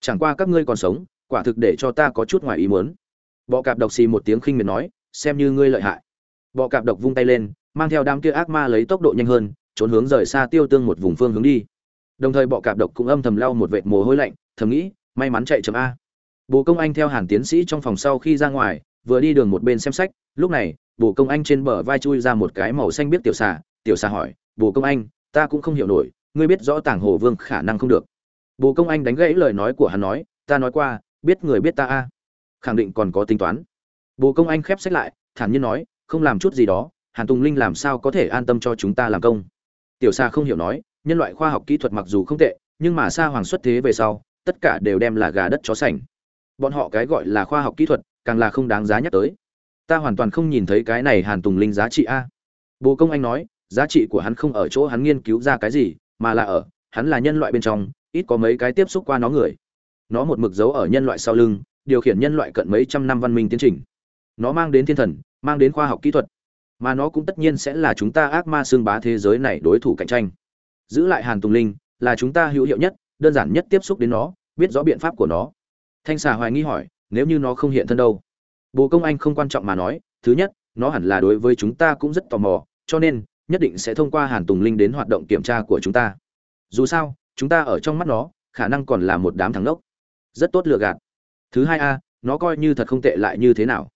Chẳng qua các ngươi còn sống, quả thực để cho ta có chút ngoài ý muốn. Bọ cạp độc xì một tiếng khinh miệt nói, xem như ngươi lợi hại bọ cạp độc vung tay lên, mang theo đám kia ác ma lấy tốc độ nhanh hơn, trốn hướng rời xa tiêu tương một vùng phương hướng đi. Đồng thời bọ cạp độc cũng âm thầm lau một vệt mồ hôi lạnh, thầm nghĩ, may mắn chạy chấm a. Bồ công anh theo hàn tiến sĩ trong phòng sau khi ra ngoài, vừa đi đường một bên xem sách, lúc này, bồ công anh trên bờ vai chui ra một cái màu xanh biết tiểu xà tiểu xà hỏi, bồ công anh, ta cũng không hiểu nổi, ngươi biết rõ tảng hồ vương khả năng không được? Bồ công anh đánh gãy lời nói của hắn nói, ta nói qua, biết người biết ta a. Khẳng định còn có tính toán. Bồ công anh khép sách lại, thản nhiên nói không làm chút gì đó, hàn tùng linh làm sao có thể an tâm cho chúng ta làm công? Tiểu xa không hiểu nói, nhân loại khoa học kỹ thuật mặc dù không tệ, nhưng mà xa hoàng xuất thế về sau, tất cả đều đem là gà đất chó sành. Bọn họ cái gọi là khoa học kỹ thuật, càng là không đáng giá nhắc tới. Ta hoàn toàn không nhìn thấy cái này hàn tùng linh giá trị a. Bồ công anh nói, giá trị của hắn không ở chỗ hắn nghiên cứu ra cái gì, mà là ở, hắn là nhân loại bên trong, ít có mấy cái tiếp xúc qua nó người. Nó một mực dấu ở nhân loại sau lưng, điều khiển nhân loại cận mấy trăm năm văn minh tiến trình. Nó mang đến thiên thần mang đến khoa học kỹ thuật, mà nó cũng tất nhiên sẽ là chúng ta ác ma xương bá thế giới này đối thủ cạnh tranh. Giữ lại hàn tùng linh là chúng ta hữu hiệu nhất, đơn giản nhất tiếp xúc đến nó, biết rõ biện pháp của nó. Thanh xà hoài nghi hỏi, nếu như nó không hiện thân đâu? Bồ công anh không quan trọng mà nói, thứ nhất, nó hẳn là đối với chúng ta cũng rất tò mò, cho nên, nhất định sẽ thông qua hàn tùng linh đến hoạt động kiểm tra của chúng ta. Dù sao, chúng ta ở trong mắt nó, khả năng còn là một đám thằng đốc rất tốt lừa gạt. Thứ hai a, nó coi như thật không tệ lại như thế nào?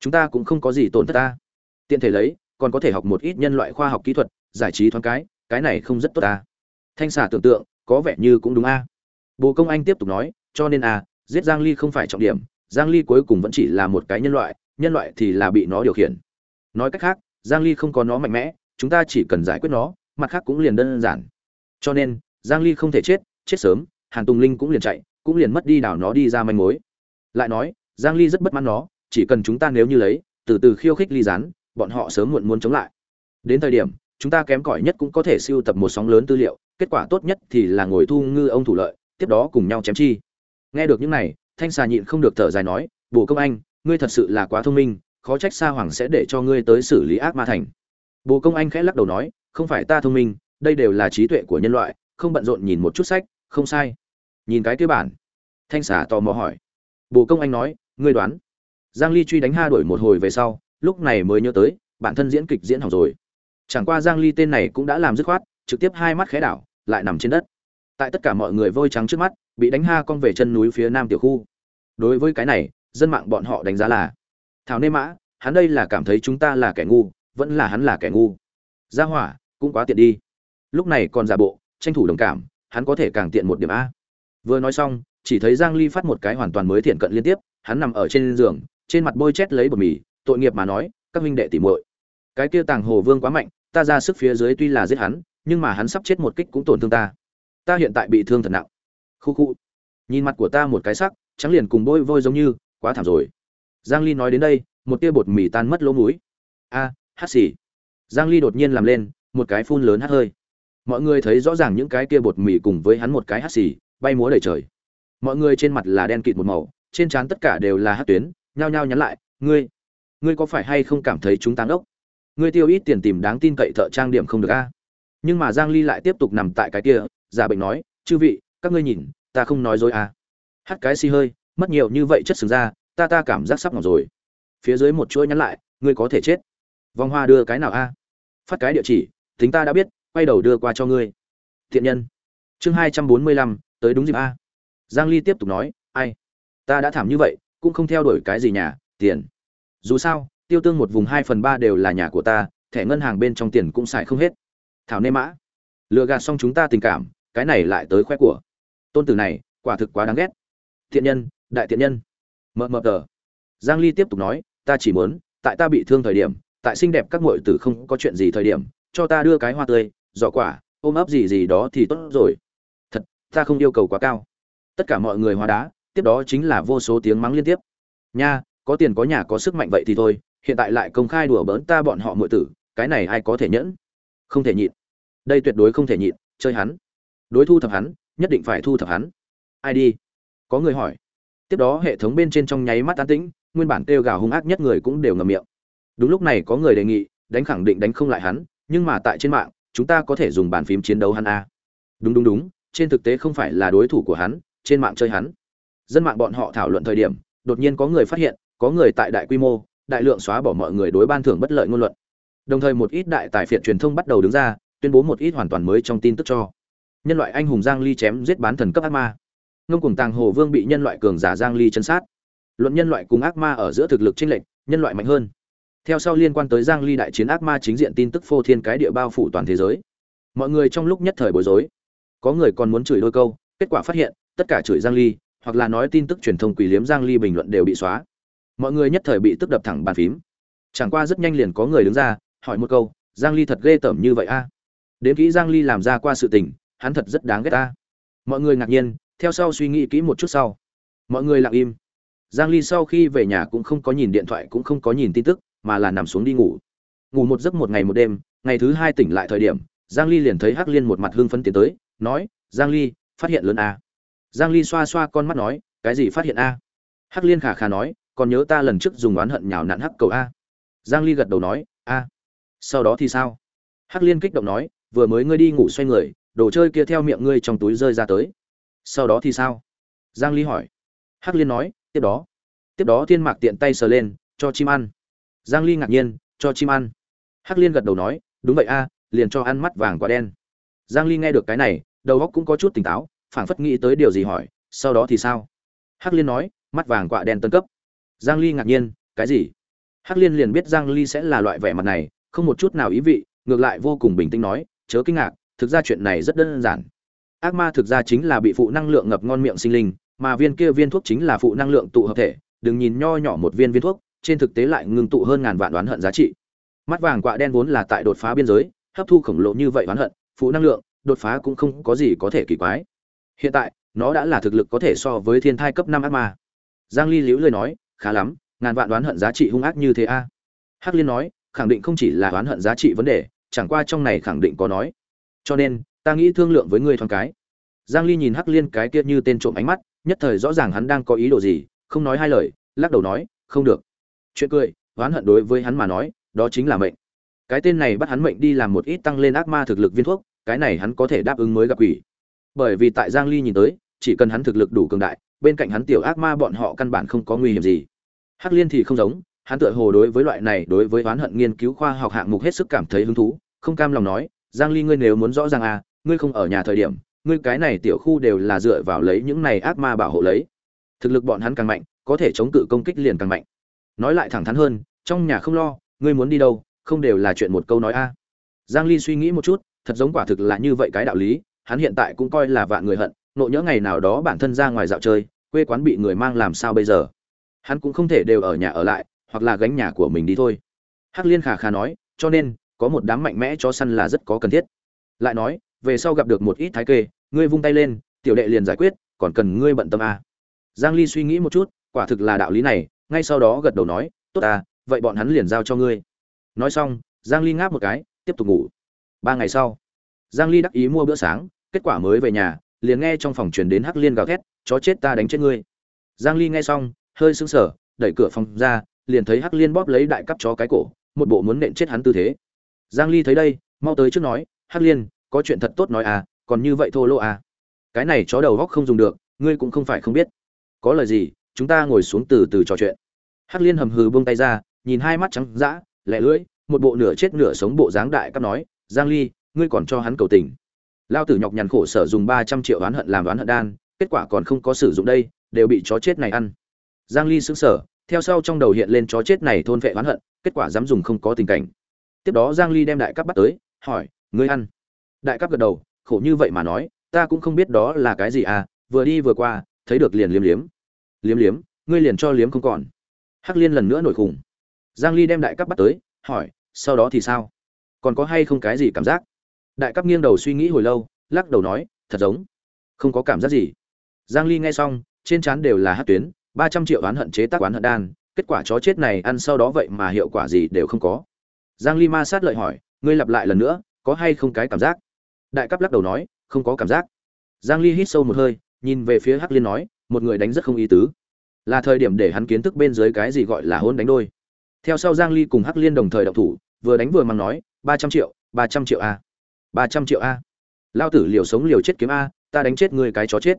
Chúng ta cũng không có gì tổn thất ta. Tiện thể lấy, còn có thể học một ít nhân loại khoa học kỹ thuật, giải trí thoáng cái cái này không rất tốt ta. Thanh xà tưởng tượng, có vẻ như cũng đúng a. Bồ công anh tiếp tục nói, cho nên a, giết giang ly không phải trọng điểm, giang ly cuối cùng vẫn chỉ là một cái nhân loại nhân loại thì là bị nó điều khiển. Nói cách khác, giang ly không có nó mạnh mẽ, chúng ta chỉ cần giải quyết nó, mặt khác cũng liền đơn giản. Cho nên, giang ly không thể chết chết sớm, hàn tùng linh cũng liền chạy, cũng liền mất đi đảo nó đi ra manh mối. Lại nói, giang ly rất bất mãn nó chỉ cần chúng ta nếu như lấy, từ từ khiêu khích ly rán bọn họ sớm muộn muốn chống lại. Đến thời điểm, chúng ta kém cỏi nhất cũng có thể siêu tập một sóng lớn tư liệu, kết quả tốt nhất thì là ngồi thu ngư ông thủ lợi, tiếp đó cùng nhau chém chi. Nghe được những này, thanh xà nhịn không được thở dài nói, bồ công anh, ngươi thật sự là quá thông minh, khó trách sa hoàng sẽ để cho ngươi tới xử lý ác ma thành. Bồ công anh khẽ lắc đầu nói, không phải ta thông minh, đây đều là trí tuệ của nhân loại, không bận rộn nhìn một chút sách, không sai. Nhìn cái kia bản, thanh xà tò mò hỏi. Bồ công anh nói, ngươi đoán giang ly truy đánh ha đuổi một hồi về sau, lúc này mới nhớ tới, bản thân diễn kịch diễn hỏng rồi. Chẳng qua giang ly tên này cũng đã làm dứt khoát, trực tiếp hai mắt khẽ đảo, lại nằm trên đất. Tại tất cả mọi người vôi trắng trước mắt, bị đánh ha con về chân núi phía nam tiểu khu. Đối với cái này, dân mạng bọn họ đánh giá là, thảo nê mã, hắn đây là cảm thấy chúng ta là kẻ ngu, vẫn là hắn là kẻ ngu. Gia hỏa, cũng quá tiện đi. Lúc này còn giả bộ, tranh thủ đồng cảm, hắn có thể càng tiện một điểm a. Vừa nói xong, chỉ thấy giang ly phát một cái hoàn toàn mới thiện cận liên tiếp, hắn nằm ở trên giường trên mặt bôi chét lấy bột mì, tội nghiệp mà nói, các huynh đệ tỉ muội, cái kia tàng hồ vương quá mạnh, ta ra sức phía dưới tuy là giết hắn, nhưng mà hắn sắp chết một kích cũng tổn thương ta. Ta hiện tại bị thương thật nặng. Khu khu. Nhìn mặt của ta một cái sắc, trắng liền cùng bôi vôi giống như, quá thảm rồi. Giang ly nói đến đây, một tia bột mì tan mất lỗ mũi. A, hát xì. Giang ly đột nhiên làm lên, một cái phun lớn hát hơi. Mọi người thấy rõ ràng những cái kia bột mì cùng với hắn một cái hát xì, bay múa đầy trời. Mọi người trên mặt là đen kịt một màu, trên trán tất cả đều là hát tuyến nhao nhao nhắn lại, ngươi ngươi có phải hay không cảm thấy chúng tán ốc ngươi tiêu ít tiền tìm đáng tin cậy thợ trang điểm không được a? Nhưng mà giang ly lại tiếp tục nằm tại cái kia, giả bệnh nói, chư vị, các ngươi nhìn, ta không nói dối a. Hát cái si hơi, mất nhiều như vậy chất sừng ra, ta ta cảm giác sắp ngỏng rồi. Phía dưới một chuỗi nhắn lại, ngươi có thể chết. Vòng hoa đưa cái nào a? Phát cái địa chỉ tính ta đã biết, quay đầu đưa qua cho ngươi. Thiện nhân. Chương hai trăm bốn mươi lăm, tới đúng dịp a. Giang ly tiếp tục nói, ai, ta đã thảm như vậy cũng không theo đuổi cái gì nhà, tiền. Dù sao, tiêu tương một vùng hai phần ba đều là nhà của ta, thẻ ngân hàng bên trong tiền cũng xài không hết. Thảo nê mã, lừa gạt xong chúng ta tình cảm, cái này lại tới khoe của. Tôn tử này, quả thực quá đáng ghét. Thiện nhân, đại thiện nhân. Mờ mờ tờ. Giang ly tiếp tục nói, ta chỉ muốn, tại ta bị thương thời điểm, tại xinh đẹp các muội tử không có chuyện gì thời điểm, cho ta đưa cái hoa tươi, giỏ quả, ôm ấp gì gì đó thì tốt rồi. Thật, ta không yêu cầu quá cao. Tất cả mọi người hóa đá tiếp đó chính là vô số tiếng mắng liên tiếp. Nha, có tiền có nhà có sức mạnh vậy thì thôi, hiện tại lại công khai đùa bỡn ta bọn họ muội tử, cái này ai có thể nhẫn? Không thể nhịn. Đây tuyệt đối không thể nhịn, chơi hắn. Đối thu thập hắn, nhất định phải thu thập hắn. Ai đi? Có người hỏi. Tiếp đó hệ thống bên trên trong nháy mắt an tĩnh, nguyên bản kêu gào hung ác nhất người cũng đều ngậm miệng. Đúng lúc này có người đề nghị, đánh khẳng định đánh không lại hắn, nhưng mà tại trên mạng, chúng ta có thể dùng bàn phím chiến đấu hắn a. Đúng đúng đúng, trên thực tế không phải là đối thủ của hắn, trên mạng chơi hắn dân mạng bọn họ thảo luận thời điểm, đột nhiên có người phát hiện, có người tại đại quy mô, đại lượng xóa bỏ mọi người đối ban thưởng bất lợi ngôn luận. Đồng thời một ít đại tài phiệt truyền thông bắt đầu đứng ra, tuyên bố một ít hoàn toàn mới trong tin tức cho. Nhân loại anh hùng giang ly chém giết bán thần cấp ác ma. Ngông cùng tàng hồ vương bị nhân loại cường giả giang ly chân sát. Luận nhân loại cùng ác ma ở giữa thực lực chênh lệch, nhân loại mạnh hơn. Theo sau liên quan tới giang ly đại chiến ác ma chính diện tin tức phô thiên cái địa bao phủ toàn thế giới. Mọi người trong lúc nhất thời bối rối. Có người còn muốn chửi đôi câu, kết quả phát hiện, tất cả chửi giang ly hoặc là nói tin tức truyền thông quỷ liếm giang ly bình luận đều bị xóa. Mọi người nhất thời bị tức đập thẳng bàn phím. Chẳng qua rất nhanh liền có người đứng ra, hỏi một câu, giang ly thật ghê tởm như vậy a? À? đến kỹ giang ly làm ra qua sự tình, hắn thật rất đáng ghét ta. Mọi người ngạc nhiên, theo sau suy nghĩ kỹ một chút sau. Mọi người lặng im. Giang ly sau khi về nhà cũng không có nhìn điện thoại cũng không có nhìn tin tức, mà là nằm xuống đi ngủ. Ngủ một giấc một ngày một đêm, ngày thứ hai tỉnh lại thời điểm, giang ly liền thấy hắc liên một mặt hưng phấn tiến tới, nói, giang ly, phát hiện lớn a giang ly xoa xoa con mắt nói, cái gì phát hiện a? Hắc liên khả khả nói, còn nhớ ta lần trước dùng oán hận nhào nặn hắc cầu a? Giang ly gật đầu nói, a. Sau đó thì sao? Hắc liên kích động nói, vừa mới ngươi đi ngủ xoay người, đồ chơi kia theo miệng ngươi trong túi rơi ra tới. Sau đó thì sao? Giang ly hỏi. Hắc liên nói, tiếp đó. Tiếp đó thiên mạc tiện tay sờ lên, cho chim ăn. Giang ly ngạc nhiên, cho chim ăn? Hắc liên gật đầu nói, đúng vậy a, liền cho ăn mắt vàng quả đen. Giang ly nghe được cái này, đầu óc cũng có chút tỉnh táo phảng phất nghĩ tới điều gì hỏi, sau đó thì sao? Hắc liên nói, mắt vàng quạ đen tân cấp. Giang ly ngạc nhiên, cái gì? Hắc liên liền biết giang ly sẽ là loại vẻ mặt này, không một chút nào ý vị, ngược lại vô cùng bình tĩnh nói, chớ kinh ngạc, thực ra chuyện này rất đơn giản. Ác ma thực ra chính là bị phụ năng lượng ngập ngon miệng sinh linh, mà viên kia viên thuốc chính là phụ năng lượng tụ hợp thể, đừng nhìn nho nhỏ một viên viên thuốc, trên thực tế lại ngưng tụ hơn ngàn vạn đoán hận giá trị. Mắt vàng quạ đen vốn là tại đột phá biên giới, hấp thu khổng lồ như vậy oán hận, phụ năng lượng đột phá cũng không có gì có thể kỳ quái hiện tại, nó đã là thực lực có thể so với thiên thai cấp năm ác ma. Giang ly liễu lời nói, khá lắm, ngàn vạn đoán hận giá trị hung ác như thế a. Hắc liên nói, khẳng định không chỉ là đoán hận giá trị vấn đề, chẳng qua trong này khẳng định có nói. Cho nên, ta nghĩ thương lượng với ngươi thoáng cái. Giang ly nhìn hắc liên cái kia như tên trộm ánh mắt, nhất thời rõ ràng hắn đang có ý đồ gì, không nói hai lời, lắc đầu nói, không được. Chuyện cười, oán hận đối với hắn mà nói, đó chính là mệnh. Cái tên này bắt hắn mệnh đi làm một ít tăng lên ác ma thực lực viên thuốc, cái này hắn có thể đáp ứng mới gặp quỷ bởi vì tại giang ly nhìn tới, chỉ cần hắn thực lực đủ cường đại, bên cạnh hắn tiểu ác ma bọn họ căn bản không có nguy hiểm gì. Hắc liên thì không giống, hắn tựa hồ đối với loại này đối với oán hận nghiên cứu khoa học hạng mục hết sức cảm thấy hứng thú, không cam lòng nói, giang ly ngươi nếu muốn rõ ràng à ngươi không ở nhà thời điểm, ngươi cái này tiểu khu đều là dựa vào lấy những này ác ma bảo hộ lấy. Thực lực bọn hắn càng mạnh, có thể chống cự công kích liền càng mạnh. Nói lại thẳng thắn hơn, trong nhà không lo, ngươi muốn đi đâu, không đều là chuyện một câu nói a. Giang ly suy nghĩ một chút, thật giống quả thực là như vậy cái đạo lý hắn hiện tại cũng coi là vạn người hận, nộ nhỡ ngày nào đó bản thân ra ngoài dạo chơi, quê quán bị người mang làm sao bây giờ? Hắn cũng không thể đều ở nhà ở lại, hoặc là gánh nhà của mình đi thôi. Hắc liên khả khả nói, cho nên, có một đám mạnh mẽ chó săn là rất có cần thiết. Lại nói, về sau gặp được một ít thái kê, ngươi vung tay lên, tiểu đệ liền giải quyết, còn cần ngươi bận tâm à? Giang ly suy nghĩ một chút, quả thực là đạo lý này, ngay sau đó gật đầu nói, tốt à vậy bọn hắn liền giao cho ngươi. Nói xong, giang ly ngáp một cái, tiếp tục ngủ. Ba ngày sau, giang ly đắc ý mua bữa sáng kết quả mới về nhà, liền nghe trong phòng truyền đến hắc liên gào thét, chó chết ta đánh chết ngươi. Giang ly nghe xong, hơi sững sờ, đẩy cửa phòng ra, liền thấy hắc liên bóp lấy đại cấp chó cái cổ, một bộ muốn nện chết hắn tư thế. Giang ly thấy đây, mau tới trước nói, hắc liên, có chuyện thật tốt nói à còn như vậy thô lỗ à. Cái này chó đầu góc không dùng được, ngươi cũng không phải không biết. Có lời gì, chúng ta ngồi xuống từ từ trò chuyện. Hắc liên hầm hừ buông tay ra, nhìn hai mắt trắng dã, lẻ lưỡi, một bộ nửa chết nửa sống bộ dáng đại cấp nói, giang ly, ngươi còn cho hắn cầu tình lao tử nhọc nhằn khổ sở dùng 300 triệu oán hận làm oán hận đan, kết quả còn không có sử dụng đây, đều bị chó chết này ăn. Giang ly sững sờ, theo sau trong đầu hiện lên chó chết này thôn vệ oán hận, kết quả dám dùng không có tình cảnh. Tiếp đó giang ly đem đại cấp bắt tới, hỏi, ngươi ăn? Đại cấp gật đầu, khổ như vậy mà nói, ta cũng không biết đó là cái gì à vừa đi vừa qua, thấy được liền liếm liếm. Liếm liếm, ngươi liền cho liếm không còn. Hắc liên lần nữa nổi khủng. Giang ly đem đại cấp bắt tới, hỏi, sau đó thì sao? Còn có hay không cái gì cảm giác? Đại cấp nghiêng đầu suy nghĩ hồi lâu, lắc đầu nói, thật giống, không có cảm giác gì. Giang ly nghe xong, trên trán đều là hát tuyến 300 triệu oán hận chế tác oán hận đan, kết quả chó chết này ăn sau đó vậy mà hiệu quả gì đều không có. Giang ly ma sát lợi hỏi, ngươi lặp lại lần nữa, có hay không cái cảm giác? Đại cấp lắc đầu nói, không có cảm giác. Giang ly hít sâu một hơi, nhìn về phía hắc liên nói, một người đánh rất không ý tứ. Là thời điểm để hắn kiến thức bên dưới cái gì gọi là hôn đánh đôi. Theo sau giang ly cùng hắc liên đồng thời động thủ, vừa đánh vừa mang nói 300 triệu 300 triệu a. 300 triệu a. Lao tử liều sống liều chết kiếm a, ta đánh chết người cái chó chết.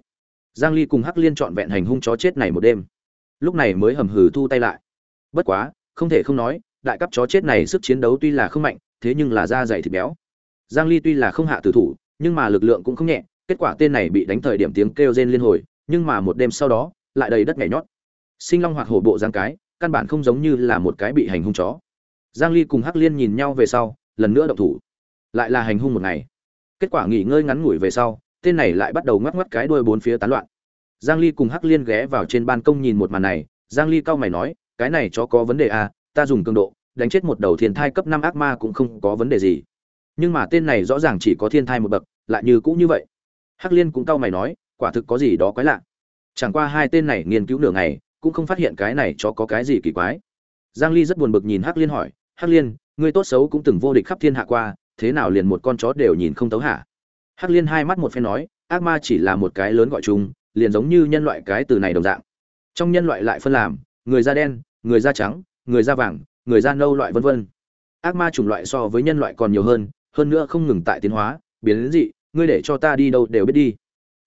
Giang ly cùng hắc liên chọn vẹn hành hung chó chết này một đêm. Lúc này mới hầm hừ thu tay lại. Bất quá, không thể không nói, đại cấp chó chết này sức chiến đấu tuy là không mạnh, thế nhưng là da dày thịt béo. Giang ly tuy là không hạ tử thủ, nhưng mà lực lượng cũng không nhẹ, kết quả tên này bị đánh thời điểm tiếng kêu rên liên hồi, nhưng mà một đêm sau đó, lại đầy đất nhảy nhót. Sinh long hoạt hổ bộ giang cái, căn bản không giống như là một cái bị hành hung chó. Giang ly cùng hắc liên nhìn nhau về sau, lần nữa động thủ lại là hành hung một ngày. Kết quả nghỉ ngơi ngắn ngủi về sau, tên này lại bắt đầu ngoắc ngoắc cái đuôi bốn phía tán loạn. Giang ly cùng hắc liên ghé vào trên ban công nhìn một màn này, giang ly cau mày nói, cái này chó có vấn đề à ta dùng cường độ, đánh chết một đầu thiên thai cấp 5 ác ma cũng không có vấn đề gì. Nhưng mà tên này rõ ràng chỉ có thiên thai một bậc, lại như cũng như vậy. Hắc liên cũng cau mày nói, quả thực có gì đó quái lạ. Chẳng qua hai tên này nghiên cứu nửa ngày, cũng không phát hiện cái này cho có cái gì kỳ quái. Giang ly rất buồn bực nhìn hắc liên hỏi, hắc liên, ngươi tốt xấu cũng từng vô địch khắp thiên hạ qua thế nào liền một con chó đều nhìn không tấu hả? Hắc liên hai mắt một phen nói, ác ma chỉ là một cái lớn gọi chung, liền giống như nhân loại cái từ này đồng dạng. Trong nhân loại lại phân làm, người da đen, người da trắng, người da vàng, người da nâu loại vân vân. Ác ma chủng loại so với nhân loại còn nhiều hơn hơn nữa không ngừng tại tiến hóa, biến đến dị, ngươi để cho ta đi đâu đều biết đi.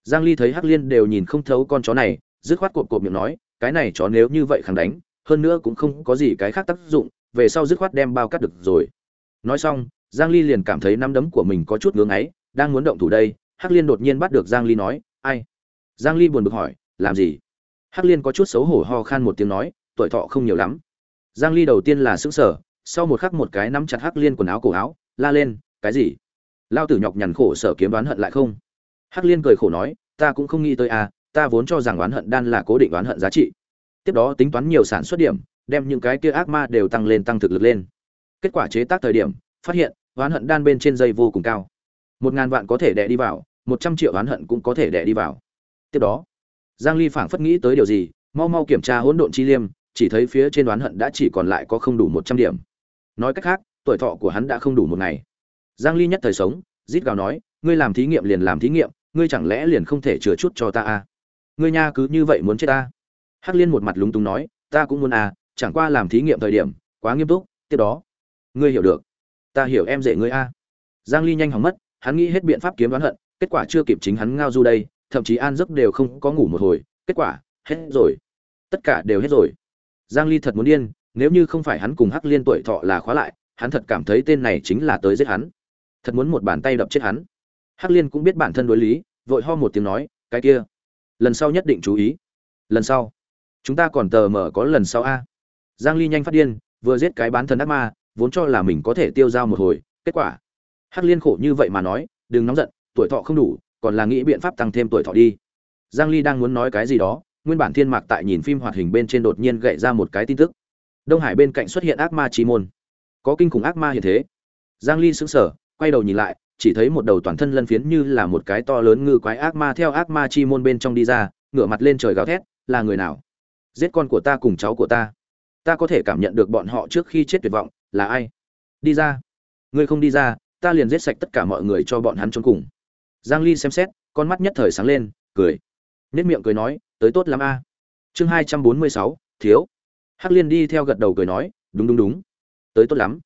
Giang ly thấy hắc liên đều nhìn không thấu con chó này, dứt khoát cột cột miệng nói, cái này chó nếu như vậy khẳng đánh, hơn nữa cũng không có gì cái khác tác dụng, về sau dứt khoát đem bao cắt được rồi. Nói xong giang ly liền cảm thấy nắm đấm của mình có chút ngưỡng ấy đang muốn động thủ đây, hắc liên đột nhiên bắt được giang ly nói, ai? Giang ly buồn bực hỏi, làm gì? Hắc liên có chút xấu hổ ho khan một tiếng nói, tuổi thọ không nhiều lắm. Giang ly đầu tiên là sững sờ, sau một khắc một cái nắm chặt hắc liên quần áo cổ áo, la lên, cái gì? Lao tử nhọc nhằn khổ sở kiếm đoán hận lại không? Hắc liên cười khổ nói, ta cũng không nghĩ tới à ta vốn cho rằng oán hận đan là cố định oán hận giá trị. Tiếp đó tính toán nhiều sản xuất điểm, đem những cái kia ác ma đều tăng lên tăng thực lực lên. Kết quả chế tác thời điểm, phát hiện oán hận đan bên trên dây vô cùng cao. Một ngàn vạn có thể đẻ đi vào, một trăm triệu oán hận cũng có thể đẻ đi vào. Tiếp đó, giang ly phảng phất nghĩ tới điều gì, mau mau kiểm tra hỗn độn chi liêm, chỉ thấy phía trên oán hận đã chỉ còn lại có không đủ một trăm điểm. Nói cách khác, tuổi thọ của hắn đã không đủ một ngày. Giang ly nhất thời sống, rít gào nói, ngươi làm thí nghiệm liền làm thí nghiệm, ngươi chẳng lẽ liền không thể chừa chút cho ta à? ngươi nha cứ như vậy muốn chết ta? Hắc liên một mặt lúng túng nói, ta cũng muốn à chẳng qua làm thí nghiệm thời điểm, quá nghiêm túc, tiếp đó, ngươi hiểu được ta hiểu em dễ ngươi a. Giang ly nhanh hỏng mất, hắn nghĩ hết biện pháp kiếm đoán hận, kết quả chưa kịp chính hắn ngao du đây, thậm chí an giấc đều không có ngủ một hồi, kết quả, hết rồi. Tất cả đều hết rồi. Giang ly thật muốn điên, nếu như không phải hắn cùng hắc liên tuổi thọ là khóa lại, hắn thật cảm thấy tên này chính là tới giết hắn. Thật muốn một bàn tay đập chết hắn. Hắc liên cũng biết bản thân đối lý, vội ho một tiếng nói, cái kia, lần sau nhất định chú ý. Lần sau, chúng ta còn tờ mở có lần sau a. Giang ly nhanh phát điên, vừa giết cái bán thần ác ma vốn cho là mình có thể tiêu dao một hồi, kết quả. Hắc liên khổ như vậy mà nói, đừng nóng giận, tuổi thọ không đủ, còn là nghĩ biện pháp tăng thêm tuổi thọ đi. Giang ly đang muốn nói cái gì đó, nguyên bản thiên mạc tại nhìn phim hoạt hình bên trên đột nhiên gậy ra một cái tin tức. Đông hải bên cạnh xuất hiện ác ma chi môn. Có kinh khủng ác ma hiện thế. Giang ly sững sờ, quay đầu nhìn lại, chỉ thấy một đầu toàn thân lân phiến như là một cái to lớn ngư quái ác ma theo ác ma chi môn bên trong đi ra, ngửa mặt lên trời gào thét, là người nào? Giết con của ta cùng cháu của ta. Ta có thể cảm nhận được bọn họ trước khi chết tuyệt vọng là ai? Đi ra. Ngươi không đi ra ta liền giết sạch tất cả mọi người cho bọn hắn trốn cùng. Giang ly xem xét con mắt nhất thời sáng lên cười. Nét miệng cười nói tới tốt lắm a. Chương 246, thiếu. Hắc liên đi theo gật đầu cười nói đúng đúng đúng. Tới tốt lắm.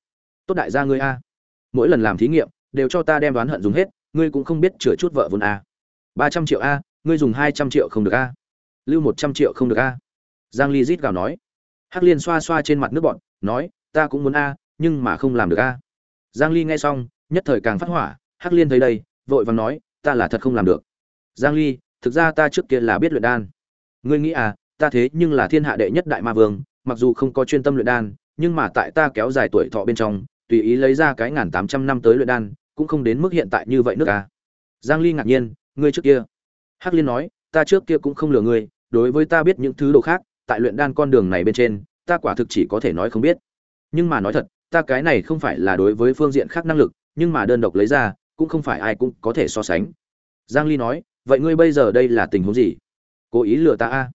Tốt đại gia ngươi a. Mỗi lần làm thí nghiệm đều cho ta đem đoán hận dùng hết ngươi cũng không biết chữa chút vợ vốn a. ba trăm triệu a ngươi dùng hai trăm triệu không được a. Lưu một trăm triệu không được a. Giang ly rít gào nói. Hắc liên xoa xoa trên mặt nước bọn nói ta cũng muốn a, nhưng mà không làm được a. Giang ly nghe xong, nhất thời càng phát hỏa, hắc liên thấy đây, vội vàng nói, ta là thật không làm được. Giang ly, thực ra ta trước kia là biết luyện đan. Ngươi nghĩ à ta thế nhưng là thiên hạ đệ nhất đại ma vương, mặc dù không có chuyên tâm luyện đan, nhưng mà tại ta kéo dài tuổi thọ bên trong, tùy ý lấy ra cái ngàn tám trăm năm tới luyện đan, cũng không đến mức hiện tại như vậy nước à. Giang ly ngạc nhiên, ngươi trước kia. Hắc liên nói, ta trước kia cũng không lừa ngươi, đối với ta biết những thứ đồ khác, tại luyện đan con đường này bên trên, ta quả thực chỉ có thể nói không biết nhưng mà nói thật, ta cái này không phải là đối với phương diện khác năng lực, nhưng mà đơn độc lấy ra, cũng không phải ai cũng có thể so sánh. Giang ly nói, vậy ngươi bây giờ đây là tình huống gì? Cố ý lừa ta a?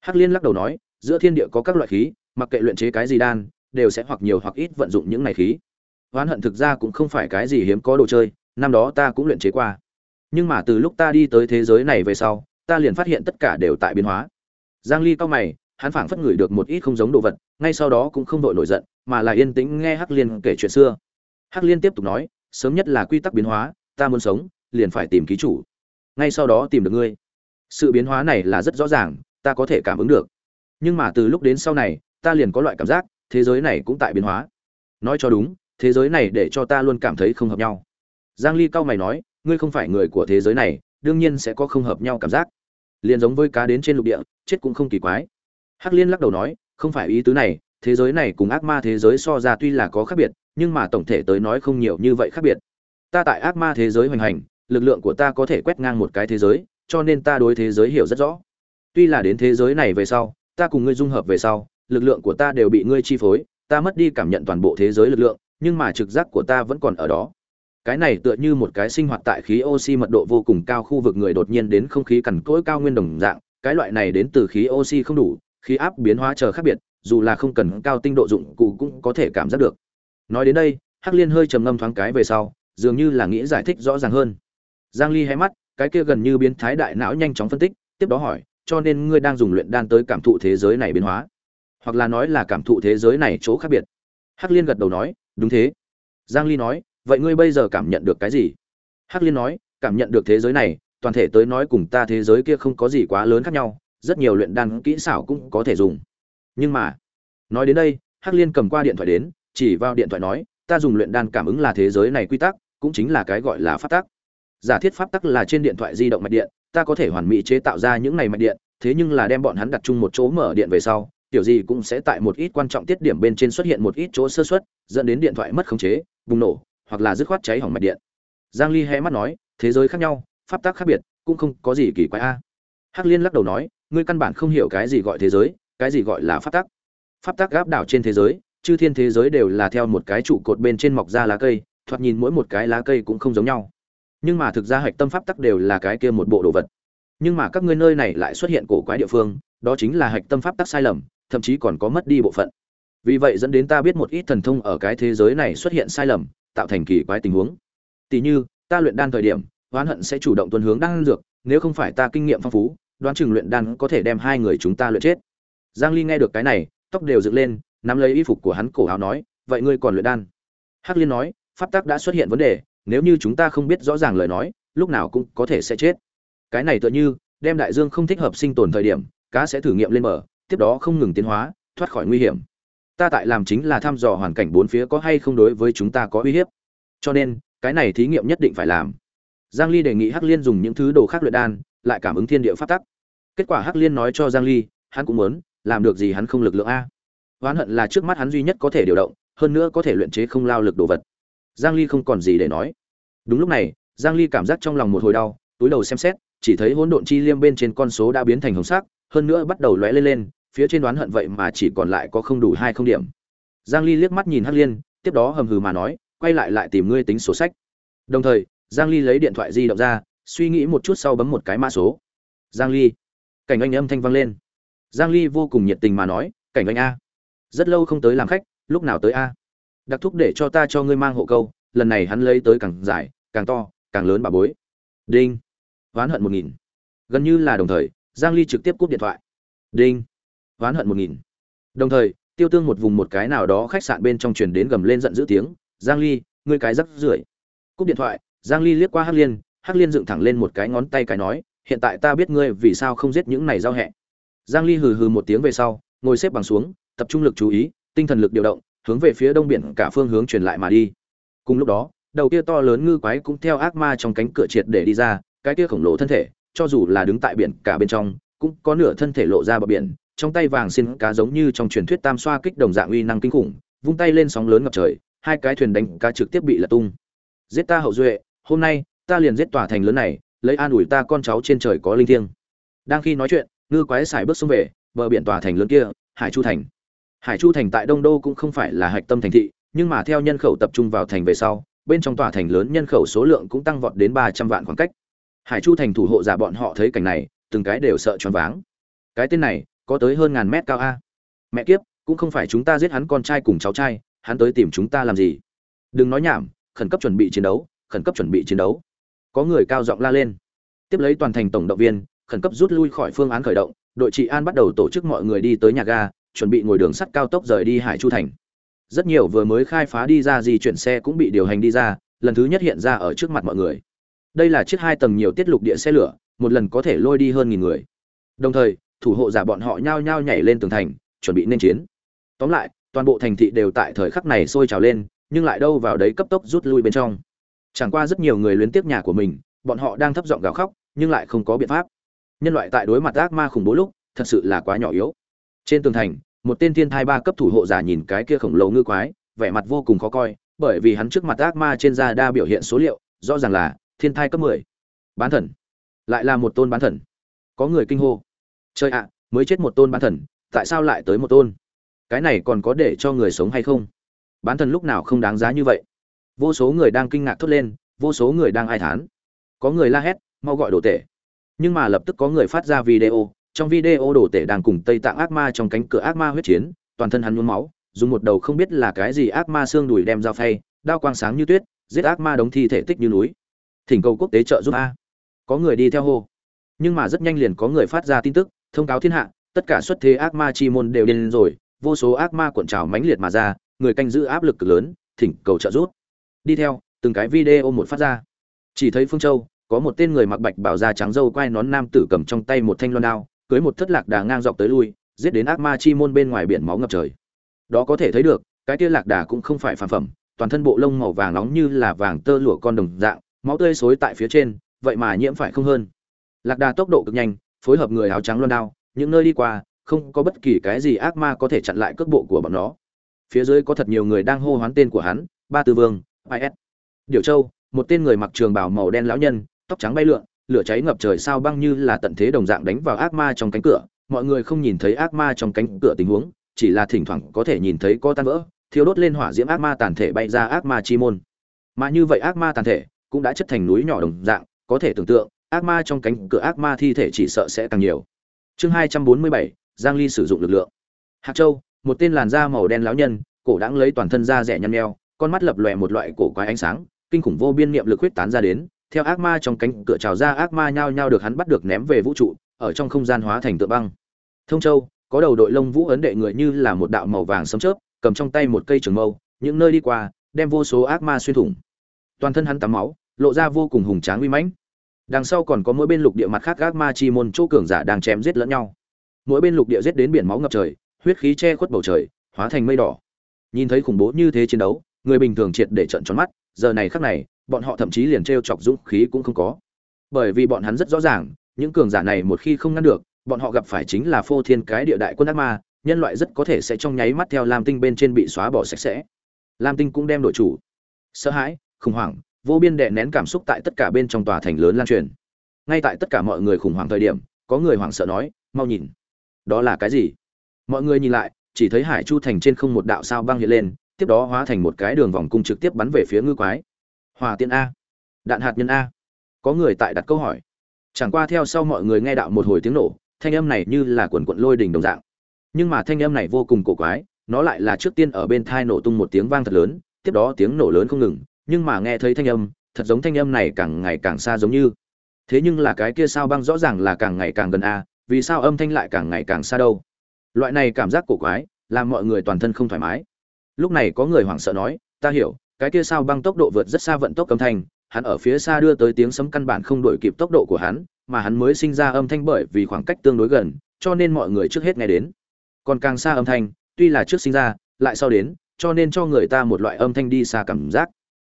Hắc liên lắc đầu nói, giữa thiên địa có các loại khí, mặc kệ luyện chế cái gì đan, đều sẽ hoặc nhiều hoặc ít vận dụng những này khí. Oán hận thực ra cũng không phải cái gì hiếm có đồ chơi, năm đó ta cũng luyện chế qua. Nhưng mà từ lúc ta đi tới thế giới này về sau, ta liền phát hiện tất cả đều tại biến hóa. Giang ly cao mày, hắn phảng phất ngửi được một ít không giống đồ vật, ngay sau đó cũng không đội nổi giận mà là yên tĩnh nghe hắc liên kể chuyện xưa. Hắc liên tiếp tục nói, sớm nhất là quy tắc biến hóa, ta muốn sống, liền phải tìm ký chủ. Ngay sau đó tìm được ngươi. Sự biến hóa này là rất rõ ràng, ta có thể cảm ứng được. Nhưng mà từ lúc đến sau này, ta liền có loại cảm giác, thế giới này cũng tại biến hóa. Nói cho đúng, thế giới này để cho ta luôn cảm thấy không hợp nhau. Giang ly cao mày nói, ngươi không phải người của thế giới này, đương nhiên sẽ có không hợp nhau cảm giác. Liền giống với cá đến trên lục địa, chết cũng không kỳ quái. Hắc liên lắc đầu nói, không phải ý tứ này thế giới này cùng ác ma thế giới so ra tuy là có khác biệt, nhưng mà tổng thể tới nói không nhiều như vậy khác biệt. Ta tại ác ma thế giới hoành hành, lực lượng của ta có thể quét ngang một cái thế giới, cho nên ta đối thế giới hiểu rất rõ. Tuy là đến thế giới này về sau, ta cùng ngươi dung hợp về sau, lực lượng của ta đều bị ngươi chi phối, ta mất đi cảm nhận toàn bộ thế giới lực lượng, nhưng mà trực giác của ta vẫn còn ở đó. Cái này tựa như một cái sinh hoạt tại khí oxy mật độ vô cùng cao khu vực người đột nhiên đến không khí cằn cỗi cao nguyên đồng dạng, cái loại này đến từ khí oxy không đủ, khí áp biến hóa chờ khác biệt dù là không cần cao tinh độ dụng cụ cũng có thể cảm giác được. Nói đến đây, hắc liên hơi trầm ngâm thoáng cái về sau, dường như là nghĩ giải thích rõ ràng hơn. Giang ly hé mắt, cái kia gần như biến thái đại não nhanh chóng phân tích, tiếp đó hỏi, cho nên ngươi đang dùng luyện đan tới cảm thụ thế giới này biến hóa? Hoặc là nói là cảm thụ thế giới này chỗ khác biệt? Hắc liên gật đầu nói, đúng thế. Giang ly nói, vậy ngươi bây giờ cảm nhận được cái gì? Hắc liên nói, cảm nhận được thế giới này, toàn thể tới nói cùng ta thế giới kia không có gì quá lớn khác nhau, rất nhiều luyện đan kỹ xảo cũng có thể dùng nhưng mà, nói đến đây, hắc liên cầm qua điện thoại đến, chỉ vào điện thoại nói, ta dùng luyện đan cảm ứng là thế giới này quy tắc, cũng chính là cái gọi là pháp tắc. Giả thiết pháp tắc là trên điện thoại di động mạch điện, ta có thể hoàn mỹ chế tạo ra những này mạch điện, thế nhưng là đem bọn hắn đặt chung một chỗ mở điện về sau, tiểu gì cũng sẽ tại một ít quan trọng tiết điểm bên trên xuất hiện một ít chỗ sơ xuất dẫn đến điện thoại mất khống chế, bùng nổ, hoặc là dứt khoát cháy hỏng mạch điện. Giang ly hé mắt nói, thế giới khác nhau, pháp tắc khác biệt, cũng không có gì kỳ quái a. Hắc liên lắc đầu nói, ngươi căn bản không hiểu cái gì gọi thế giới cái gì gọi là pháp tắc? Pháp tắc gáp đảo trên thế giới, chư thiên thế giới đều là theo một cái trụ cột bên trên mọc ra lá cây, thoạt nhìn mỗi một cái lá cây cũng không giống nhau. Nhưng mà thực ra hạch tâm pháp tắc đều là cái kia một bộ đồ vật. Nhưng mà các ngươi nơi này lại xuất hiện cổ quái địa phương, đó chính là hạch tâm pháp tắc sai lầm, thậm chí còn có mất đi bộ phận. Vì vậy dẫn đến ta biết một ít thần thông ở cái thế giới này xuất hiện sai lầm, tạo thành kỳ quái tình huống. Tỉ như, ta luyện đan thời điểm, oán hận sẽ chủ động tuân hướng đan dược, nếu không phải ta kinh nghiệm phong phú, đoán chừng luyện đan có thể đem hai người chúng ta luyện chết giang ly nghe được cái này tóc đều dựng lên nắm lấy y phục của hắn cổ áo nói vậy ngươi còn luyện đan? Hắc liên nói pháp tắc đã xuất hiện vấn đề nếu như chúng ta không biết rõ ràng lời nói lúc nào cũng có thể sẽ chết. Cái này tựa như đem đại dương không thích hợp sinh tồn thời điểm cá sẽ thử nghiệm lên mở, tiếp đó không ngừng tiến hóa thoát khỏi nguy hiểm. Ta tại làm chính là thăm dò hoàn cảnh bốn phía có hay không đối với chúng ta có uy hiếp. Cho nên cái này thí nghiệm nhất định phải làm. Giang ly đề nghị hắc liên dùng những thứ đồ khác luyện đan lại cảm ứng thiên địa pháp tắc. Kết quả hắc liên nói cho giang ly hắn cũng muốn làm được gì hắn không lực lượng a? Oán hận là trước mắt hắn duy nhất có thể điều động, hơn nữa có thể luyện chế không lao lực đồ vật. Giang ly không còn gì để nói. Đúng lúc này, giang ly cảm giác trong lòng một hồi đau, túi đầu xem xét, chỉ thấy hỗn độn chi liêm bên trên con số đã biến thành hồng sắc, hơn nữa bắt đầu lóe lên lên, phía trên đoán hận vậy mà chỉ còn lại có không đủ hai không điểm. Giang ly liếc mắt nhìn hắc liên, tiếp đó hầm hừ mà nói, quay lại lại tìm ngươi tính sổ sách. Đồng thời, giang ly lấy điện thoại di động ra, suy nghĩ một chút sau bấm một cái mã số. Giang ly. Cảnh anh âm thanh vang lên giang ly vô cùng nhiệt tình mà nói, cảnh anh a, rất lâu không tới làm khách, lúc nào tới a? Đặc thúc để cho ta cho ngươi mang hộ câu, lần này hắn lấy tới càng dài, càng to, càng lớn bà bối. Đinh. Oán hận một nghìn. Gần như là đồng thời, giang ly trực tiếp cúp điện thoại. Đinh. Oán hận một nghìn. Đồng thời, tiêu tương một vùng một cái nào đó khách sạn bên trong truyền đến gầm lên giận dữ tiếng, giang ly, ngươi cái rắc rưởi. Cúp điện thoại, giang ly liếc qua hắc liên hắc liên dựng thẳng lên một cái ngón tay cái nói, hiện tại ta biết ngươi vì sao không giết những này giao hẹ giang ly hừ hừ một tiếng về sau, ngồi xếp bằng xuống, tập trung lực chú ý, tinh thần lực điều động, hướng về phía đông biển cả phương hướng truyền lại mà đi. Cùng lúc đó, đầu kia to lớn ngư quái cũng theo ác ma trong cánh cửa triệt để đi ra, cái kia khổng lồ thân thể, cho dù là đứng tại biển cả bên trong, cũng có nửa thân thể lộ ra bờ biển, trong tay vàng xin cá giống như trong truyền thuyết tam xoa kích đồng dạng uy năng kinh khủng, vung tay lên sóng lớn ngập trời, hai cái thuyền đánh cá trực tiếp bị lật tung. Giết ta hậu duệ, hôm nay, ta liền giết tòa thành lớn này, lấy an ủi ta con cháu trên trời có linh thiêng. Đang khi nói chuyện ngư quái xài bước xuống về, bờ biển tòa thành lớn kia, hải chu thành. Hải chu thành tại đông đô cũng không phải là hạch tâm thành thị, nhưng mà theo nhân khẩu tập trung vào thành về sau, bên trong tòa thành lớn nhân khẩu số lượng cũng tăng vọt đến ba trăm vạn khoảng cách. Hải chu thành thủ hộ giả bọn họ thấy cảnh này, từng cái đều sợ choáng váng. Cái tên này, có tới hơn ngàn mét cao a. Mẹ kiếp, cũng không phải chúng ta giết hắn con trai cùng cháu trai, hắn tới tìm chúng ta làm gì? Đừng nói nhảm, khẩn cấp chuẩn bị chiến đấu, khẩn cấp chuẩn bị chiến đấu. Có người cao giọng la lên. Tiếp lấy toàn thành tổng động viên khẩn cấp rút lui khỏi phương án khởi động, đội trị an bắt đầu tổ chức mọi người đi tới nhà ga, chuẩn bị ngồi đường sắt cao tốc rời đi hải chu thành. Rất nhiều vừa mới khai phá đi ra di chuyển xe cũng bị điều hành đi ra, lần thứ nhất hiện ra ở trước mặt mọi người. Đây là chiếc hai tầng nhiều tiết lục địa xe lửa, một lần có thể lôi đi hơn nghìn người. Đồng thời, thủ hộ giả bọn họ nhao nhao nhảy lên tường thành, chuẩn bị nên chiến. Tóm lại, toàn bộ thành thị đều tại thời khắc này sôi trào lên, nhưng lại đâu vào đấy cấp tốc rút lui bên trong. Chẳng qua rất nhiều người luyến tiếc nhà của mình, bọn họ đang thấp giọng gào khóc, nhưng lại không có biện pháp nhân loại tại đối mặt ác ma khủng bố lúc, thật sự là quá nhỏ yếu. Trên tường thành, một tên thiên thai ba cấp thủ hộ giả nhìn cái kia khổng lồ ngư quái, vẻ mặt vô cùng khó coi, bởi vì hắn trước mặt ác ma trên da đa biểu hiện số liệu, rõ ràng là thiên thai cấp mười. Bán thần. Lại là một tôn bán thần. Có người kinh hô. Chơi ạ, mới chết một tôn bán thần, tại sao lại tới một tôn? Cái này còn có để cho người sống hay không? Bán thần lúc nào không đáng giá như vậy? Vô số người đang kinh ngạc thốt lên, vô số người đang ai thán. Có người la hét, mau gọi đồ tể nhưng mà lập tức có người phát ra video, trong video đồ tể đang cùng tây tạng ác ma trong cánh cửa ác ma huyết chiến, toàn thân hắn nhuốm máu, dùng một đầu không biết là cái gì ác ma xương đùi đem dao phay, đao quang sáng như tuyết, giết ác ma đống thi thể tích như núi. Thỉnh cầu quốc tế trợ giúp a. Có người đi theo hô. Nhưng mà rất nhanh liền có người phát ra tin tức, thông cáo thiên hạ, tất cả xuất thế ác ma chi môn đều điên rồi, vô số ác ma cuộn trào mãnh liệt mà ra, người canh giữ áp lực cực lớn, thỉnh cầu trợ giúp. Đi theo, từng cái video một phát ra. Chỉ thấy phương châu có một tên người mặc bạch bảo da trắng dâu quai nón nam tử cầm trong tay một thanh loan đao, cưới một thất lạc đà ngang dọc tới lui, giết đến ác ma chi môn bên ngoài biển máu ngập trời. Đó có thể thấy được, cái kia lạc đà cũng không phải phàm phẩm, toàn thân bộ lông màu vàng nóng như là vàng tơ lụa con đồng dạng, máu tươi xối tại phía trên, vậy mà nhiễm phải không hơn. Lạc đà tốc độ cực nhanh, phối hợp người áo trắng loan đao, những nơi đi qua, không có bất kỳ cái gì ác ma có thể chặn lại cước bộ của bọn nó. Phía dưới có thật nhiều người đang hô hoán tên của hắn, ba tư vương is điều châu, một tên người mặc trường bào màu đen lão nhân tóc trắng bay lượn, lửa cháy ngập trời sao băng như là tận thế đồng dạng đánh vào ác ma trong cánh cửa. Mọi người không nhìn thấy ác ma trong cánh cửa tình huống, chỉ là thỉnh thoảng có thể nhìn thấy có tan vỡ, thiêu đốt lên hỏa diễm ác ma tàn thể bay ra ác ma chi môn. Mà như vậy ác ma tàn thể cũng đã chất thành núi nhỏ đồng dạng, có thể tưởng tượng, ác ma trong cánh cửa ác ma thi thể chỉ sợ sẽ càng nhiều. Chương hai trăm bốn mươi bảy, giang ly sử dụng lực lượng. Hạc châu, một tên làn da màu đen lão nhân, cổ đãng lấy toàn thân da rẻ nhăn nheo, con mắt lập lòe một loại cổ quái ánh sáng, kinh khủng vô biên niệm lực huyết tán ra đến theo ác ma trong cánh cửa trào ra ác ma nhao nhao được hắn bắt được ném về vũ trụ, ở trong không gian hóa thành tượng băng. Thông châu, có đầu đội lông vũ ấn đệ người như là một đạo màu vàng sấm chớp, cầm trong tay một cây trường mâu, những nơi đi qua, đem vô số ác ma xuyên thủng. Toàn thân hắn tắm máu, lộ ra vô cùng hùng tráng uy mãnh. Đằng sau còn có mỗi bên lục địa mặt khác ác ma chi môn chỗ cường giả đang chém giết lẫn nhau. Mỗi bên lục địa giết đến biển máu ngập trời, huyết khí che khuất bầu trời, hóa thành mây đỏ. Nhìn thấy khủng bố như thế chiến đấu, người bình thường triệt để trận tròn mắt, giờ này khắc này bọn họ thậm chí liền t chọc dũng khí cũng không có. Bởi vì bọn hắn rất rõ ràng, những cường giả này một khi không ngăn được, bọn họ gặp phải chính là phô thiên cái địa đại quân ác ma, nhân loại rất có thể sẽ trong nháy mắt theo lam tinh bên trên bị xóa bỏ sạch sẽ. Lam tinh cũng đem đội chủ. Sợ hãi, khủng hoảng, vô biên đè nén cảm xúc tại tất cả bên trong tòa thành lớn lan truyền. Ngay tại tất cả mọi người khủng hoảng thời điểm, có người hoảng sợ nói, mau nhìn, đó là cái gì? Mọi người nhìn lại, chỉ thấy hải chu thành trên không một đạo sao băng hiện lên, tiếp đó hóa thành một cái đường vòng cung trực tiếp bắn về phía ngư quái hòa tiên a. Đạn hạt nhân a. Có người tại đặt câu hỏi. Chẳng qua theo sau mọi người nghe đạo một hồi tiếng nổ, thanh âm này như là quần quận lôi đình đồng dạng. Nhưng mà thanh âm này vô cùng cổ quái, nó lại là trước tiên ở bên thai nổ tung một tiếng vang thật lớn, tiếp đó tiếng nổ lớn không ngừng, nhưng mà nghe thấy thanh âm, thật giống thanh âm này càng ngày càng xa giống như. Thế nhưng là cái kia sao băng rõ ràng là càng ngày càng gần a, vì sao âm thanh lại càng ngày càng xa đâu? Loại này cảm giác cổ quái, làm mọi người toàn thân không thoải mái. Lúc này có người hoảng sợ nói, ta hiểu cái kia sao băng tốc độ vượt rất xa vận tốc âm thanh, hắn ở phía xa đưa tới tiếng sấm căn bản không đổi kịp tốc độ của hắn, mà hắn mới sinh ra âm thanh bởi vì khoảng cách tương đối gần, cho nên mọi người trước hết nghe đến. Còn càng xa âm thanh, tuy là trước sinh ra, lại sau đến, cho nên cho người ta một loại âm thanh đi xa cảm giác.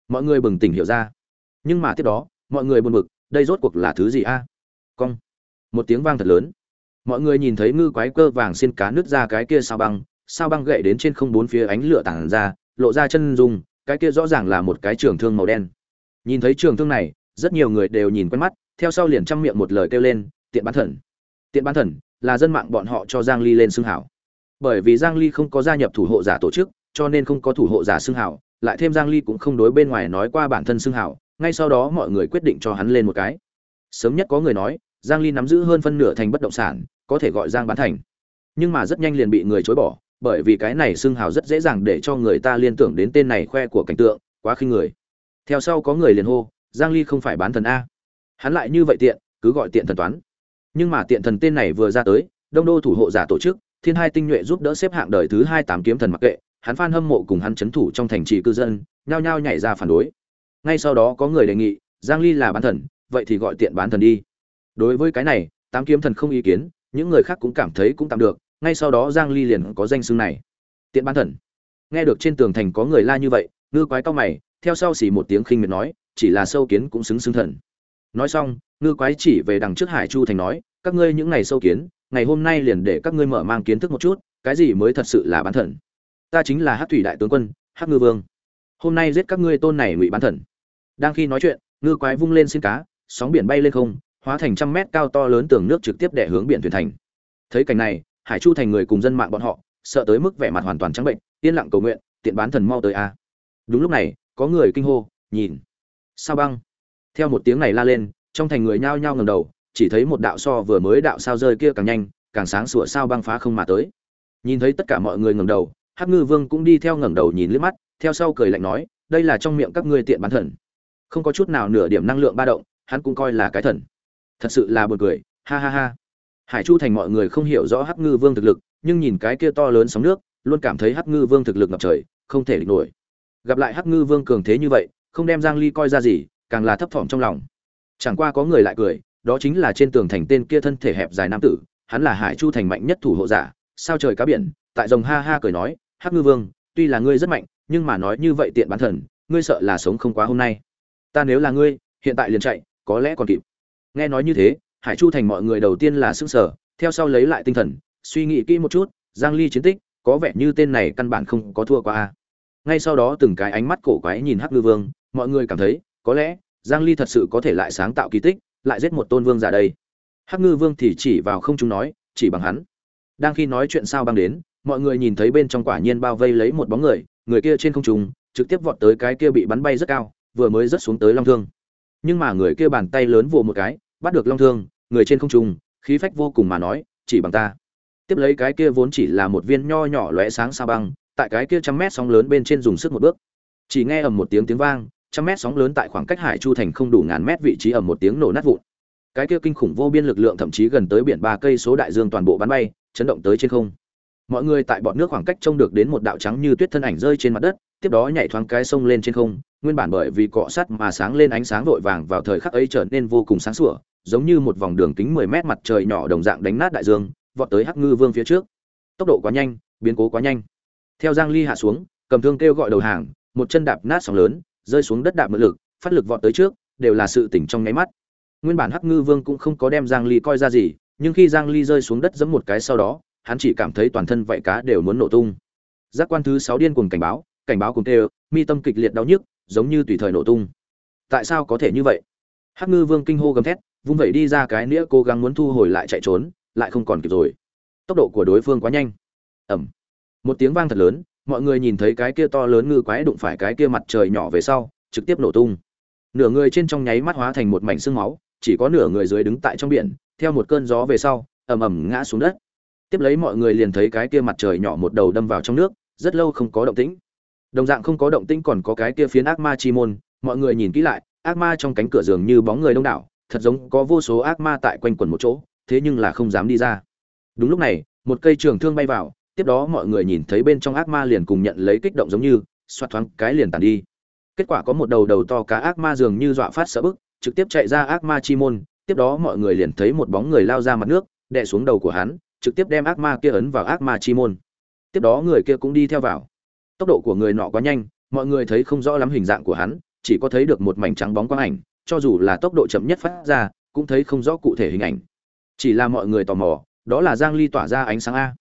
Mọi người bừng tỉnh hiểu ra. Nhưng mà tiếp đó, mọi người buồn bực, đây rốt cuộc là thứ gì a? Cong. Một tiếng vang thật lớn. Mọi người nhìn thấy ngư quái cơ vàng xin cá nước ra cái kia sao băng sao băng gậy đến trên không bốn phía ánh lửa tảng ra, lộ ra chân dung cái kia rõ ràng là một cái trường thương màu đen. Nhìn thấy trường thương này, rất nhiều người đều nhìn quen mắt, theo sau liền chăm miệng một lời kêu lên, tiện bán thần. Tiện bán thần là dân mạng bọn họ cho giang ly lên xưng hảo. Bởi vì giang ly không có gia nhập thủ hộ giả tổ chức, cho nên không có thủ hộ giả xưng hảo, lại thêm giang ly cũng không đối bên ngoài nói qua bản thân xưng hảo, ngay sau đó mọi người quyết định cho hắn lên một cái. Sớm nhất có người nói, giang ly nắm giữ hơn phân nửa thành bất động sản, có thể gọi giang bán thành. Nhưng mà rất nhanh liền bị người chối bỏ bởi vì cái này xưng hào rất dễ dàng để cho người ta liên tưởng đến tên này khoe của cảnh tượng, quá khinh người. Theo sau có người liền hô, giang ly không phải bán thần a. Hắn lại như vậy tiện, cứ gọi tiện thần toán. Nhưng mà tiện thần tên này vừa ra tới, đông đô thủ hộ giả tổ chức, thiên hai tinh nhuệ giúp đỡ xếp hạng đời thứ hai tám kiếm thần mặc kệ, hắn phan hâm mộ cùng hắn chấn thủ trong thành trì cư dân, nhao nhao nhảy ra phản đối. Ngay sau đó có người đề nghị, giang ly là bán thần, vậy thì gọi tiện bán thần đi. Đối với cái này, tám kiếm thần không ý kiến, những người khác cũng cảm thấy cũng tạm được ngay sau đó giang ly liền có danh xưng này. Tiện bán thần. Nghe được trên tường thành có người la như vậy, ngư quái cao mày, theo sau xỉ một tiếng khinh miệt nói, chỉ là sâu kiến cũng xứng xưng thần. Nói xong, ngư quái chỉ về đằng trước hải chu thành nói, các ngươi những ngày sâu kiến, ngày hôm nay liền để các ngươi mở mang kiến thức một chút, cái gì mới thật sự là bán thần? Ta chính là hát thủy đại tướng quân hát ngư vương. Hôm nay giết các ngươi tôn này ngụy bán thần. Đang khi nói chuyện, ngư quái vung lên xin cá, sóng biển bay lên không, hóa thành trăm mét cao to lớn tường nước trực tiếp đẻ hướng biển thuyền thành. Thấy cảnh này hải chu thành người cùng dân mạng bọn họ, sợ tới mức vẻ mặt hoàn toàn trắng bệnh, yên lặng cầu nguyện, tiện bán thần mau tới a. Đúng lúc này, có người kinh hô, nhìn. Sao băng? Theo một tiếng này la lên, trong thành người nhao nhao ngầm đầu, chỉ thấy một đạo so vừa mới đạo sao rơi kia càng nhanh, càng sáng sủa sao băng phá không mà tới. Nhìn thấy tất cả mọi người ngẩng đầu, hắc ngư vương cũng đi theo ngẩng đầu nhìn liếc mắt, theo sau cười lạnh nói, đây là trong miệng các ngươi tiện bán thần. Không có chút nào nửa điểm năng lượng ba động, hắn cũng coi là cái thần. Thật sự là buồn cười, ha ha ha hải chu thành mọi người không hiểu rõ hắc ngư vương thực lực, nhưng nhìn cái kia to lớn sóng nước, luôn cảm thấy hắc ngư vương thực lực ngập trời, không thể địch nổi. Gặp lại hắc ngư vương cường thế như vậy, không đem giang ly coi ra gì, càng là thấp thỏm trong lòng. Chẳng qua có người lại cười, đó chính là trên tường thành tên kia thân thể hẹp dài nam tử, hắn là hải chu thành mạnh nhất thủ hộ giả, sao trời cá biển, tại rồng ha ha cười nói, hắc ngư vương, tuy là ngươi rất mạnh, nhưng mà nói như vậy tiện bán thần, ngươi sợ là sống không quá hôm nay. Ta nếu là ngươi, hiện tại liền chạy, có lẽ còn kịp. Nghe nói như thế hải chu thành mọi người đầu tiên là sững sờ, theo sau lấy lại tinh thần, suy nghĩ kỹ một chút, giang ly chiến tích, có vẻ như tên này căn bản không có thua qua a. Ngay sau đó từng cái ánh mắt cổ quái nhìn hắc ngư vương, mọi người cảm thấy, có lẽ, giang ly thật sự có thể lại sáng tạo kỳ tích, lại giết một tôn vương giả đây. Hắc ngư vương thì chỉ vào không chúng nói, chỉ bằng hắn. Đang khi nói chuyện sao băng đến, mọi người nhìn thấy bên trong quả nhiên bao vây lấy một bóng người người kia trên không trung, trực tiếp vọt tới cái kia bị bắn bay rất cao, vừa mới rớt xuống tới long thương. Nhưng mà người kia bàn tay lớn vồ một cái bắt được long thương, người trên không trung, khí phách vô cùng mà nói, chỉ bằng ta. Tiếp lấy cái kia vốn chỉ là một viên nho nhỏ lóe sáng sao băng, tại cái kia trăm mét sóng lớn bên trên dùng sức một bước. Chỉ nghe ầm một tiếng tiếng vang, trăm mét sóng lớn tại khoảng cách hải chu thành không đủ ngàn mét vị trí ầm một tiếng nổ nát vụn. Cái kia kinh khủng vô biên lực lượng thậm chí gần tới biển ba cây số đại dương toàn bộ bắn bay, chấn động tới trên không. Mọi người tại bọn nước khoảng cách trông được đến một đạo trắng như tuyết thân ảnh rơi trên mặt đất tiếp đó nhảy thoáng cái sông lên trên không, nguyên bản bởi vì cọ sắt mà sáng lên ánh sáng vội vàng vào thời khắc ấy trở nên vô cùng sáng sủa, giống như một vòng đường kính 10 mét mặt trời nhỏ đồng dạng đánh nát đại dương, vọt tới hắc ngư vương phía trước. Tốc độ quá nhanh, biến cố quá nhanh. Theo giang ly hạ xuống, cầm thương kêu gọi đầu hàng, một chân đạp nát sóng lớn, rơi xuống đất đạp mượn lực, phát lực vọt tới trước, đều là sự tỉnh trong nháy mắt. Nguyên bản hắc ngư vương cũng không có đem giang ly coi ra gì, nhưng khi giang ly rơi xuống đất giẫm một cái sau đó, hắn chỉ cảm thấy toàn thân vảy cá đều muốn nổ tung. Giác quan thứ 6 điên cuồng cảnh báo cảnh báo cùng tê mi tâm kịch liệt đau nhức, giống như tùy thời nổ tung. Tại sao có thể như vậy? Hắc ngư vương kinh hô gầm thét, vung vẩy đi ra cái nĩa, cố gắng muốn thu hồi lại chạy trốn, lại không còn kịp rồi. Tốc độ của đối phương quá nhanh. Ẩm một tiếng vang thật lớn, mọi người nhìn thấy cái kia to lớn ngư quái đụng phải cái kia mặt trời nhỏ về sau, trực tiếp nổ tung. Nửa người trên trong nháy mắt hóa thành một mảnh xương máu, chỉ có nửa người dưới đứng tại trong biển, theo một cơn gió về sau, ầm ầm ngã xuống đất. Tiếp lấy mọi người liền thấy cái kia mặt trời nhỏ một đầu đâm vào trong nước, rất lâu không có động tĩnh đồng dạng không có động tĩnh còn có cái kia phiến ác ma chi môn, mọi người nhìn kỹ lại, ác ma trong cánh cửa giường như bóng người đông đảo, thật giống có vô số ác ma tại quanh quần một chỗ, thế nhưng là không dám đi ra. Đúng lúc này, một cây trường thương bay vào, tiếp đó mọi người nhìn thấy bên trong ác ma liền cùng nhận lấy kích động giống như xoát thoáng cái liền tàn đi. Kết quả có một đầu đầu to cá ác ma dường như dọa phát sợ bức, trực tiếp chạy ra ác ma chi môn, tiếp đó mọi người liền thấy một bóng người lao ra mặt nước, đè xuống đầu của hắn, trực tiếp đem ác ma kia ấn vào ác ma chi môn. Tiếp đó người kia cũng đi theo vào tốc độ của người nọ quá nhanh, mọi người thấy không rõ lắm hình dạng của hắn, chỉ có thấy được một mảnh trắng bóng quang ảnh, cho dù là tốc độ chậm nhất phát ra, cũng thấy không rõ cụ thể hình ảnh. Chỉ là mọi người tò mò, đó là giang ly tỏa ra ánh sáng a.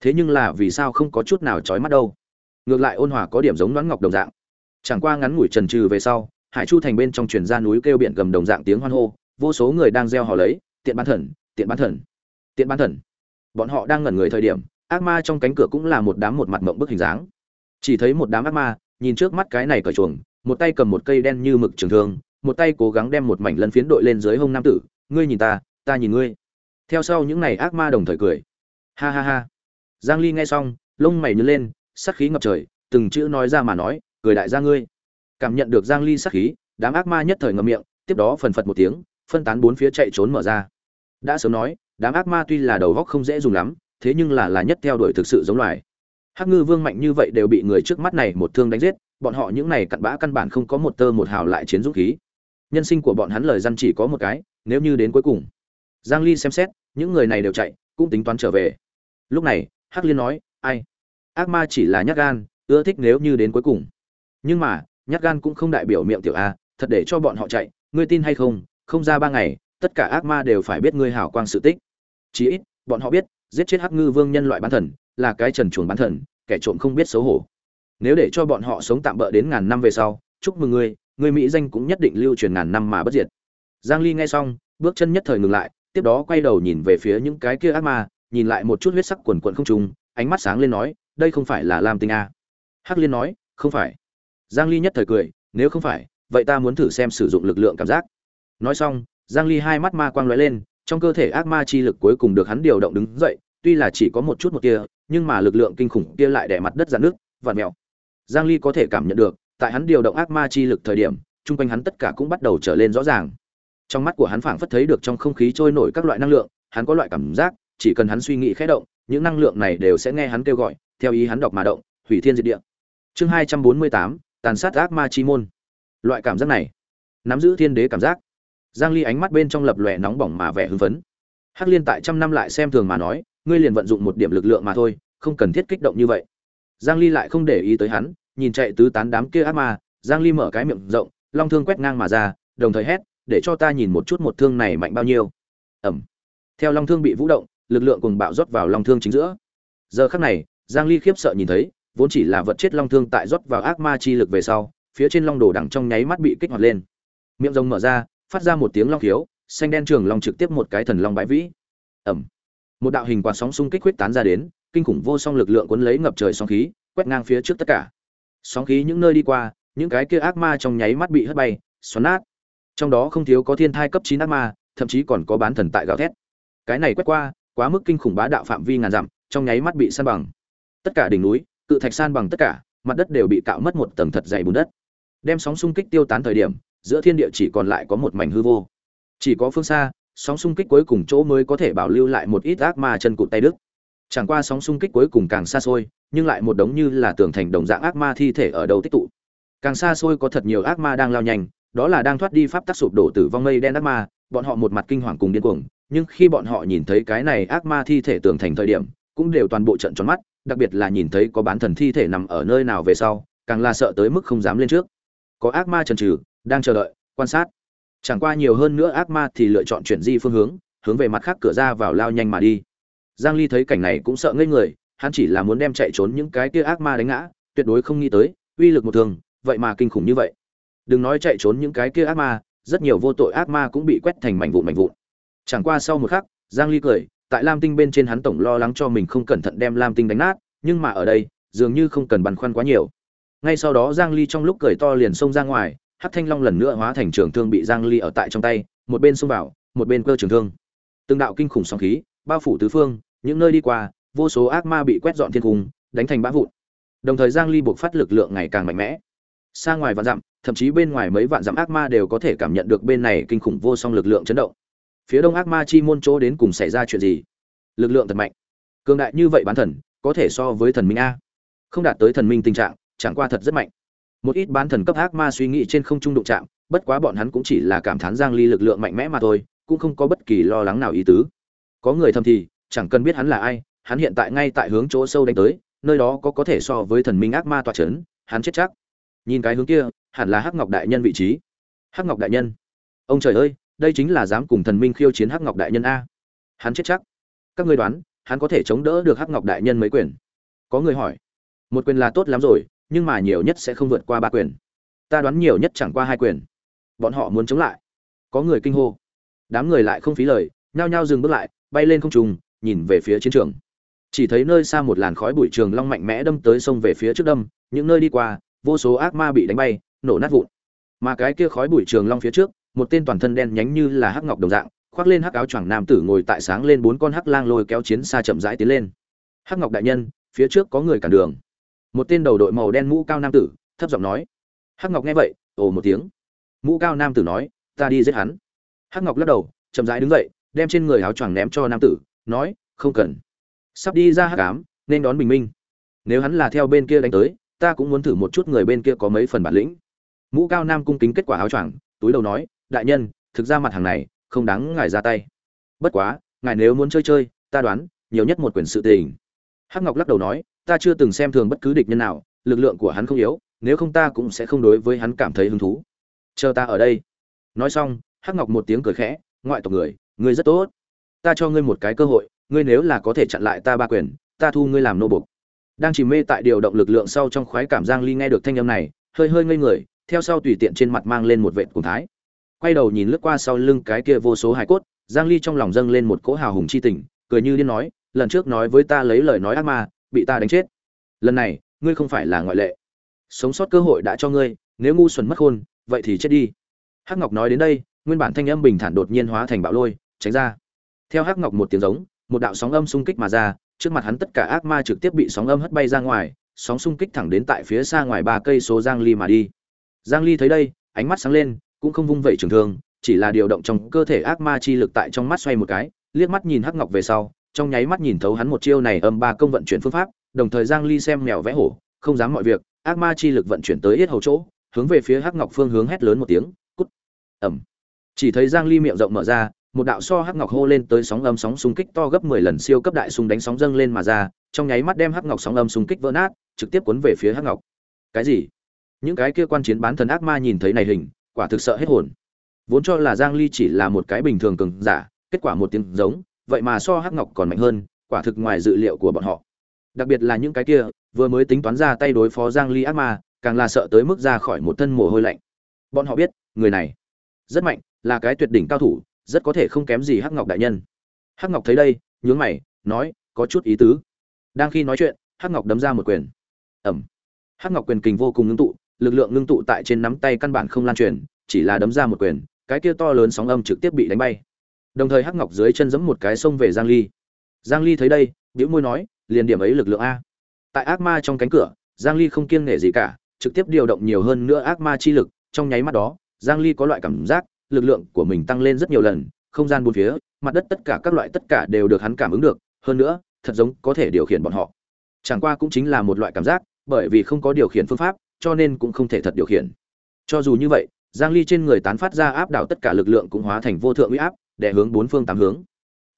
Thế nhưng là vì sao không có chút nào chói mắt đâu? Ngược lại ôn hòa có điểm giống đoán ngọc đồng dạng. Chẳng qua ngắn ngủi trần trừ về sau, hải chu thành bên trong truyền ra núi kêu biển gầm đồng dạng tiếng hoan hô, vô số người đang gieo hò lấy, tiện bán thần, tiện bán thần, tiện bán thần. Bọn họ đang ngẩn người thời điểm, ác ma trong cánh cửa cũng là một đám một mặt mộng bức hình dáng chỉ thấy một đám ác ma, nhìn trước mắt cái này cởi chuồng, một tay cầm một cây đen như mực trường thương, một tay cố gắng đem một mảnh lân phiến đội lên dưới hông nam tử, ngươi nhìn ta ta nhìn ngươi. Theo sau những này ác ma đồng thời cười. Ha ha ha. Giang ly nghe xong, lông mày nhướng lên, sắc khí ngập trời, từng chữ nói ra mà nói, cười đại gia ngươi. Cảm nhận được giang ly sắc khí, đám ác ma nhất thời ngậm miệng, tiếp đó phần phật một tiếng, phân tán bốn phía chạy trốn mở ra. Đã sớm nói, đám ác ma tuy là đầu góc không dễ dùng lắm, thế nhưng là là nhất theo đuổi thực sự giống loài hắc ngư vương mạnh như vậy đều bị người trước mắt này một thương đánh giết, bọn họ những này cặn bã căn bản không có một tơ một hào lại chiến dũng khí. Nhân sinh của bọn hắn lời dân chỉ có một cái, nếu như đến cuối cùng. Giang ly xem xét, những người này đều chạy, cũng tính toán trở về. Lúc này, hắc liên nói, ai? Ác ma chỉ là nhát gan, ưa thích nếu như đến cuối cùng. Nhưng mà, nhát gan cũng không đại biểu miệng tiểu a, thật để cho bọn họ chạy, ngươi tin hay không không ra ba ngày, tất cả ác ma đều phải biết ngươi hảo quang sự tích. Chí ít, bọn họ biết, giết chết hắc ngư vương nhân loại bán thần là cái trần chuồng bán thần, kẻ trộm không biết xấu hổ. Nếu để cho bọn họ sống tạm bỡ đến ngàn năm về sau, chúc mừng ngươi người mỹ danh cũng nhất định lưu truyền ngàn năm mà bất diệt. Giang ly nghe xong, bước chân nhất thời ngừng lại, tiếp đó quay đầu nhìn về phía những cái kia ác ma, nhìn lại một chút huyết sắc quần quần không trùng, ánh mắt sáng lên nói, đây không phải là lam tinh a. Hắc liên nói, không phải. Giang ly nhất thời cười, nếu không phải, vậy ta muốn thử xem sử dụng lực lượng cảm giác. Nói xong, giang ly hai mắt ma quang lóe lên, trong cơ thể ác ma chi lực cuối cùng được hắn điều động đứng dậy, tuy là chỉ có một chút một kia nhưng mà lực lượng kinh khủng kia lại đè mặt đất dạn nước vặn mèo. Giang ly có thể cảm nhận được tại hắn điều động ác ma chi lực thời điểm chung quanh hắn tất cả cũng bắt đầu trở lên rõ ràng. Trong mắt của hắn phảng phất thấy được trong không khí trôi nổi các loại năng lượng hắn có loại cảm giác chỉ cần hắn suy nghĩ khẽ động những năng lượng này đều sẽ nghe hắn kêu gọi theo ý hắn đọc mà động hủy thiên diệt địa. Chương 248, tàn sát ác ma chi môn. Loại cảm giác này nắm giữ thiên đế cảm giác. Giang ly ánh mắt bên trong lập lòe nóng bỏng mà vẻ hưng phấn. Hắc liên tại trăm năm lại xem thường mà nói ngươi liền vận dụng một điểm lực lượng mà thôi, không cần thiết kích động như vậy. Giang ly lại không để ý tới hắn, nhìn chạy tứ tán đám kia ác ma, giang ly mở cái miệng rộng, long thương quét ngang mà ra, đồng thời hét, để cho ta nhìn một chút một thương này mạnh bao nhiêu. Ẩm. Theo long thương bị vũ động, lực lượng cùng bạo rót vào long thương chính giữa. Giờ khắc này, giang ly khiếp sợ nhìn thấy, vốn chỉ là vật chết long thương tại rót vào ác ma chi lực về sau, phía trên long đồ đằng trong nháy mắt bị kích hoạt lên. Miệng rồng mở ra, phát ra một tiếng long khiếu, xanh đen trường long trực tiếp một cái thần long bãi vĩ. Ẩm một đạo hình quạt sóng xung kích huyết tán ra đến, kinh khủng vô song lực lượng cuốn lấy ngập trời sóng khí, quét ngang phía trước tất cả. Sóng khí những nơi đi qua, những cái kia ác ma trong nháy mắt bị hất bay, xoắn nát. Trong đó không thiếu có thiên thai cấp chín ác ma, thậm chí còn có bán thần tại gào thét. Cái này quét qua, quá mức kinh khủng bá đạo phạm vi ngàn dặm, trong nháy mắt bị san bằng. Tất cả đỉnh núi, cự thạch san bằng tất cả, mặt đất đều bị cạo mất một tầng thật dày bùn đất. Đem sóng xung kích tiêu tán thời điểm, giữa thiên địa chỉ còn lại có một mảnh hư vô. Chỉ có phương xa sóng xung kích cuối cùng chỗ mới có thể bảo lưu lại một ít ác ma chân cụt tay đức chẳng qua sóng xung kích cuối cùng càng xa xôi, nhưng lại một đống như là tường thành đồng dạng ác ma thi thể ở đầu tích tụ. Càng xa xôi có thật nhiều ác ma đang lao nhanh, đó là đang thoát đi pháp tắc sụp đổ tử vong mây đen ác ma, bọn họ một mặt kinh hoàng cùng điên cuồng, nhưng khi bọn họ nhìn thấy cái này ác ma thi thể tường thành thời điểm, cũng đều toàn bộ trận tròn mắt, đặc biệt là nhìn thấy có bán thần thi thể nằm ở nơi nào về sau, càng là sợ tới mức không dám lên trước. Có ác ma trần trừ đang chờ đợi, quan sát chẳng qua nhiều hơn nữa ác ma thì lựa chọn chuyển di phương hướng hướng về mặt khác cửa ra vào lao nhanh mà đi. Giang ly thấy cảnh này cũng sợ ngây người, hắn chỉ là muốn đem chạy trốn những cái kia ác ma đánh ngã, tuyệt đối không nghĩ tới, uy lực một thường, vậy mà kinh khủng như vậy. Đừng nói chạy trốn những cái kia ác ma, rất nhiều vô tội ác ma cũng bị quét thành mảnh vụn mảnh vụn. Chẳng qua sau một khắc, giang ly cười, tại lam tinh bên trên hắn tổng lo lắng cho mình không cẩn thận đem lam tinh đánh nát, nhưng mà ở đây, dường như không cần băn khoăn quá nhiều. Ngay sau đó giang ly trong lúc cười to liền xông ra ngoài hắc thanh long lần nữa hóa thành trường thương bị giang ly ở tại trong tay, một bên xông vào, một bên cơ trường thương. Từng đạo kinh khủng sóng khí, bao phủ tứ phương, những nơi đi qua, vô số ác ma bị quét dọn thiên cung, đánh thành bã vụn. Đồng thời giang ly buộc phát lực lượng ngày càng mạnh mẽ. Xa ngoài vạn dặm, thậm chí bên ngoài mấy vạn dặm ác ma đều có thể cảm nhận được bên này kinh khủng vô song lực lượng chấn động. Phía đông ác ma chi môn chỗ đến cùng xảy ra chuyện gì? Lực lượng thật mạnh. Cường đại như vậy bán thần, có thể so với thần minh a. Không đạt tới thần minh tình trạng, chẳng qua thật rất mạnh một ít bán thần cấp ác ma suy nghĩ trên không trung đụng chạm, bất quá bọn hắn cũng chỉ là cảm thán giang ly lực lượng mạnh mẽ mà thôi, cũng không có bất kỳ lo lắng nào ý tứ. Có người thầm thì, chẳng cần biết hắn là ai, hắn hiện tại ngay tại hướng chỗ sâu đánh tới, nơi đó có có thể so với thần minh ác ma tọa chấn, hắn chết chắc. Nhìn cái hướng kia, hẳn là hắc ngọc đại nhân vị trí. Hắc ngọc đại nhân. Ông trời ơi, đây chính là dám cùng thần minh khiêu chiến hắc ngọc đại nhân a. Hắn chết chắc. Các ngươi đoán, hắn có thể chống đỡ được hắc ngọc đại nhân mấy quyền? Có người hỏi. Một quyền là tốt lắm rồi nhưng mà nhiều nhất sẽ không vượt qua ba quyền. Ta đoán nhiều nhất chẳng qua hai quyền. Bọn họ muốn chống lại. Có người kinh hô. Đám người lại không phí lời, nhao nhao dừng bước lại, bay lên không trung, nhìn về phía chiến trường. Chỉ thấy nơi xa một làn khói bụi trường long mạnh mẽ đâm tới sông về phía trước đâm, những nơi đi qua, vô số ác ma bị đánh bay, nổ nát vụn. Mà cái kia khói bụi trường long phía trước, một tên toàn thân đen nhánh như là hắc ngọc đồng dạng, khoác lên hắc áo choàng nam tử ngồi tại sáng lên bốn con hắc lang lôi kéo chiến xa chậm rãi tiến lên. Hắc ngọc đại nhân, phía trước có người cản đường một tên đầu đội màu đen mũ cao nam tử, thấp giọng nói. Hắc ngọc nghe vậy, ồ một tiếng. Mũ cao nam tử nói, ta đi giết hắn. Hắc ngọc lắc đầu, chậm rãi đứng dậy, đem trên người áo choàng ném cho nam tử, nói, không cần. Sắp đi ra hắc ám, nên đón bình minh. Nếu hắn là theo bên kia đánh tới, ta cũng muốn thử một chút người bên kia có mấy phần bản lĩnh. Mũ cao nam cung kính kết quả áo choàng, túi đầu nói, đại nhân, thực ra mặt hàng này, không đáng ngài ra tay. Bất quá, ngài nếu muốn chơi chơi, ta đoán, nhiều nhất một quyển sự tình. Hắc ngọc lắc đầu nói ta chưa từng xem thường bất cứ địch nhân nào, lực lượng của hắn không yếu, nếu không ta cũng sẽ không đối với hắn cảm thấy hứng thú. Chờ ta ở đây. Nói xong, hắc ngọc một tiếng cười khẽ, ngoại tộc người, ngươi rất tốt. Ta cho ngươi một cái cơ hội, ngươi nếu là có thể chặn lại ta ba quyền, ta thu ngươi làm nô bộc đang chìm mê tại điều động lực lượng sau trong khoái cảm giang ly nghe được thanh âm này, hơi hơi ngây người, theo sau tùy tiện trên mặt mang lên một vệt cùng thái. Quay đầu nhìn lướt qua sau lưng cái kia vô số hài cốt, giang ly trong lòng dâng lên một cỗ hào hùng chi tình, cười như điên nói, lần trước nói với ta lấy lời nói ác ma bị ta đánh chết. Lần này, ngươi không phải là ngoại lệ. Sống sót cơ hội đã cho ngươi, nếu ngu xuẩn mất khôn, vậy thì chết đi. Hắc ngọc nói đến đây, nguyên bản thanh âm bình thản đột nhiên hóa thành bạo lôi, tránh ra. Theo hắc ngọc một tiếng giống, một đạo sóng âm xung kích mà ra, trước mặt hắn tất cả ác ma trực tiếp bị sóng âm hất bay ra ngoài, sóng xung kích thẳng đến tại phía xa ngoài ba cây số giang ly mà đi. Giang ly thấy đây, ánh mắt sáng lên, cũng không vung vẩy trường thương, chỉ là điều động trong cơ thể ác ma chi lực tại trong mắt xoay một cái, liếc mắt nhìn hắc ngọc về sau trong nháy mắt nhìn thấu hắn một chiêu này âm ba công vận chuyển phương pháp đồng thời giang ly xem mèo vẽ hổ không dám mọi việc ác ma chi lực vận chuyển tới yết hầu chỗ hướng về phía hắc ngọc phương hướng hét lớn một tiếng cút ầm, chỉ thấy giang ly miệng rộng mở ra một đạo so hắc ngọc hô lên tới sóng âm sóng xung kích to gấp 10 lần siêu cấp đại xung đánh sóng dâng lên mà ra trong nháy mắt đem hắc ngọc sóng âm xung kích vỡ nát trực tiếp cuốn về phía hắc ngọc. Cái gì? Những cái kia quan chiến bán thần ác ma nhìn thấy này hình quả thực sợ hết hồn. Vốn cho là giang ly chỉ là một cái bình thường cường giả kết quả một tiếng giống vậy mà so hắc ngọc còn mạnh hơn, quả thực ngoài dự liệu của bọn họ. Đặc biệt là những cái kia, vừa mới tính toán ra tay đối phó giang ly ác ma, càng là sợ tới mức ra khỏi một thân mồ hôi lạnh. Bọn họ biết, người này rất mạnh, là cái tuyệt đỉnh cao thủ, rất có thể không kém gì hắc ngọc đại nhân. Hắc ngọc thấy đây, nhướng mày, nói, có chút ý tứ. Đang khi nói chuyện, hắc ngọc đấm ra một quyền. Ẩm hắc ngọc quyền kình vô cùng ngưng tụ, lực lượng ngưng tụ tại trên nắm tay căn bản không lan truyền, chỉ là đấm ra một quyền, cái kia to lớn sóng âm trực tiếp bị đánh bay đồng thời hắc ngọc dưới chân giẫm một cái xông về giang ly. Giang ly thấy đây, bĩu môi nói, liền điểm ấy lực lượng a. Tại ác ma trong cánh cửa, giang ly không kiêng nể gì cả, trực tiếp điều động nhiều hơn nữa ác ma chi lực, trong nháy mắt đó, giang ly có loại cảm giác, lực lượng của mình tăng lên rất nhiều lần, không gian bốn phía, mặt đất tất cả các loại tất cả đều được hắn cảm ứng được, hơn nữa, thật giống có thể điều khiển bọn họ. Chẳng qua cũng chính là một loại cảm giác, bởi vì không có điều khiển phương pháp, cho nên cũng không thể thật điều khiển. Cho dù như vậy, giang ly trên người tán phát ra áp đảo tất cả lực lượng cũng hóa thành vô thượng uy áp để hướng bốn phương tám hướng.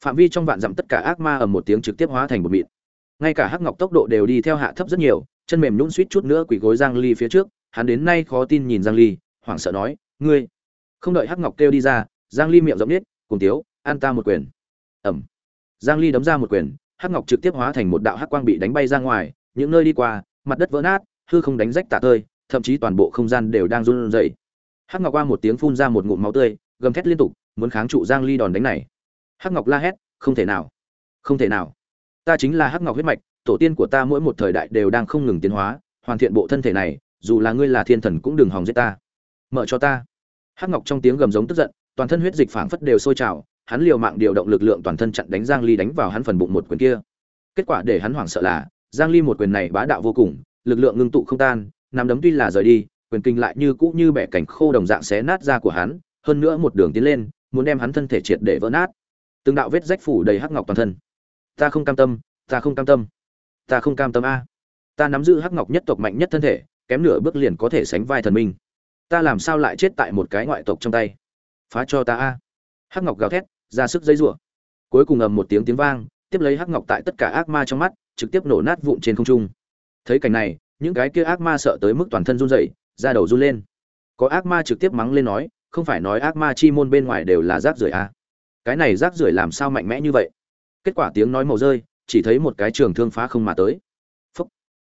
Phạm vi trong vạn dặm tất cả ác ma ầm một tiếng trực tiếp hóa thành một mịn. Ngay cả hắc ngọc tốc độ đều đi theo hạ thấp rất nhiều, chân mềm nhũn suýt chút nữa quỳ gối giang ly phía trước, hắn đến nay khó tin nhìn giang ly, hoảng sợ nói, ngươi, không đợi hắc ngọc kêu đi ra, giang ly miệng rộng nết, cùng tiếu, an ta một quyền. Ẩm giang ly đấm ra một quyền, hắc ngọc trực tiếp hóa thành một đạo hắc quang bị đánh bay ra ngoài, những nơi đi qua, mặt đất vỡ nát, hư không đánh rách tả tơi, thậm chí toàn bộ không gian đều đang run rẩy. Hắc ngọc qua một tiếng phun ra một ngụm máu tươi, gầm thét liên tục muốn kháng trụ giang ly đòn đánh này. Hắc ngọc la hét, không thể nào, không thể nào. Ta chính là hắc ngọc huyết mạch, tổ tiên của ta mỗi một thời đại đều đang không ngừng tiến hóa, hoàn thiện bộ thân thể này, dù là ngươi là thiên thần cũng đừng hòng giết ta. Mở cho ta. Hắc ngọc trong tiếng gầm giống tức giận, toàn thân huyết dịch phảng phất đều sôi trào, hắn liều mạng điều động lực lượng toàn thân chặn đánh giang ly đánh vào hắn phần bụng một quyền kia. Kết quả để hắn hoảng sợ là, giang ly một quyền này bá đạo vô cùng, lực lượng ngưng tụ không tan nằm đấm tuy là rời đi, quyền kinh lại như cũ như bẻ cảnh khô đồng dạng xé nát da của hắn, hơn nữa một đường tiến lên muốn đem hắn thân thể triệt để vỡ nát. Từng đạo vết rách phủ đầy hắc ngọc toàn thân. Ta không cam tâm, ta không cam tâm. Ta không cam tâm a. Ta nắm giữ hắc ngọc nhất tộc mạnh nhất thân thể, kém nửa bước liền có thể sánh vai thần minh. Ta làm sao lại chết tại một cái ngoại tộc trong tay? Phá cho ta a. Hắc ngọc gào thét, ra sức dây rủa. Cuối cùng ầm một tiếng tiếng vang, tiếp lấy hắc ngọc tại tất cả ác ma trong mắt, trực tiếp nổ nát vụn trên không trung. Thấy cảnh này, những cái kia ác ma sợ tới mức toàn thân run rẩy ra đầu run lên. Có ác ma trực tiếp mắng lên nói không phải nói ác ma chi môn bên ngoài đều là rác rưởi à. cái này rác rưởi làm sao mạnh mẽ như vậy? Kết quả tiếng nói màu rơi, chỉ thấy một cái trường thương phá không mà tới. Phúc.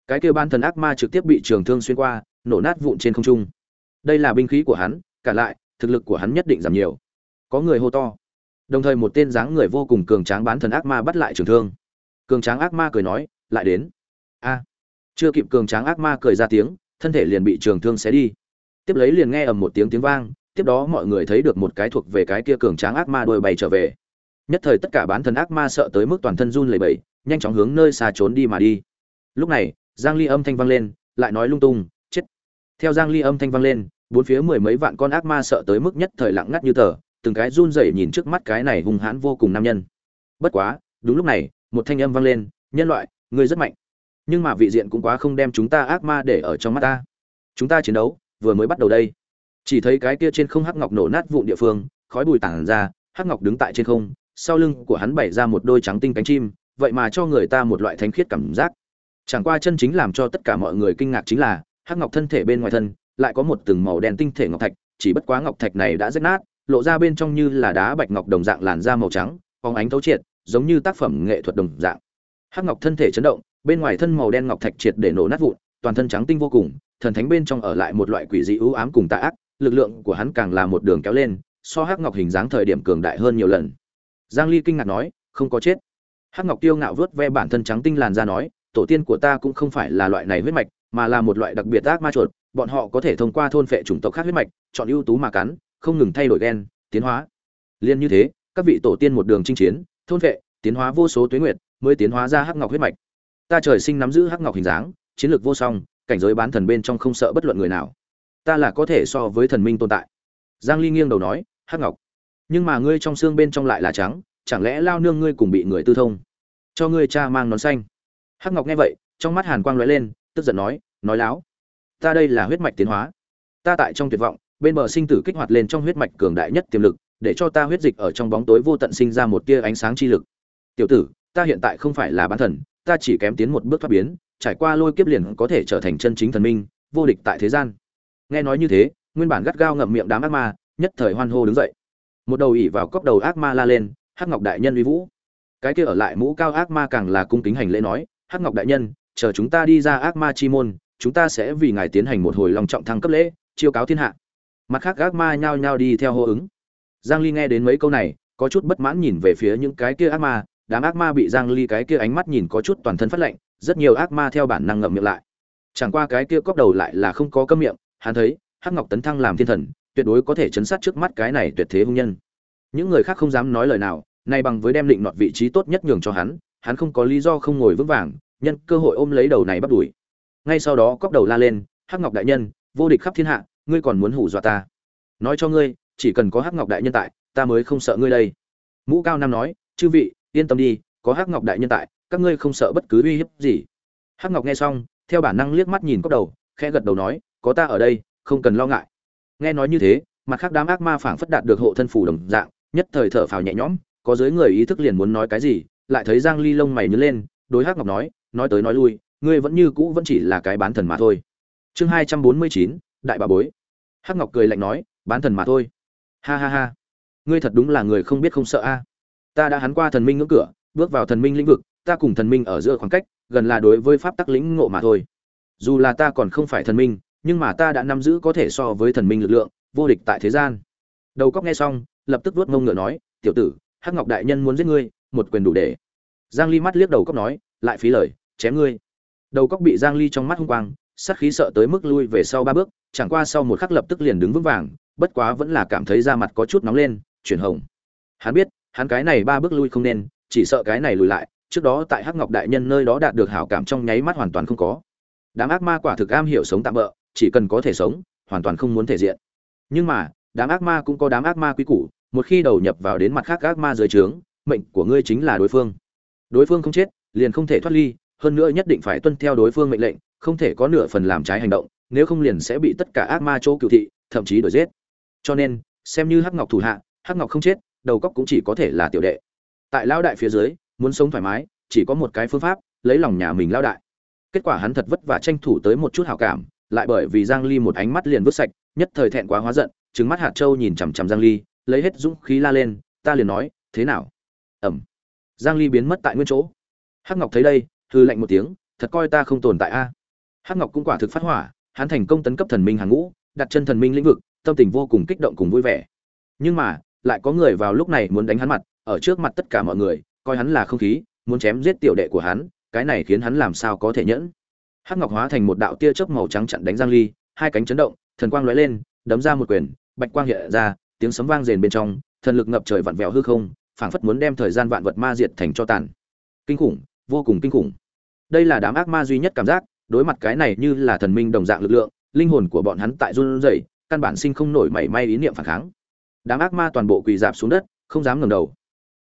cái kia ban thần ác ma trực tiếp bị trường thương xuyên qua, nổ nát vụn trên không trung. Đây là binh khí của hắn, cả lại, thực lực của hắn nhất định giảm nhiều. Có người hô to. Đồng thời một tên dáng người vô cùng cường tráng bán thần ác ma bắt lại trường thương. Cường tráng ác ma cười nói, lại đến. A. Chưa kịp cường tráng ác ma cười ra tiếng, thân thể liền bị trường thương xé đi. Tiếp lấy liền nghe ầm một tiếng tiếng vang tiếp đó mọi người thấy được một cái thuộc về cái kia cường tráng ác ma đuôi bay trở về. Nhất thời tất cả bán thần ác ma sợ tới mức toàn thân run lẩy bẩy, nhanh chóng hướng nơi xa trốn đi mà đi. Lúc này, giang ly âm thanh vang lên, lại nói lung tung, chết! Theo giang ly âm thanh vang lên, bốn phía mười mấy vạn con ác ma sợ tới mức nhất thời lặng ngắt như tờ, từng cái run rẩy nhìn trước mắt cái này hung hãn vô cùng nam nhân. Bất quá, đúng lúc này, một thanh âm vang lên, nhân loại, ngươi rất mạnh. Nhưng mà vị diện cũng quá không đem chúng ta ác ma để ở trong mắt ta. Chúng ta chiến đấu, vừa mới bắt đầu đây chỉ thấy cái kia trên không hắc ngọc nổ nát vụn địa phương, khói bụi tản ra, hắc ngọc đứng tại trên không, sau lưng của hắn bày ra một đôi trắng tinh cánh chim, vậy mà cho người ta một loại thánh khiết cảm giác. Chẳng qua chân chính làm cho tất cả mọi người kinh ngạc chính là, hắc ngọc thân thể bên ngoài thân, lại có một từng màu đen tinh thể ngọc thạch, chỉ bất quá ngọc thạch này đã rách nát, lộ ra bên trong như là đá bạch ngọc đồng dạng làn da màu trắng phóng ánh thấu triệt, giống như tác phẩm nghệ thuật đồng dạng. Hắc ngọc thân thể chấn động, bên ngoài thân màu đen ngọc thạch triệt để nổ nát vụn, toàn thân trắng tinh vô cùng, thần thánh bên trong ở lại một loại quỷ dị ưu ám cùng tà ác lực lượng của hắn càng là một đường kéo lên, so hắc ngọc hình dáng thời điểm cường đại hơn nhiều lần. Giang ly kinh ngạc nói, không có chết. Hắc ngọc tiêu ngạo vớt ve bản thân trắng tinh làn ra nói, tổ tiên của ta cũng không phải là loại này huyết mạch, mà là một loại đặc biệt ác ma chuột, bọn họ có thể thông qua thôn phệ chủng tộc khác huyết mạch, chọn ưu tú mà cắn, không ngừng thay đổi gen, tiến hóa. Liên như thế, các vị tổ tiên một đường chinh chiến, thôn phệ, tiến hóa vô số tuế nguyệt, mới tiến hóa ra hắc ngọc huyết mạch. Ta trời sinh nắm giữ hắc ngọc hình dáng, chiến lược vô song, cảnh giới bán thần bên trong không sợ bất luận người nào ta là có thể so với thần minh tồn tại. Giang ly nghiêng đầu nói, hắc ngọc, nhưng mà ngươi trong xương bên trong lại là trắng, chẳng lẽ lao nương ngươi cùng bị người tư thông? Cho ngươi cha mang nón xanh. Hắc ngọc nghe vậy, trong mắt hàn quang lóe lên, tức giận nói nói láo, ta đây là huyết mạch tiến hóa. Ta tại trong tuyệt vọng, bên bờ sinh tử kích hoạt lên trong huyết mạch cường đại nhất tiềm lực, để cho ta huyết dịch ở trong bóng tối vô tận sinh ra một tia ánh sáng chi lực. Tiểu tử, ta hiện tại không phải là bán thần, ta chỉ kém tiến một bước thoát biến, trải qua lôi kiếp liền có thể trở thành chân chính thần minh, vô địch tại thế gian nghe nói như thế, nguyên bản gắt gao ngậm miệng đám ác ma, nhất thời hoan hô đứng dậy. Một đầu ỉ vào cốc đầu ác ma la lên, hắc ngọc đại nhân uy vũ. Cái kia ở lại mũ cao ác ma càng là cung kính hành lễ nói, hắc ngọc đại nhân, chờ chúng ta đi ra ác ma chi môn, chúng ta sẽ vì ngài tiến hành một hồi long trọng thăng cấp lễ, chiêu cáo thiên hạ. Mặt khác ác ma nhao nhao đi theo hô ứng. Giang ly nghe đến mấy câu này, có chút bất mãn nhìn về phía những cái kia ác ma, đám ác ma bị giang ly cái kia ánh mắt nhìn có chút toàn thân phát lạnh, rất nhiều ác ma theo bản năng ngậm miệng lại. Chẳng qua cái kia cốc đầu lại là không có cấm miệng hắn thấy, hắc ngọc tấn thăng làm thiên thần, tuyệt đối có thể chấn sát trước mắt cái này tuyệt thế hung nhân. Những người khác không dám nói lời nào, nay bằng với đem định nọt vị trí tốt nhất nhường cho hắn hắn không có lý do không ngồi vững vàng, nhân cơ hội ôm lấy đầu này bắt đuổi. Ngay sau đó cốc đầu la lên, hắc ngọc đại nhân, vô địch khắp thiên hạ, ngươi còn muốn hủ dọa ta? Nói cho ngươi, chỉ cần có hắc ngọc đại nhân tại, ta mới không sợ ngươi đây. Mũ cao nam nói, chư vị, yên tâm đi, có hắc ngọc đại nhân tại, các ngươi không sợ bất cứ uy hiếp gì. Hắc ngọc nghe xong, theo bản năng liếc mắt nhìn cốc đầu, khẽ gật đầu nói có ta ở đây không cần lo ngại. Nghe nói như thế mặt khác đám ác ma phảng phất đạt được hộ thân phủ đồng dạng nhất thời thở phào nhẹ nhõm có dưới người ý thức liền muốn nói cái gì lại thấy giang ly lông mày nhớ lên đối hắc ngọc nói nói tới nói lui ngươi vẫn như cũ vẫn chỉ là cái bán thần mà thôi. Chương 249, đại bà bối. Hắc ngọc cười lạnh nói bán thần mà thôi. Ha ha ha ngươi thật đúng là người không biết không sợ a. Ta đã hắn qua thần minh ngưỡng cửa bước vào thần minh lĩnh vực ta cùng thần minh ở giữa khoảng cách gần là đối với pháp tắc lĩnh ngộ mà thôi. Dù là ta còn không phải thần minh nhưng mà ta đã nắm giữ có thể so với thần minh lực lượng, vô địch tại thế gian. Đầu cóc nghe xong, lập tức vuốt mông ngựa nói, tiểu tử, hắc ngọc đại nhân muốn giết ngươi, một quyền đủ để. Giang ly mắt liếc đầu cóc nói, lại phí lời, chém ngươi. Đầu cóc bị giang ly trong mắt hung quang, sát khí sợ tới mức lui về sau ba bước, chẳng qua sau một khắc lập tức liền đứng vững vàng, bất quá vẫn là cảm thấy da mặt có chút nóng lên, chuyển hồng. Hắn biết, hắn cái này ba bước lui không nên, chỉ sợ cái này lùi lại, trước đó tại hắc ngọc đại nhân nơi đó đạt được hảo cảm trong nháy mắt hoàn toàn không có. Đám ác ma quả thực am hiểu sống tạm bỡ chỉ cần có thể sống, hoàn toàn không muốn thể diện. Nhưng mà, đám ác ma cũng có đám ác ma quý củ, một khi đầu nhập vào đến mặt khác ác ma dưới trướng, mệnh của ngươi chính là đối phương. Đối phương không chết, liền không thể thoát ly, hơn nữa nhất định phải tuân theo đối phương mệnh lệnh, không thể có nửa phần làm trái hành động, nếu không liền sẽ bị tất cả ác ma chỗ cựu thị, thậm chí đuổi giết. Cho nên, xem như hắc ngọc thủ hạ, hắc ngọc không chết, đầu cóc cũng chỉ có thể là tiểu đệ. Tại lão đại phía dưới, muốn sống thoải mái, chỉ có một cái phương pháp, lấy lòng nhà mình lão đại. Kết quả hắn thật vất vả tranh thủ tới một chút hảo cảm lại bởi vì giang ly một ánh mắt liền vứt sạch, nhất thời thẹn quá hóa giận, trừng mắt hạt châu nhìn chằm chằm giang ly, lấy hết dũng khí la lên, ta liền nói, thế nào? Ẩm. Giang ly biến mất tại nguyên chỗ. Hắc ngọc thấy đây hư lạnh một tiếng, thật coi ta không tồn tại a. Hắc ngọc cũng quả thực phát hỏa, hắn thành công tấn cấp thần minh hàng ngũ, đặt chân thần minh lĩnh vực, tâm tình vô cùng kích động cùng vui vẻ. Nhưng mà, lại có người vào lúc này muốn đánh hắn mặt, ở trước mặt tất cả mọi người, coi hắn là không khí, muốn chém giết tiểu đệ của hắn, cái này khiến hắn làm sao có thể nhẫn hắc ngọc hóa thành một đạo tia chớp màu trắng chặn đánh giang ly, hai cánh chấn động, thần quang lóe lên, đấm ra một quyền, bạch quang hiện ra, tiếng sấm vang rền bên trong, thần lực ngập trời vặn vẹo hư không, phảng phất muốn đem thời gian vạn vật ma diệt thành cho tàn. Kinh khủng, vô cùng kinh khủng. Đây là đám ác ma duy nhất cảm giác, đối mặt cái này như là thần minh đồng dạng lực lượng, linh hồn của bọn hắn tại run rẩy, căn bản sinh không nổi mảy may ý niệm phản kháng. Đám ác ma toàn bộ quỳ dạp xuống đất, không dám ngẩng đầu.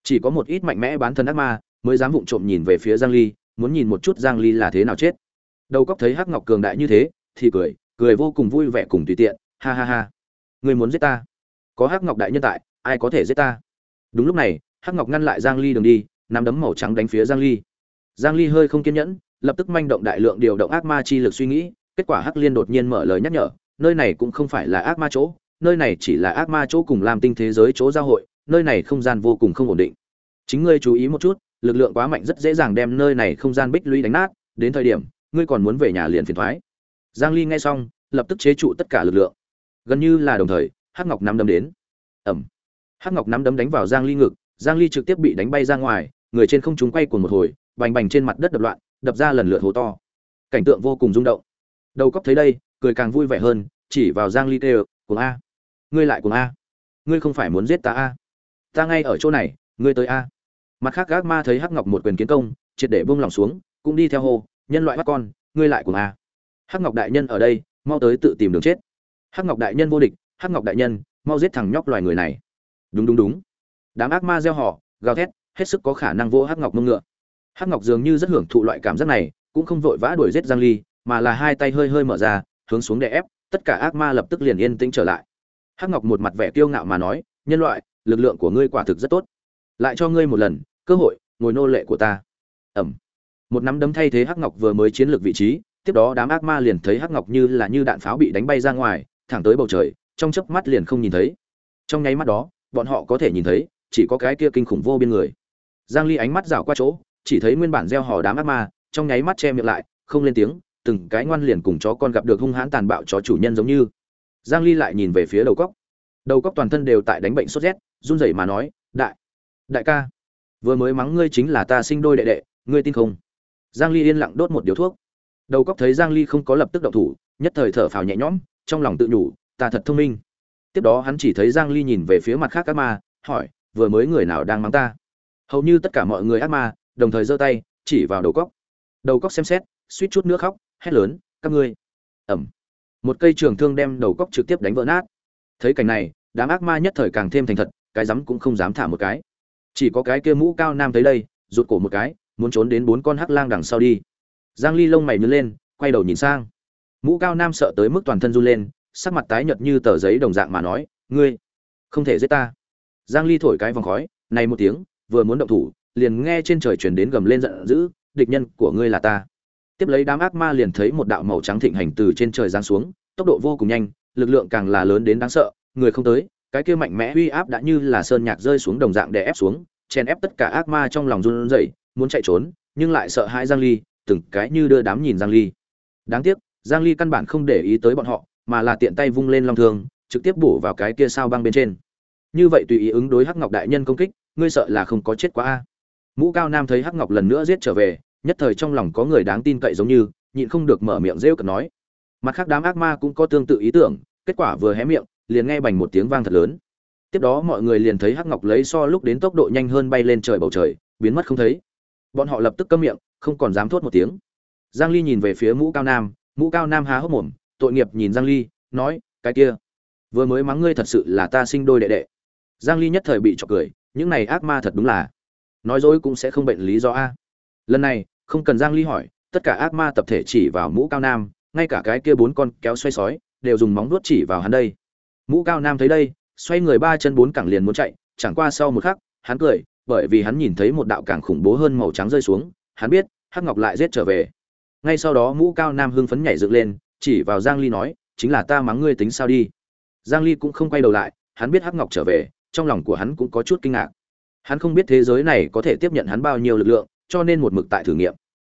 Chỉ có một ít mạnh mẽ bán thân ác ma mới dám vụng trộm nhìn về phía giang ly, muốn nhìn một chút giang ly là thế nào chết đầu cóc thấy hắc ngọc cường đại như thế, thì cười cười vô cùng vui vẻ cùng tùy tiện, ha ha ha. Người muốn giết ta? Có hắc ngọc đại nhân tại, ai có thể giết ta? Đúng lúc này, hắc ngọc ngăn lại giang ly đường đi, nắm đấm màu trắng đánh phía giang ly. Giang ly hơi không kiên nhẫn, lập tức manh động đại lượng điều động ác ma chi lực suy nghĩ, kết quả hắc liên đột nhiên mở lời nhắc nhở, nơi này cũng không phải là ác ma chỗ, nơi này chỉ là ác ma chỗ cùng làm tinh thế giới chỗ giao hội, nơi này không gian vô cùng không ổn định. Chính ngươi chú ý một chút, lực lượng quá mạnh rất dễ dàng đem nơi này không gian bích lũy đánh nát, đến thời điểm ngươi còn muốn về nhà liền phiền thoái. Giang ly nghe xong, lập tức chế trụ tất cả lực lượng. Gần như là đồng thời, hắc ngọc nắm đấm đến. Ẩm hắc ngọc nắm đấm đánh vào giang ly ngực, giang ly trực tiếp bị đánh bay ra ngoài, người trên không trung quay cuồng một hồi, bành bành trên mặt đất đập loạn, đập ra lần lượt hố to. Cảnh tượng vô cùng rung động. Đầu cóc thấy đây, cười càng vui vẻ hơn, chỉ vào giang ly kêu, cuồng a. Ngươi lại cuồng a. Ngươi không phải muốn giết ta a. Ta ngay ở chỗ này, ngươi tới a. Mặt khác gác ma thấy hắc ngọc một quyền kiến công, triệt để buông lòng xuống, cũng đi theo hô nhân loại bắt con, ngươi lại của a. Hắc ngọc đại nhân ở đây, mau tới tự tìm đường chết. Hắc ngọc đại nhân vô địch, hắc ngọc đại nhân, mau giết thằng nhóc loài người này. Đúng đúng đúng. Đám ác ma gieo họ, gào thét, hết sức có khả năng vô hắc ngọc mông ngựa. Hắc ngọc dường như rất hưởng thụ loại cảm giác này, cũng không vội vã đuổi giết giang ly, mà là hai tay hơi hơi mở ra, hướng xuống để ép, tất cả ác ma lập tức liền yên tĩnh trở lại. Hắc ngọc một mặt vẻ kiêu ngạo mà nói, nhân loại, lực lượng của ngươi quả thực rất tốt. Lại cho ngươi một lần, cơ hội, ngồi nô lệ của ta. Ẩm một nắm đấm thay thế hắc ngọc vừa mới chiến lược vị trí, tiếp đó đám ác ma liền thấy hắc ngọc như là như đạn pháo bị đánh bay ra ngoài, thẳng tới bầu trời, trong chớp mắt liền không nhìn thấy. Trong nháy mắt đó, bọn họ có thể nhìn thấy, chỉ có cái kia kinh khủng vô biên người. Giang ly ánh mắt rảo qua chỗ, chỉ thấy nguyên bản gieo hò đám ác ma, trong nháy mắt che miệng lại, không lên tiếng, từng cái ngoan liền cùng chó con gặp được hung hãn tàn bạo chó chủ nhân giống như. Giang ly lại nhìn về phía đầu Cốc. đầu Cốc toàn thân đều tại đánh bệnh sốt rét, run rẩy mà nói, đại đại ca, vừa mới mắng ngươi chính là ta sinh đôi đệ đệ, ngươi tin không? Giang ly yên lặng đốt một điếu thuốc. Đầu cóc thấy giang ly không có lập tức động thủ, nhất thời thở phào nhẹ nhõm, trong lòng tự nhủ, ta thật thông minh. Tiếp đó hắn chỉ thấy giang ly nhìn về phía mặt khác các ma, hỏi, vừa mới người nào đang mắng ta? Hầu như tất cả mọi người ác ma, đồng thời giơ tay, chỉ vào đầu cóc đầu cóc xem xét, suýt chút nữa khóc, hét lớn, các ngươi! Ẩm. Một cây trường thương đem đầu cóc trực tiếp đánh vỡ nát. Thấy cảnh này, đám ác ma nhất thời càng thêm thành thật, cái rắm cũng không dám thả một cái. Chỉ có cái kia mũ cao nam tới đây, rụt cổ một cái muốn trốn đến bốn con hắc lang đằng sau đi. Giang ly lông mày nhướng lên, quay đầu nhìn sang. Mũ cao nam sợ tới mức toàn thân run lên, sắc mặt tái nhợt như tờ giấy đồng dạng mà nói, ngươi, không thể giết ta. Giang ly thổi cái vòng khói, này một tiếng, vừa muốn động thủ, liền nghe trên trời truyền đến gầm lên giận dữ, địch nhân của ngươi là ta. Tiếp lấy đám ác ma liền thấy một đạo màu trắng thịnh hành từ trên trời giáng xuống, tốc độ vô cùng nhanh, lực lượng càng là lớn đến đáng sợ, người không tới, cái kia mạnh mẽ uy áp đã như là sơn nhạc rơi xuống đồng dạng để ép xuống, chèn ép tất cả ác ma trong lòng run rẩy muốn chạy trốn, nhưng lại sợ hãi giang ly, từng cái như đưa đám nhìn giang ly. Đáng tiếc, giang ly căn bản không để ý tới bọn họ, mà là tiện tay vung lên long thương, trực tiếp bổ vào cái kia sao băng bên trên. Như vậy tùy ý ứng đối hắc ngọc đại nhân công kích, ngươi sợ là không có chết quá a. Mũ cao nam thấy hắc ngọc lần nữa giết trở về, nhất thời trong lòng có người đáng tin cậy giống như, nhịn không được mở miệng rêu cợt nói. Mặt khác đám ác ma cũng có tương tự ý tưởng, kết quả vừa hé miệng, liền nghe bành một tiếng vang thật lớn. Tiếp đó mọi người liền thấy hắc ngọc lấy so lúc đến tốc độ nhanh hơn bay lên trời bầu trời, biến mất không thấy bọn họ lập tức câm miệng, không còn dám thốt một tiếng. Giang ly nhìn về phía mũ cao nam, mũ cao nam há hốc mồm, tội nghiệp nhìn giang ly, nói, cái kia, vừa mới mắng ngươi thật sự là ta sinh đôi đệ đệ. Giang ly nhất thời bị chọc cười, những này ác ma thật đúng là, nói dối cũng sẽ không bệnh lý do a. Lần này, không cần giang ly hỏi, tất cả ác ma tập thể chỉ vào mũ cao nam, ngay cả cái kia bốn con kéo xoay sói, đều dùng móng vuốt chỉ vào hắn đây. Mũ cao nam thấy đây, xoay người ba chân bốn cẳng liền muốn chạy, chẳng qua sau một khắc, hắn cười bởi vì hắn nhìn thấy một đạo càng khủng bố hơn màu trắng rơi xuống, hắn biết, hắc ngọc lại giết trở về. Ngay sau đó mũ cao nam hưng phấn nhảy dựng lên, chỉ vào giang ly nói, chính là ta mắng ngươi tính sao đi. Giang ly cũng không quay đầu lại, hắn biết hắc ngọc trở về, trong lòng của hắn cũng có chút kinh ngạc. Hắn không biết thế giới này có thể tiếp nhận hắn bao nhiêu lực lượng, cho nên một mực tại thử nghiệm.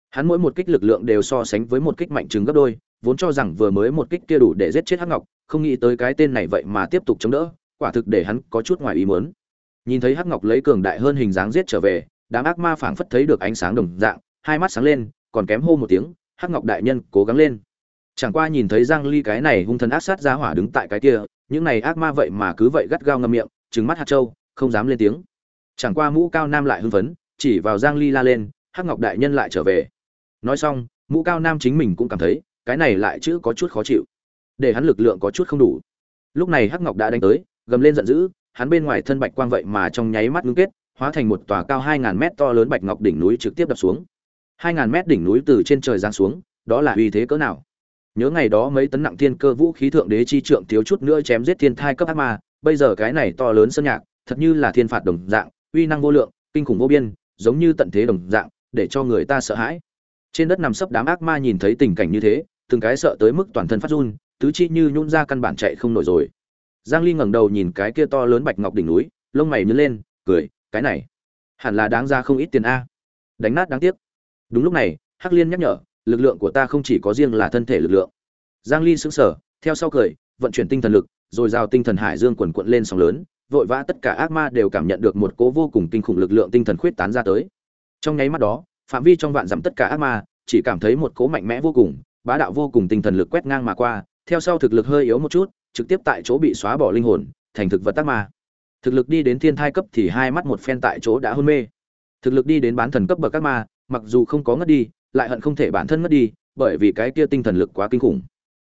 Hắn mỗi một kích lực lượng đều so sánh với một kích mạnh trứng gấp đôi, vốn cho rằng vừa mới một kích kia đủ để giết chết hắc ngọc, không nghĩ tới cái tên này vậy mà tiếp tục chống đỡ, quả thực để hắn có chút ngoài ý muốn nhìn thấy hắc ngọc lấy cường đại hơn hình dáng giết trở về, đám ác ma phảng phất thấy được ánh sáng đồng dạng, hai mắt sáng lên, còn kém hô một tiếng, hắc ngọc đại nhân cố gắng lên. Chẳng qua nhìn thấy giang ly cái này hung thần ác sát ra hỏa đứng tại cái kia, những này ác ma vậy mà cứ vậy gắt gao ngậm miệng, trừng mắt hạt châu, không dám lên tiếng. Chẳng qua mũ cao nam lại hưng phấn, chỉ vào giang ly la lên, hắc ngọc đại nhân lại trở về. Nói xong, mũ cao nam chính mình cũng cảm thấy, cái này lại chữ có chút khó chịu. Để hắn lực lượng có chút không đủ. Lúc này hắc ngọc đã đánh tới, gầm lên giận dữ hắn bên ngoài thân bạch quang vậy mà trong nháy mắt ngưng kết, hóa thành một tòa cao 2.000 mét to lớn bạch ngọc đỉnh núi trực tiếp đập xuống. 2.000 mét đỉnh núi từ trên trời giáng xuống, đó là uy thế cỡ nào? Nhớ ngày đó mấy tấn nặng thiên cơ vũ khí thượng đế chi trượng thiếu chút nữa chém giết thiên thai cấp ác ma, bây giờ cái này to lớn sơn nhạc, thật như là thiên phạt đồng dạng, uy năng vô lượng, kinh khủng vô biên, giống như tận thế đồng dạng, để cho người ta sợ hãi. Trên đất nằm sấp đám ác ma nhìn thấy tình cảnh như thế, từng cái sợ tới mức toàn thân phát run, tứ chi như nhũn ra căn bản chạy không nổi rồi giang ly ngẩng đầu nhìn cái kia to lớn bạch ngọc đỉnh núi, lông mày nhướng lên, cười, cái này, hẳn là đáng ra không ít tiền a. Đánh nát đáng tiếc. Đúng lúc này, hắc liên nhắc nhở, lực lượng của ta không chỉ có riêng là thân thể lực lượng. Giang ly sững sờ, theo sau cười, vận chuyển tinh thần lực, rồi giao tinh thần hải dương quần cuộn lên sóng lớn, vội vã tất cả ác ma đều cảm nhận được một cố vô cùng kinh khủng lực lượng tinh thần khuyết tán ra tới. Trong nháy mắt đó, phạm vi trong vạn dặm tất cả ác ma, chỉ cảm thấy một cố mạnh mẽ vô cùng, bá đạo vô cùng tinh thần lực quét ngang mà qua, theo sau thực lực hơi yếu một chút trực tiếp tại chỗ bị xóa bỏ linh hồn, thành thực vật tác ma. Thực lực đi đến thiên thai cấp thì hai mắt một phen tại chỗ đã hôn mê. Thực lực đi đến bán thần cấp bậc các ma, mặc dù không có ngất đi, lại hận không thể bản thân ngất đi, bởi vì cái kia tinh thần lực quá kinh khủng.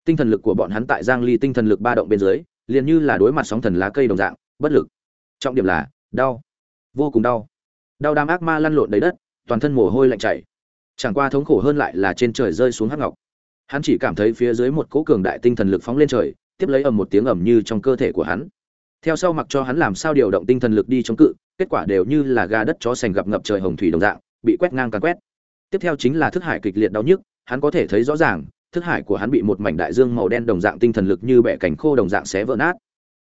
Tinh thần lực của bọn hắn tại giang ly tinh thần lực ba động bên dưới, liền như là đối mặt sóng thần lá cây đồng dạng, bất lực. Trọng điểm là, đau. Vô cùng đau. Đau đám ác ma lăn lộn đầy đất, toàn thân mồ hôi lạnh chảy. Chẳng qua thống khổ hơn lại là trên trời rơi xuống hắc ngọc. Hắn chỉ cảm thấy phía dưới một cỗ cường đại tinh thần lực phóng lên trời tiếp lấy ầm một tiếng ầm như trong cơ thể của hắn. Theo sau mặc cho hắn làm sao điều động tinh thần lực đi chống cự, kết quả đều như là gà đất chó sành gặp ngập trời hồng thủy đồng dạng, bị quét ngang càng quét. Tiếp theo chính là thức hải kịch liệt đau nhức, hắn có thể thấy rõ ràng, thức hải của hắn bị một mảnh đại dương màu đen đồng dạng tinh thần lực như bẻ cảnh khô đồng dạng xé vỡ nát.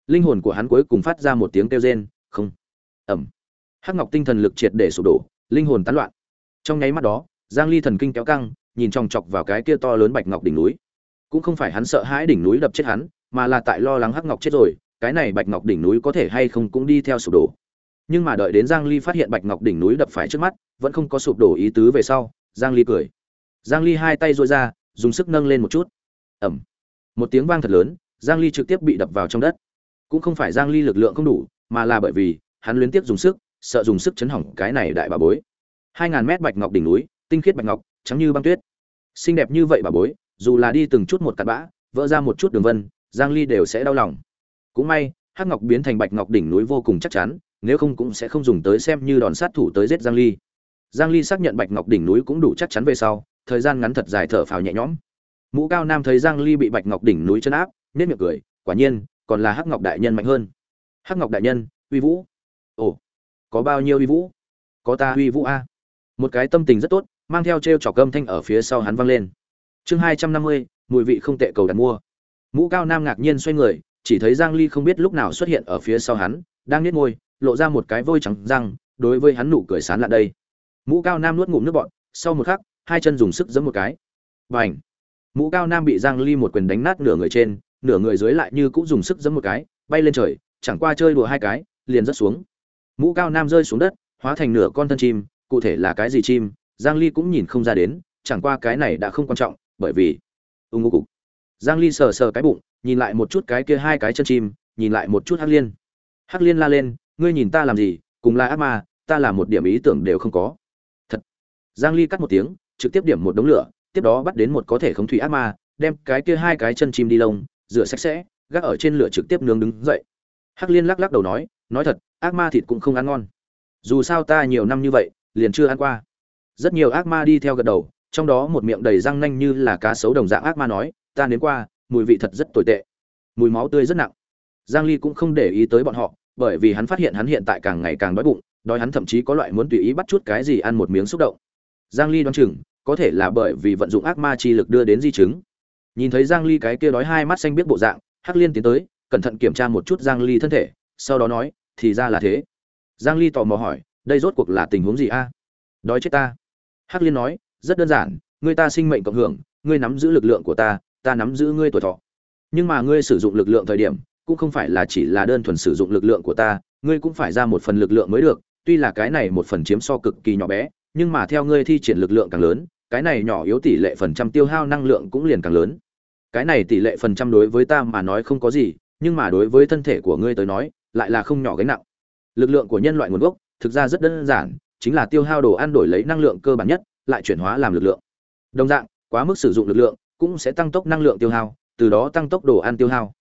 Linh hồn của hắn cuối cùng phát ra một tiếng kêu rên, không ẩm hắc ngọc tinh thần lực triệt để sụp đổ, linh hồn tán loạn. Trong nháy mắt đó, giang ly thần kinh kéo căng, nhìn chòng chọc vào cái kia to lớn bạch ngọc đỉnh núi. Cũng không phải hắn sợ hãi đỉnh núi đập chết hắn mà là tại lo lắng hắc ngọc chết rồi, cái này bạch ngọc đỉnh núi có thể hay không cũng đi theo sụp đổ. Nhưng mà đợi đến giang ly phát hiện bạch ngọc đỉnh núi đập phải trước mắt, vẫn không có sụp đổ ý tứ về sau, giang ly cười. Giang ly hai tay duỗi ra, dùng sức nâng lên một chút. Ầm! một tiếng vang thật lớn, giang ly trực tiếp bị đập vào trong đất. Cũng không phải giang ly lực lượng không đủ, mà là bởi vì, hắn liên tiếp dùng sức, sợ dùng sức chấn hỏng cái này đại bà bối. 2.000 mét bạch ngọc đỉnh núi, tinh khiết bạch ngọc, trắng như băng tuyết. Xinh đẹp như vậy bà bối, dù là đi từng chút một cặn bã, vỡ ra một chút đường vân giang ly đều sẽ đau lòng. Cũng may hắc ngọc biến thành bạch ngọc đỉnh núi vô cùng chắc chắn nếu không cũng sẽ không dùng tới xem như đòn sát thủ tới giết giang ly. Giang ly xác nhận bạch ngọc đỉnh núi cũng đủ chắc chắn về sau thời gian ngắn thật dài thở phào nhẹ nhõm. Mũ cao nam thấy giang ly bị bạch ngọc đỉnh núi chân áp nét miệng cười quả nhiên còn là hắc ngọc đại nhân mạnh hơn. Hắc ngọc đại nhân uy vũ. Ồ có bao nhiêu uy vũ? Có ta uy vũ a. Một cái tâm tình rất tốt mang theo treo trò cơm thanh ở phía sau hắn vang lên. Chương 250, mùi vị không tệ cầu đặt mua mũ cao nam ngạc nhiên xoay người, chỉ thấy giang ly không biết lúc nào xuất hiện ở phía sau hắn, đang nhếch môi, lộ ra một cái vôi trắng răng, đối với hắn nụ cười sán lạ đây. Mũ cao nam nuốt ngụm nước bọt, sau một khắc, hai chân dùng sức giẫm một cái. Bành! Mũ cao nam bị giang ly một quyền đánh nát nửa người trên, nửa người dưới lại như cũng dùng sức giẫm một cái, bay lên trời, chẳng qua chơi đùa hai cái, liền rơi xuống. Mũ cao nam rơi xuống đất, hóa thành nửa con thân chim, cụ thể là cái gì chim, giang ly cũng nhìn không ra đến, chẳng qua cái này đã không quan trọng, bởi vì ung ngô cục giang ly sờ sờ cái bụng, nhìn lại một chút cái kia hai cái chân chim, nhìn lại một chút hắc liên. Hắc liên la lên, ngươi nhìn ta làm gì? Cùng là ác ma, ta là một điểm ý tưởng đều không có. Thật. Giang ly cắt một tiếng, trực tiếp điểm một đống lửa, tiếp đó bắt đến một có thể khống thủy ác ma, đem cái kia hai cái chân chim đi lông, rửa sạch sẽ, gác ở trên lửa trực tiếp nướng đứng dậy. Hắc liên lắc lắc đầu nói nói thật, ác ma thịt cũng không ăn ngon. Dù sao ta nhiều năm như vậy, liền chưa ăn qua. Rất nhiều ác ma đi theo gật đầu, trong đó một miệng đầy răng nanh như là cá sấu đồng dạng ác ma nói ta đến qua, mùi vị thật rất tồi tệ. Mùi máu tươi rất nặng. Giang ly cũng không để ý tới bọn họ, bởi vì hắn phát hiện hắn hiện tại càng ngày càng đói bụng, đói hắn thậm chí có loại muốn tùy ý bắt chút cái gì ăn một miếng xúc động. Giang ly đoán chừng, có thể là bởi vì vận dụng ác ma chi lực đưa đến di chứng. Nhìn thấy giang ly cái kia đói hai mắt xanh biết bộ dạng, hắc liên tiến tới, cẩn thận kiểm tra một chút giang ly thân thể, sau đó nói, thì ra là thế. Giang ly tò mò hỏi, đây rốt cuộc là tình huống gì a? Đói chết ta. Hắc liên nói, rất đơn giản ngươi ta sinh mệnh cộng hưởng ngươi nắm giữ lực lượng của ta ta nắm giữ ngươi tuổi thọ. Nhưng mà ngươi sử dụng lực lượng thời điểm, cũng không phải là chỉ là đơn thuần sử dụng lực lượng của ta, ngươi cũng phải ra một phần lực lượng mới được. Tuy là cái này một phần chiếm so cực kỳ nhỏ bé, nhưng mà theo ngươi thi triển lực lượng càng lớn, cái này nhỏ yếu tỷ lệ phần trăm tiêu hao năng lượng cũng liền càng lớn. Cái này tỷ lệ phần trăm đối với ta mà nói không có gì, nhưng mà đối với thân thể của ngươi tới nói, lại là không nhỏ gánh nặng. Lực lượng của nhân loại nguồn gốc, thực ra rất đơn giản, chính là tiêu hao đồ ăn đổi lấy năng lượng cơ bản nhất, lại chuyển hóa làm lực lượng. Đồng dạng, quá mức sử dụng lực lượng cũng sẽ tăng tốc năng lượng tiêu hao, từ đó tăng tốc đồ ăn tiêu hao.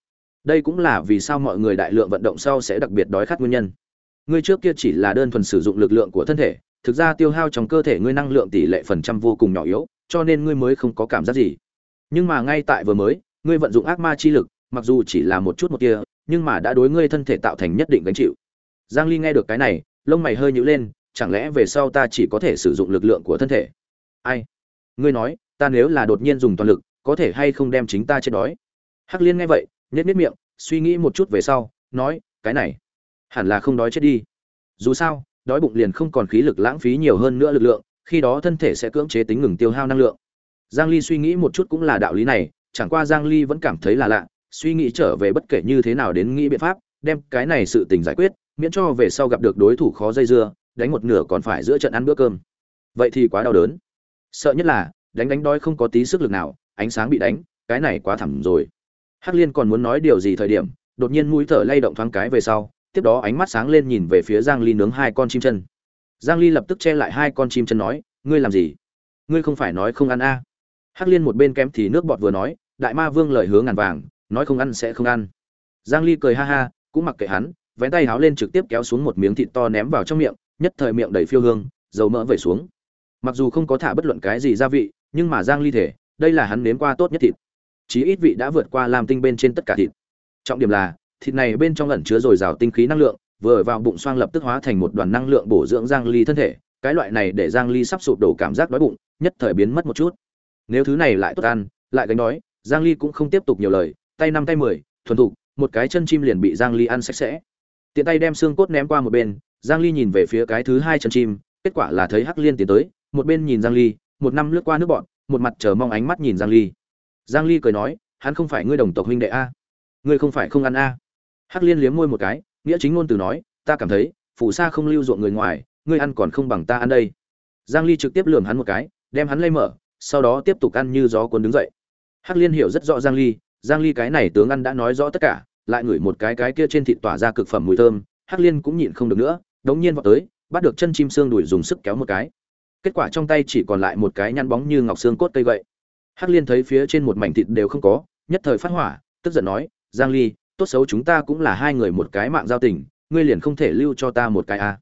Đây cũng là vì sao mọi người đại lượng vận động sau sẽ đặc biệt đói khát nguyên nhân. Ngươi trước kia chỉ là đơn thuần sử dụng lực lượng của thân thể, thực ra tiêu hao trong cơ thể ngươi năng lượng tỷ lệ phần trăm vô cùng nhỏ yếu, cho nên ngươi mới không có cảm giác gì. Nhưng mà ngay tại vừa mới, ngươi vận dụng ác ma chi lực, mặc dù chỉ là một chút một kia nhưng mà đã đối ngươi thân thể tạo thành nhất định gánh chịu. Giang ly nghe được cái này, lông mày hơi nhíu lên, chẳng lẽ về sau ta chỉ có thể sử dụng lực lượng của thân thể? Ai? Ngươi nói, ta nếu là đột nhiên dùng toàn lực có thể hay không đem chính ta chết đói? Hắc liên nghe vậy nhét nhét miệng, suy nghĩ một chút về sau, nói, cái này, hẳn là không đói chết đi. Dù sao, đói bụng liền không còn khí lực lãng phí nhiều hơn nữa lực lượng, khi đó thân thể sẽ cưỡng chế tính ngừng tiêu hao năng lượng. Giang ly suy nghĩ một chút cũng là đạo lý này, chẳng qua giang ly vẫn cảm thấy là lạ, suy nghĩ trở về bất kể như thế nào đến nghĩ biện pháp, đem cái này sự tình giải quyết, miễn cho về sau gặp được đối thủ khó dây dưa, đánh một nửa còn phải giữa trận ăn bữa cơm. Vậy thì quá đau đớn. Sợ nhất là, đánh đánh đói không có tí sức lực nào ánh sáng bị đánh, cái này quá thẳng rồi. Hắc liên còn muốn nói điều gì thời điểm, đột nhiên mũi thở lay động thoáng cái về sau, tiếp đó ánh mắt sáng lên nhìn về phía giang ly nướng hai con chim chân. Giang ly lập tức che lại hai con chim chân nói, ngươi làm gì? Ngươi không phải nói không ăn a? À. hắc liên một bên kém thì nước bọt vừa nói, đại ma vương lời hứa ngàn vàng, nói không ăn sẽ không ăn. Giang ly cười ha ha, cũng mặc kệ hắn, vén tay háo lên trực tiếp kéo xuống một miếng thịt to ném vào trong miệng, nhất thời miệng đầy phiêu hương, dầu mỡ vẩy xuống. Mặc dù không có thả bất luận cái gì gia vị, nhưng mà giang ly thể đây là hắn nếm qua tốt nhất thịt. Chí ít vị đã vượt qua làm tinh bên trên tất cả thịt. Trọng điểm là, thịt này bên trong ẩn chứa dồi dào tinh khí năng lượng, vừa vào bụng xoang lập tức hóa thành một đoàn năng lượng bổ dưỡng giang ly thân thể. Cái loại này để giang ly sắp sụp đổ cảm giác đói bụng, nhất thời biến mất một chút. Nếu thứ này lại tốt ăn, lại gánh đói, giang ly cũng không tiếp tục nhiều lời, tay năm tay mười, thuần thục, một cái chân chim liền bị giang ly ăn sạch sẽ. Tiện tay đem xương cốt ném qua một bên, giang ly nhìn về phía cái thứ hai chân chim, kết quả là thấy hắc liên tiến tới, một bên nhìn giang ly, một năm lướt qua nước bọn một mặt chờ mong ánh mắt nhìn giang ly. Giang ly cười nói, hắn không phải ngươi đồng tộc huynh đệ a? Ngươi không phải không ăn a? Hắc liên liếm môi một cái, nghĩa chính ngôn từ nói, ta cảm thấy phủ sa không lưu ruộng người ngoài, ngươi ăn còn không bằng ta ăn đây. Giang ly trực tiếp lườm hắn một cái, đem hắn lay mở, sau đó tiếp tục ăn như gió cuốn đứng dậy. Hắc liên hiểu rất rõ giang ly giang ly cái này tướng ăn đã nói rõ tất cả, lại ngửi một cái cái kia trên thịt tỏa ra cực phẩm mùi thơm, hắc liên cũng nhịn không được nữa, đống nhiên vọt tới, bắt được chân chim xương đuổi dùng sức kéo một cái kết quả trong tay chỉ còn lại một cái nhăn bóng như ngọc xương cốt cây vậy hắc liên thấy phía trên một mảnh thịt đều không có, nhất thời phát hỏa, tức giận nói, giang ly, tốt xấu chúng ta cũng là hai người một cái mạng giao tình, ngươi liền không thể lưu cho ta một cái a à.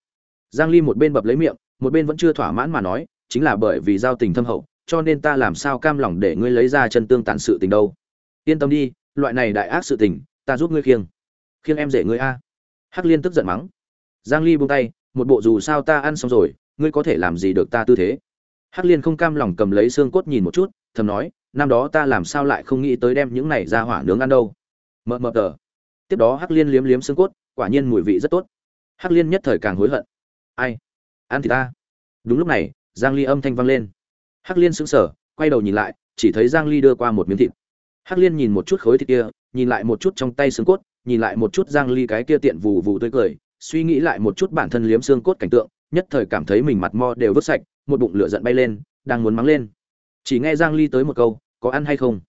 giang ly một bên bập lấy miệng, một bên vẫn chưa thỏa mãn mà nói, chính là bởi vì giao tình thâm hậu, cho nên ta làm sao cam lòng để ngươi lấy ra chân tương tàn sự tình đâu? Yên tâm đi, loại này đại ác sự tình, ta giúp ngươi khiêng. Khiêng em rể ngươi a? Hắc liên tức giận mắng. Giang ly buông tay, một bộ dù sao ta ăn xong rồi ngươi có thể làm gì được ta tư thế? Hắc liên không cam lòng cầm lấy xương cốt nhìn một chút, thầm nói, năm đó ta làm sao lại không nghĩ tới đem những này ra hỏa nướng ăn đâu. Mờ mờ tờ. Tiếp đó hắc liên liếm liếm xương cốt, quả nhiên mùi vị rất tốt. Hắc liên nhất thời càng hối hận. Ai? Ăn thì ta. Đúng lúc này, giang ly âm thanh vang lên. Hắc liên sững sờ, quay đầu nhìn lại, chỉ thấy giang ly đưa qua một miếng thịt. Hắc liên nhìn một chút khối thịt kia, nhìn lại một chút trong tay xương cốt, nhìn lại một chút giang ly cái kia tiện vù vù tươi cười, suy nghĩ lại một chút bản thân liếm xương cốt cảnh tượng nhất thời cảm thấy mình mặt mo đều vứt sạch, một bụng lửa giận bay lên, đang muốn mắng lên. Chỉ nghe giang ly tới một câu, có ăn hay không?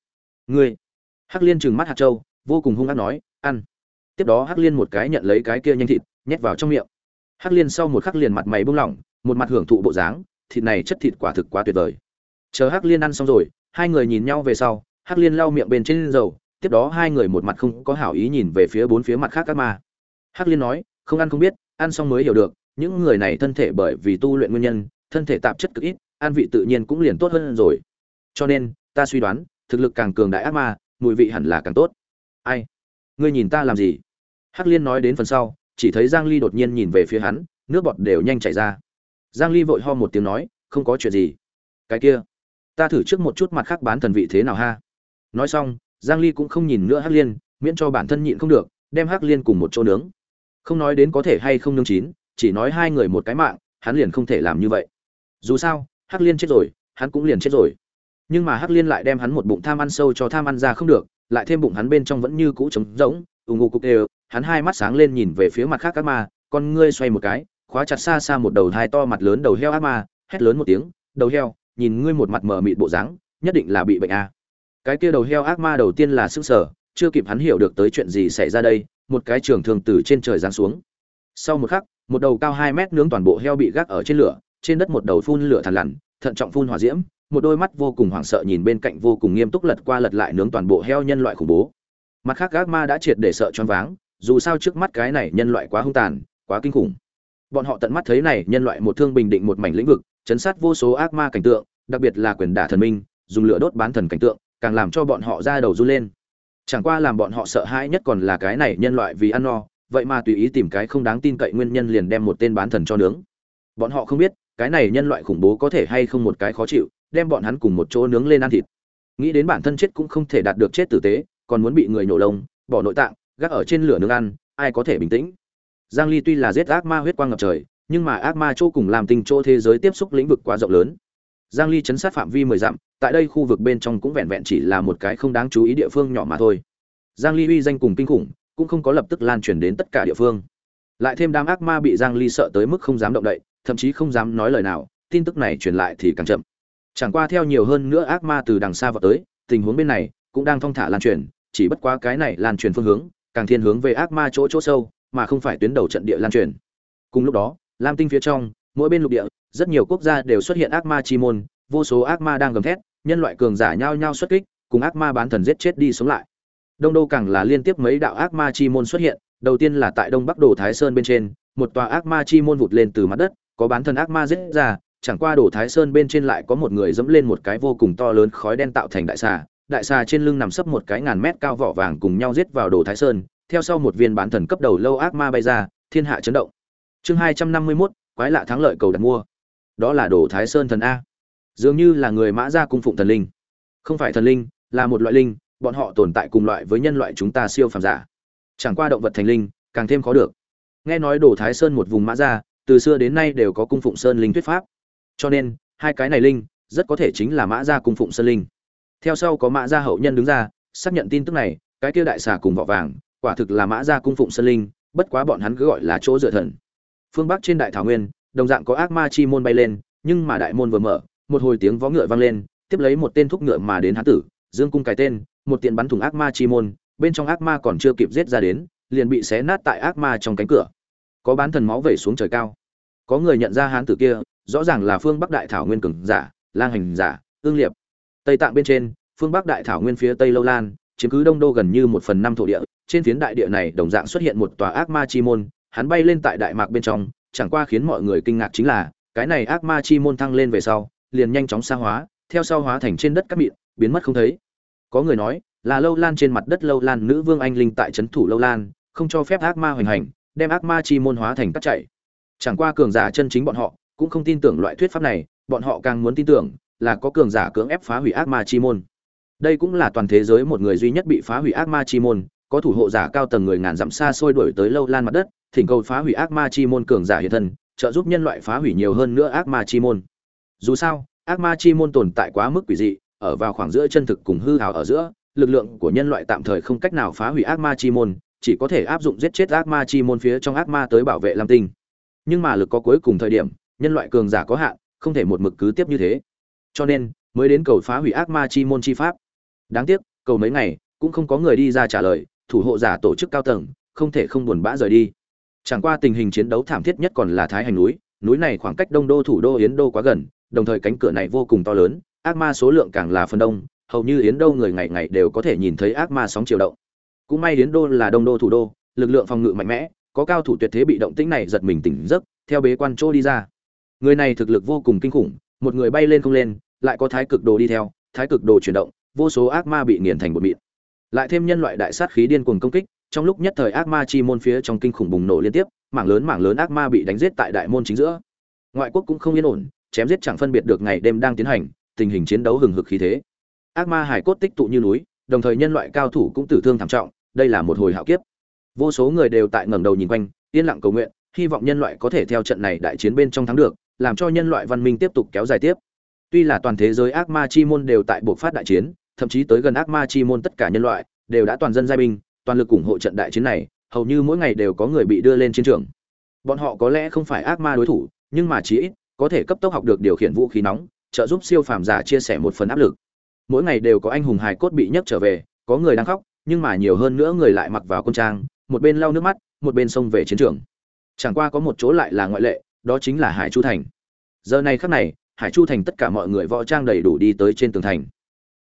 Ngươi. Hắc liên trừng mắt hạt châu, vô cùng hung ác nói, ăn. Tiếp đó hắc liên một cái nhận lấy cái kia nhanh thịt, nhét vào trong miệng. Hắc liên sau một khắc liền mặt mày bung lỏng, một mặt hưởng thụ bộ dáng, thịt này chất thịt quả thực quá tuyệt vời. Chờ hắc liên ăn xong rồi, hai người nhìn nhau về sau, hắc liên lau miệng bên trên dầu, tiếp đó hai người một mặt không có hảo ý nhìn về phía bốn phía mặt khác các ma. Hắc liên nói, không ăn không biết, ăn xong mới hiểu được những người này thân thể bởi vì tu luyện nguyên nhân, thân thể tạp chất cực ít, an vị tự nhiên cũng liền tốt hơn rồi. Cho nên, ta suy đoán, thực lực càng cường đại ác ma, mùi vị hẳn là càng tốt. Ai? Ngươi nhìn ta làm gì? Hắc liên nói đến phần sau, chỉ thấy giang ly đột nhiên nhìn về phía hắn, nước bọt đều nhanh chảy ra. Giang ly vội ho một tiếng nói, không có chuyện gì. Cái kia, ta thử trước một chút mặt khác bán thần vị thế nào ha? Nói xong, giang ly cũng không nhìn nữa hắc liên, miễn cho bản thân nhịn không được, đem hắc liên cùng một chỗ nướng. Không nói đến có thể hay không nướng chín chỉ nói hai người một cái mạng, hắn liền không thể làm như vậy. Dù sao, hắc liên chết rồi, hắn cũng liền chết rồi. Nhưng mà hắc liên lại đem hắn một bụng tham ăn sâu cho tham ăn ra không được, lại thêm bụng hắn bên trong vẫn như cũ trống rỗng, ù ngụ cục đều, hắn hai mắt sáng lên nhìn về phía mặt khác các ma, con ngươi xoay một cái, khóa chặt xa xa một đầu hai to mặt lớn đầu heo ác ma, hét lớn một tiếng, đầu heo, nhìn ngươi một mặt mờ mịt bộ dáng, nhất định là bị bệnh a. Cái kia đầu heo ác ma đầu tiên là sức sở chưa kịp hắn hiểu được tới chuyện gì xảy ra đây, một cái trường thường từ trên trời giáng xuống. Sau một khắc một đầu cao hai mét nướng toàn bộ heo bị gác ở trên lửa, trên đất một đầu phun lửa thằn lằn, thận trọng phun hỏa diễm, một đôi mắt vô cùng hoảng sợ nhìn bên cạnh vô cùng nghiêm túc lật qua lật lại nướng toàn bộ heo nhân loại khủng bố. Mặt khác, gác ma đã triệt để sợ choáng váng, dù sao trước mắt cái này nhân loại quá hung tàn, quá kinh khủng. Bọn họ tận mắt thấy này nhân loại một thương bình định một mảnh lĩnh vực, chấn sát vô số ác ma cảnh tượng, đặc biệt là quyền đả thần minh, dùng lửa đốt bán thần cảnh tượng, càng làm cho bọn họ ra đầu run lên. Chẳng qua làm bọn họ sợ hãi nhất còn là cái này nhân loại vì ăn no vậy mà tùy ý tìm cái không đáng tin cậy nguyên nhân liền đem một tên bán thần cho nướng. Bọn họ không biết, cái này nhân loại khủng bố có thể hay không một cái khó chịu, đem bọn hắn cùng một chỗ nướng lên ăn thịt. Nghĩ đến bản thân chết cũng không thể đạt được chết tử tế, còn muốn bị người nổ lông, bỏ nội tạng, gác ở trên lửa nướng ăn, ai có thể bình tĩnh? Giang ly tuy là giết ác ma huyết quang ngập trời, nhưng mà ác ma chỗ cùng làm tình chỗ thế giới tiếp xúc lĩnh vực quá rộng lớn. Giang ly chấn sát phạm vi 10 dặm, tại đây khu vực bên trong cũng vẹn vẹn chỉ là một cái không đáng chú ý địa phương nhỏ mà thôi. Giang ly uy danh cùng kinh khủng cũng không có lập tức lan truyền đến tất cả địa phương. Lại thêm đám ác ma bị giang ly sợ tới mức không dám động đậy, thậm chí không dám nói lời nào, tin tức này truyền lại thì càng chậm. Chẳng qua theo nhiều hơn nữa ác ma từ đằng xa vào tới, tình huống bên này cũng đang thong thả lan truyền, chỉ bất quá cái này lan truyền phương hướng, càng thiên hướng về ác ma chỗ chỗ sâu, mà không phải tuyến đầu trận địa lan truyền. Cùng lúc đó, lam tinh phía trong, mỗi bên lục địa, rất nhiều quốc gia đều xuất hiện ác ma chi môn, vô số ác ma đang gầm thét, nhân loại cường giả nhao nhao xuất kích, cùng ác ma bán thần giết chết đi sống lại đông đô càng là liên tiếp mấy đạo ác ma chi môn xuất hiện, đầu tiên là tại đông bắc đồ thái sơn bên trên, một tòa ác ma chi môn vụt lên từ mặt đất, có bán thần ác ma giết ra, chẳng qua đồ thái sơn bên trên lại có một người dẫm lên một cái vô cùng to lớn khói đen tạo thành đại xà đại xà trên lưng nằm sấp một cái ngàn mét cao vỏ vàng cùng nhau giết vào đồ thái sơn, theo sau một viên bán thần cấp đầu lâu ác ma bay ra, thiên hạ chấn động. Chương hai trăm năm mươi mốt, quái lạ thắng lợi cầu đặt mua. Đó là đồ thái sơn thần a. Dường như là người mã gia cung phụng thần linh. Không phải thần linh, là một loại linh bọn họ tồn tại cùng loại với nhân loại chúng ta siêu phàm giả. Chẳng qua động vật thành linh, càng thêm khó được. Nghe nói đồ thái sơn một vùng mã gia từ xưa đến nay đều có cung phụng sơn linh thuyết pháp. Cho nên, hai cái này linh, rất có thể chính là mã gia cung phụng sơn linh. Theo sau có mã gia hậu nhân đứng ra, xác nhận tin tức này, cái kia đại xà cùng vỏ vàng, quả thực là mã gia cung phụng sơn linh, bất quá bọn hắn cứ gọi là chỗ dựa thần. Phương bắc trên đại thảo nguyên, đồng dạng có ác ma chi môn bay lên, nhưng mà đại môn vừa mở, một hồi tiếng vó ngựa vang lên, tiếp lấy một tên thúc ngựa mà đến hán tử, dương cung cái tên một tiện bắn thủng ác ma chi môn, bên trong ác ma còn chưa kịp giết ra đến, liền bị xé nát tại ác ma trong cánh cửa. Có bán thần máu vẩy xuống trời cao. Có người nhận ra hán tử kia, rõ ràng là phương bắc đại thảo nguyên cường giả, lang hành giả, ương liệp tây tạng bên trên, phương bắc đại thảo nguyên phía tây lâu lan, chiếm cứ đông đô gần như một phần năm thổ địa, trên phiến đại địa này đồng dạng xuất hiện một tòa ác ma chi môn, hắn bay lên tại đại mạc bên trong, chẳng qua khiến mọi người kinh ngạc chính là, cái này ác ma chi môn thăng lên về sau, liền nhanh chóng xa hóa, theo sau hóa thành trên đất cát mịn, biến mất không thấy có người nói, là lâu lan trên mặt đất lâu lan nữ vương anh linh tại trấn thủ lâu lan, không cho phép ác ma hoành hành, đem ác ma chi môn hóa thành cát chạy. Chẳng qua cường giả chân chính bọn họ cũng không tin tưởng loại thuyết pháp này, bọn họ càng muốn tin tưởng là có cường giả cưỡng ép phá hủy ác ma chi môn. Đây cũng là toàn thế giới một người duy nhất bị phá hủy ác ma chi môn, có thủ hộ giả cao tầng người ngàn dặm xa xôi đuổi tới lâu lan mặt đất, thỉnh cầu phá hủy ác ma chi môn cường giả hiện thân, trợ giúp nhân loại phá hủy nhiều hơn nữa ác ma chi môn. Dù sao, ác ma chi môn tồn tại quá mức quỷ dị ở vào khoảng giữa chân thực cùng hư hào ở giữa, lực lượng của nhân loại tạm thời không cách nào phá hủy ác ma chi môn, chỉ có thể áp dụng giết chết ác ma chi môn phía trong ác ma tới bảo vệ lam tinh. Nhưng mà lực có cuối cùng thời điểm, nhân loại cường giả có hạn, không thể một mực cứ tiếp như thế. Cho nên, mới đến cầu phá hủy ác ma chi môn chi pháp. Đáng tiếc, cầu mấy ngày, cũng không có người đi ra trả lời, thủ hộ giả tổ chức cao tầng, không thể không buồn bã rời đi. Chẳng qua tình hình chiến đấu thảm thiết nhất còn là thái hành núi núi này khoảng cách đông đô thủ đô yến đô quá gần, đồng thời cánh cửa này vô cùng to lớn ác ma số lượng càng là phần đông, hầu như yến đô người ngày ngày đều có thể nhìn thấy ác ma sóng chiều động. Cũng may yến đô là đông đô thủ đô, lực lượng phòng ngự mạnh mẽ, có cao thủ tuyệt thế bị động tĩnh này giật mình tỉnh giấc, theo bế quan chỗ đi ra. Người này thực lực vô cùng kinh khủng, một người bay lên không lên, lại có thái cực đồ đi theo, thái cực đồ chuyển động, vô số ác ma bị nghiền thành bột mịn. Lại thêm nhân loại đại sát khí điên cuồng công kích, trong lúc nhất thời ác ma chi môn phía trong kinh khủng bùng nổ liên tiếp, mảng lớn mảng lớn ác ma bị đánh giết tại đại môn chính giữa. Ngoại quốc cũng không yên ổn, chém giết chẳng phân biệt được ngày đêm đang tiến hành tình hình chiến đấu hừng hực khí thế. Ác ma hải cốt tích tụ như núi, đồng thời nhân loại cao thủ cũng tử thương thảm trọng, đây là một hồi hạo kiếp. Vô số người đều tại ngẩng đầu nhìn quanh, yên lặng cầu nguyện, hy vọng nhân loại có thể theo trận này đại chiến bên trong thắng được, làm cho nhân loại văn minh tiếp tục kéo dài tiếp. Tuy là toàn thế giới ác ma chi môn đều tại buộc phát đại chiến, thậm chí tới gần ác ma chi môn tất cả nhân loại đều đã toàn dân giai binh, toàn lực ủng hộ trận đại chiến này, hầu như mỗi ngày đều có người bị đưa lên chiến trường. Bọn họ có lẽ không phải ác ma đối thủ, nhưng mà chí ít có thể cấp tốc học được điều khiển vũ khí nóng trợ giúp siêu phàm giả chia sẻ một phần áp lực. Mỗi ngày đều có anh hùng hài cốt bị nhấc trở về, có người đang khóc, nhưng mà nhiều hơn nữa người lại mặc vào quân trang, một bên lau nước mắt, một bên xông về chiến trường. Chẳng qua có một chỗ lại là ngoại lệ, đó chính là hải chu thành. Giờ này khắc này, hải chu thành tất cả mọi người võ trang đầy đủ đi tới trên tường thành.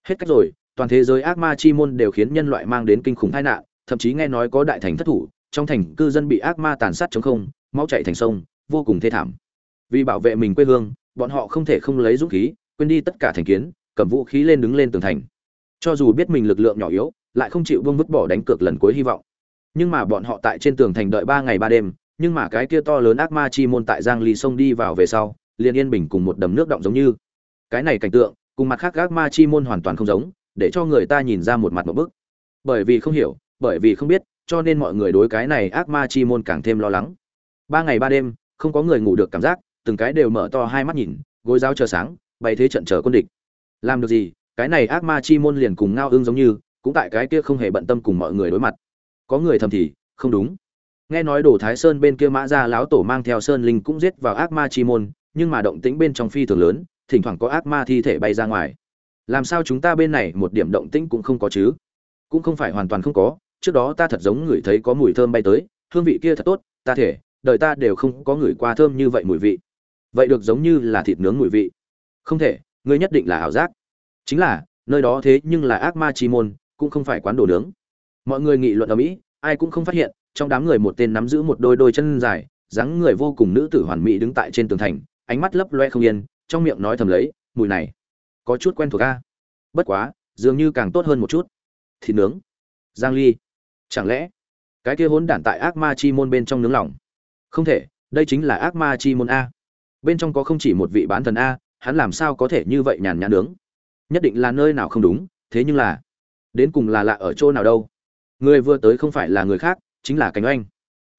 Hết cách rồi, toàn thế giới ác ma chi môn đều khiến nhân loại mang đến kinh khủng tai nạn, thậm chí nghe nói có đại thành thất thủ, trong thành cư dân bị ác ma tàn sát chống không, máu chảy thành sông, vô cùng thê thảm. Vì bảo vệ mình quê hương bọn họ không thể không lấy dũng khí, quên đi tất cả thành kiến, cầm vũ khí lên đứng lên tường thành. Cho dù biết mình lực lượng nhỏ yếu, lại không chịu vương vứt bỏ đánh cược lần cuối hy vọng. Nhưng mà bọn họ tại trên tường thành đợi ba ngày ba đêm, nhưng mà cái kia to lớn ác ma chi môn tại giang ly sông đi vào về sau, liền yên bình cùng một đầm nước động giống như. Cái này cảnh tượng, cùng mặt khác ác ma chi môn hoàn toàn không giống, để cho người ta nhìn ra một mặt một bức. Bởi vì không hiểu, bởi vì không biết, cho nên mọi người đối cái này ác ma chi môn càng thêm lo lắng. Ba ngày ba đêm, không có người ngủ được cảm giác từng cái đều mở to hai mắt nhìn, gối giáo chờ sáng, bày thế trận chờ quân địch. Làm được gì, cái này ác ma chi môn liền cùng ngao ương giống như, cũng tại cái kia không hề bận tâm cùng mọi người đối mặt. Có người thầm thì, không đúng. Nghe nói đồ thái sơn bên kia mã ra láo tổ mang theo sơn linh cũng giết vào ác ma chi môn, nhưng mà động tĩnh bên trong phi thường lớn, thỉnh thoảng có ác ma thi thể bay ra ngoài. Làm sao chúng ta bên này một điểm động tĩnh cũng không có chứ? Cũng không phải hoàn toàn không có, trước đó ta thật giống ngửi thấy có mùi thơm bay tới, hương vị kia thật tốt, ta thể, đời ta đều không có ngửi qua thơm như vậy mùi vị vậy được giống như là thịt nướng mùi vị. Không thể, ngươi nhất định là ảo giác. Chính là, nơi đó thế nhưng là ác ma chi môn, cũng không phải quán đồ nướng. Mọi người nghị luận ở mỹ, ai cũng không phát hiện, trong đám người một tên nắm giữ một đôi đôi chân dài, dáng người vô cùng nữ tử hoàn mỹ đứng tại trên tường thành, ánh mắt lấp loe không yên, trong miệng nói thầm lấy, mùi này, có chút quen thuộc a. Bất quá, dường như càng tốt hơn một chút. Thịt nướng. Giang ly. Chẳng lẽ, cái kia hỗn đản tại ác ma chi môn bên trong nướng lòng không thể, đây chính là ác ma chi môn a bên trong có không chỉ một vị bán thần a, hắn làm sao có thể như vậy nhàn nhã nướng? Nhất định là nơi nào không đúng, thế nhưng là, đến cùng là lạ ở chỗ nào đâu. Người vừa tới không phải là người khác, chính là cảnh oanh.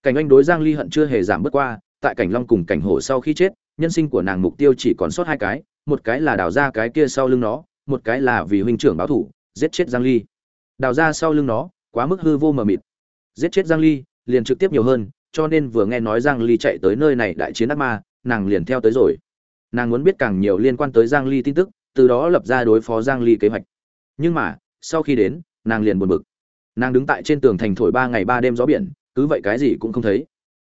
Cảnh oanh đối giang ly hận chưa hề giảm bớt qua, tại cảnh long cùng cảnh hổ sau khi chết, nhân sinh của nàng mục tiêu chỉ còn sót hai cái, một cái là đào ra cái kia sau lưng nó, một cái là vì huynh trưởng báo thủ, giết chết giang ly. Đào ra sau lưng nó, quá mức hư vô mờ mịt. Giết chết giang ly, liền trực tiếp nhiều hơn, cho nên vừa nghe nói giang ly chạy tới nơi này đại chiến ác ma nàng liền theo tới rồi. Nàng muốn biết càng nhiều liên quan tới giang ly tin tức, từ đó lập ra đối phó giang ly kế hoạch. Nhưng mà, sau khi đến, nàng liền buồn bực. Nàng đứng tại trên tường thành thổi ba ngày ba đêm gió biển, cứ vậy cái gì cũng không thấy.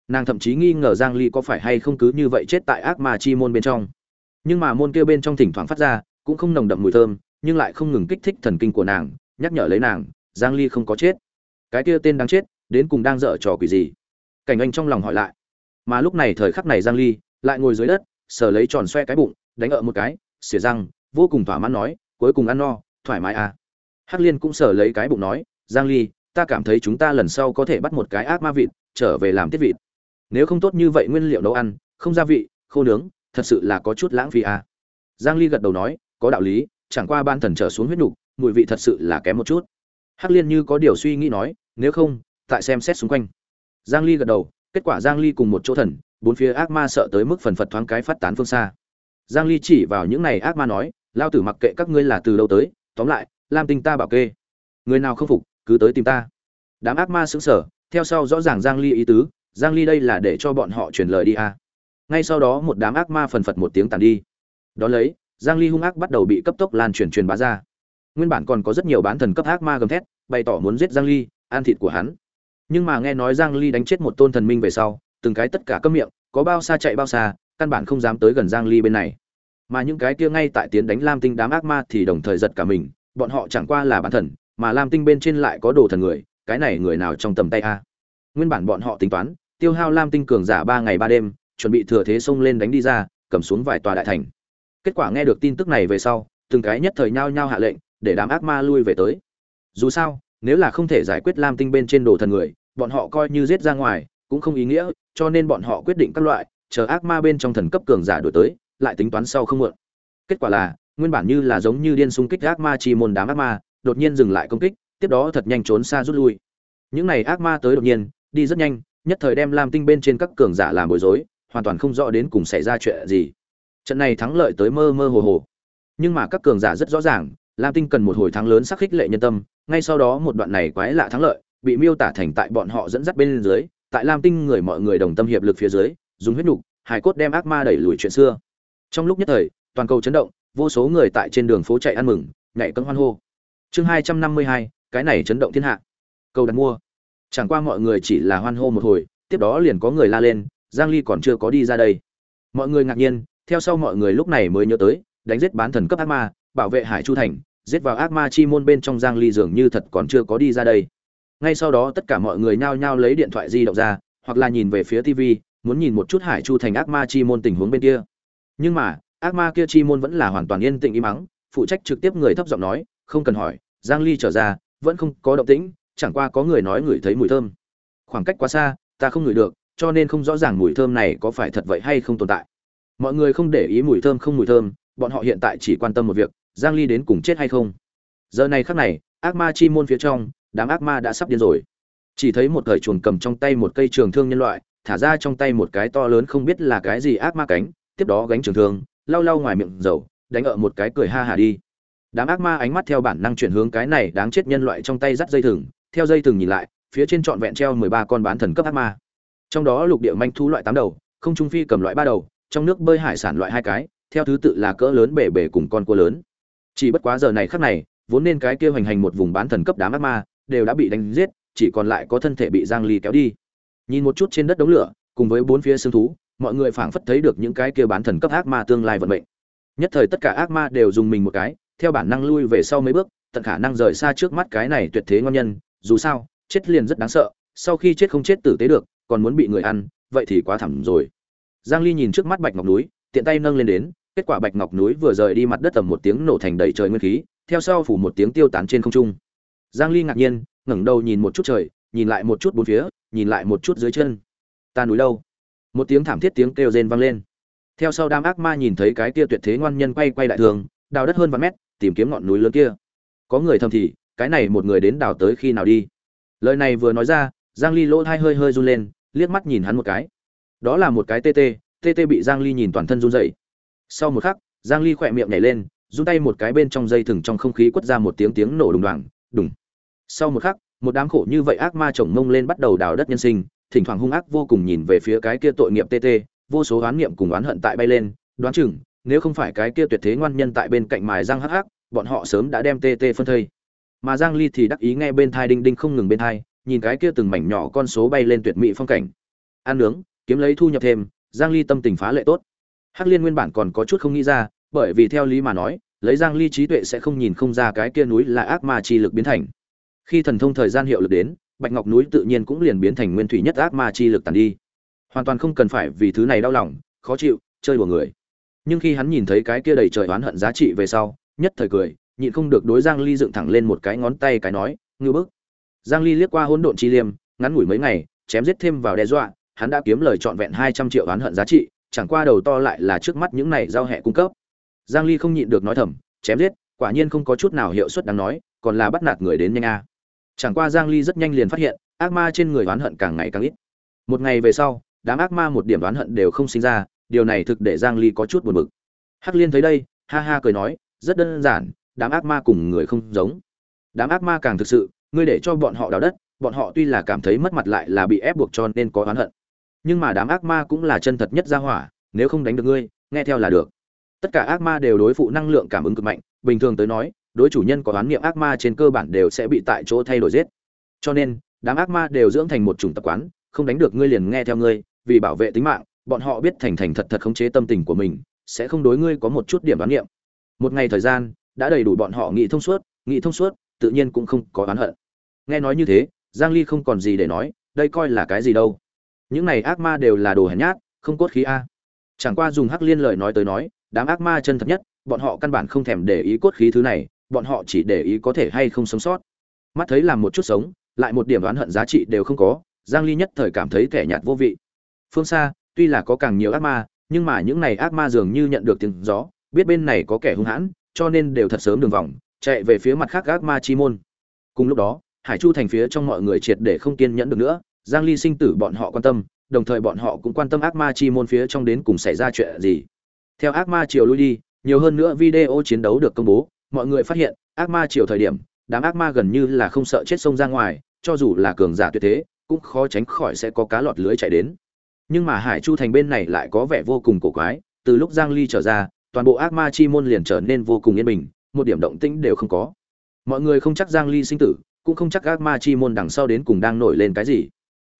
Nàng thậm chí nghi ngờ giang ly có phải hay không cứ như vậy chết tại ác ma chi môn bên trong. Nhưng mà môn kia bên trong thỉnh thoảng phát ra, cũng không nồng đậm mùi thơm, nhưng lại không ngừng kích thích thần kinh của nàng, nhắc nhở lấy nàng, giang ly không có chết. Cái kia tên đang chết, đến cùng đang dở trò quỷ gì? Cảnh anh trong lòng hỏi lại. Mà lúc này thời khắc này giang ly lại ngồi dưới đất, sờ lấy tròn xoe cái bụng, đánh ở một cái, xỉa răng, vô cùng thỏa mãn nói, cuối cùng ăn no, thoải mái à? Hắc liên cũng sờ lấy cái bụng nói, giang ly, ta cảm thấy chúng ta lần sau có thể bắt một cái ác ma vịt, trở về làm tiết vịt. Nếu không tốt như vậy nguyên liệu nấu ăn, không gia vị, khô nướng, thật sự là có chút lãng phí à? Giang ly gật đầu nói, có đạo lý, chẳng qua ban thần trở xuống huyết nục, mùi vị thật sự là kém một chút. Hắc liên như có điều suy nghĩ nói, nếu không, tại xem xét xung quanh. Giang ly gật đầu, kết quả giang ly cùng một chỗ thần bốn phía ác ma sợ tới mức phần phật thoáng cái phát tán phương xa. Giang ly chỉ vào những này ác ma nói, lao tử mặc kệ các ngươi là từ đâu tới, tóm lại, lam tinh ta bảo kê. Người nào không phục, cứ tới tìm ta. Đám ác ma sững sờ, theo sau rõ ràng giang ly ý tứ, giang ly đây là để cho bọn họ truyền lời đi à. ngay sau đó một đám ác ma phần phật một tiếng tàn đi. Đó lấy, giang ly hung ác bắt đầu bị cấp tốc lan truyền truyền bá ra. Nguyên bản còn có rất nhiều bán thần cấp ác ma gầm thét, bày tỏ muốn giết giang ly, ăn thịt của hắn. Nhưng mà nghe nói giang ly đánh chết một tôn thần minh về sau từng cái tất cả câm miệng, có bao xa chạy bao xa, căn bản không dám tới gần giang ly bên này. Mà những cái kia ngay tại tiến đánh lam tinh đám ác ma thì đồng thời giật cả mình, bọn họ chẳng qua là bản thần, mà lam tinh bên trên lại có đồ thần người, cái này người nào trong tầm tay a? Nguyên bản bọn họ tính toán, tiêu hao lam tinh cường giả ba ngày ba đêm, chuẩn bị thừa thế xông lên đánh đi ra, cầm xuống vài tòa đại thành. Kết quả nghe được tin tức này về sau, từng cái nhất thời nhao nhao hạ lệnh, để đám ác ma lui về tới. Dù sao, nếu là không thể giải quyết lam tinh bên trên đồ thần người, bọn họ coi như giết ra ngoài cũng không ý nghĩa, cho nên bọn họ quyết định các loại, chờ ác ma bên trong thần cấp cường giả đổi tới, lại tính toán sau không muộn. Kết quả là, nguyên bản như là giống như điên xung kích ác ma chi môn đám ác ma, đột nhiên dừng lại công kích, tiếp đó thật nhanh trốn xa rút lui. Những này ác ma tới đột nhiên, đi rất nhanh, nhất thời đem lam tinh bên trên các cường giả làm bối rối, hoàn toàn không rõ đến cùng xảy ra chuyện gì. Trận này thắng lợi tới mơ mơ hồ hồ. Nhưng mà các cường giả rất rõ ràng, lam tinh cần một hồi thắng lớn sắc khích lệ nhân tâm, ngay sau đó một đoạn này quái lạ thắng lợi, bị miêu tả thành tại bọn họ dẫn dắt bên dưới tại lam tinh người mọi người đồng tâm hiệp lực phía dưới, dùng huyết nhục hải cốt đem ác ma đẩy lùi chuyện xưa. Trong lúc nhất thời, toàn cầu chấn động, vô số người tại trên đường phố chạy ăn mừng, nhảy cân hoan hô. Chương hai trăm năm mươi hai, cái này chấn động thiên hạ. Cầu đặt mua. Chẳng qua mọi người chỉ là hoan hô một hồi, tiếp đó liền có người la lên, giang ly còn chưa có đi ra đây. Mọi người ngạc nhiên, theo sau mọi người lúc này mới nhớ tới, đánh giết bán thần cấp ác ma, bảo vệ hải chu thành, giết vào ác ma chi môn bên trong giang ly dường như thật còn chưa có đi ra đây ngay sau đó tất cả mọi người nhao nhao lấy điện thoại di động ra, hoặc là nhìn về phía tv muốn nhìn một chút hải chu thành ác ma chi môn tình huống bên kia. Nhưng mà, ác ma kia chi môn vẫn là hoàn toàn yên tĩnh im mắng phụ trách trực tiếp người thấp giọng nói, không cần hỏi, giang ly trở ra, vẫn không có động tĩnh, chẳng qua có người nói ngửi thấy mùi thơm. Khoảng cách quá xa, ta không ngửi được, cho nên không rõ ràng mùi thơm này có phải thật vậy hay không tồn tại. Mọi người không để ý mùi thơm không mùi thơm, bọn họ hiện tại chỉ quan tâm một việc, giang ly đến cùng chết hay không. Giờ này khắc này, ác ma chi môn phía trong đám ác ma đã sắp điên rồi. Chỉ thấy một thời chuồn cầm trong tay một cây trường thương nhân loại, thả ra trong tay một cái to lớn không biết là cái gì ác ma cánh, tiếp đó gánh trường thương, lau lau ngoài miệng dầu, đánh ở một cái cười ha hả đi. Đám ác ma ánh mắt theo bản năng chuyển hướng cái này đáng chết nhân loại trong tay dắt dây thừng, theo dây thừng nhìn lại, phía trên trọn vẹn treo mười ba con bán thần cấp ác ma. Trong đó lục địa manh thú loại tám đầu, không trung phi cầm loại ba đầu, trong nước bơi hải sản loại hai cái, theo thứ tự là cỡ lớn bể bể cùng con cua lớn. Chỉ bất quá giờ này khắc này, vốn nên cái kia hoành hành một vùng bán thần cấp đám ác ma đều đã bị đánh giết, chỉ còn lại có thân thể bị giang ly kéo đi. Nhìn một chút trên đất đống lửa, cùng với bốn phía xương thú, mọi người phảng phất thấy được những cái kia bán thần cấp ác ma tương lai vận mệnh. Nhất thời tất cả ác ma đều dùng mình một cái, theo bản năng lui về sau mấy bước, tận khả năng rời xa trước mắt cái này tuyệt thế ngon nhân. Dù sao, chết liền rất đáng sợ, sau khi chết không chết tử tế được, còn muốn bị người ăn, vậy thì quá thảm rồi. Giang ly nhìn trước mắt bạch ngọc núi, tiện tay nâng lên đến, kết quả bạch ngọc núi vừa rời đi mặt đất tầm một tiếng nổ thành đầy trời nguyên khí, theo sau phủ một tiếng tiêu tán trên không trung giang ly ngạc nhiên, ngẩng đầu nhìn một chút trời, nhìn lại một chút bốn phía, nhìn lại một chút dưới chân. Ta núi đâu? Một tiếng thảm thiết tiếng kêu rên vang lên. Theo sau đám ác ma nhìn thấy cái kia tuyệt thế ngoan nhân quay quay đại thường đào đất hơn vài mét, tìm kiếm ngọn núi lớn kia. Có người thầm thì, cái này một người đến đào tới khi nào đi? Lời này vừa nói ra, giang ly lỗ thai hơi hơi run lên, liếc mắt nhìn hắn một cái. Đó là một cái tê tê tê tê bị giang ly nhìn toàn thân run rẩy. Sau một khắc, giang ly khỏe miệng nhảy lên, run tay một cái bên trong dây thừng trong không khí quất ra một tiếng tiếng nổ đùng đoàng, đùng sau một khắc, một đám khổ như vậy ác ma chồng mông lên bắt đầu đào đất nhân sinh, thỉnh thoảng hung ác vô cùng nhìn về phía cái kia tội nghiệp tê tê, vô số oán niệm cùng oán hận tại bay lên, đoán chừng, nếu không phải cái kia tuyệt thế ngoan nhân tại bên cạnh mài Giang hắc hắc, bọn họ sớm đã đem tê tê phân thây. Mà giang ly thì đắc ý nghe bên thai đinh đinh không ngừng bên thai, nhìn cái kia từng mảnh nhỏ con số bay lên tuyệt mỹ phong cảnh. Ăn nướng, kiếm lấy thu nhập thêm, giang ly tâm tình phá lệ tốt. Hắc liên nguyên bản còn có chút không nghĩ ra, bởi vì theo lý mà nói, lấy giang ly trí tuệ sẽ không nhìn không ra cái kia núi là ác ma chi lực biến thành khi thần thông thời gian hiệu lực đến, bạch ngọc núi tự nhiên cũng liền biến thành nguyên thủy nhất ác ma chi lực tàn đi. Hoàn toàn không cần phải vì thứ này đau lòng, khó chịu, chơi đùa người. Nhưng khi hắn nhìn thấy cái kia đầy trời oán hận giá trị về sau, nhất thời cười, nhịn không được đối giang ly dựng thẳng lên một cái ngón tay cái nói, ngư bức. Giang ly liếc qua hỗn độn chi liêm, ngắn ngủi mấy ngày, chém giết thêm vào đe dọa, hắn đã kiếm lời trọn vẹn 200 triệu oán hận giá trị, chẳng qua đầu to lại là trước mắt những này giao hệ cung cấp. Giang ly không nhịn được nói thầm, chém giết, quả nhiên không có chút nào hiệu suất đáng nói, còn là bắt nạt người đến nhanh a chẳng qua giang ly rất nhanh liền phát hiện, ác ma trên người oán hận càng ngày càng ít. Một ngày về sau, đám ác ma một điểm oán hận đều không sinh ra, điều này thực để giang ly có chút buồn bực. Hắc liên thấy đây, ha ha cười nói, rất đơn giản, đám ác ma cùng người không giống. Đám ác ma càng thực sự, ngươi để cho bọn họ đào đất, bọn họ tuy là cảm thấy mất mặt lại là bị ép buộc cho nên có oán hận. Nhưng mà đám ác ma cũng là chân thật nhất ra hỏa, nếu không đánh được ngươi, nghe theo là được. Tất cả ác ma đều đối phụ năng lượng cảm ứng cực mạnh, bình thường tới nói đối chủ nhân có oán niệm ác ma trên cơ bản đều sẽ bị tại chỗ thay đổi giết. Cho nên, đám ác ma đều dưỡng thành một chủng tập quán, không đánh được ngươi liền nghe theo ngươi, vì bảo vệ tính mạng, bọn họ biết thành thành thật thật khống chế tâm tình của mình, sẽ không đối ngươi có một chút điểm oán niệm. Một ngày thời gian, đã đầy đủ bọn họ nghĩ thông suốt, nghĩ thông suốt, tự nhiên cũng không có oán hận. Nghe nói như thế, giang ly không còn gì để nói, đây coi là cái gì đâu. Những này ác ma đều là đồ hèn nhát, không cốt khí a. Chẳng qua dùng hắc liên lời nói tới nói, đám ác ma chân thật nhất, bọn họ căn bản không thèm để ý cốt khí thứ này bọn họ chỉ để ý có thể hay không sống sót. Mắt thấy làm một chút sống, lại một điểm oán hận giá trị đều không có, giang ly nhất thời cảm thấy kẻ nhạt vô vị. Phương xa, tuy là có càng nhiều ác ma, nhưng mà những này ác ma dường như nhận được tiếng gió, biết bên này có kẻ hung hãn, cho nên đều thật sớm đường vòng, chạy về phía mặt khác ác ma chi môn. Cùng lúc đó, hải chu thành phía trong mọi người triệt để không kiên nhẫn được nữa, giang ly sinh tử bọn họ quan tâm, đồng thời bọn họ cũng quan tâm ác ma chi môn phía trong đến cùng xảy ra chuyện gì. Theo ác ma triều lui đi, nhiều hơn nữa video chiến đấu được công bố mọi người phát hiện, ác ma chiều thời điểm, đám ác ma gần như là không sợ chết sông ra ngoài, cho dù là cường giả tuyệt thế, cũng khó tránh khỏi sẽ có cá lọt lưới chạy đến. Nhưng mà hải chu thành bên này lại có vẻ vô cùng cổ quái, từ lúc giang ly trở ra, toàn bộ ác ma chi môn liền trở nên vô cùng yên bình, một điểm động tĩnh đều không có. Mọi người không chắc giang ly sinh tử, cũng không chắc ác ma chi môn đằng sau đến cùng đang nổi lên cái gì.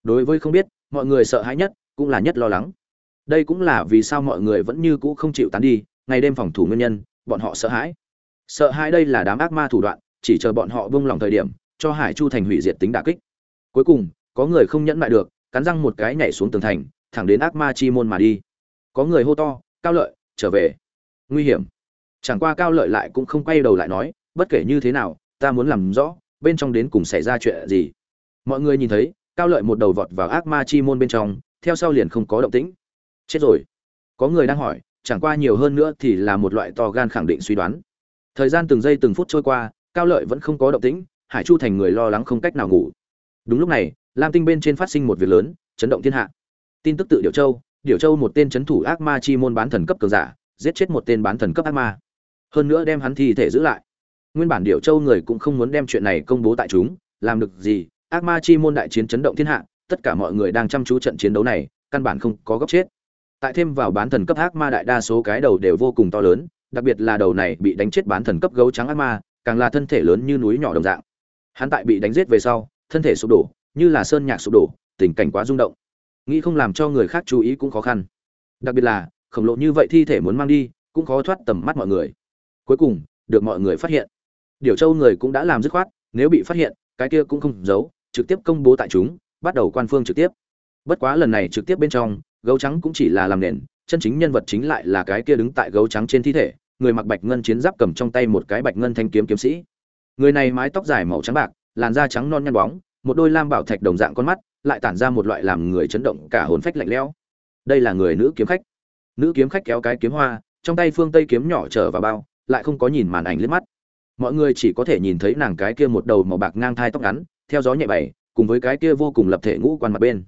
Đối với không biết, mọi người sợ hãi nhất, cũng là nhất lo lắng. Đây cũng là vì sao mọi người vẫn như cũ không chịu tán đi, ngày đêm phòng thủ nguyên nhân, bọn họ sợ hãi sợ hai đây là đám ác ma thủ đoạn, chỉ chờ bọn họ buông lòng thời điểm, cho hải chu thành hủy diệt tính đả kích. Cuối cùng, có người không nhẫn lại được, cắn răng một cái nhảy xuống tường thành, thẳng đến ác ma chi môn mà đi. Có người hô to, cao lợi, trở về. Nguy hiểm. Chẳng qua cao lợi lại cũng không quay đầu lại nói, bất kể như thế nào, ta muốn làm rõ, bên trong đến cùng xảy ra chuyện gì. Mọi người nhìn thấy, cao lợi một đầu vọt vào ác ma chi môn bên trong, theo sau liền không có động tĩnh. Chết rồi. Có người đang hỏi, chẳng qua nhiều hơn nữa thì là một loại to gan khẳng định suy đoán thời gian từng giây từng phút trôi qua, cao lợi vẫn không có động tĩnh, hải chu thành người lo lắng không cách nào ngủ. Đúng lúc này, lam tinh bên trên phát sinh một việc lớn, chấn động thiên hạ. Tin tức tự điệu châu điệu châu một tên chấn thủ ác ma chi môn bán thần cấp cường giả, giết chết một tên bán thần cấp ác ma. Hơn nữa đem hắn thi thể giữ lại. Nguyên bản điệu châu người cũng không muốn đem chuyện này công bố tại chúng, làm được gì, ác ma chi môn đại chiến chấn động thiên hạ, tất cả mọi người đang chăm chú trận chiến đấu này, căn bản không có góc chết. Tại thêm vào bán thần cấp ác ma đại đa số cái đầu đều vô cùng to lớn đặc biệt là đầu này bị đánh chết bán thần cấp gấu trắng ác ma, càng là thân thể lớn như núi nhỏ đồng dạng. Hắn tại bị đánh giết về sau, thân thể sụp đổ, như là sơn nhạc sụp đổ, tình cảnh quá rung động. Nghĩ không làm cho người khác chú ý cũng khó khăn. Đặc biệt là, khổng lồ như vậy thi thể muốn mang đi, cũng khó thoát tầm mắt mọi người. Cuối cùng, được mọi người phát hiện. Điều châu người cũng đã làm dứt khoát, nếu bị phát hiện, cái kia cũng không giấu, trực tiếp công bố tại chúng, bắt đầu quan phương trực tiếp. Bất quá lần này trực tiếp bên trong, gấu trắng cũng chỉ là làm nền, chân chính nhân vật chính lại là cái kia đứng tại gấu trắng trên thi thể người mặc bạch ngân chiến giáp cầm trong tay một cái bạch ngân thanh kiếm kiếm sĩ. Người này mái tóc dài màu trắng bạc, làn da trắng non nhăn bóng, một đôi lam bảo thạch đồng dạng con mắt, lại tản ra một loại làm người chấn động cả hồn phách lạnh lẽo. Đây là người nữ kiếm khách. Nữ kiếm khách kéo cái kiếm hoa, trong tay phương tây kiếm nhỏ trở vào bao, lại không có nhìn màn ảnh liếc mắt. Mọi người chỉ có thể nhìn thấy nàng cái kia một đầu màu bạc ngang thai tóc ngắn, theo gió nhẹ bày, cùng với cái kia vô cùng lập thể ngũ quan mặt bên.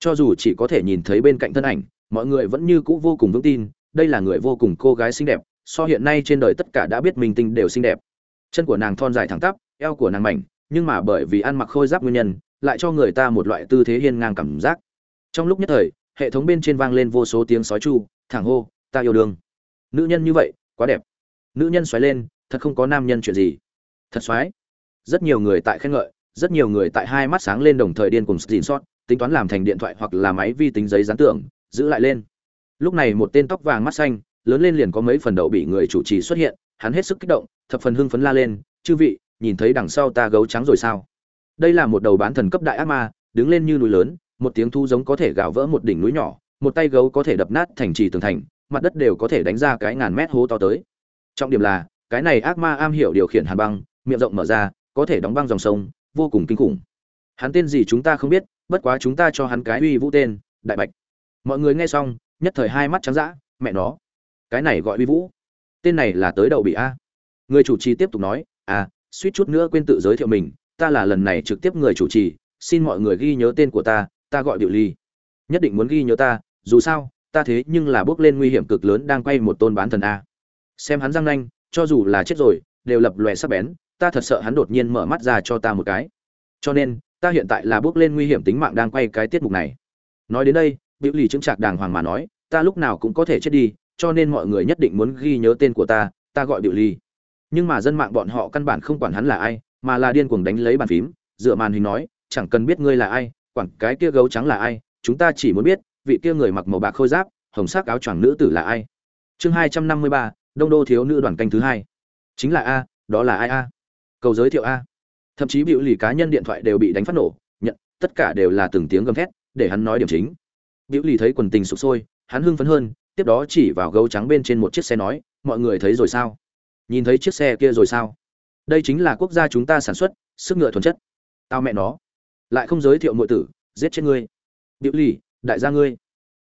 Cho dù chỉ có thể nhìn thấy bên cạnh thân ảnh, mọi người vẫn như cũ vô cùng vững tin, đây là người vô cùng cô gái xinh đẹp so hiện nay trên đời tất cả đã biết mình tinh đều xinh đẹp. Chân của nàng thon dài thẳng tắp, eo của nàng mảnh, nhưng mà bởi vì ăn mặc khôi giáp nguyên nhân, lại cho người ta một loại tư thế hiên ngang cảm giác. Trong lúc nhất thời, hệ thống bên trên vang lên vô số tiếng sói chu, thẳng hô, ta yêu đương. Nữ nhân như vậy, quá đẹp. Nữ nhân xoáy lên, thật không có nam nhân chuyện gì. Thật xoáy. Rất nhiều người tại khen ngợi, rất nhiều người tại hai mắt sáng lên đồng thời điên cùng xin sót, tính toán làm thành điện thoại hoặc là máy vi tính giấy dán tưởng giữ lại lên. Lúc này một tên tóc vàng mắt xanh lớn lên liền có mấy phần đậu bị người chủ trì xuất hiện, hắn hết sức kích động, thập phần hưng phấn la lên, chư vị, nhìn thấy đằng sau ta gấu trắng rồi sao? Đây là một đầu bán thần cấp đại ác ma, đứng lên như núi lớn, một tiếng thu giống có thể gào vỡ một đỉnh núi nhỏ, một tay gấu có thể đập nát thành trì tường thành, mặt đất đều có thể đánh ra cái ngàn mét hố to tới. Trọng điểm là, cái này ác ma am hiểu điều khiển hàn băng, miệng rộng mở ra, có thể đóng băng dòng sông, vô cùng kinh khủng. Hắn tên gì chúng ta không biết, bất quá chúng ta cho hắn cái uy vũ tên, đại bạch. Mọi người nghe xong, nhất thời hai mắt trắng dã, mẹ nó cái này gọi uy vũ. Tên này là tới đầu bị a. Người chủ trì tiếp tục nói à suýt chút nữa quên tự giới thiệu mình, ta là lần này trực tiếp người chủ trì, xin mọi người ghi nhớ tên của ta ta gọi điệu ly. Nhất định muốn ghi nhớ ta, dù sao, ta thế nhưng là bước lên nguy hiểm cực lớn đang quay một tôn bán thần a. Xem hắn răng nanh, cho dù là chết rồi, đều lập lòe sắc bén, ta thật sợ hắn đột nhiên mở mắt ra cho ta một cái. Cho nên, ta hiện tại là bước lên nguy hiểm tính mạng đang quay cái tiết mục này. Nói đến đây biểu lì chứng trạc đàng hoàng mà nói, ta lúc nào cũng có thể chết đi cho nên mọi người nhất định muốn ghi nhớ tên của ta ta gọi biểu Ly. nhưng mà dân mạng bọn họ căn bản không quản hắn là ai, mà là điên cuồng đánh lấy bàn phím, dựa màn hình nói, chẳng cần biết ngươi là ai, quản cái kia gấu trắng là ai, chúng ta chỉ muốn biết, vị kia người mặc màu bạc khôi giáp, hồng sắc áo choàng nữ tử là ai. Chương hai trăm năm mươi ba, đông đô thiếu nữ đoàn canh thứ hai. Chính là a, đó là ai a? Cầu giới thiệu a. Thậm chí biểu lì cá nhân điện thoại đều bị đánh phát nổ, nhận, tất cả đều là từng tiếng gầm thét, để hắn nói điểm chính. Biểu lì thấy quần tình sụp sôi, hắn hưng phấn hơn tiếp đó chỉ vào gấu trắng bên trên một chiếc xe nói, mọi người thấy rồi sao? Nhìn thấy chiếc xe kia rồi sao? Đây chính là quốc gia chúng ta sản xuất, sức ngựa thuần chất. Tao mẹ nó. Lại không giới thiệu mọi tử, giết chết ngươi. Điệu lì, đại gia ngươi.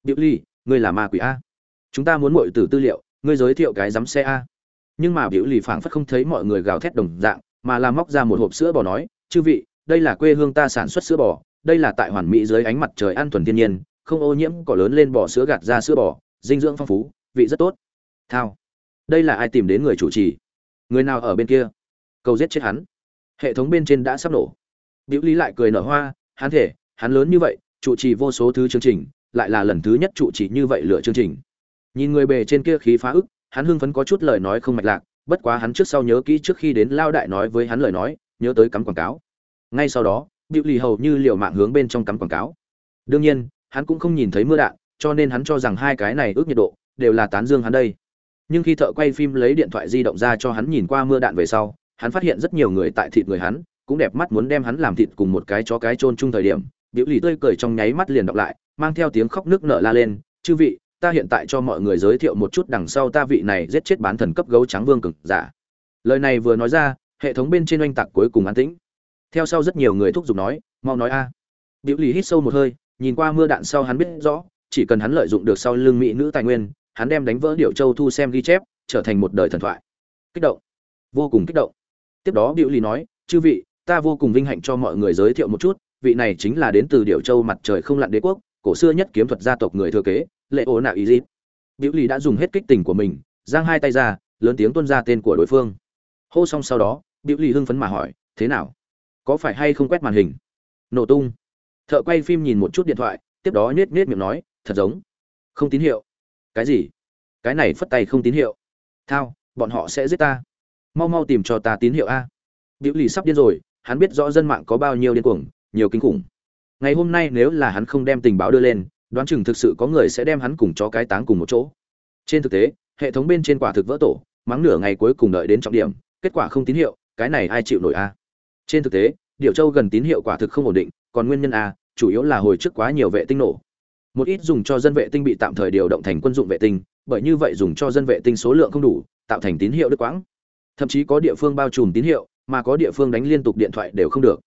Điệu lì, ngươi là ma quỷ a. Chúng ta muốn mọi tử tư liệu, ngươi giới thiệu cái dám xe a. Nhưng mà biểu lì phảng phất không thấy mọi người gào thét đồng dạng, mà là móc ra một hộp sữa bò nói, chư vị, đây là quê hương ta sản xuất sữa bò, đây là tại hoàn mỹ dưới ánh mặt trời an thuần thiên nhiên, không ô nhiễm cỏ lớn lên bò sữa gạt ra sữa bò dinh dưỡng phong phú, vị rất tốt. Thao. Đây là ai tìm đến người chủ trì? Người nào ở bên kia? Cầu giết chết hắn. Hệ thống bên trên đã sắp nổ. Biểu lý lại cười nở hoa, hắn thể, hắn lớn như vậy, trụ trì vô số thứ chương trình, lại là lần thứ nhất trụ trì như vậy lựa chương trình. Nhìn người bề trên kia khí phá ức, hắn hưng phấn có chút lời nói không mạch lạc, bất quá hắn trước sau nhớ kỹ trước khi đến lao đại nói với hắn lời nói, nhớ tới cắm quảng cáo. Ngay sau đó, biểu lì hầu như liều mạng hướng bên trong cắm quảng cáo. Đương nhiên, hắn cũng không nhìn thấy mưa đạn cho nên hắn cho rằng hai cái này ước nhiệt độ đều là tán dương hắn đây. Nhưng khi thợ quay phim lấy điện thoại di động ra cho hắn nhìn qua mưa đạn về sau, hắn phát hiện rất nhiều người tại thịt người hắn, cũng đẹp mắt muốn đem hắn làm thịt cùng một cái chó cái chôn chung thời điểm, biểu lì tươi cười trong nháy mắt liền đọc lại, mang theo tiếng khóc nước nở la lên, chư vị, ta hiện tại cho mọi người giới thiệu một chút đằng sau ta vị này giết chết bán thần cấp gấu trắng vương cực giả. Lời này vừa nói ra, hệ thống bên trên oanh tạc cuối cùng an tĩnh. Theo sau rất nhiều người thúc giục nói, mau nói a. Biểu lì hít sâu một hơi, nhìn qua mưa đạn sau hắn biết rõ chỉ cần hắn lợi dụng được sau lưng mỹ nữ tài nguyên, hắn đem đánh vỡ điệu châu thu xem ghi chép, trở thành một đời thần thoại. Kích động. Vô cùng kích động. Tiếp đó Diệu lì nói, chư vị, ta vô cùng vinh hạnh cho mọi người giới thiệu một chút, vị này chính là đến từ điệu châu mặt trời không lặn đế quốc, cổ xưa nhất kiếm thuật gia tộc người thừa kế, lệ ố nạ ý dịp biểu lì đã dùng hết kích tình của mình, giang hai tay ra, lớn tiếng tuân ra tên của đối phương. Hô xong sau đó Diệu lì hưng phấn mà hỏi, thế nào? Có phải hay không quét màn hình? Nổ tung. Thợ quay phim nhìn một chút điện thoại, tiếp đó nhếch nhếch miệng nói thật giống. Không tín hiệu. Cái gì? Cái này phất tay không tín hiệu. Thao, bọn họ sẽ giết ta. Mau mau tìm cho ta tín hiệu a. Biểu lì sắp điên rồi, hắn biết rõ dân mạng có bao nhiêu điên cuồng, nhiều kinh khủng. Ngày hôm nay nếu là hắn không đem tình báo đưa lên, đoán chừng thực sự có người sẽ đem hắn cùng cho cái táng cùng một chỗ. Trên thực tế, hệ thống bên trên quả thực vỡ tổ, mắng nửa ngày cuối cùng đợi đến trọng điểm, kết quả không tín hiệu, cái này ai chịu nổi a? Trên thực tế điệu châu gần tín hiệu quả thực không ổn định, còn nguyên nhân a, chủ yếu là hồi trước quá nhiều vệ tinh nổ một ít dùng cho dân vệ tinh bị tạm thời điều động thành quân dụng vệ tinh, bởi như vậy dùng cho dân vệ tinh số lượng không đủ, tạo thành tín hiệu đứt quãng. Thậm chí có địa phương bao trùm tín hiệu, mà có địa phương đánh liên tục điện thoại đều không được.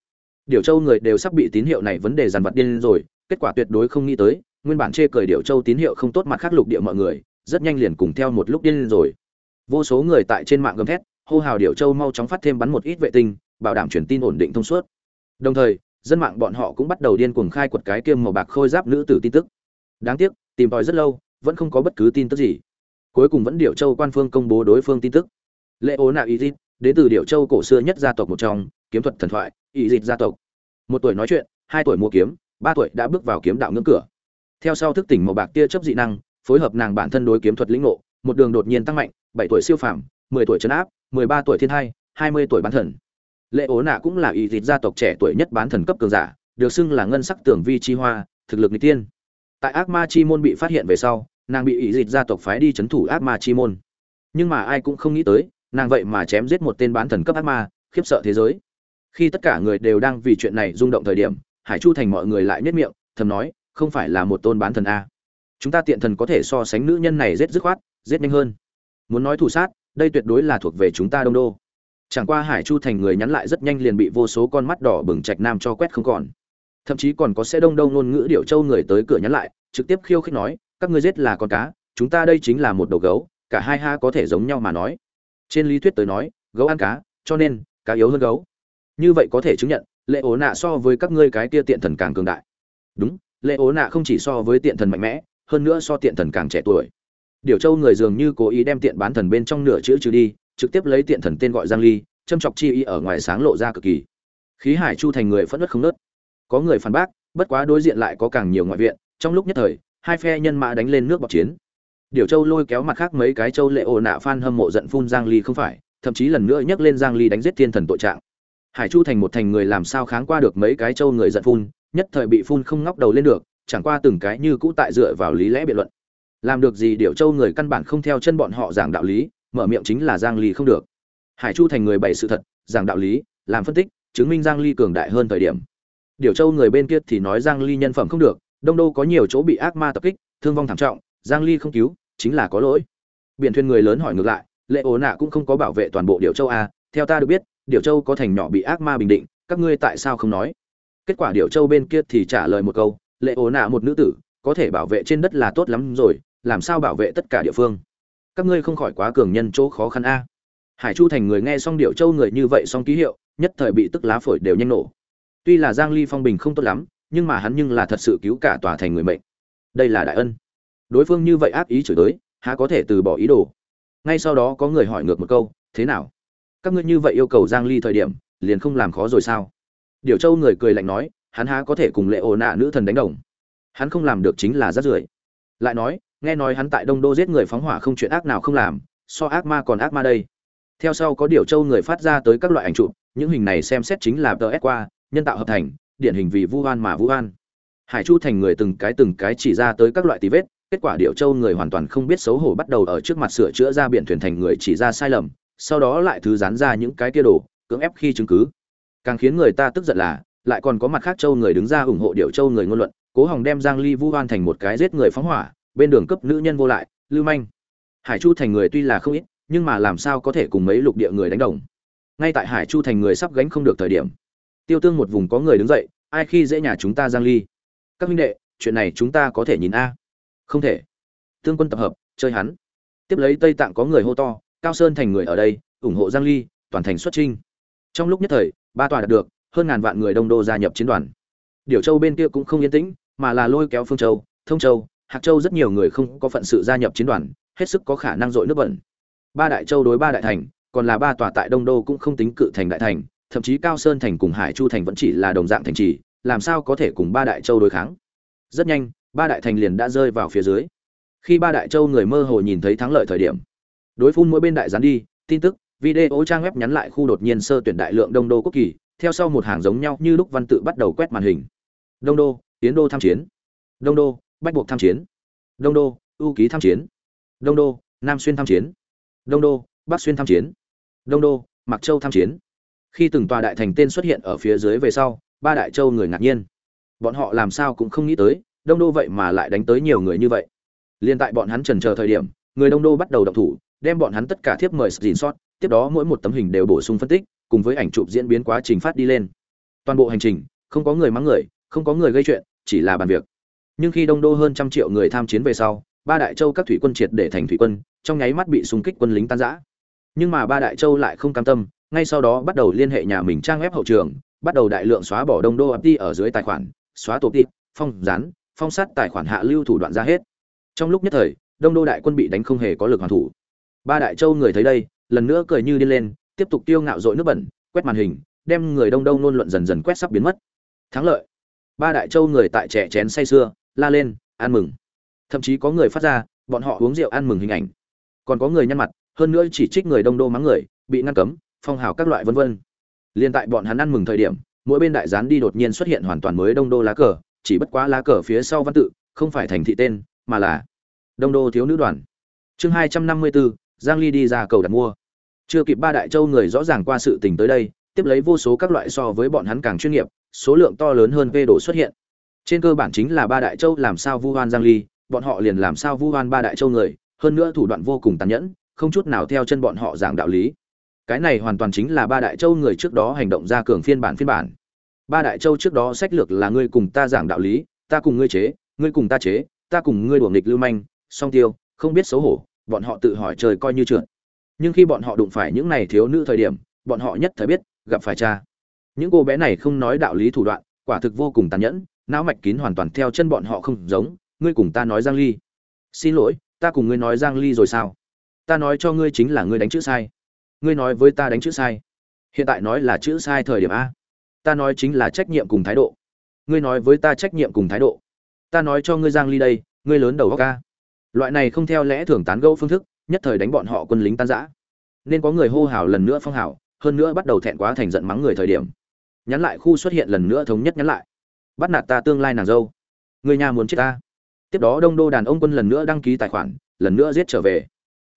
Điều châu người đều sắp bị tín hiệu này vấn đề dàn vặt điên rồi, kết quả tuyệt đối không nghĩ tới, nguyên bản chê cười điều châu tín hiệu không tốt mặt khác lục địa mọi người, rất nhanh liền cùng theo một lúc điên rồi. Vô số người tại trên mạng gầm thét, hô hào điều châu mau chóng phát thêm bắn một ít vệ tinh, bảo đảm truyền tin ổn định thông suốt. Đồng thời, dân mạng bọn họ cũng bắt đầu điên cuồng khai quật cái kiêm màu bạc khôi giáp nữ tử tin tức đáng tiếc, tìm tòi rất lâu, vẫn không có bất cứ tin tức gì. Cuối cùng vẫn điệu châu quan phương công bố đối phương tin tức. Lệ ố nạ ý Dịt đến từ điệu châu cổ xưa nhất gia tộc một trong, kiếm thuật thần thoại ý Dịt gia tộc. Một tuổi nói chuyện, hai tuổi mua kiếm, ba tuổi đã bước vào kiếm đạo ngưỡng cửa. Theo sau thức tỉnh màu bạc tia chấp dị năng, phối hợp nàng bản thân đối kiếm thuật lĩnh ngộ, một đường đột nhiên tăng mạnh, bảy tuổi siêu phảm mười tuổi trấn áp, mười ba tuổi thiên hai hai mươi tuổi bán thần. Lệ ố nạ cũng là ý Dịt gia tộc trẻ tuổi nhất bán thần cấp cường giả, được xưng là ngân sắc tưởng vi chi hoa, thực lực n tiên tại ác ma chi môn bị phát hiện về sau, nàng bị ý dịch gia tộc phái đi c h ấ n thủ ác ma chi môn. Nhưng mà ai cũng không nghĩ tới, nàng vậy mà chém giết một tên bán thần cấp ác ma, khiếp sợ thế giới. Khi tất cả người đều đang vì chuyện này rung động thời điểm, hải chu thành mọi người lại nhất miệng, thầm nói, không phải là một tôn bán thần a. Chúng ta tiện thần có thể so sánh nữ nhân này giết dứt khoát, giết nhanh hơn. Muốn nói thủ sát, đây tuyệt đối là thuộc về chúng ta đông đô. Chẳng qua hải chu thành người nhắn lại rất nhanh liền bị vô số con mắt đỏ bừng trạch nam cho quét không còn thậm chí còn có xe đông đông ngôn ngữ điệu châu người tới cửa nhắn lại, trực tiếp khiêu khích nói, các ngươi giết là con cá, chúng ta đây chính là một đầu gấu, cả hai ha có thể giống nhau mà nói. Trên lý thuyết tới nói, gấu ăn cá, cho nên, cá yếu hơn gấu. Như vậy có thể chứng nhận, lệ ố nạ so với các ngươi cái kia tiện thần càng cường đại. Đúng, lệ ố nạ không chỉ so với tiện thần mạnh mẽ, hơn nữa so tiện thần càng trẻ tuổi. Điều châu người dường như cố ý đem tiện bán thần bên trong nửa chữ trừ đi, trực tiếp lấy tiện thần tên gọi giang ly, châm chọc chi y ở ngoài sáng lộ ra cực kỳ. Khí hải chu thành người phẫn nứt không nứt có người phản bác, bất quá đối diện lại có càng nhiều ngoại viện, trong lúc nhất thời, hai phe nhân mã đánh lên nước bọc chiến. Điều châu lôi kéo mặt khác mấy cái châu lệ ồ nạ phan hâm mộ giận phun giang ly không phải, thậm chí lần nữa nhắc lên giang ly đánh giết thiên thần tội trạng. Hải chu thành một thành người làm sao kháng qua được mấy cái châu người giận phun, nhất thời bị phun không ngóc đầu lên được, chẳng qua từng cái như cũ tại dựa vào lý lẽ biện luận. Làm được gì điều châu người căn bản không theo chân bọn họ giảng đạo lý, mở miệng chính là giang ly không được. Hải chu thành người bày sự thật, giảng đạo lý, làm phân tích, chứng minh giang ly cường đại hơn thời điểm điều châu người bên kia thì nói giang ly nhân phẩm không được, đông đô có nhiều chỗ bị ác ma tập kích, thương vong thảm trọng, giang ly không cứu, chính là có lỗi. Biển thuyền người lớn hỏi ngược lại, lệ ố nạ cũng không có bảo vệ toàn bộ điệu châu a theo ta được biết điệu châu có thành nhỏ bị ác ma bình định, các ngươi tại sao không nói? Kết quả điệu châu bên kia thì trả lời một câu, lệ ố nạ một nữ tử, có thể bảo vệ trên đất là tốt lắm rồi, làm sao bảo vệ tất cả địa phương? Các ngươi không khỏi quá cường nhân chỗ khó khăn a hải chu thành người nghe xong điệu châu người như vậy xong ký hiệu, nhất thời bị tức lá phổi đều nhanh nổ tuy là giang ly phong bình không tốt lắm, nhưng mà hắn nhưng là thật sự cứu cả tòa thành người mệnh. Đây là đại ân. Đối phương như vậy ác ý chửi tới há có thể từ bỏ ý đồ? Ngay sau đó có người hỏi ngược một câu, thế nào? Các ngươi như vậy yêu cầu giang ly thời điểm, liền không làm khó rồi sao? Điều châu người cười lạnh nói, hắn há có thể cùng lệ ồ nạ nữ thần đánh đồng? Hắn không làm được chính là rát rưởi. Lại nói, nghe nói hắn tại đông đô giết người phóng hỏa không chuyện ác nào không làm, so ác ma còn ác ma đây. Theo sau có điều châu người phát ra tới các loại ảnh chụp, những hình này xem xét chính là tờ S qua nhân tạo hợp thành, điển hình vì vu oan mà vu oan hải chu thành người từng cái từng cái chỉ ra tới các loại tí vết, kết quả điệu châu người hoàn toàn không biết xấu hổ bắt đầu ở trước mặt sửa chữa ra biển thuyền thành người chỉ ra sai lầm, sau đó lại thứ dán ra những cái kia đồ, cưỡng ép khi chứng cứ. Càng khiến người ta tức giận là, lại còn có mặt khác châu người đứng ra ủng hộ điệu châu người ngôn luận, cố hòng đem giang ly vu oan thành một cái giết người phóng hỏa, bên đường cấp nữ nhân vô lại, lưu manh. Hải chu thành người tuy là không ít, nhưng mà làm sao có thể cùng mấy lục địa người đánh đồng? Ngay tại hải chu thành người sắp gánh không được thời điểm tiêu tương một vùng có người đứng dậy, ai khi dễ nhà chúng ta giang ly? Các huynh đệ, chuyện này chúng ta có thể nhìn a. Không thể. Tương quân tập hợp, chơi hắn. Tiếp lấy tây tạng có người hô to, cao sơn thành người ở đây, ủng hộ giang ly, toàn thành xuất trinh trong lúc nhất thời, ba tòa đạt được, hơn ngàn vạn người đông đô gia nhập chiến đoàn. Điều châu bên kia cũng không yên tĩnh, mà là lôi kéo phương châu, thông châu, hạc châu rất nhiều người không có phận sự gia nhập chiến đoàn, hết sức có khả năng dội nước bẩn. Ba đại châu đối ba đại thành, còn là ba tòa tại đông đô cũng không tính cự thành đại thành thậm chí cao sơn thành cùng hải chu thành vẫn chỉ là đồng dạng thành trì, làm sao có thể cùng ba đại châu đối kháng? Rất nhanh, ba đại thành liền đã rơi vào phía dưới. Khi ba đại châu người mơ hồ nhìn thấy thắng lợi thời điểm, đối phun mỗi bên đại gián đi, tin tức, video trang web nhắn lại khu đột nhiên sơ tuyển đại lượng đông đô quốc kỳ, theo sau một hàng giống nhau như lúc văn tự bắt đầu quét màn hình. Đông đô tiến đô tham chiến. Đông đô, bách buộc tham chiến. Đông đô ưu ký tham chiến. Đông đô, nam xuyên tham chiến. Đông đô, bắc xuyên tham chiến. Đông đô mặc châu tham chiến khi từng tòa đại thành tên xuất hiện ở phía dưới về sau, ba đại châu người ngạc nhiên. Bọn họ làm sao cũng không nghĩ tới, đông đô vậy mà lại đánh tới nhiều người như vậy. Liên tại bọn hắn trần chờ thời điểm, người đông đô bắt đầu động thủ, đem bọn hắn tất cả thiếp mời dìn sót, tiếp đó mỗi một tấm hình đều bổ sung phân tích, cùng với ảnh chụp diễn biến quá trình phát đi lên. Toàn bộ hành trình, không có người mắng người, không có người gây chuyện, chỉ là bàn việc. Nhưng khi đông đô hơn trăm triệu người tham chiến về sau, ba đại châu các thủy quân triệt để thành thủy quân, trong nháy mắt bị xung kích quân lính tan rã. Nhưng mà ba đại châu lại không cam tâm ngay sau đó bắt đầu liên hệ nhà mình trang web hậu trường, bắt đầu đại lượng xóa bỏ đông đô ấp đi ở dưới tài khoản, xóa tổ tịp phong rán phong sát tài khoản hạ lưu thủ đoạn ra hết. Trong lúc nhất thời, đông đô đại quân bị đánh không hề có lực hoàn thủ. Ba đại châu người thấy đây, lần nữa cười như điên lên, tiếp tục tiêu ngạo dội nước bẩn, quét màn hình, đem người đông đông nôn luận dần dần quét sắp biến mất. Thắng lợi. Ba đại châu người tại trẻ chén say sưa, la lên, ăn mừng. Thậm chí có người phát ra, bọn họ uống rượu ăn mừng hình ảnh. Còn có người nhăn mặt, hơn nữa chỉ trích người đông đô mắng người, bị ngăn cấm phong hào các loại vân vân. Liên tại bọn hắn ăn mừng thời điểm, mỗi bên đại gián đi đột nhiên xuất hiện hoàn toàn mới đông đô lá cờ, chỉ bất quá lá cờ phía sau văn tự, không phải thành thị tên, mà là đông đô thiếu nữ đoàn. Chương hai trăm năm mươi bốn giang ly đi ra cầu đặt mua. Chưa kịp ba đại châu người rõ ràng qua sự tình tới đây, tiếp lấy vô số các loại so với bọn hắn càng chuyên nghiệp, số lượng to lớn hơn vê đồ xuất hiện. Trên cơ bản chính là ba đại châu làm sao vu hoan giang ly, bọn họ liền làm sao vu hoan ba đại châu người, hơn nữa thủ đoạn vô cùng tàn nhẫn, không chút nào theo chân bọn họ giảng đạo lý cái này hoàn toàn chính là ba đại châu người trước đó hành động ra cường phiên bản phiên bản. Ba đại châu trước đó sách lược là ngươi cùng ta giảng đạo lý, ta cùng ngươi chế, ngươi cùng ta chế, ta cùng ngươi đuổi nghịch lưu manh, song tiêu, không biết xấu hổ, bọn họ tự hỏi trời coi như trượt. Nhưng khi bọn họ đụng phải những này thiếu nữ thời điểm, bọn họ nhất thời biết, gặp phải cha. Những cô bé này không nói đạo lý thủ đoạn, quả thực vô cùng tàn nhẫn, não mạch kín hoàn toàn theo chân bọn họ không giống, ngươi cùng ta nói giang ly. Xin lỗi, ta cùng ngươi nói giang ly rồi sao? Ta nói cho ngươi chính là ngươi đánh chữ sai ngươi nói với ta đánh chữ sai. Hiện tại nói là chữ sai thời điểm a. Ta nói chính là trách nhiệm cùng thái độ. Ngươi nói với ta trách nhiệm cùng thái độ. Ta nói cho ngươi giang ly đây, ngươi lớn đầu góc ca loại này không theo lẽ thường tán gẫu phương thức, nhất thời đánh bọn họ quân lính tan rã. Nên có người hô hào lần nữa phong hào, hơn nữa bắt đầu thẹn quá thành giận mắng người thời điểm. Nhắn lại khu xuất hiện lần nữa thống nhất nhắn lại. Bắt nạt ta tương lai nàng dâu. Người nhà muốn chết ta. Tiếp đó đông đô đàn ông quân lần nữa đăng ký tài khoản, lần nữa giết trở về.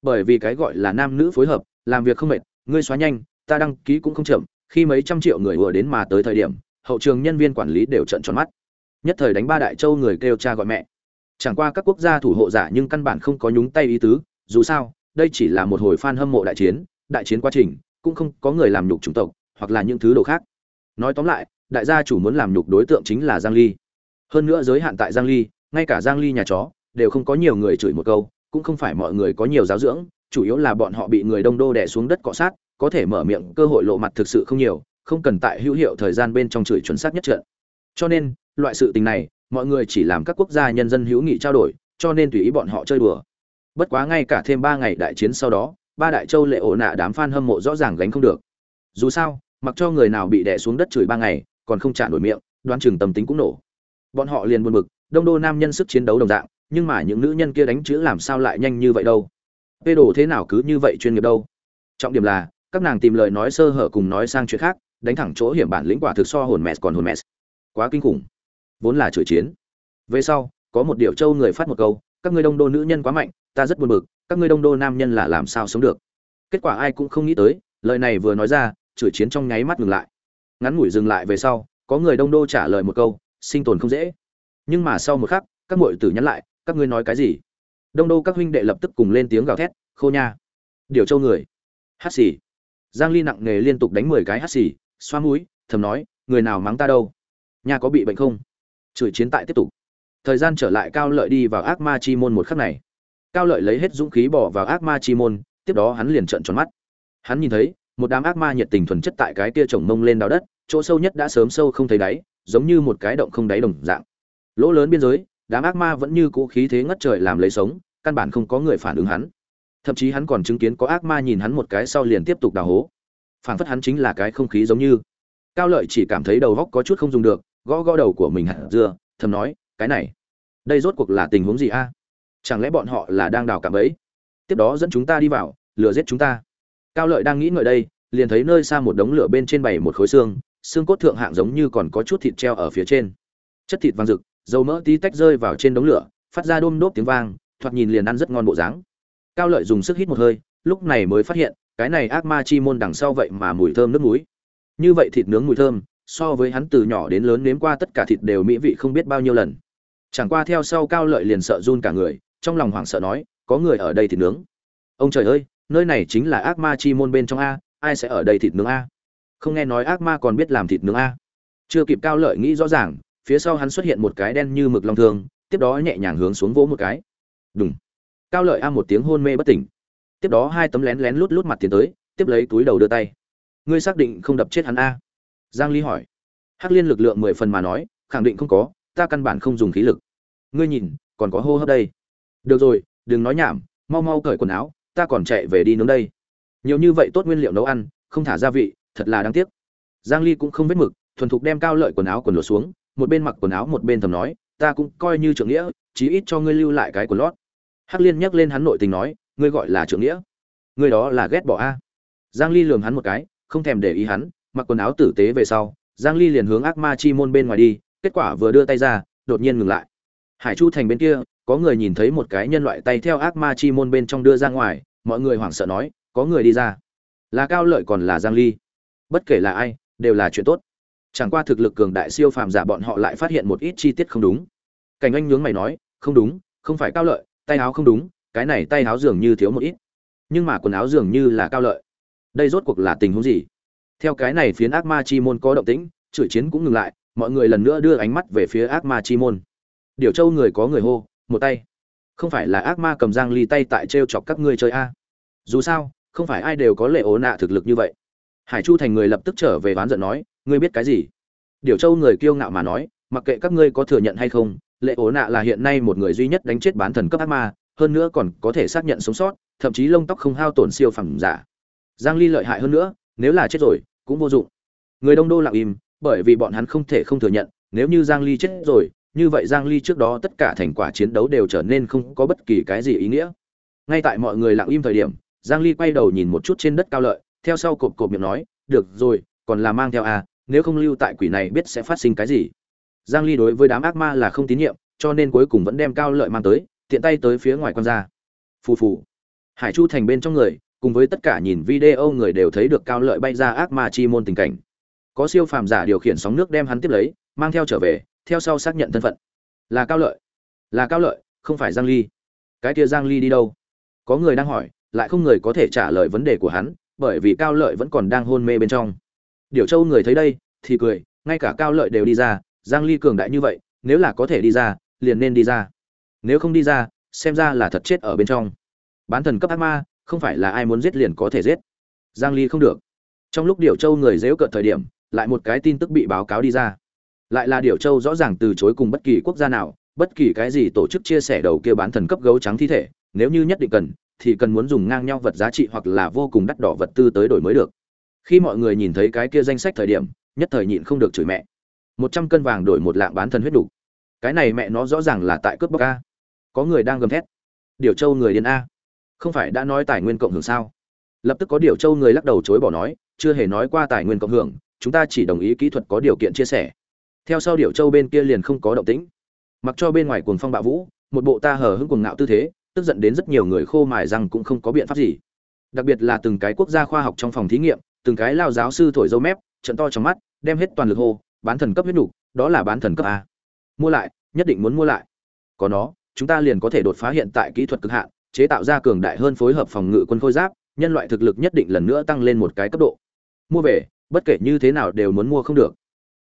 Bởi vì cái gọi là nam nữ phối hợp làm việc không mệt, ngươi xóa nhanh, ta đăng ký cũng không chậm, khi mấy trăm triệu người vừa đến mà tới thời điểm, hậu trường nhân viên quản lý đều trận tròn mắt. Nhất thời đánh ba đại châu người kêu cha gọi mẹ. Chẳng qua các quốc gia thủ hộ giả nhưng căn bản không có nhúng tay ý tứ, dù sao, đây chỉ là một hồi fan hâm mộ đại chiến đại chiến quá trình, cũng không có người làm nhục chủng tộc, hoặc là những thứ đồ khác. Nói tóm lại, đại gia chủ muốn làm nhục đối tượng chính là giang ly. Hơn nữa giới hạn tại giang ly, ngay cả giang ly nhà chó, đều không có nhiều người chửi một câu, cũng không phải mọi người có nhiều giáo dưỡng chủ yếu là bọn họ bị người đông đô đè xuống đất cọ sát, có thể mở miệng cơ hội lộ mặt thực sự không nhiều, không cần tại hữu hiệu thời gian bên trong chửi chuẩn xác nhất trận. Cho nên, loại sự tình này, mọi người chỉ làm các quốc gia nhân dân hữu nghị trao đổi, cho nên tùy ý bọn họ chơi đùa. Bất quá ngay cả thêm ba ngày đại chiến sau đó, ba đại châu lệ ổ nạ đám f a n hâm mộ rõ ràng gánh không được. Dù sao, mặc cho người nào bị đẻ xuống đất chửi ba ngày, còn không trả nổi miệng đoan chừng tâm tính cũng nổ. Bọn họ liền buồn bực, đông đô nam nhân sức chiến đấu đồng dạng, nhưng mà những nữ nhân kia đánh chữ làm sao lại nhanh như vậy đâu? Vê đồ thế nào cứ như vậy chuyên nghiệp đâu? Trọng điểm là, các nàng tìm lời nói sơ hở cùng nói sang chuyện khác, đánh thẳng chỗ hiểm bản lĩnh quả thực so hồn mẹ còn hồn mẹ. Quá kinh khủng. Vốn là chửi chiến. Về sau, có một điệu châu người phát một câu, các ngươi đông đô nữ nhân quá mạnh, ta rất buồn bực, các ngươi đông đô nam nhân là làm sao sống được? Kết quả ai cũng không nghĩ tới, lời này vừa nói ra, chửi chiến trong nháy mắt ngừng lại. Ngắn ngủi dừng lại về sau, có người đông đô trả lời một câu, sinh tồn không dễ. Nhưng mà sau một khắc, các muội tử nhắn lại, các ngươi nói cái gì? Đông đô các huynh đệ lập tức cùng lên tiếng gào thét, khô nha, điều châu người. Hát xì. Giang ly nặng nề liên tục đánh 10 cái hát xì, xoa mũi, thầm nói, người nào mắng ta đâu? Nhà có bị bệnh không? Chửi chiến tại tiếp tục. Thời gian trở lại cao lợi đi vào ác ma chi môn một khắc này. Cao lợi lấy hết dũng khí bỏ vào ác ma chi môn, tiếp đó hắn liền trợn tròn mắt. Hắn nhìn thấy, một đám ác ma nhiệt tình thuần chất tại cái kia trồng mông lên đào đất, chỗ sâu nhất đã sớm sâu không thấy đáy, giống như một cái động không đáy đồng dạng. Lỗ lớn biên giới đám ác ma vẫn như cũ khí thế ngất trời làm lấy sống, căn bản không có người phản ứng hắn. Thậm chí hắn còn chứng kiến có ác ma nhìn hắn một cái sau liền tiếp tục đào hố. Phản phất hắn chính là cái không khí giống như. Cao lợi chỉ cảm thấy đầu góc có chút không dùng được, gõ gõ đầu của mình hẳn dưa, thầm nói, cái này, đây rốt cuộc là tình huống gì a? Chẳng lẽ bọn họ là đang đào cạm ấy? Tiếp đó dẫn chúng ta đi vào, lừa giết chúng ta. Cao lợi đang nghĩ ngợi đây, liền thấy nơi xa một đống lửa bên trên bày một khối xương xương cốt thượng hạng giống như còn có chút thịt treo ở phía trên. Chất thịt vàng rực dầu mỡ tí tách rơi vào trên đống lửa, phát ra đôm đốp tiếng vang, thoạt nhìn liền ăn rất ngon bộ dáng. Cao lợi dùng sức hít một hơi, lúc này mới phát hiện, cái này ác ma chi môn đằng sau vậy mà mùi thơm nước núi. Như vậy thịt nướng mùi thơm, so với hắn từ nhỏ đến lớn nếm qua tất cả thịt đều mỹ vị không biết bao nhiêu lần. Chẳng qua theo sau cao lợi liền sợ run cả người, trong lòng hoảng sợ nói, có người ở đây thịt nướng? Ông trời ơi, nơi này chính là ác ma chi môn bên trong a, ai sẽ ở đây thịt nướng a? Không nghe nói ác ma còn biết làm thịt nướng a. Chưa kịp cao lợi nghĩ rõ ràng phía sau hắn xuất hiện một cái đen như mực long thương, tiếp đó nhẹ nhàng hướng xuống vỗ một cái. Đùng. cao lợi a một tiếng hôn mê bất tỉnh. Tiếp đó hai tấm lén lén lút lút mặt tiến tới, tiếp lấy túi đầu đưa tay. Ngươi xác định không đập chết hắn a? Giang ly hỏi. Hắc liên lực lượng mười phần mà nói, khẳng định không có, ta căn bản không dùng khí lực. Ngươi nhìn, còn có hô hấp đây. Được rồi, đừng nói nhảm, mau mau cởi quần áo, ta còn chạy về đi nướng đây. Nhiều như vậy tốt nguyên liệu nấu ăn, không thả gia vị, thật là đáng tiếc. Giang ly cũng không vết mực, thuần thục đem cao lợi quần áo quần lột xuống một bên mặc quần áo một bên thầm nói, ta cũng coi như trưởng nghĩa, chí ít cho ngươi lưu lại cái quần lót. Hắc liên nhắc lên hắn nội tình nói, ngươi gọi là trưởng nghĩa? Ngươi đó là ghét bỏ a? Giang ly lườm hắn một cái, không thèm để ý hắn, mặc quần áo tử tế về sau, giang ly liền hướng ác ma chi môn bên ngoài đi, kết quả vừa đưa tay ra, đột nhiên ngừng lại. Hải chu thành bên kia, có người nhìn thấy một cái nhân loại tay theo ác ma chi môn bên trong đưa ra ngoài, mọi người hoảng sợ nói, có người đi ra. Là cao lợi còn là giang ly? Bất kể là ai, đều là chuyện tốt chẳng qua thực lực cường đại siêu phàm giả bọn họ lại phát hiện một ít chi tiết không đúng. Cảnh anh nhướng mày nói, không đúng, không phải cao lợi, tay áo không đúng, cái này tay áo dường như thiếu một ít. Nhưng mà quần áo dường như là cao lợi. Đây rốt cuộc là tình huống gì? Theo cái này phiến ác ma chi môn có động tĩnh, chửi chiến cũng ngừng lại, mọi người lần nữa đưa ánh mắt về phía ác ma chi môn. Điều châu người có người hô, một tay. Không phải là ác ma cầm giang ly tay tại treo chọc các ngươi chơi a? Dù sao, không phải ai đều có lệ ố nạ thực lực như vậy. Hải chu thành người lập tức trở về ván giận nói ngươi biết cái gì? Điều châu người kiêu ngạo mà nói, mặc kệ các ngươi có thừa nhận hay không, lệ ố nạ là hiện nay một người duy nhất đánh chết bán thần cấp ác ma, hơn nữa còn có thể xác nhận sống sót, thậm chí lông tóc không hao tổn siêu phẩm giả. Giang ly lợi hại hơn nữa, nếu là chết rồi, cũng vô dụng. Người đông đô lặng im, bởi vì bọn hắn không thể không thừa nhận, nếu như giang ly chết rồi, như vậy giang ly trước đó tất cả thành quả chiến đấu đều trở nên không có bất kỳ cái gì ý nghĩa. Ngay tại mọi người lặng im thời điểm, giang ly quay đầu nhìn một chút trên đất cao lợi, theo sau cộp cộp miệng nói, được rồi, còn là mang theo à nếu không lưu tại quỷ này biết sẽ phát sinh cái gì. Giang ly đối với đám ác ma là không tín nhiệm, cho nên cuối cùng vẫn đem cao lợi mang tới, tiện tay tới phía ngoài quan ra phù phù. Hải chu thành bên trong người, cùng với tất cả nhìn video người đều thấy được cao lợi bay ra ác ma chi môn tình cảnh. Có siêu phàm giả điều khiển sóng nước đem hắn tiếp lấy, mang theo trở về, theo sau xác nhận thân phận. Là cao lợi. Là cao lợi, không phải giang ly. Cái kia giang ly đi đâu? Có người đang hỏi, lại không người có thể trả lời vấn đề của hắn, bởi vì cao lợi vẫn còn đang hôn mê bên trong điều châu người thấy đây, thì cười, ngay cả cao lợi đều đi ra, giang ly cường đại như vậy, nếu là có thể đi ra, liền nên đi ra. Nếu không đi ra, xem ra là thật chết ở bên trong. Bán thần cấp ác ma, không phải là ai muốn giết liền có thể giết. Giang ly không được. Trong lúc điều châu người dếu cợt thời điểm, lại một cái tin tức bị báo cáo đi ra. Lại là điều châu rõ ràng từ chối cùng bất kỳ quốc gia nào, bất kỳ cái gì tổ chức chia sẻ đầu kia bán thần cấp gấu trắng thi thể, nếu như nhất định cần, thì cần muốn dùng ngang nhau vật giá trị hoặc là vô cùng đắt đỏ vật tư tới đổi mới được khi mọi người nhìn thấy cái kia danh sách thời điểm, nhất thời nhịn không được chửi mẹ. Một trăm cân vàng đổi một lạng bán thần huyết đủ. Cái này mẹ nó rõ ràng là tại cướp bóc a. Có người đang gầm thét. Điều châu người điên a. Không phải đã nói tài nguyên cộng hưởng sao? Lập tức có điều châu người lắc đầu chối bỏ nói, chưa hề nói qua tài nguyên cộng hưởng, chúng ta chỉ đồng ý kỹ thuật có điều kiện chia sẻ. Theo sau điều châu bên kia liền không có động tĩnh. Mặc cho bên ngoài cuồng phong bạo vũ, một bộ ta hờ hững cuồng ngạo tư thế, tức giận đến rất nhiều người khô mài rằng cũng không có biện pháp gì. Đặc biệt là từng cái quốc gia khoa học trong phòng thí nghiệm từng cái lao giáo sư thổi dâu mép trận to trong mắt đem hết toàn lực hô bán thần cấp huyết đủ, đó là bán thần cấp a. Mua lại nhất định muốn mua lại. Có nó chúng ta liền có thể đột phá hiện tại kỹ thuật cực hạn chế tạo ra cường đại hơn phối hợp phòng ngự quân khôi giáp nhân loại thực lực nhất định lần nữa tăng lên một cái cấp độ. Mua về bất kể như thế nào đều muốn mua không được.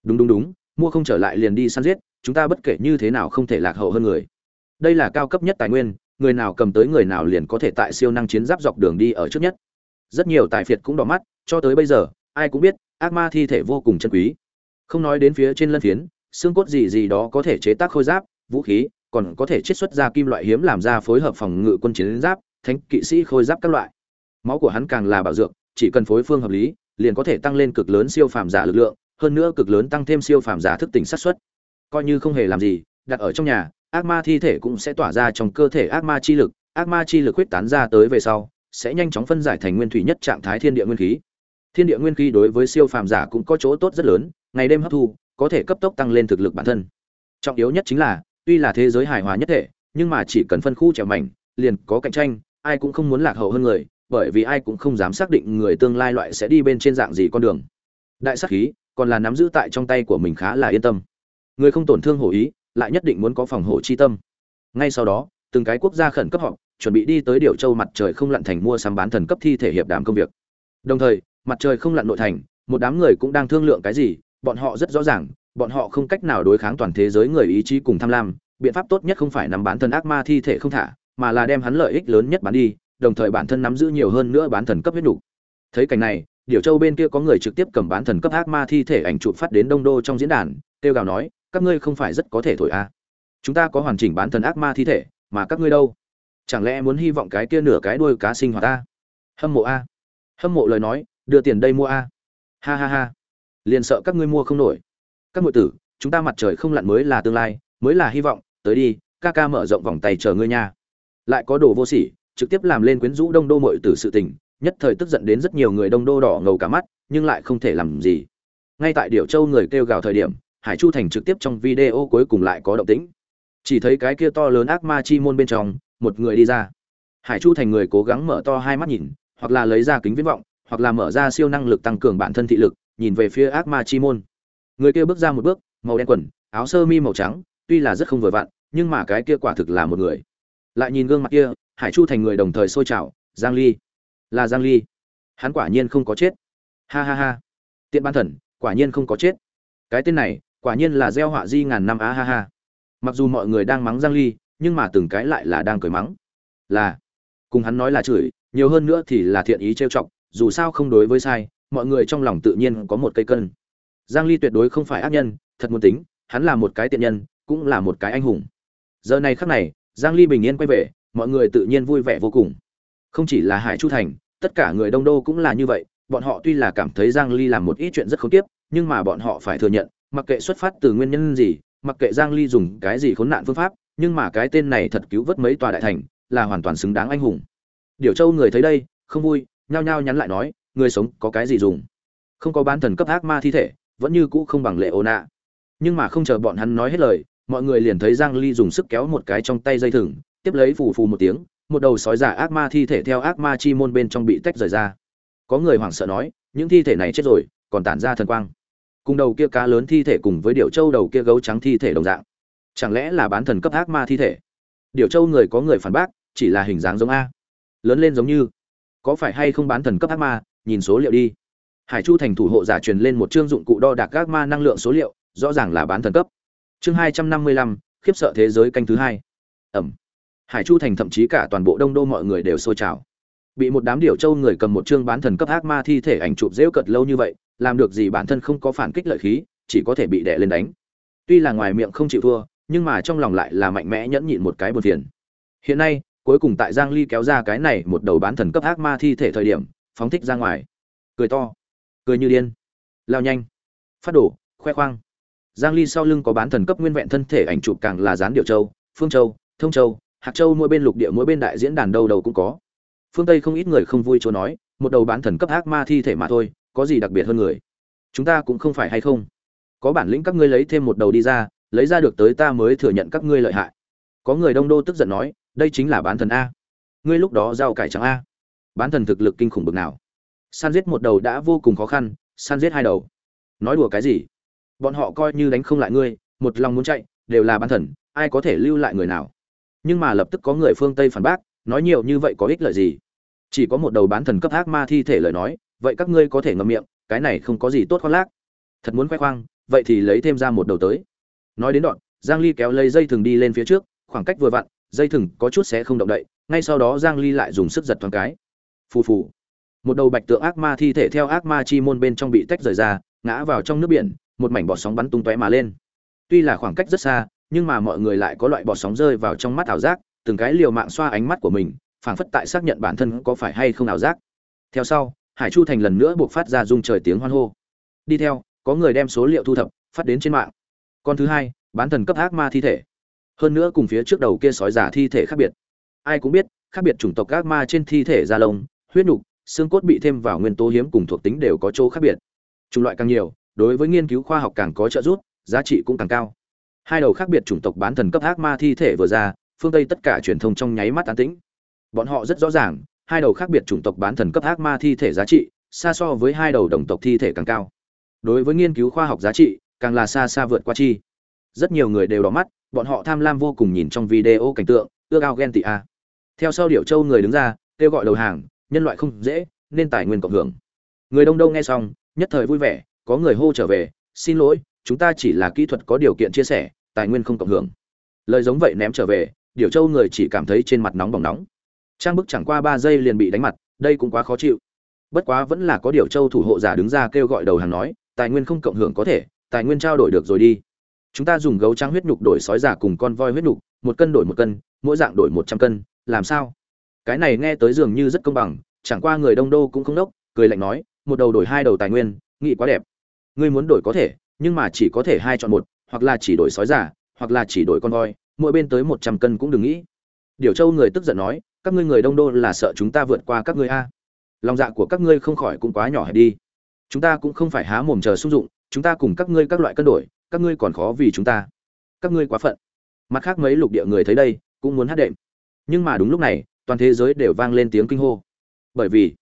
Đúng đúng đúng mua không trở lại liền đi săn giết chúng ta bất kể như thế nào không thể lạc hậu hơn người. Đây là cao cấp nhất tài nguyên người nào cầm tới người nào liền có thể tại siêu năng chiến giáp dọc đường đi ở trước nhất rất nhiều tài phiệt cũng đỏ mắt, cho tới bây giờ, ai cũng biết, ác ma thi thể vô cùng chân quý. Không nói đến phía trên lân phiến, xương cốt gì gì đó có thể chế tác khôi giáp, vũ khí, còn có thể chiết xuất ra kim loại hiếm làm ra phối hợp phòng ngự quân chiến giáp, thánh kỵ sĩ khôi giáp các loại. Máu của hắn càng là bảo dược chỉ cần phối phương hợp lý, liền có thể tăng lên cực lớn siêu phàm giả lực lượng, hơn nữa cực lớn tăng thêm siêu phàm giả thức tỉnh sát xuất coi như không hề làm gì, đặt ở trong nhà, ác ma thi thể cũng sẽ tỏa ra trong cơ thể ác ma chi lực, ác ma chi lực huyết tán ra tới về sau sẽ nhanh chóng phân giải thành nguyên thủy nhất trạng thái thiên địa nguyên khí. Thiên địa nguyên khí đối với siêu phàm giả cũng có chỗ tốt rất lớn, ngày đêm hấp thu, có thể cấp tốc tăng lên thực lực bản thân. Trọng yếu nhất chính là, tuy là thế giới hài hòa nhất thể, nhưng mà chỉ cần phân khu trèo mảnh, liền có cạnh tranh, ai cũng không muốn lạc hậu hơn người, bởi vì ai cũng không dám xác định người tương lai loại sẽ đi bên trên dạng gì con đường. Đại sát khí, còn là nắm giữ tại trong tay của mình khá là yên tâm. Người không tổn thương hổ ý, lại nhất định muốn có phòng hộ chi tâm. Ngay sau đó, từng cái quốc gia khẩn cấp họp chuẩn bị đi tới điều châu mặt trời không lặn thành mua sắm bán thần cấp thi thể hiệp đàm công việc đồng thời, mặt trời không lặn nội thành, một đám người cũng đang thương lượng cái gì, bọn họ rất rõ ràng, bọn họ không cách nào đối kháng toàn thế giới người ý chí cùng tham lam, biện pháp tốt nhất không phải nắm bán thần ác ma thi thể không thả, mà là đem hắn lợi ích lớn nhất bán đi, đồng thời bản thân nắm giữ nhiều hơn nữa bán thần cấp huyết đủ. thấy cảnh này, điều châu bên kia có người trực tiếp cầm bán thần cấp ác ma thi thể ảnh chụp phát đến đông đô trong diễn đàn tiêu gào nói, các ngươi không phải rất có thể thổi a à. chúng ta có hoàn chỉnh bán thần ác ma thi thể, mà các ngươi đâu chẳng lẽ muốn hy vọng cái kia nửa cái đuôi cá sinh hoạt a hâm mộ a. Hâm mộ lời nói, đưa tiền đây mua a. Ha ha ha. Liền sợ các ngươi mua không nổi. Các ngụy tử, chúng ta mặt trời không lặn mới là tương lai, mới là hy vọng. Tới đi, ca ca mở rộng vòng tay chờ ngươi nha. Lại có đồ vô sỉ, trực tiếp làm lên quyến rũ đông đô mội tử sự tình, nhất thời tức giận đến rất nhiều người đông đô đỏ ngầu cả mắt, nhưng lại không thể làm gì. Ngay tại điệu châu người kêu gào thời điểm, hải chu thành trực tiếp trong video cuối cùng lại có động tĩnh. Chỉ thấy cái kia to lớn ác ma chi môn bên trong một người đi ra. Hải chu thành người cố gắng mở to hai mắt nhìn, hoặc là lấy ra kính viễn vọng, hoặc là mở ra siêu năng lực tăng cường bản thân thị lực, nhìn về phía ác ma chi môn. Người kia bước ra một bước, màu đen quần, áo sơ mi màu trắng, tuy là rất không vừa vặn, nhưng mà cái kia quả thực là một người. Lại nhìn gương mặt kia, hải chu thành người đồng thời sôi trào giang ly. Là giang ly. Hắn quả nhiên không có chết. Ha ha ha. Tiện ban thần, quả nhiên không có chết. Cái tên này, quả nhiên là gieo họa di ngàn năm á ha ha. Mặc dù mọi người đang mắng giang ly nhưng mà từng cái lại là đang cười mắng. Là, cùng hắn nói là chửi, nhiều hơn nữa thì là thiện ý trêu chọc, dù sao không đối với sai, mọi người trong lòng tự nhiên có một cây cân. Giang ly tuyệt đối không phải ác nhân, thật muốn tính, hắn là một cái tiện nhân, cũng là một cái anh hùng. Giờ này khắc này, giang ly bình yên quay về, mọi người tự nhiên vui vẻ vô cùng. Không chỉ là hải chu thành, tất cả người đông đô cũng là như vậy, bọn họ tuy là cảm thấy giang ly làm một ít chuyện rất không tiếp nhưng mà bọn họ phải thừa nhận, mặc kệ xuất phát từ nguyên nhân gì, mặc kệ giang ly dùng cái gì khốn nạn phương pháp nhưng mà cái tên này thật cứu vớt mấy tòa đại thành, là hoàn toàn xứng đáng anh hùng. Điều châu người thấy đây, không vui, nhao nhao nhắn lại nói, người sống có cái gì dùng? Không có bán thần cấp ác ma thi thể, vẫn như cũ không bằng lệ ô nạ. Nhưng mà không chờ bọn hắn nói hết lời, mọi người liền thấy giang ly dùng sức kéo một cái trong tay dây thừng, tiếp lấy phù phù một tiếng, một đầu sói giả ác ma thi thể theo ác ma chi môn bên trong bị tách rời ra. Có người hoảng sợ nói, những thi thể này chết rồi, còn tản ra thần quang. Cùng đầu kia cá lớn thi thể cùng với điệu châu đầu kia gấu trắng thi thể đồng dạng chẳng lẽ là bán thần cấp ác ma thi thể? Điều châu người có người phản bác, chỉ là hình dáng giống a. Lớn lên giống như. Có phải hay không bán thần cấp ác ma? Nhìn số liệu đi. Hải chu thành thủ hộ giả truyền lên một chương dụng cụ đo đạc ác ma năng lượng số liệu, rõ ràng là bán thần cấp. Chương hai trăm năm mươi lăm, khiếp sợ thế giới canh thứ hai. Ẩm. Hải chu thành thậm chí cả toàn bộ đông đô mọi người đều sôi trào. Bị một đám điểu châu người cầm một chương bán thần cấp ác ma thi thể ảnh chụp rêu cật lâu như vậy, làm được gì bản thân không có phản kích lợi khí, chỉ có thể bị đè lên đánh. Tuy là ngoài miệng không chịu thua nhưng mà trong lòng lại là mạnh mẽ nhẫn nhịn một cái buồn phiền. Hiện nay, cuối cùng tại giang ly kéo ra cái này một đầu bán thần cấp ác ma thi thể thời điểm, phóng thích ra ngoài. Cười to. Cười như điên. Lao nhanh. Phát đổ, khoe khoang. Giang ly sau lưng có bán thần cấp nguyên vẹn thân thể ảnh chụp càng là dán điệu châu, phương châu, thông châu hạt châu mỗi bên lục địa mỗi bên đại diễn đàn đâu đầu cũng có. Phương tây không ít người không vui chỗ nói, một đầu bán thần cấp ác ma thi thể mà thôi, có gì đặc biệt hơn người? Chúng ta cũng không phải hay không? Có bản lĩnh các ngươi lấy thêm một đầu đi ra lấy ra được tới ta mới thừa nhận các ngươi lợi hại. Có người đông đô tức giận nói, đây chính là bán thần a. Ngươi lúc đó giao cải trắng a. Bán thần thực lực kinh khủng bực nào. San giết một đầu đã vô cùng khó khăn, san giết hai đầu. Nói đùa cái gì? Bọn họ coi như đánh không lại ngươi, một lòng muốn chạy, đều là bán thần, ai có thể lưu lại người nào? Nhưng mà lập tức có người phương tây phản bác, nói nhiều như vậy có ích lợi gì? Chỉ có một đầu bán thần cấp ác ma thi thể lời nói, vậy các ngươi có thể ngậm miệng, cái này không có gì tốt khoác lác. Thật muốn khoe khoang, vậy thì lấy thêm ra một đầu tới nói đến đoạn giang ly kéo lấy dây thừng đi lên phía trước, khoảng cách vừa vặn, dây thừng có chút sẽ không động đậy, ngay sau đó giang ly lại dùng sức giật thoáng cái. Phù phù. Một đầu bạch tượng ác ma thi thể theo ác ma chi môn bên trong bị tách rời ra, ngã vào trong nước biển, một mảnh bọt sóng bắn tung tóe mà lên. Tuy là khoảng cách rất xa, nhưng mà mọi người lại có loại bọt sóng rơi vào trong mắt ảo giác, từng cái liều mạng xoa ánh mắt của mình, phảng phất tại xác nhận bản thân có phải hay không ảo giác. Theo sau, hải chu thành lần nữa buộc phát ra rung trời tiếng hoan hô. Đi theo, có người đem số liệu thu thập, phát đến trên mạng con thứ hai, bán thần cấp ác ma thi thể. Hơn nữa cùng phía trước đầu kia sói giả thi thể khác biệt. Ai cũng biết, khác biệt chủng tộc ác ma trên thi thể da lông, huyết nhục xương cốt bị thêm vào nguyên tố hiếm cùng thuộc tính đều có chỗ khác biệt. Chủng loại càng nhiều, đối với nghiên cứu khoa học càng có trợ giúp, giá trị cũng càng cao. Hai đầu khác biệt chủng tộc bán thần cấp ác ma thi thể vừa ra, phương tây tất cả truyền thông trong nháy mắt tán tĩnh. Bọn họ rất rõ ràng, hai đầu khác biệt chủng tộc bán thần cấp ác ma thi thể giá trị, xa so với hai đầu đồng tộc thi thể càng cao. Đối với nghiên cứu khoa học giá trị càng là xa xa vượt qua chi. Rất nhiều người đều đỏ mắt, bọn họ tham lam vô cùng nhìn trong video cảnh tượng, ước ao ghen tị a. Theo sau điệu châu người đứng ra, kêu gọi đầu hàng, nhân loại không dễ, nên tài nguyên cộng hưởng. Người đông đông nghe xong, nhất thời vui vẻ, có người hô trở về, xin lỗi, chúng ta chỉ là kỹ thuật có điều kiện chia sẻ, tài nguyên không cộng hưởng. Lời giống vậy ném trở về điệu châu người chỉ cảm thấy trên mặt nóng bỏng nóng. Trang bức chẳng qua ba giây liền bị đánh mặt, đây cũng quá khó chịu. Bất quá vẫn là có điều châu thủ hộ giả đứng ra kêu gọi đầu hàng nói, tài nguyên không cộng hưởng có thể tài nguyên trao đổi được rồi đi. Chúng ta dùng gấu trắng huyết nhục đổi sói giả cùng con voi huyết nhục, một cân đổi một cân, mỗi dạng đổi một trăm cân, làm sao? Cái này nghe tới dường như rất công bằng, chẳng qua người đông đô cũng không đốc, cười lạnh nói, một đầu đổi hai đầu tài nguyên, nghĩ quá đẹp. Ngươi muốn đổi có thể, nhưng mà chỉ có thể hai chọn một, hoặc là chỉ đổi sói giả hoặc là chỉ đổi con voi, mỗi bên tới một trăm cân cũng đừng nghĩ. Điều châu người tức giận nói, các ngươi người đông đô là sợ chúng ta vượt qua các ngươi a. Lòng dạ của các ngươi không khỏi cũng quá nhỏ hẹp đi. Chúng ta cũng không phải há mồm chờ sung dụng chúng ta cùng các ngươi các loại cân đổi, các ngươi còn khó vì chúng ta. Các ngươi quá phận. Mặt khác mấy lục địa người thấy đây, cũng muốn hát đệm. Nhưng mà đúng lúc này, toàn thế giới đều vang lên tiếng kinh hô. Bởi vì,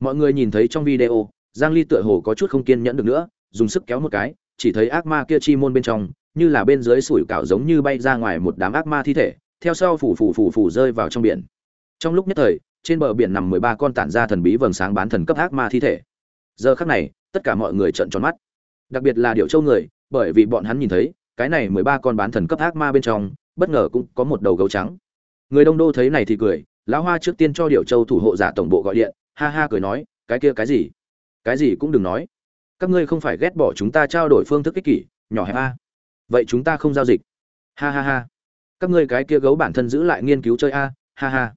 mọi người nhìn thấy trong video, giang ly tựa hồ có chút không kiên nhẫn được nữa, dùng sức kéo một cái, chỉ thấy ác ma kia chi môn bên trong, như là bên dưới sủi cảo giống như bay ra ngoài một đám ác ma thi thể, theo sau phủ phủ phủ phủ rơi vào trong biển. Trong lúc nhất thời, trên bờ biển nằm 13 con tản ra thần bí vầng sáng bán thần cấp ác ma thi thể. Giờ khắc này, tất cả mọi người trợn tròn mắt đặc biệt là điệu châu người, bởi vì bọn hắn nhìn thấy, cái này 13 con bán thần cấp ác ma bên trong, bất ngờ cũng có một đầu gấu trắng. Người đông đô thấy này thì cười, lão hoa trước tiên cho điệu châu thủ hộ giả tổng bộ gọi điện, ha ha cười nói, cái kia cái gì? Cái gì cũng đừng nói. Các ngươi không phải ghét bỏ chúng ta trao đổi phương thức ích kỷ, nhỏ hẹp a. Vậy chúng ta không giao dịch. Ha ha ha. Các ngươi cái kia gấu bản thân giữ lại nghiên cứu chơi a, ha ha.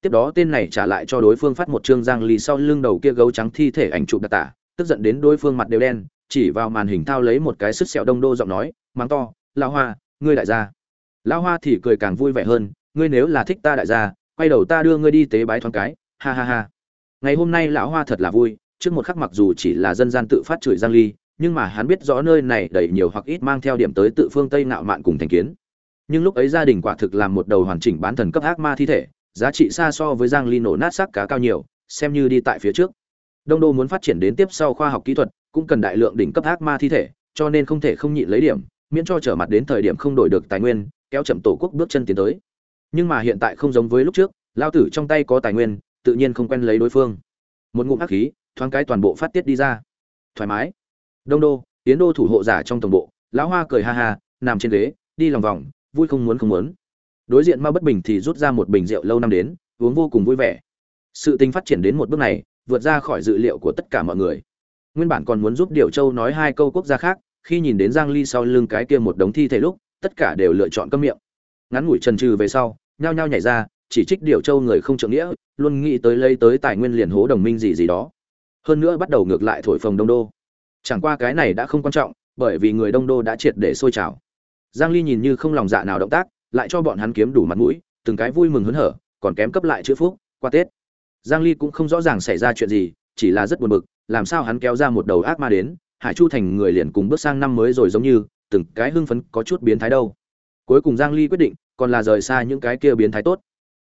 Tiếp đó tên này trả lại cho đối phương phát một chương giang lì sau lưng đầu kia gấu trắng thi thể ảnh chụp đặc tả, tức giận đến đối phương mặt đều đen chỉ vào màn hình thao lấy một cái sứt sẹo đông đô giọng nói, mắng to lao hoa, ngươi đại gia. Lao hoa thì cười càng vui vẻ hơn, ngươi nếu là thích ta đại gia, quay đầu ta đưa ngươi đi tế bái thoáng cái. Ha ha ha. Ngày hôm nay lão hoa thật là vui, trước một khắc mặc dù chỉ là dân gian tự phát chửi giang ly, nhưng mà hắn biết rõ nơi này đầy nhiều hoặc ít mang theo điểm tới tự phương tây nạo mạn cùng thành kiến. Nhưng lúc ấy gia đình quả thực làm một đầu hoàn chỉnh bán thần cấp ác ma thi thể, giá trị xa so với giang ly nổ nát xác cá cao nhiều, xem như đi tại phía trước. Đông đô muốn phát triển đến tiếp sau khoa học kỹ thuật cũng cần đại lượng đỉnh cấp ác ma thi thể, cho nên không thể không nhịn lấy điểm, miễn cho trở mặt đến thời điểm không đổi được tài nguyên, kéo chậm tổ quốc bước chân tiến tới. Nhưng mà hiện tại không giống với lúc trước, lao tử trong tay có tài nguyên, tự nhiên không quen lấy đối phương. Một ngụm hắc khí, thoáng cái toàn bộ phát tiết đi ra. Thoải mái. Đông đô tiến đô thủ hộ giả trong tổng bộ, lão hoa cười ha ha, nằm trên ghế, đi lòng vòng, vui không muốn không muốn. Đối diện ma bất bình thì rút ra một bình rượu lâu năm đến, uống vô cùng vui vẻ. Sự tình phát triển đến một bước này, vượt ra khỏi dự liệu của tất cả mọi người nguyên bản còn muốn giúp Điệu châu nói hai câu quốc gia khác, khi nhìn đến giang ly sau lưng cái kia một đống thi thể lúc, tất cả đều lựa chọn câm miệng. Ngắn ngủi trần trừ về sau, nhao nhao nhảy ra, chỉ trích Điệu châu người không trượng nghĩa, luôn nghĩ tới lấy tới tài nguyên liền hố đồng minh gì gì đó. Hơn nữa bắt đầu ngược lại thổi phồng đông đô. Chẳng qua cái này đã không quan trọng, bởi vì người đông đô đã triệt để sôi trào. Giang ly nhìn như không lòng dạ nào động tác, lại cho bọn hắn kiếm đủ mặt mũi, từng cái vui mừng hớn hở, còn kém cấp lại chữ phúc, qua tết. Giang ly cũng không rõ ràng xảy ra chuyện gì, chỉ là rất buồn bực làm sao hắn kéo ra một đầu ác ma đến, hải chu thành người liền cùng bước sang năm mới rồi giống như, từng cái hưng phấn có chút biến thái đâu. Cuối cùng giang ly quyết định, còn là rời xa những cái kia biến thái tốt.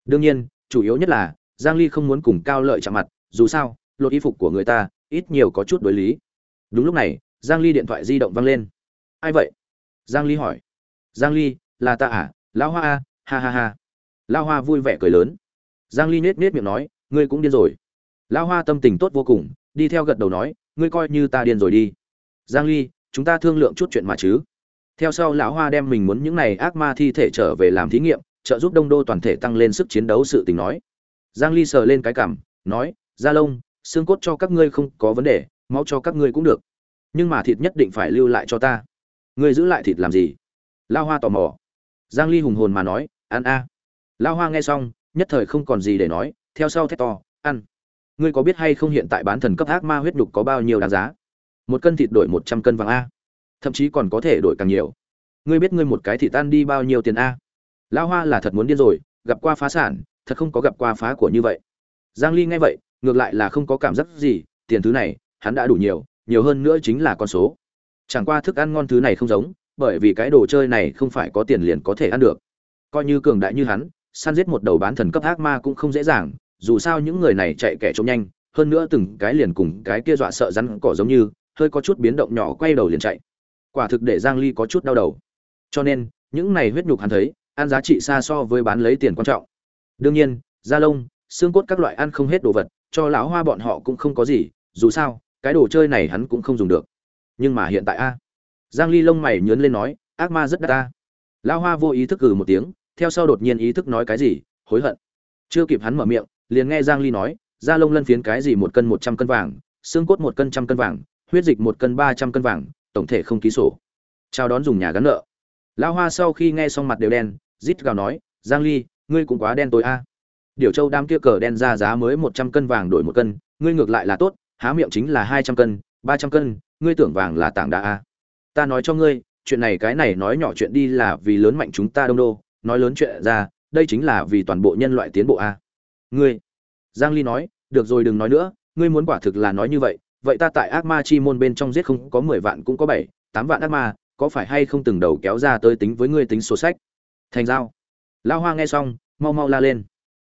Đương nhiên, chủ yếu nhất là, giang ly không muốn cùng cao lợi chạm mặt, dù sao, lột y phục của người ta, ít nhiều có chút đối lý. Đúng lúc này, giang ly điện thoại di động vang lên. Ai vậy? Giang ly hỏi. Giang ly, là ta à? Lão hoa a ha ha ha. Lão hoa vui vẻ cười lớn. Giang ly nết nết miệng nói, ngươi cũng điên rồi. Lão hoa tâm tình tốt vô cùng đi theo gật đầu nói, ngươi coi như ta điên rồi đi. Giang ly, chúng ta thương lượng chút chuyện mà chứ. Theo sau lão hoa đem mình muốn những này ác ma thi thể trở về làm thí nghiệm, trợ giúp đông đô toàn thể tăng lên sức chiến đấu sự tình nói. Giang ly sờ lên cái cảm, nói da lông xương cốt cho các ngươi không có vấn đề, máu cho các ngươi cũng được. Nhưng mà thịt nhất định phải lưu lại cho ta. Ngươi giữ lại thịt làm gì? Lao hoa tò mò. Giang ly hùng hồn mà nói, ăn a. Lao hoa nghe xong, nhất thời không còn gì để nói, theo sau thét to, ăn ngươi có biết hay không hiện tại bán thần cấp ác ma huyết nhục có bao nhiêu đáng giá? Một cân thịt đổi 100 cân vàng a. Thậm chí còn có thể đổi càng nhiều. Ngươi biết ngươi một cái thịt tan đi bao nhiêu tiền a? Lão hoa là thật muốn điên rồi, gặp qua phá sản, thật không có gặp qua phá của như vậy. Giang ly nghe vậy, ngược lại là không có cảm giác gì, tiền thứ này, hắn đã đủ nhiều nhiều hơn nữa chính là con số. Chẳng qua thức ăn ngon thứ này không giống, bởi vì cái đồ chơi này không phải có tiền liền có thể ăn được. Coi như cường đại như hắn, săn giết một đầu bán thần cấp ác ma cũng không dễ dàng dù sao những người này chạy kẻ trông nhanh, hơn nữa từng cái liền cùng cái kia dọa sợ rắn cỏ giống như, hơi có chút biến động nhỏ quay đầu liền chạy. Quả thực để giang ly có chút đau đầu. Cho nên, những này huyết nhục hắn thấy, ăn giá trị xa so với bán lấy tiền quan trọng. Đương nhiên, da lông, xương cốt các loại ăn không hết đồ vật, cho lão hoa bọn họ cũng không có gì, dù sao, cái đồ chơi này hắn cũng không dùng được. Nhưng mà hiện tại a, giang ly lông mày nhướng lên nói, ác ma rất đắt ta. Lão hoa vô ý thức gừ một tiếng, theo sau đột nhiên ý thức nói cái gì, hối hận. Chưa kịp hắn mở miệng liền nghe giang ly nói, da lông lân phiến cái gì một cân 100 cân vàng, xương cốt một cân trăm cân vàng, huyết dịch một cân 300 cân vàng, tổng thể không ký sổ. Chào đón dùng nhà gắn nợ. Lão hoa sau khi nghe xong mặt đều đen, rít gào nói, giang ly, ngươi cũng quá đen tối a. Điều châu đám kia cờ đen ra giá mới 100 cân vàng đổi một cân, ngươi ngược lại là tốt, há miệng chính là 200 cân 300 cân, ngươi tưởng vàng là tảng đá a. Ta nói cho ngươi, chuyện này cái này nói nhỏ chuyện đi là vì lớn mạnh chúng ta đông đô, nói lớn chuyện ra, đây chính là vì toàn bộ nhân loại tiến bộ a ngươi giang ly nói được rồi đừng nói nữa ngươi muốn quả thực là nói như vậy vậy ta tại ác ma chi môn bên trong giết không có 10 vạn cũng có 7, 8 vạn ác ma có phải hay không từng đầu kéo ra tới tính với ngươi tính sổ sách? Thành giao. Lão hoa nghe xong mau mau la lên.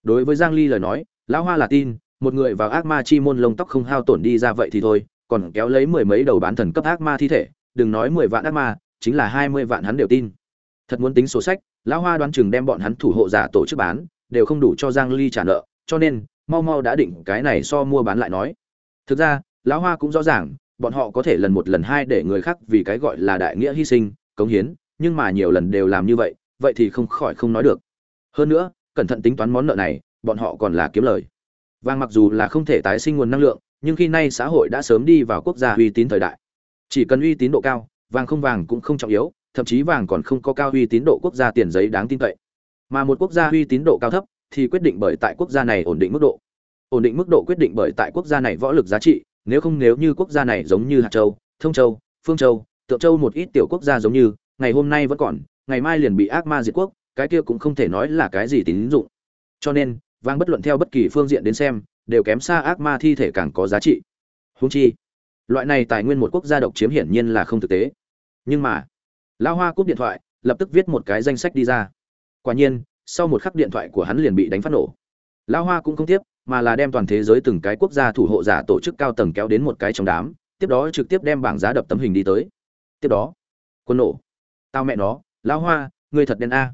Đối với giang ly lời nói lão hoa là tin một người vào ác ma chi môn lông tóc không hao tổn đi ra vậy thì thôi còn kéo lấy mười mấy đầu bán thần cấp ác ma thi thể đừng nói mười vạn ác ma chính là hai mươi vạn hắn đều tin. Thật muốn tính sổ sách lão hoa đoán chừng đem bọn hắn thủ hộ giả tổ chức bán đều không đủ cho giang ly trả nợ, cho nên, mau mau đã định cái này so mua bán lại nói. Thực ra, lão hoa cũng rõ ràng, bọn họ có thể lần một lần hai để người khác vì cái gọi là đại nghĩa hy sinh, cống hiến, nhưng mà nhiều lần đều làm như vậy vậy thì không khỏi không nói được. Hơn nữa, cẩn thận tính toán món nợ này, bọn họ còn là kiếm lời. Vàng mặc dù là không thể tái sinh nguồn năng lượng, nhưng khi nay xã hội đã sớm đi vào quốc gia uy tín thời đại. Chỉ cần uy tín độ cao, vàng không vàng cũng không trọng yếu, thậm chí vàng còn không có cao uy tín độ quốc gia tiền giấy đáng tin cậy mà một quốc gia uy tín độ cao thấp thì quyết định bởi tại quốc gia này ổn định mức độ. Ổn định mức độ quyết định bởi tại quốc gia này võ lực giá trị, nếu không nếu như quốc gia này giống như hạt châu, thông châu, phương châu, tượng châu một ít tiểu quốc gia giống như, ngày hôm nay vẫn còn, ngày mai liền bị ác ma diệt quốc, cái kia cũng không thể nói là cái gì tín dụng. Cho nên, vang bất luận theo bất kỳ phương diện đến xem, đều kém xa ác ma thi thể càng có giá trị. Húng chi, loại này tài nguyên một quốc gia độc chiếm hiển nhiên là không thực tế. Nhưng mà lao hoa cúp điện thoại, lập tức viết một cái danh sách đi ra quả nhiên, sau một khắc điện thoại của hắn liền bị đánh phát nổ. Lao hoa cũng không tiếp, mà là đem toàn thế giới từng cái quốc gia thủ hộ giả tổ chức cao tầng kéo đến một cái trong đám, tiếp đó trực tiếp đem bảng giá đập tấm hình đi tới. Tiếp đó, quân nổ. Tao mẹ nó lao hoa, ngươi thật đen a.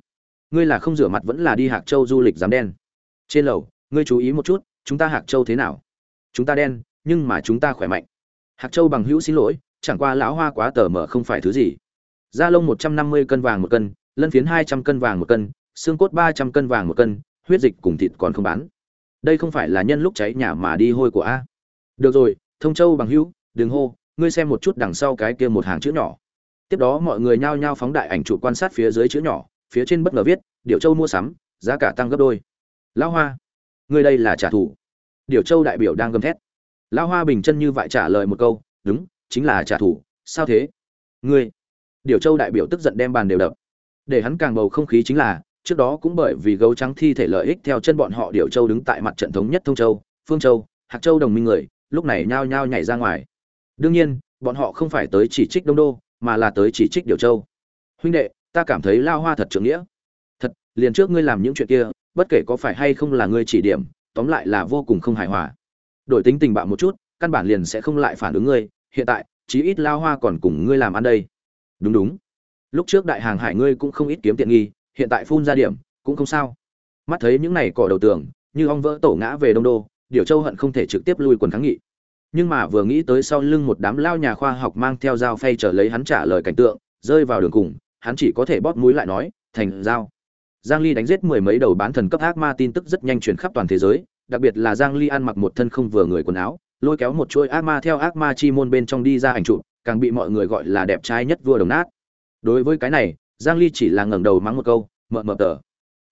Ngươi là không rửa mặt vẫn là đi hạc châu du lịch dám đen. Trên lầu, ngươi chú ý một chút, chúng ta hạc châu thế nào? Chúng ta đen, nhưng mà chúng ta khỏe mạnh. Hạc châu bằng hữu xin lỗi, chẳng qua lão hoa quá tờ mở không phải thứ gì. Da lông một trăm năm mươi cân, vàng một cân lân phiến hai trăm cân vàng một cân, xương cốt ba trăm cân vàng một cân, huyết dịch cùng thịt còn không bán. Đây không phải là nhân lúc cháy nhà mà đi hôi của a. Được rồi, thông châu bằng hữu, đừng hô, ngươi xem một chút đằng sau cái kia một hàng chữ nhỏ. Tiếp đó mọi người nhao nhao phóng đại ảnh chụp quan sát phía dưới chữ nhỏ, phía trên bất ngờ viết điệu châu mua sắm, giá cả tăng gấp đôi. Lão hoa, ngươi đây là trả thù. Điệu châu đại biểu đang gầm thét. Lão hoa bình chân như vậy trả lời một câu, đúng, chính là trả thù, sao thế? Ngươi điệu châu đại biểu tức giận đem bàn đều đập để hắn càng bầu không khí chính là, trước đó cũng bởi vì gấu trắng thi thể lợi ích theo chân bọn họ điệu châu đứng tại mặt trận thống nhất thông châu, phương châu, hạc châu đồng minh người, lúc này nhao nhao nhảy ra ngoài. Đương nhiên, bọn họ không phải tới chỉ trích đông đô, mà là tới chỉ trích điệu châu. Huynh đệ, ta cảm thấy lao hoa thật trưởng nghĩa. Thật, liền trước ngươi làm những chuyện kia, bất kể có phải hay không là ngươi chỉ điểm, tóm lại là vô cùng không hài hòa. Đổi tính tình bạo một chút, căn bản liền sẽ không lại phản ứng ngươi, hiện tại, chí ít lao hoa còn cùng ngươi làm ăn đây. Đúng đúng lúc trước đại hàng hải ngươi cũng không ít kiếm tiện nghi, hiện tại phun ra điểm, cũng không sao. Mắt thấy những này cỏ đầu tường, như ong vỡ tổ ngã về đông đô, điều châu hận không thể trực tiếp lui quần kháng nghị. Nhưng mà vừa nghĩ tới sau lưng một đám lao nhà khoa học mang theo dao phay trở lấy hắn trả lời cảnh tượng, rơi vào đường cùng, hắn chỉ có thể bóp mũi lại nói, thành dao. Giang ly đánh giết mười mấy đầu bán thần cấp ác ma tin tức rất nhanh truyền khắp toàn thế giới, đặc biệt là giang ly ăn mặc một thân không vừa người quần áo, lôi kéo một chuỗi ác ma theo ác ma chi môn bên trong đi ra ảnh chụp, càng bị mọi người gọi là đẹp trai nhất vua đồng nát đối với cái này giang ly chỉ là ngẩng đầu mắng một câu mờ mờ tờ.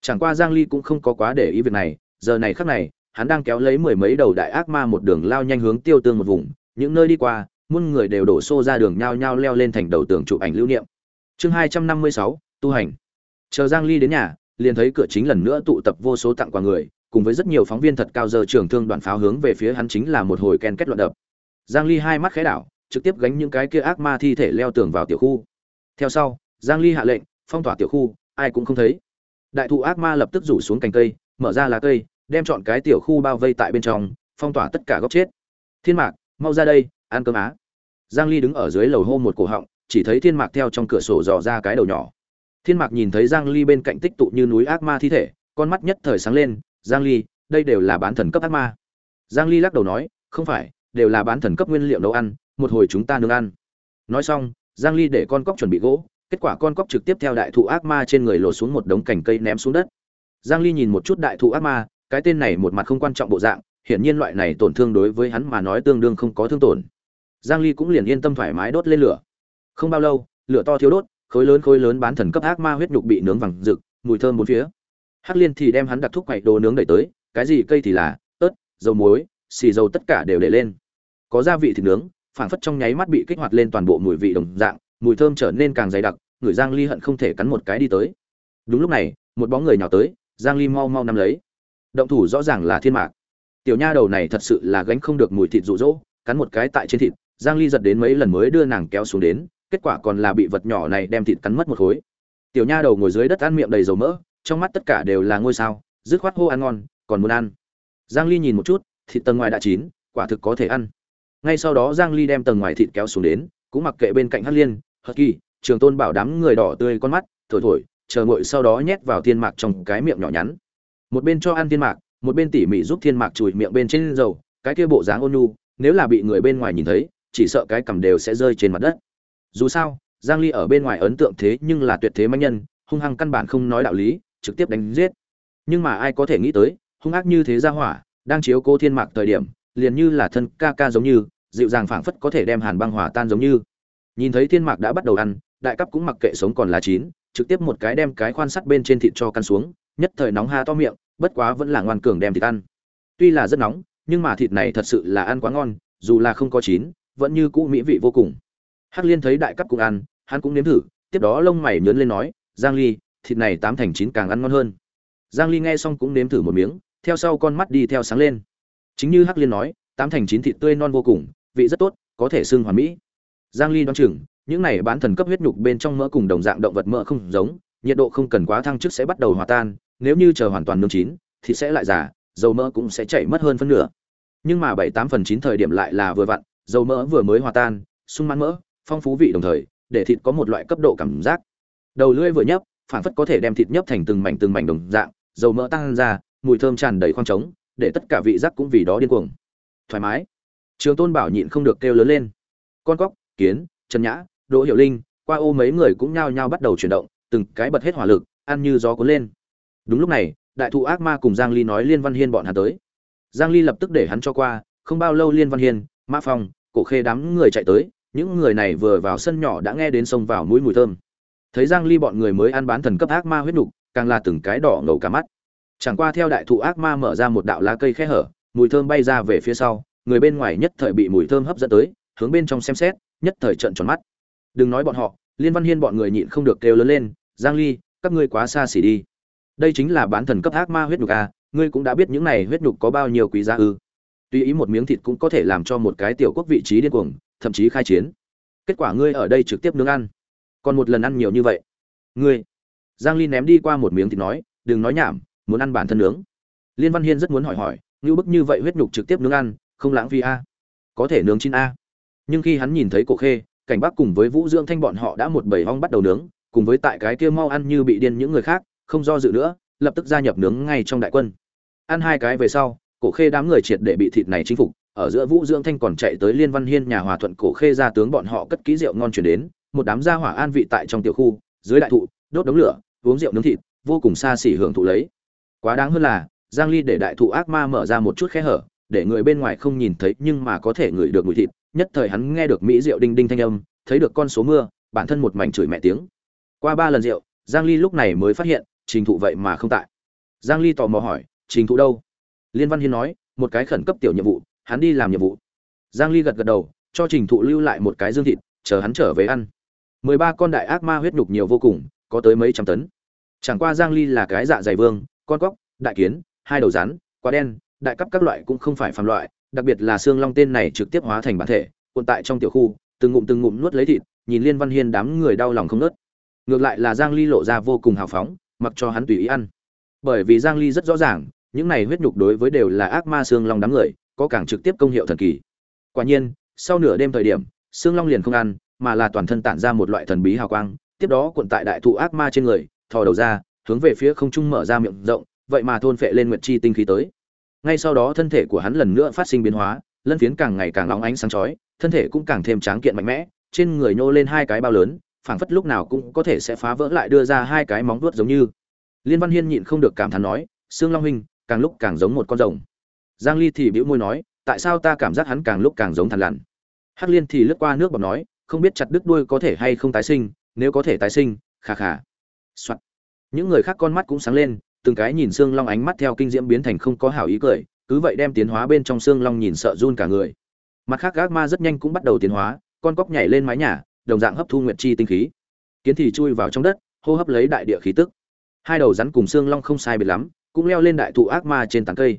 Chẳng qua giang ly cũng không có quá để ý việc này giờ này khắc này hắn đang kéo lấy mười mấy đầu đại ác ma một đường lao nhanh hướng tiêu tương một vùng những nơi đi qua muôn người đều đổ xô ra đường nhao nhao leo lên thành đầu tường chụp ảnh lưu niệm. Chương 256, tu hành. Chờ giang ly đến nhà liền thấy cửa chính lần nữa tụ tập vô số tặng quà người cùng với rất nhiều phóng viên thật cao giờ trường thương đoàn pháo hướng về phía hắn chính là một hồi ken kết loạn đập. Giang ly hai mắt khẽ đảo trực tiếp gánh những cái kia ác ma thi thể leo tường vào tiểu khu theo sau, giang ly hạ lệnh, phong tỏa tiểu khu, ai cũng không thấy. Đại thụ ác ma lập tức rủ xuống cành cây, mở ra lá cây, đem chọn cái tiểu khu bao vây tại bên trong, phong tỏa tất cả góc chết. Thiên mạc, mau ra đây, ăn cơm á. Giang ly đứng ở dưới lầu hô một cổ họng, chỉ thấy thiên mạc theo trong cửa sổ dò ra cái đầu nhỏ. Thiên mạc nhìn thấy giang ly bên cạnh tích tụ như núi ác ma thi thể, con mắt nhất thời sáng lên, giang ly, đây đều là bán thần cấp ác ma. Giang ly lắc đầu nói, không phải, đều là bán thần cấp nguyên liệu nấu ăn, một hồi chúng ta nướng ăn. Nói xong giang ly để con cóc chuẩn bị gỗ, kết quả con cóc trực tiếp theo đại thụ ác ma trên người lột xuống một đống cành cây ném xuống đất. Giang ly nhìn một chút đại thụ ác ma, cái tên này một mặt không quan trọng bộ dạng, hiển nhiên loại này tổn thương đối với hắn mà nói tương đương không có thương tổn. Giang ly cũng liền yên tâm thoải mái đốt lên lửa. Không bao lâu, lửa to thiếu đốt, khối lớn khối lớn bán thần cấp ác ma huyết nhục bị nướng vàng rực, mùi thơm bốn phía. Hắc liên thì đem hắn đặt thuốc quậy đồ nướng đẩy tới, cái gì cây thì là, ớt, dầu muối, xì dầu tất cả đều để lên. Có gia vị thịt nướng phảng phất trong nháy mắt bị kích hoạt lên toàn bộ mùi vị đồng dạng, mùi thơm trở nên càng dày đặc, người giang ly hận không thể cắn một cái đi tới. Đúng lúc này, một bóng người nhào tới, giang ly mau mau nắm lấy. Động thủ rõ ràng là thiên mạc. Tiểu nha đầu này thật sự là gánh không được mùi thịt rụ rỗ cắn một cái tại trên thịt, giang ly giật đến mấy lần mới đưa nàng kéo xuống đến, kết quả còn là bị vật nhỏ này đem thịt cắn mất một khối. Tiểu nha đầu ngồi dưới đất ăn miệng đầy dầu mỡ, trong mắt tất cả đều là ngôi sao, dứt khoát hô ăn ngon, còn muốn ăn. Giang ly nhìn một chút, thịt tầng ngoài đã chín, quả thực có thể ăn ngay sau đó giang ly đem tầng ngoài thịt kéo xuống đến, cũng mặc kệ bên cạnh hắc liên hất kỳ, trường tôn bảo đám người đỏ tươi con mắt, thổi thổi, chờ ngội sau đó nhét vào thiên mạc trong cái miệng nhỏ nhắn. Một bên cho ăn thiên mạc, một bên tỉ mỉ giúp thiên mạc chùi miệng bên trên dầu, cái kia bộ dáng ôn nhu, nếu là bị người bên ngoài nhìn thấy, chỉ sợ cái cầm đều sẽ rơi trên mặt đất. Dù sao, giang ly ở bên ngoài ấn tượng thế nhưng là tuyệt thế manh nhân, hung hăng căn bản không nói đạo lý, trực tiếp đánh giết. Nhưng mà ai có thể nghĩ tới, hung ác như thế ra hỏa, đang chiếu cô thiên mạc thời điểm liền như là thân ca ca giống như, dịu dàng phảng phất có thể đem hàn băng hòa tan giống như. Nhìn thấy thiên mạc đã bắt đầu ăn, đại cấp cũng mặc kệ sống còn là chín, trực tiếp một cái đem cái khoan sắt bên trên thịt cho căn xuống, nhất thời nóng ha to miệng, bất quá vẫn là ngoan cường đem thịt ăn. Tuy là rất nóng, nhưng mà thịt này thật sự là ăn quá ngon, dù là không có chín, vẫn như cũ mỹ vị vô cùng. Hắc liên thấy đại cấp cũng ăn, hắn cũng nếm thử, tiếp đó lông mày nhớn lên nói, giang ly, thịt này tám thành chín càng ăn ngon hơn. Giang ly nghe xong cũng nếm thử một miếng, theo sau con mắt đi theo sáng lên chính như hắc liên nói, tám thành chín thịt tươi non vô cùng, vị rất tốt, có thể xưng hoàn mỹ. Giang ly đoán chừng, những này bán thần cấp huyết nhục bên trong mỡ cùng đồng dạng động vật mỡ không giống, nhiệt độ không cần quá thăng trước sẽ bắt đầu hòa tan, nếu như chờ hoàn toàn nướng chín, thì sẽ lại già, dầu mỡ cũng sẽ chảy mất hơn phân nửa. Nhưng mà bảy tám phần chín thời điểm lại là vừa vặn, dầu mỡ vừa mới hòa tan, sung mãn mỡ, phong phú vị đồng thời, để thịt có một loại cấp độ cảm giác. Đầu lưỡi vừa nhấp, phản phất có thể đem thịt nhấp thành từng mảnh từng mảnh đồng dạng, dầu mỡ tăng ra, mùi thơm tràn đầy khoang trống để tất cả vị giác cũng vì đó điên cuồng. Thoải mái. Trường tôn bảo nhịn không được kêu lớn lên. Con cóc, kiến, trần nhã, đỗ hiểu linh, qua ô mấy người cũng nhao nhao bắt đầu chuyển động, từng cái bật hết hỏa lực, ăn như gió cuốn lên. Đúng lúc này, đại thụ ác ma cùng giang ly nói liên văn hiên bọn hắn tới. Giang ly lập tức để hắn cho qua, không bao lâu liên văn hiên mã phong, cổ khê đám người chạy tới, những người này vừa vào sân nhỏ đã nghe đến sông vào mũi mùi thơm. Thấy giang ly bọn người mới ăn bán thần cấp ác ma huyết nục, càng là từng cái đỏ ngầu cả mắt chẳng qua theo đại thụ ác ma mở ra một đạo lá cây khe hở, mùi thơm bay ra về phía sau, người bên ngoài nhất thời bị mùi thơm hấp dẫn tới, hướng bên trong xem xét, nhất thời trợn tròn mắt. Đừng nói bọn họ, liên văn hiên bọn người nhịn không được kêu lớn lên, giang ly, các ngươi quá xa xỉ đi. Đây chính là bán thần cấp ác ma huyết nhục a ngươi cũng đã biết những này huyết nhục có bao nhiêu quý giá ư? Tuy ý một miếng thịt cũng có thể làm cho một cái tiểu quốc vị trí điên cuồng, thậm chí khai chiến. Kết quả ngươi ở đây trực tiếp nướng ăn. Còn một lần ăn nhiều như vậy. Ngươi. Giang ly ném đi qua một miếng thịt nói, đừng nói nhảm muốn ăn bản thân nướng. Liên văn hiên rất muốn hỏi hỏi, như bức như vậy huyết nhục trực tiếp nướng ăn, không lãng phí a? Có thể nướng chín a. Nhưng khi hắn nhìn thấy cổ khê, cảnh bắc cùng với vũ dưỡng thanh bọn họ đã một bầy hong bắt đầu nướng, cùng với tại cái kia mau ăn như bị điên những người khác, không do dự nữa, lập tức gia nhập nướng ngay trong đại quân. Ăn hai cái về sau, cổ khê đám người triệt để bị thịt này chinh phục, ở giữa vũ dưỡng thanh còn chạy tới liên văn hiên nhà hòa thuận cổ khê ra tướng bọn họ cất ký rượu ngon chuyển đến, một đám gia hỏa an vị tại trong tiểu khu, dưới đại thụ, đốt đống lửa, uống rượu nướng thịt, vô cùng xa xỉ hưởng thụ lấy quá đáng hơn là, giang ly để đại thụ ác ma mở ra một chút khe hở, để người bên ngoài không nhìn thấy nhưng mà có thể ngửi được mùi thịt. Nhất thời hắn nghe được mỹ rượu đinh đinh thanh âm, thấy được con số mưa, bản thân một mảnh chửi mẹ tiếng. Qua ba lần rượu, giang ly lúc này mới phát hiện, trình thụ vậy mà không tại. Giang ly tò mò hỏi, trình thụ đâu? Liên văn hiên nói, một cái khẩn cấp tiểu nhiệm vụ, hắn đi làm nhiệm vụ. Giang ly gật gật đầu, cho trình thụ lưu lại một cái dương thịt, chờ hắn trở về ăn. 13 con đại ác ma huyết nhục nhiều vô cùng, có tới mấy trăm tấn. Chẳng qua giang ly là cái dạ dày vương con cóc, đại kiến, hai đầu rắn, quả đen, đại cấp các loại cũng không phải phàm loại, đặc biệt là xương long tên này trực tiếp hóa thành bản thể, cuộn tại trong tiểu khu, từng ngụm từng ngụm nuốt lấy thịt, nhìn liên văn hiên đám người đau lòng không nớt ngược lại là giang ly lộ ra vô cùng hào phóng, mặc cho hắn tùy ý ăn. Bởi vì giang ly rất rõ ràng, những này huyết nhục đối với đều là ác ma xương long đám người, có càng trực tiếp công hiệu thần kỳ. Quả nhiên, sau nửa đêm thời điểm, xương long liền không ăn, mà là toàn thân tản ra một loại thần bí hào quang, tiếp đó cuộn tại đại thụ ác ma trên người, thò đầu ra hướng về phía không trung mở ra miệng rộng, vậy mà thôn phệ lên nguyệt chi tinh khí tới. Ngay sau đó thân thể của hắn lần nữa phát sinh biến hóa, lân phiến càng ngày càng óng ánh sáng chói, thân thể cũng càng thêm tráng kiện mạnh mẽ, trên người nhô lên hai cái bao lớn, phảng phất lúc nào cũng có thể sẽ phá vỡ lại đưa ra hai cái móng vuốt giống như. Liên văn hiên nhịn không được cảm thán nói xương long huynh, càng lúc càng giống một con rồng. Giang ly thì bĩu môi nói, tại sao ta cảm giác hắn càng lúc càng giống thằn lằn? Hắc liên thì lướt qua nước bọt nói, không biết chặt đứt đuôi có thể hay không tái sinh, nếu có thể tái sinh khà khà Soạn những người khác con mắt cũng sáng lên, từng cái nhìn xương long ánh mắt theo kinh diễm biến thành không có hảo ý cười, cứ vậy đem tiến hóa bên trong xương long nhìn sợ run cả người. Mặt khác, gác ma rất nhanh cũng bắt đầu tiến hóa, con cóc nhảy lên mái nhà, đồng dạng hấp thu nguyệt chi tinh khí. Kiến thì chui vào trong đất, hô hấp lấy đại địa khí tức. Hai đầu rắn cùng xương long không sai biệt lắm, cũng leo lên đại thụ ác ma trên tán cây.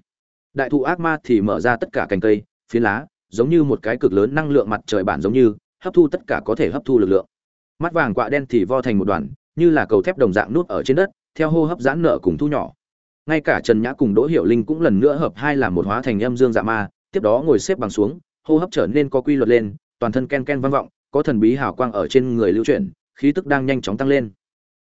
Đại thụ ác ma thì mở ra tất cả cành cây, phiến lá, giống như một cái cực lớn năng lượng mặt trời bản giống như, hấp thu tất cả có thể hấp thu lực lượng. Mắt vàng quạ đen thì vo thành một đoàn như là cầu thép đồng dạng nút ở trên đất, theo hô hấp giãn nợ cùng thu nhỏ. Ngay cả trần nhã cùng đỗ hiểu linh cũng lần nữa hợp hai làm một hóa thành âm dương dạ ma, tiếp đó ngồi xếp bằng xuống, hô hấp trở nên có quy luật lên, toàn thân ken ken vang vọng, có thần bí hào quang ở trên người lưu chuyển, khí tức đang nhanh chóng tăng lên.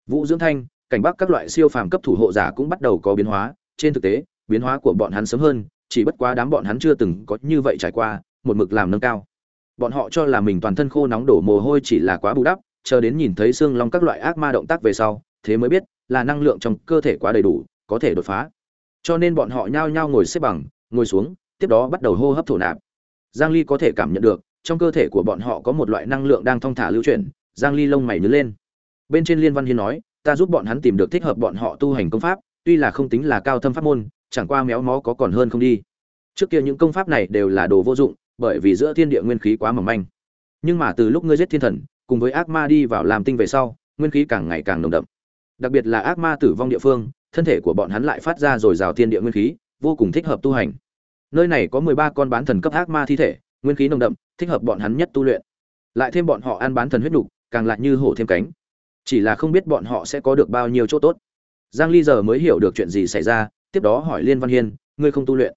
Vũ dưỡng thanh, cảnh bắc các loại siêu phàm cấp thủ hộ giả cũng bắt đầu có biến hóa, trên thực tế, biến hóa của bọn hắn sớm hơn, chỉ bất quá đám bọn hắn chưa từng có như vậy trải qua, một mực làm nâng cao. Bọn họ cho là mình toàn thân khô nóng đổ mồ hôi chỉ là quá bù đắp chờ đến nhìn thấy xương long các loại ác ma động tác về sau, thế mới biết là năng lượng trong cơ thể quá đầy đủ, có thể đột phá. Cho nên bọn họ nhao nhao ngồi xếp bằng, ngồi xuống, tiếp đó bắt đầu hô hấp thổ nạp. Giang ly có thể cảm nhận được, trong cơ thể của bọn họ có một loại năng lượng đang thong thả lưu chuyển, giang ly lông mày nhướng lên. Bên trên liên văn hiên nói, ta giúp bọn hắn tìm được thích hợp bọn họ tu hành công pháp, tuy là không tính là cao thâm pháp môn, chẳng qua méo mó có còn hơn không đi. Trước kia những công pháp này đều là đồ vô dụng, bởi vì giữa thiên địa nguyên khí quá mỏng manh. Nhưng mà từ lúc ngươi giết thiên thần cùng với ác ma đi vào làm tinh về sau, nguyên khí càng ngày càng nồng đậm. Đặc biệt là ác ma tử vong địa phương, thân thể của bọn hắn lại phát ra rồi rào thiên địa nguyên khí, vô cùng thích hợp tu hành. Nơi này có mười ba con bán thần cấp ác ma thi thể, nguyên khí nồng đậm, thích hợp bọn hắn nhất tu luyện. Lại thêm bọn họ ăn bán thần huyết nục, càng lại như hổ thêm cánh. Chỉ là không biết bọn họ sẽ có được bao nhiêu chỗ tốt. Giang ly giờ mới hiểu được chuyện gì xảy ra, tiếp đó hỏi liên văn hiên, ngươi không tu luyện?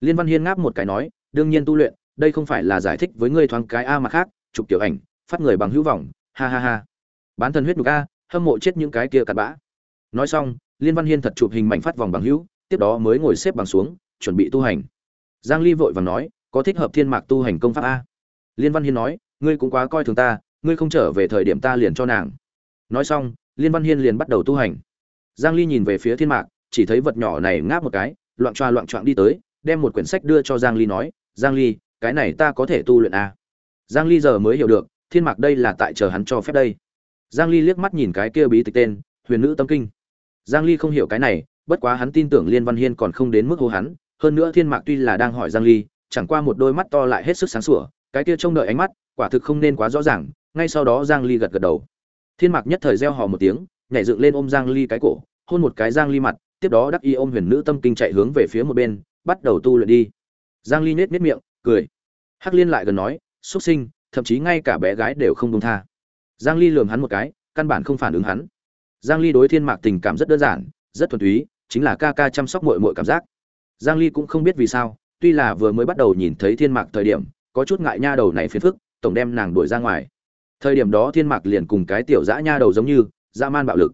Liên văn hiên ngáp một cái nói, đương nhiên tu luyện, đây không phải là giải thích với ngươi thoáng cái a mà khác, chụp tiểu ảnh phát người bằng hữu vọng, ha ha ha. Bán thần huyết nhục a, hâm mộ chết những cái kia cặn bã. Nói xong, liên văn hiên thật chụp hình mảnh phát vòng bằng hữu, tiếp đó mới ngồi xếp bằng xuống, chuẩn bị tu hành. Giang ly vội vàng nói, có thích hợp thiên mạc tu hành công pháp a? Liên văn hiên nói, ngươi cũng quá coi thường ta, ngươi không trở về thời điểm ta liền cho nàng. Nói xong, liên văn hiên liền bắt đầu tu hành. Giang ly nhìn về phía thiên mạc, chỉ thấy vật nhỏ này ngáp một cái, loạn choa loạn choạng đi tới, đem một quyển sách đưa cho giang ly nói, giang ly, cái này ta có thể tu luyện a. Giang ly giờ mới hiểu được thiên mạc đây là tại chờ hắn cho phép đây. Giang ly liếc mắt nhìn cái kia bí tịch tên, huyền nữ tâm kinh. Giang ly không hiểu cái này, bất quá hắn tin tưởng liên văn hiên còn không đến mức hô hắn, hơn nữa thiên mạc tuy là đang hỏi giang ly, chẳng qua một đôi mắt to lại hết sức sáng sủa, cái kia trông đợi ánh mắt, quả thực không nên quá rõ ràng, ngay sau đó giang ly gật gật đầu. Thiên mạc nhất thời reo hò một tiếng, nhảy dựng lên ôm giang ly cái cổ, hôn một cái giang ly mặt, tiếp đó đắc y ôm huyền nữ tâm kinh chạy hướng về phía một bên, bắt đầu tu luyện đi. Giang ly nết nết miệng, cười. Hắc liên lại gần nói xuất sinh thậm chí ngay cả bé gái đều không buông tha. Giang ly lườm hắn một cái, căn bản không phản ứng hắn. Giang ly đối thiên mạc tình cảm rất đơn giản, rất thuần túy, chính là ca ca chăm sóc muội muội cảm giác. Giang ly cũng không biết vì sao, tuy là vừa mới bắt đầu nhìn thấy thiên mạc thời điểm, có chút ngại nha đầu này phiền phức, tổng đem nàng đuổi ra ngoài. Thời điểm đó thiên mạc liền cùng cái tiểu dã nha đầu giống như, dã man bạo lực.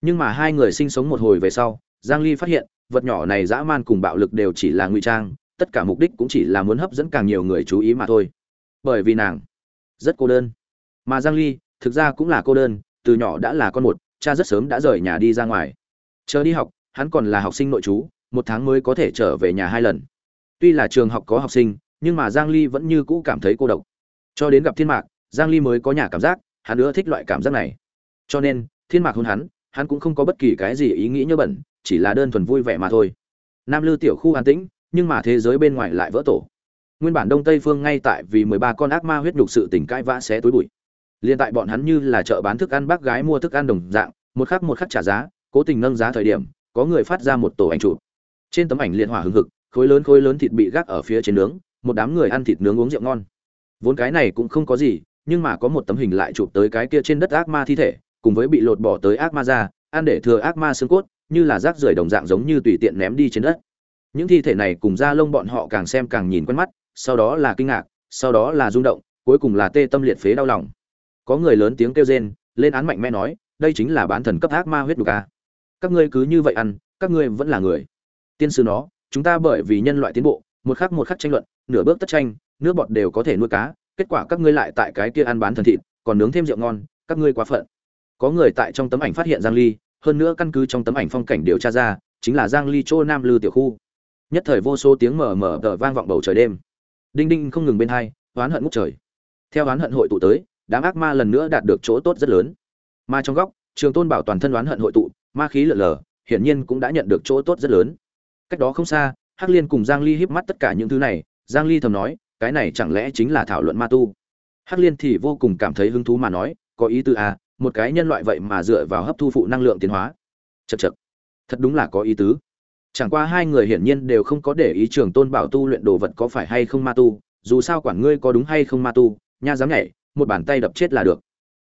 Nhưng mà hai người sinh sống một hồi về sau, giang ly phát hiện, vật nhỏ này dã man cùng bạo lực đều chỉ là ngụy trang, tất cả mục đích cũng chỉ là muốn hấp dẫn càng nhiều người chú ý mà thôi. Bởi vì nàng rất cô đơn. Mà giang ly, thực ra cũng là cô đơn, từ nhỏ đã là con một, cha rất sớm đã rời nhà đi ra ngoài. Chờ đi học, hắn còn là học sinh nội trú một tháng mới có thể trở về nhà hai lần. Tuy là trường học có học sinh, nhưng mà giang ly vẫn như cũ cảm thấy cô độc. Cho đến gặp thiên mạc, giang ly mới có nhà cảm giác, hắn nữa thích loại cảm giác này. Cho nên, thiên mạc hôn hắn hắn cũng không có bất kỳ cái gì ý nghĩ như bẩn, chỉ là đơn thuần vui vẻ mà thôi. Nam lư tiểu khu an tĩnh, nhưng mà thế giới bên ngoài lại vỡ tổ nguyên bản đông tây phương ngay tại vì 13 con ác ma huyết nhục sự tình cãi vã xé túi bụi. Liên tại bọn hắn như là chợ bán thức ăn bác gái mua thức ăn đồng dạng, một khắc một khắc trả giá, cố tình nâng giá thời điểm, có người phát ra một tổ ảnh chụp. Trên tấm ảnh liên hỏa hừng hực, khối lớn khối lớn thịt bị gác ở phía trên nướng, một đám người ăn thịt nướng uống rượu ngon. Vốn cái này cũng không có gì, nhưng mà có một tấm hình lại chụp tới cái kia trên đất ác ma thi thể, cùng với bị lột bỏ tới ác ma ra ăn để thừa ác ma xương cốt, như là rác rưởi đồng dạng giống như tùy tiện ném đi trên đất. Những thi thể này cùng da lông bọn họ càng xem càng nhìn quen mắt sau đó là kinh ngạc, sau đó là rung động, cuối cùng là tê tâm liệt phế đau lòng. Có người lớn tiếng kêu rên, lên án mạnh mẽ nói, đây chính là bán thần cấp ác ma huyết đục a các ngươi cứ như vậy ăn, các ngươi vẫn là người. Tiên sư nó, chúng ta bởi vì nhân loại tiến bộ, một khắc một khắc tranh luận, nửa bước tất tranh, nước bọt đều có thể nuôi cá, kết quả các ngươi lại tại cái kia ăn bán thần thịt, còn nướng thêm rượu ngon, các ngươi quá phận. Có người tại trong tấm ảnh phát hiện giang ly, hơn nữa căn cứ trong tấm ảnh phong cảnh điều tra ra, chính là giang ly Trô nam lư tiểu khu. Nhất thời vô số tiếng mở mở tờ vang vọng bầu trời đêm đinh đinh không ngừng bên hai, oán hận ngút trời. Theo oán hận hội tụ tới, đám ác ma lần nữa đạt được chỗ tốt rất lớn. Ma trong góc, trường tôn bảo toàn thân oán hận hội tụ, ma khí lở lở, hiển nhiên cũng đã nhận được chỗ tốt rất lớn. Cách đó không xa, hắc liên cùng giang ly híp mắt tất cả những thứ này, giang ly thầm nói, cái này chẳng lẽ chính là thảo luận ma tu? Hắc liên thì vô cùng cảm thấy hứng thú mà nói, có ý tư à một cái nhân loại vậy mà dựa vào hấp thu phụ năng lượng tiến hóa. Chật chật thật đúng là có ý tứ chẳng qua hai người hiển nhiên đều không có để ý trường tôn bảo tu luyện đồ vật có phải hay không ma tu, dù sao quản ngươi có đúng hay không ma tu, nha dám nhảy, một bàn tay đập chết là được.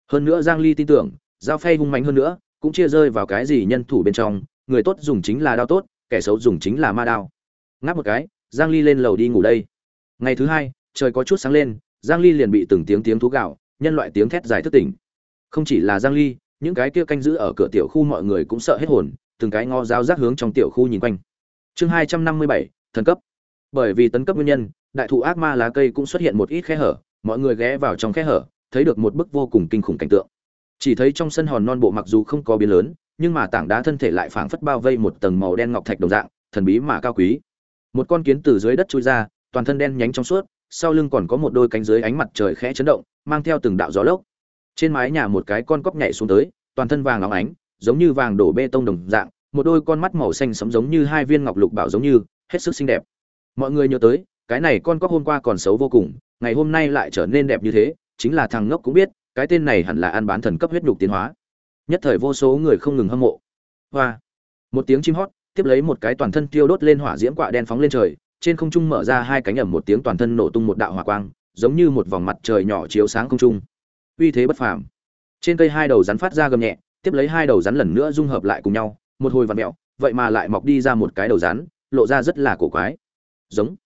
Hơn nữa giang ly tin tưởng, giao phay hung mạnh hơn nữa, cũng chia rơi vào cái gì nhân thủ bên trong, người tốt dùng chính là đao tốt, kẻ xấu dùng chính là ma đao. Ngáp một cái, giang ly lên lầu đi ngủ đây. Ngày thứ hai, trời có chút sáng lên, giang ly liền bị từng tiếng tiếng thú gạo nhân loại tiếng thét dài thức tỉnh. Không chỉ là giang ly, những cái kia canh giữ ở cửa tiểu khu mọi người cũng sợ hết hồn từng cái ngó giáo giác hướng trong tiểu khu nhìn quanh. Chương 257, thần cấp. Bởi vì tấn cấp nguyên nhân đại thụ ác ma lá cây cũng xuất hiện một ít khe hở mọi người ghé vào trong khe hở thấy được một bức vô cùng kinh khủng cảnh tượng. Chỉ thấy trong sân hòn non bộ mặc dù không có biến lớn nhưng mà tảng đá thân thể lại phảng phất bao vây một tầng màu đen ngọc thạch đồng dạng thần bí mà cao quý. Một con kiến từ dưới đất chui ra toàn thân đen nhánh trong suốt sau lưng còn có một đôi cánh dưới ánh mặt trời khẽ chấn động mang theo từng đạo gió lốc. Trên mái nhà một cái con cóc nhảy xuống tới toàn thân vàng óng ánh giống như vàng đổ bê tông đồng dạng, một đôi con mắt màu xanh sẫm giống như hai viên ngọc lục bảo giống như, hết sức xinh đẹp. Mọi người nhớ tới, cái này con cóc hôm qua còn xấu vô cùng, ngày hôm nay lại trở nên đẹp như thế, chính là thằng ngốc cũng biết, cái tên này hẳn là ăn bán thần cấp huyết nhục tiến hóa. Nhất thời vô số người không ngừng hâm mộ. Hoa. Một tiếng chim hót, tiếp lấy một cái toàn thân tiêu đốt lên hỏa diễm quạ đen phóng lên trời, trên không trung mở ra hai cánh ẩm một tiếng toàn thân nổ tung một đạo hỏa quang, giống như một vòng mặt trời nhỏ chiếu sáng không trung. Uy thế bất phàm. Trên cây hai đầu rắn phát ra gầm nhẹ tiếp lấy hai đầu rắn lần nữa dung hợp lại cùng nhau, một hồi vặn mẹo, vậy mà lại mọc đi ra một cái đầu rắn, lộ ra rất là cổ quái. Giống.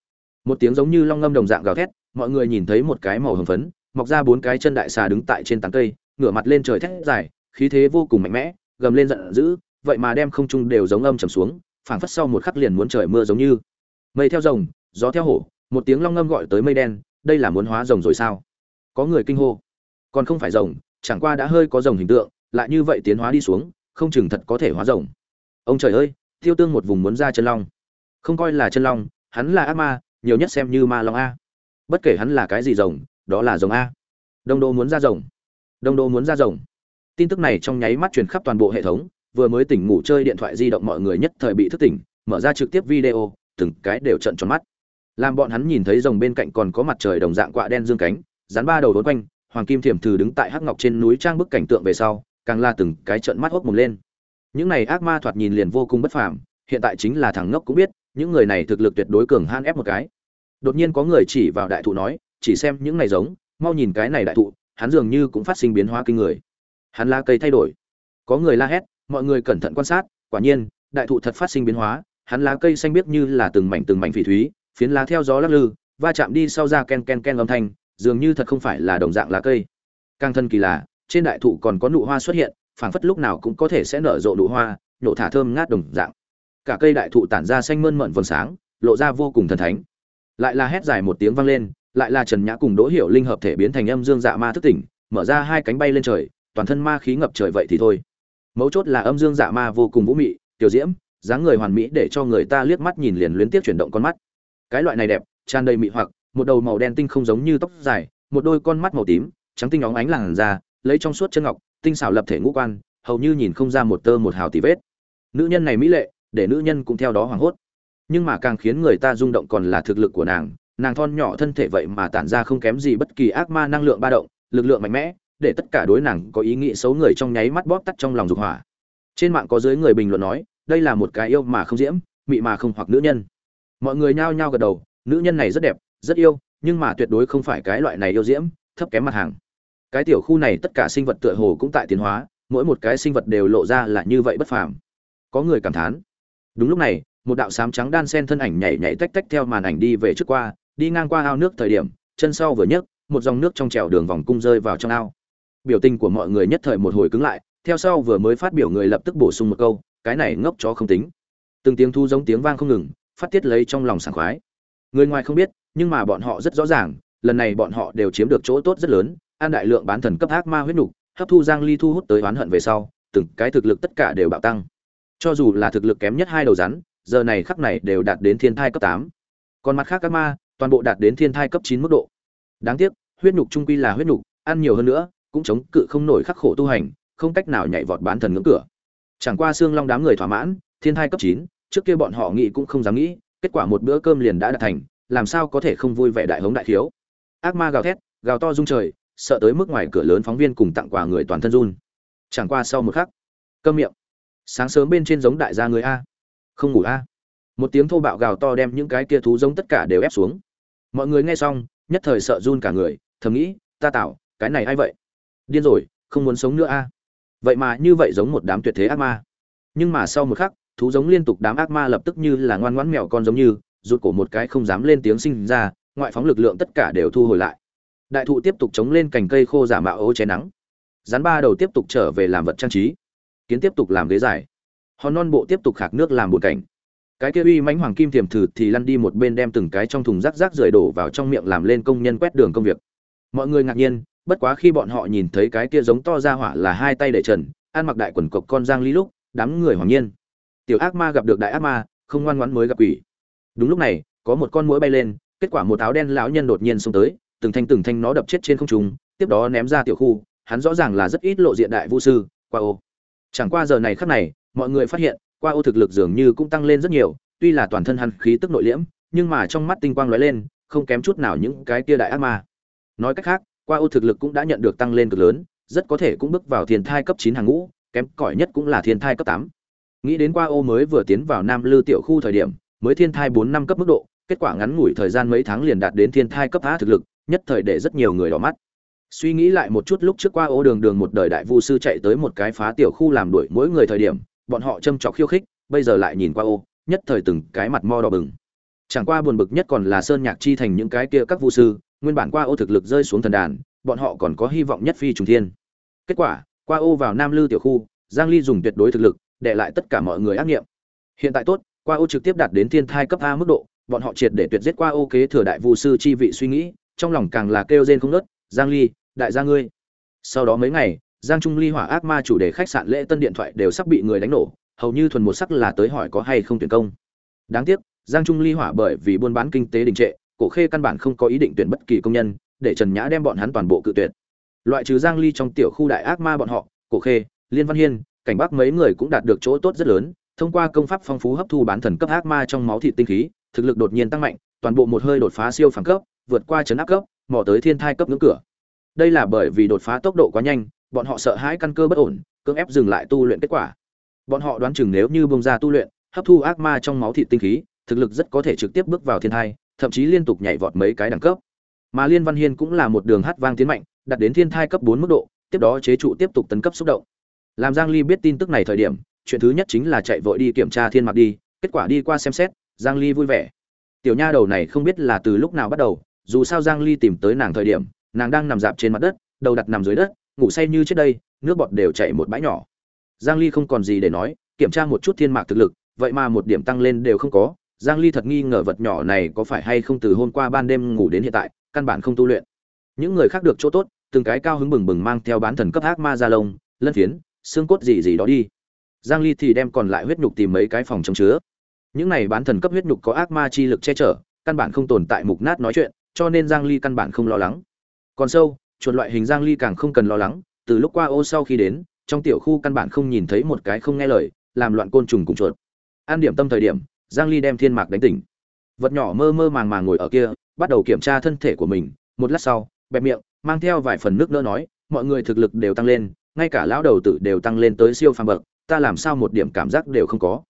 Một tiếng giống như long ngâm đồng dạng gào thét, mọi người nhìn thấy một cái màu hồng phấn, mọc ra bốn cái chân đại xà đứng tại trên tán cây, ngửa mặt lên trời thét dài, khí thế vô cùng mạnh mẽ, gầm lên giận dữ, vậy mà đem không trung đều giống âm trầm xuống, phảng phất sau một khắc liền muốn trời mưa giống như. Mây theo rồng, gió theo hổ, một tiếng long ngâm gọi tới mây đen, đây là muốn hóa rồng rồi sao? Có người kinh hô. Còn không phải rồng, chẳng qua đã hơi có rồng hình tượng lại như vậy tiến hóa đi xuống, không chừng thật có thể hóa rồng. Ông trời ơi, tiêu tương một vùng muốn ra chân long. Không coi là chân long, hắn là ác ma, nhiều nhất xem như ma long a. Bất kể hắn là cái gì rồng, đó là rồng a. Đông đô muốn ra rồng. Đông đô muốn ra rồng. Tin tức này trong nháy mắt truyền khắp toàn bộ hệ thống, vừa mới tỉnh ngủ chơi điện thoại di động mọi người nhất thời bị thức tỉnh, mở ra trực tiếp video, từng cái đều trận tròn mắt. Làm bọn hắn nhìn thấy rồng bên cạnh còn có mặt trời đồng dạng quạ đen dương cánh dán ba đầu đốn quanh, hoàng kim thiểm thử đứng tại hắc ngọc trên núi trang bức cảnh tượng về sau càng la từng cái trận mắt hốc mồm lên. Những này ác ma thoạt nhìn liền vô cùng bất phàm, hiện tại chính là thằng ngốc cũng biết, những người này thực lực tuyệt đối cường han ép một cái. Đột nhiên có người chỉ vào đại thụ nói, chỉ xem những này giống, mau nhìn cái này đại thụ, hắn dường như cũng phát sinh biến hóa kinh người. Hắn la cây thay đổi. Có người la hét, mọi người cẩn thận quan sát, quả nhiên, đại thụ thật phát sinh biến hóa, hắn lá cây xanh biếc như là từng mảnh từng mảnh phỉ thúy, phiến lá theo gió lắc lư, va chạm đi sau ra ken ken ken âm thanh, dường như thật không phải là đồng dạng lá cây. Càng thân kỳ lạ trên đại thụ còn có nụ hoa xuất hiện, phảng phất lúc nào cũng có thể sẽ nở rộ nụ hoa, nổ thả thơm ngát đồng dạng. Cả cây đại thụ tản ra xanh mơn mận vầng sáng, lộ ra vô cùng thần thánh. Lại là hét dài một tiếng vang lên, lại là trần nhã cùng đỗ hiểu linh hợp thể biến thành âm dương dạ ma thức tỉnh, mở ra hai cánh bay lên trời, toàn thân ma khí ngập trời vậy thì thôi. Mấu chốt là âm dương dạ ma vô cùng vũ mị, tiểu diễm, dáng người hoàn mỹ để cho người ta liếc mắt nhìn liền luyến tiếc chuyển động con mắt. Cái loại này đẹp, tràn đầy mị hoặc, một đầu màu đen tinh không giống như tóc dài, một đôi con mắt màu tím, trắng tinh óng ánh làn da lấy trong suốt chân ngọc, tinh xảo lập thể ngũ quan, hầu như nhìn không ra một tơ một hào tì vết. Nữ nhân này mỹ lệ, để nữ nhân cũng theo đó hoảng hốt. Nhưng mà càng khiến người ta rung động còn là thực lực của nàng. Nàng thon nhỏ thân thể vậy mà tản ra không kém gì bất kỳ ác ma năng lượng ba động, lực lượng mạnh mẽ, để tất cả đối nàng có ý nghĩ xấu người trong nháy mắt bóp tắt trong lòng dục hỏa. Trên mạng có dưới người bình luận nói, đây là một cái yêu mà không diễm, mị mà không hoặc nữ nhân. Mọi người nhao nhao gật đầu, nữ nhân này rất đẹp, rất yêu, nhưng mà tuyệt đối không phải cái loại này yêu diễm, thấp kém mặt hàng cái tiểu khu này tất cả sinh vật tựa hồ cũng tại tiến hóa, mỗi một cái sinh vật đều lộ ra là như vậy bất phàm. Có người cảm thán. Đúng lúc này, một đạo sám trắng đan sen thân ảnh nhảy nhảy tách tách theo màn ảnh đi về trước qua, đi ngang qua ao nước thời điểm, chân sau vừa nhấc, một dòng nước trong trèo đường vòng cung rơi vào trong ao. Biểu tình của mọi người nhất thời một hồi cứng lại, theo sau vừa mới phát biểu người lập tức bổ sung một câu, cái này ngốc chó không tính. Từng tiếng thu giống tiếng vang không ngừng, phát tiết lấy trong lòng sảng khoái. Người ngoài không biết, nhưng mà bọn họ rất rõ ràng, lần này bọn họ đều chiếm được chỗ tốt rất lớn an đại lượng bán thần cấp ác ma huyết nục hấp thu giang ly thu hút tới oán hận về sau từng cái thực lực tất cả đều bạo tăng. Cho dù là thực lực kém nhất hai đầu rắn giờ này khắc này đều đạt đến thiên thai cấp 8. còn mặt khác các ma toàn bộ đạt đến thiên thai cấp 9 mức độ. Đáng tiếc huyết nục trung quy là huyết nục ăn nhiều hơn nữa cũng chống cự không nổi khắc khổ tu hành không cách nào nhảy vọt bán thần ngưỡng cửa. Chẳng qua xương long đám người thỏa mãn thiên thai cấp 9, trước kia bọn họ nghĩ cũng không dám nghĩ kết quả một bữa cơm liền đã đạt thành làm sao có thể không vui vẻ đại hống đại thiếu. Ác ma gào thét gào to rung trời sợ tới mức ngoài cửa lớn phóng viên cùng tặng quà người toàn thân run. Chẳng qua sau một khắc cơm miệng. Sáng sớm bên trên giống đại gia người a. Không ngủ a. Một tiếng thô bạo gào to đem những cái kia thú giống tất cả đều ép xuống. Mọi người nghe xong, nhất thời sợ run cả người, thầm nghĩ, ta tạo cái này ai vậy? Điên rồi, không muốn sống nữa a. Vậy mà như vậy giống một đám tuyệt thế ác ma. Nhưng mà sau một khắc, thú giống liên tục đám ác ma lập tức như là ngoan ngoãn mèo con giống như, rụt cổ một cái không dám lên tiếng sinh ra, ngoại phóng lực lượng tất cả đều thu hồi lại đại thụ tiếp tục chống lên cành cây khô giả mạo ô che nắng. Rắn ba đầu tiếp tục trở về làm vật trang trí. Kiến tiếp tục làm ghế dài. Hòn non bộ tiếp tục khạc nước làm bột cảnh. Cái kia uy mãnh hoàng kim tiềm thử thì lăn đi một bên đem từng cái trong thùng rác rác rời đổ vào trong miệng làm lên công nhân quét đường công việc. Mọi người ngạc nhiên, bất quá khi bọn họ nhìn thấy cái kia giống to ra hỏa là hai tay để trần, ăn mặc đại quần cộc con giang ly lúc, đám người hoàng nhiên. Tiểu ác ma gặp được đại ác ma, không ngoan ngoãn mới gặp quỷ. Đúng lúc này, có một con muỗi bay lên, kết quả một áo đen lão nhân đột nhiên xông tới từng thanh từng thanh nó đập chết trên không trung, tiếp đó ném ra tiểu khu, hắn rõ ràng là rất ít lộ diện đại vũ sư, qua ô. Chẳng qua giờ này khắc này, mọi người phát hiện, qua ô thực lực dường như cũng tăng lên rất nhiều, tuy là toàn thân hắn khí tức nội liễm, nhưng mà trong mắt tinh quang lóe lên, không kém chút nào những cái kia đại ác ma. Nói cách khác, qua ô thực lực cũng đã nhận được tăng lên cực lớn, rất có thể cũng bước vào thiên thai cấp chín hàng ngũ, kém cỏi nhất cũng là thiên thai cấp tám. Nghĩ đến qua ô mới vừa tiến vào nam lư tiểu khu thời điểm, mới thiên thai bốn năm cấp mức độ, kết quả ngắn ngủi thời gian mấy tháng liền đạt đến thiên thai cấp a thực lực nhất thời để rất nhiều người đỏ mắt. Suy nghĩ lại một chút lúc trước qua ô đường đường một đời đại vu sư chạy tới một cái phá tiểu khu làm đuổi mỗi người thời điểm, bọn họ châm trọc khiêu khích, bây giờ lại nhìn qua ô, nhất thời từng cái mặt mo đỏ bừng. Chẳng qua buồn bực nhất còn là sơn nhạc chi thành những cái kia các vu sư, nguyên bản qua ô thực lực rơi xuống thần đàn, bọn họ còn có hy vọng nhất phi trùng thiên. Kết quả, qua ô vào nam lư tiểu khu, giang ly dùng tuyệt đối thực lực, để lại tất cả mọi người ác nghiệm. Hiện tại tốt, qua ô trực tiếp đạt đến thiên thai cấp a mức độ, bọn họ triệt để tuyệt giết qua ô kế thừa đại vu sư chi vị suy nghĩ trong lòng càng là kêu rên không ngớt, giang ly đại gia ngươi. Sau đó mấy ngày giang trung ly hỏa ác ma chủ đề khách sạn lễ tân điện thoại đều sắp bị người đánh nổ hầu như thuần một sắc là tới hỏi có hay không tuyển công. Đáng tiếc giang trung ly hỏa bởi vì buôn bán kinh tế đình trệ cổ khê căn bản không có ý định tuyển bất kỳ công nhân để trần nhã đem bọn hắn toàn bộ cự tuyệt. Loại trừ giang ly trong tiểu khu đại ác ma bọn họ cổ khê liên văn hiên cảnh bắc mấy người cũng đạt được chỗ tốt rất lớn thông qua công pháp phong phú hấp thu bán thần cấp ác ma trong máu thịt tinh khí thực lực đột nhiên tăng mạnh toàn bộ một hơi đột phá siêu phàm cấp vượt qua chấn áp cấp, mò tới thiên thai cấp ngưỡng cửa. Đây là bởi vì đột phá tốc độ quá nhanh, bọn họ sợ hãi căn cơ bất ổn, cưỡng ép dừng lại tu luyện kết quả. Bọn họ đoán chừng nếu như bông ra tu luyện, hấp thu ác ma trong máu thịt tinh khí, thực lực rất có thể trực tiếp bước vào thiên thai, thậm chí liên tục nhảy vọt mấy cái đẳng cấp. Mà liên văn hiên cũng là một đường hát vang tiến mạnh, đạt đến thiên thai cấp bốn mức độ, tiếp đó chế trụ tiếp tục tấn cấp xúc động. Làm giang ly biết tin tức này thời điểm, chuyện thứ nhất chính là chạy vội đi kiểm tra thiên mạch đi, kết quả đi qua xem xét, giang ly vui vẻ. Tiểu nha đầu này không biết là từ lúc nào bắt đầu dù sao giang ly tìm tới nàng thời điểm, nàng đang nằm dạp trên mặt đất, đầu đặt nằm dưới đất, ngủ say như trước đây, nước bọt đều chảy một bãi nhỏ. Giang ly không còn gì để nói, kiểm tra một chút thiên mạc thực lực, vậy mà một điểm tăng lên đều không có. Giang ly thật nghi ngờ vật nhỏ này có phải hay không từ hôm qua ban đêm ngủ đến hiện tại, căn bản không tu luyện. Những người khác được chỗ tốt, từng cái cao hứng bừng bừng mang theo bán thần cấp ác ma ra lông, lân phiến, xương cốt gì gì đó đi. Giang ly thì đem còn lại huyết nhục tìm mấy cái phòng chống chứa. Những này bán thần cấp huyết nhục có ác ma chi lực che chở, căn bản không tồn tại mục nát nói chuyện cho nên giang ly căn bản không lo lắng. Còn sâu, chuột loại hình giang ly càng không cần lo lắng, từ lúc qua ô sau khi đến, trong tiểu khu căn bản không nhìn thấy một cái không nghe lời, làm loạn côn trùng cùng chuột. An điểm tâm thời điểm, giang ly đem thiên mạc đánh tỉnh. Vật nhỏ mơ mơ màng màng ngồi ở kia, bắt đầu kiểm tra thân thể của mình. Một lát sau, bẹp miệng, mang theo vài phần nước nữa nói, mọi người thực lực đều tăng lên, ngay cả lão đầu tử đều tăng lên tới siêu phàm bậc, ta làm sao một điểm cảm giác đều không có.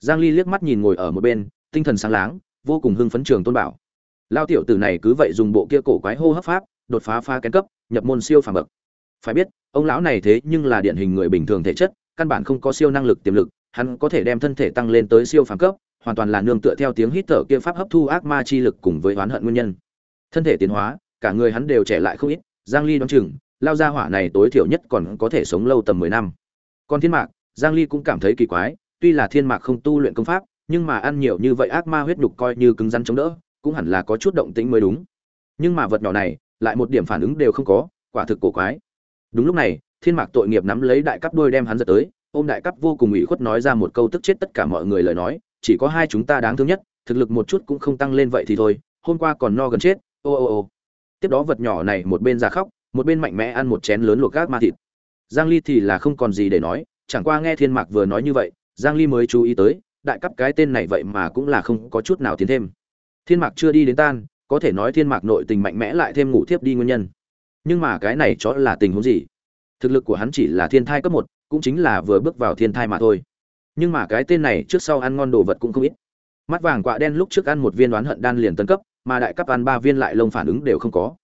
Giang ly liếc mắt nhìn ngồi ở một bên, tinh thần sáng láng, vô cùng hưng phấn trường tôn bảo lao tiểu tử này cứ vậy dùng bộ kia cổ quái hô hấp pháp, đột phá pha kén cấp, nhập môn siêu phàm bậc. Phải biết, ông lão này thế nhưng là điển hình người bình thường thể chất, căn bản không có siêu năng lực tiềm lực, hắn có thể đem thân thể tăng lên tới siêu phàm cấp, hoàn toàn là nương tựa theo tiếng hít thở kia pháp hấp thu ác ma chi lực cùng với oán hận nguyên nhân. Thân thể tiến hóa, cả người hắn đều trẻ lại không ít, giang ly đoán chừng, lao ra hỏa này tối thiểu nhất còn có thể sống lâu tầm 10 năm. Còn thiên mạc, giang ly cũng cảm thấy kỳ quái, tuy là thiên mạc không tu luyện công pháp, nhưng mà ăn nhiều như vậy ác ma huyết nhục coi như cứng rắn chống đỡ cũng hẳn là có chút động tĩnh mới đúng. Nhưng mà vật nhỏ này, lại một điểm phản ứng đều không có, quả thực cổ quái. Đúng lúc này, thiên mạc tội nghiệp nắm lấy đại cấp đôi đem hắn giật tới, ôm đại cấp vô cùng ủy khuất nói ra một câu tức chết tất cả mọi người lời nói, chỉ có hai chúng ta đáng thương nhất, thực lực một chút cũng không tăng lên vậy thì thôi, hôm qua còn no gần chết, ô ô ô. Tiếp đó vật nhỏ này một bên ra khóc, một bên mạnh mẽ ăn một chén lớn luộc gác ma thịt. Giang ly thì là không còn gì để nói, chẳng qua nghe thiên mạc vừa nói như vậy, giang ly mới chú ý tới, đại cấp cái tên này vậy mà cũng là không có chút nào tiến thêm thiên mạc chưa đi đến tan, có thể nói thiên mạc nội tình mạnh mẽ lại thêm ngủ thiếp đi nguyên nhân. Nhưng mà cái này chó là tình huống gì? Thực lực của hắn chỉ là thiên thai cấp một, cũng chính là vừa bước vào thiên thai mà thôi. Nhưng mà cái tên này trước sau ăn ngon đồ vật cũng không ít. Mắt vàng quạ đen lúc trước ăn một viên đoán hận đan liền tân cấp, mà đại cấp ăn ba viên lại lông phản ứng đều không có.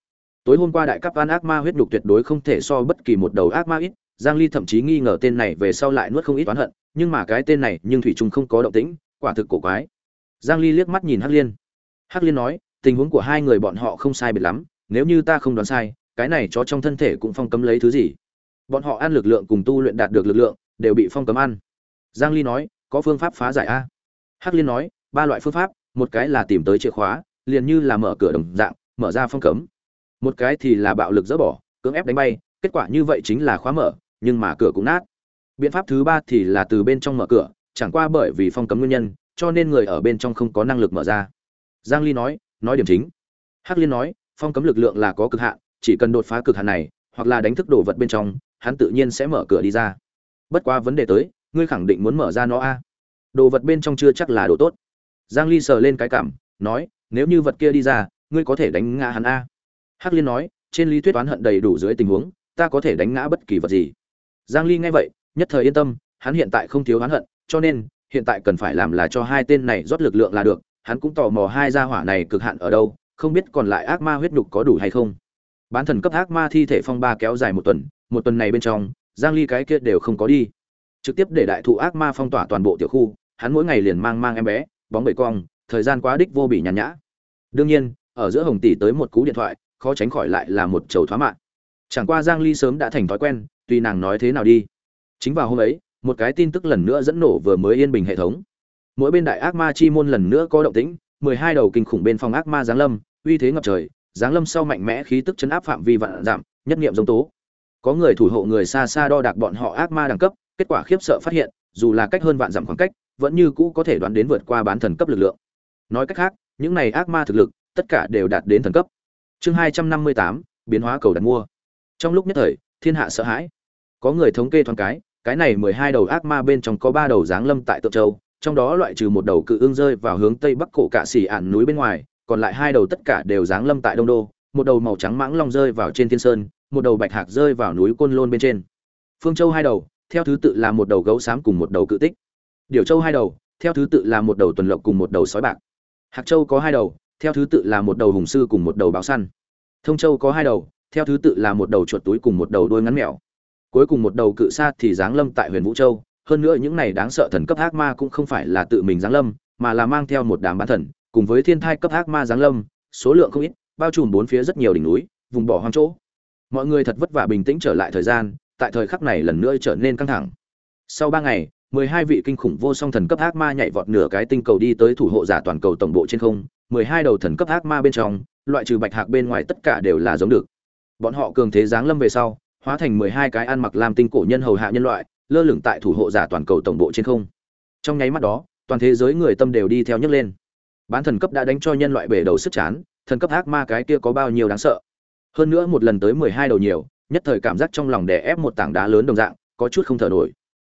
Tối hôm qua đại cấp ăn ác ma huyết đục tuyệt đối không thể so bất kỳ một đầu ác ma ít, giang ly thậm chí nghi ngờ tên này về sau lại nuốt không ít đoán hận, nhưng mà cái tên này nhưng thủy trung không có động tĩnh, quả thực cổ quái. Giang ly liếc mắt nhìn hắc liên hắc liên nói, tình huống của hai người bọn họ không sai biệt lắm, nếu như ta không đoán sai, cái này chó trong thân thể cũng phong cấm lấy thứ gì. Bọn họ ăn lực lượng cùng tu luyện đạt được lực lượng, đều bị phong cấm ăn. Giang ly nói, có phương pháp phá giải a. Hắc liên nói, ba loại phương pháp, một cái là tìm tới chìa khóa, liền như là mở cửa đồng dạng, mở ra phong cấm. Một cái thì là bạo lực dỡ bỏ, cưỡng ép đánh bay, kết quả như vậy chính là khóa mở, nhưng mà cửa cũng nát. Biện pháp thứ ba thì là từ bên trong mở cửa, chẳng qua bởi vì phong cấm nguyên nhân, cho nên người ở bên trong không có năng lực mở ra giang ly nói nói điểm chính. Hắc liên nói, phong cấm lực lượng là có cực hạn, chỉ cần đột phá cực hạn này, hoặc là đánh thức đồ vật bên trong, hắn tự nhiên sẽ mở cửa đi ra. Bất quá vấn đề tới, ngươi khẳng định muốn mở ra nó a. Đồ vật bên trong chưa chắc là đồ tốt. Giang ly sờ lên cái cảm, nói, nếu như vật kia đi ra, ngươi có thể đánh ngã hắn a. Hắc liên nói, trên lý thuyết toán hận đầy đủ dưới tình huống, ta có thể đánh ngã bất kỳ vật gì. Giang ly nghe vậy, nhất thời yên tâm, hắn hiện tại không thiếu oán hận, cho nên, hiện tại cần phải làm là cho hai tên này rót lực lượng là được hắn cũng tò mò hai gia hỏa này cực hạn ở đâu, không biết còn lại ác ma huyết nhục có đủ hay không. Bán thần cấp ác ma thi thể phong ba kéo dài một tuần một tuần này bên trong, giang ly cái kia đều không có đi. Trực tiếp để đại thụ ác ma phong tỏa toàn bộ tiểu khu, hắn mỗi ngày liền mang mang em bé, bóng bẩy cong, thời gian quá đích vô bị nhàn nhã. Đương nhiên, ở giữa hồng tỷ tới một cú điện thoại, khó tránh khỏi lại là một chầu thoá mạng. Chẳng qua giang ly sớm đã thành thói quen tùy nàng nói thế nào đi. Chính vào hôm ấy, một cái tin tức lần nữa dẫn nổ vừa mới yên bình hệ thống mỗi bên đại ác ma chi môn lần nữa có động tĩnh, mười hai đầu kinh khủng bên phòng ác ma giáng lâm, uy thế ngập trời, giáng lâm sau mạnh mẽ khí tức chấn áp phạm vi vạn giảm, nhất niệm giống tố. Có người thủ hộ người xa xa đo đạc bọn họ ác ma đẳng cấp, kết quả khiếp sợ phát hiện, dù là cách hơn vạn dặm khoảng cách, vẫn như cũ có thể đoán đến vượt qua bán thần cấp lực lượng. Nói cách khác, những này ác ma thực lực, tất cả đều đạt đến thần cấp. Chương hai trăm năm mươi tám, biến hóa cầu đặt mua. Trong lúc nhất thời, thiên hạ sợ hãi. Có người thống kê thoáng cái cái này mười hai đầu ác ma bên trong có ba đầu giáng lâm tại tượng châu trong đó loại trừ một đầu cự ương rơi vào hướng tây bắc cổ cạ xỉ ản núi bên ngoài còn lại hai đầu tất cả đều giáng lâm tại đông đô một đầu màu trắng mãng long rơi vào trên thiên sơn một đầu bạch hạc rơi vào núi côn lôn bên trên phương châu hai đầu theo thứ tự là một đầu gấu xám cùng một đầu cự tích điều châu hai đầu theo thứ tự là một đầu tuần lộc cùng một đầu sói bạc hạc châu có hai đầu theo thứ tự là một đầu hùng sư cùng một đầu báo săn thông châu có hai đầu theo thứ tự là một đầu chuột túi cùng một đầu đuôi ngắn mèo cuối cùng một đầu cự sa thì giáng lâm tại huyền vũ châu hơn nữa những này đáng sợ thần cấp ác ma cũng không phải là tự mình giáng lâm, mà là mang theo một đám bán thần, cùng với thiên thai cấp ác ma giáng lâm, số lượng không ít, bao trùm bốn phía rất nhiều đỉnh núi, vùng bỏ hoang chỗ. Mọi người thật vất vả bình tĩnh trở lại thời gian, tại thời khắc này lần nữa trở nên căng thẳng. Sau ba ngày, mười hai vị kinh khủng vô song thần cấp ác ma nhảy vọt nửa cái tinh cầu đi tới thủ hộ giả toàn cầu tổng bộ trên không, mười hai đầu thần cấp ác ma bên trong, loại trừ bạch hạc bên ngoài tất cả đều là giống được. Bọn họ cường thế giáng lâm về sau, hóa thành mười hai cái ăn mặc làm tinh cổ nhân hầu hạ nhân loại lơ lửng tại thủ hộ giả toàn cầu tổng bộ trên không. Trong nháy mắt đó, toàn thế giới người tâm đều đi theo nhấc lên. Bán thần cấp đã đánh cho nhân loại bể đầu sức chán, thần cấp ác ma cái kia có bao nhiêu đáng sợ. Hơn nữa một lần tới mười hai đầu nhiều, nhất thời cảm giác trong lòng đè ép một tảng đá lớn đồng dạng, có chút không thở nổi.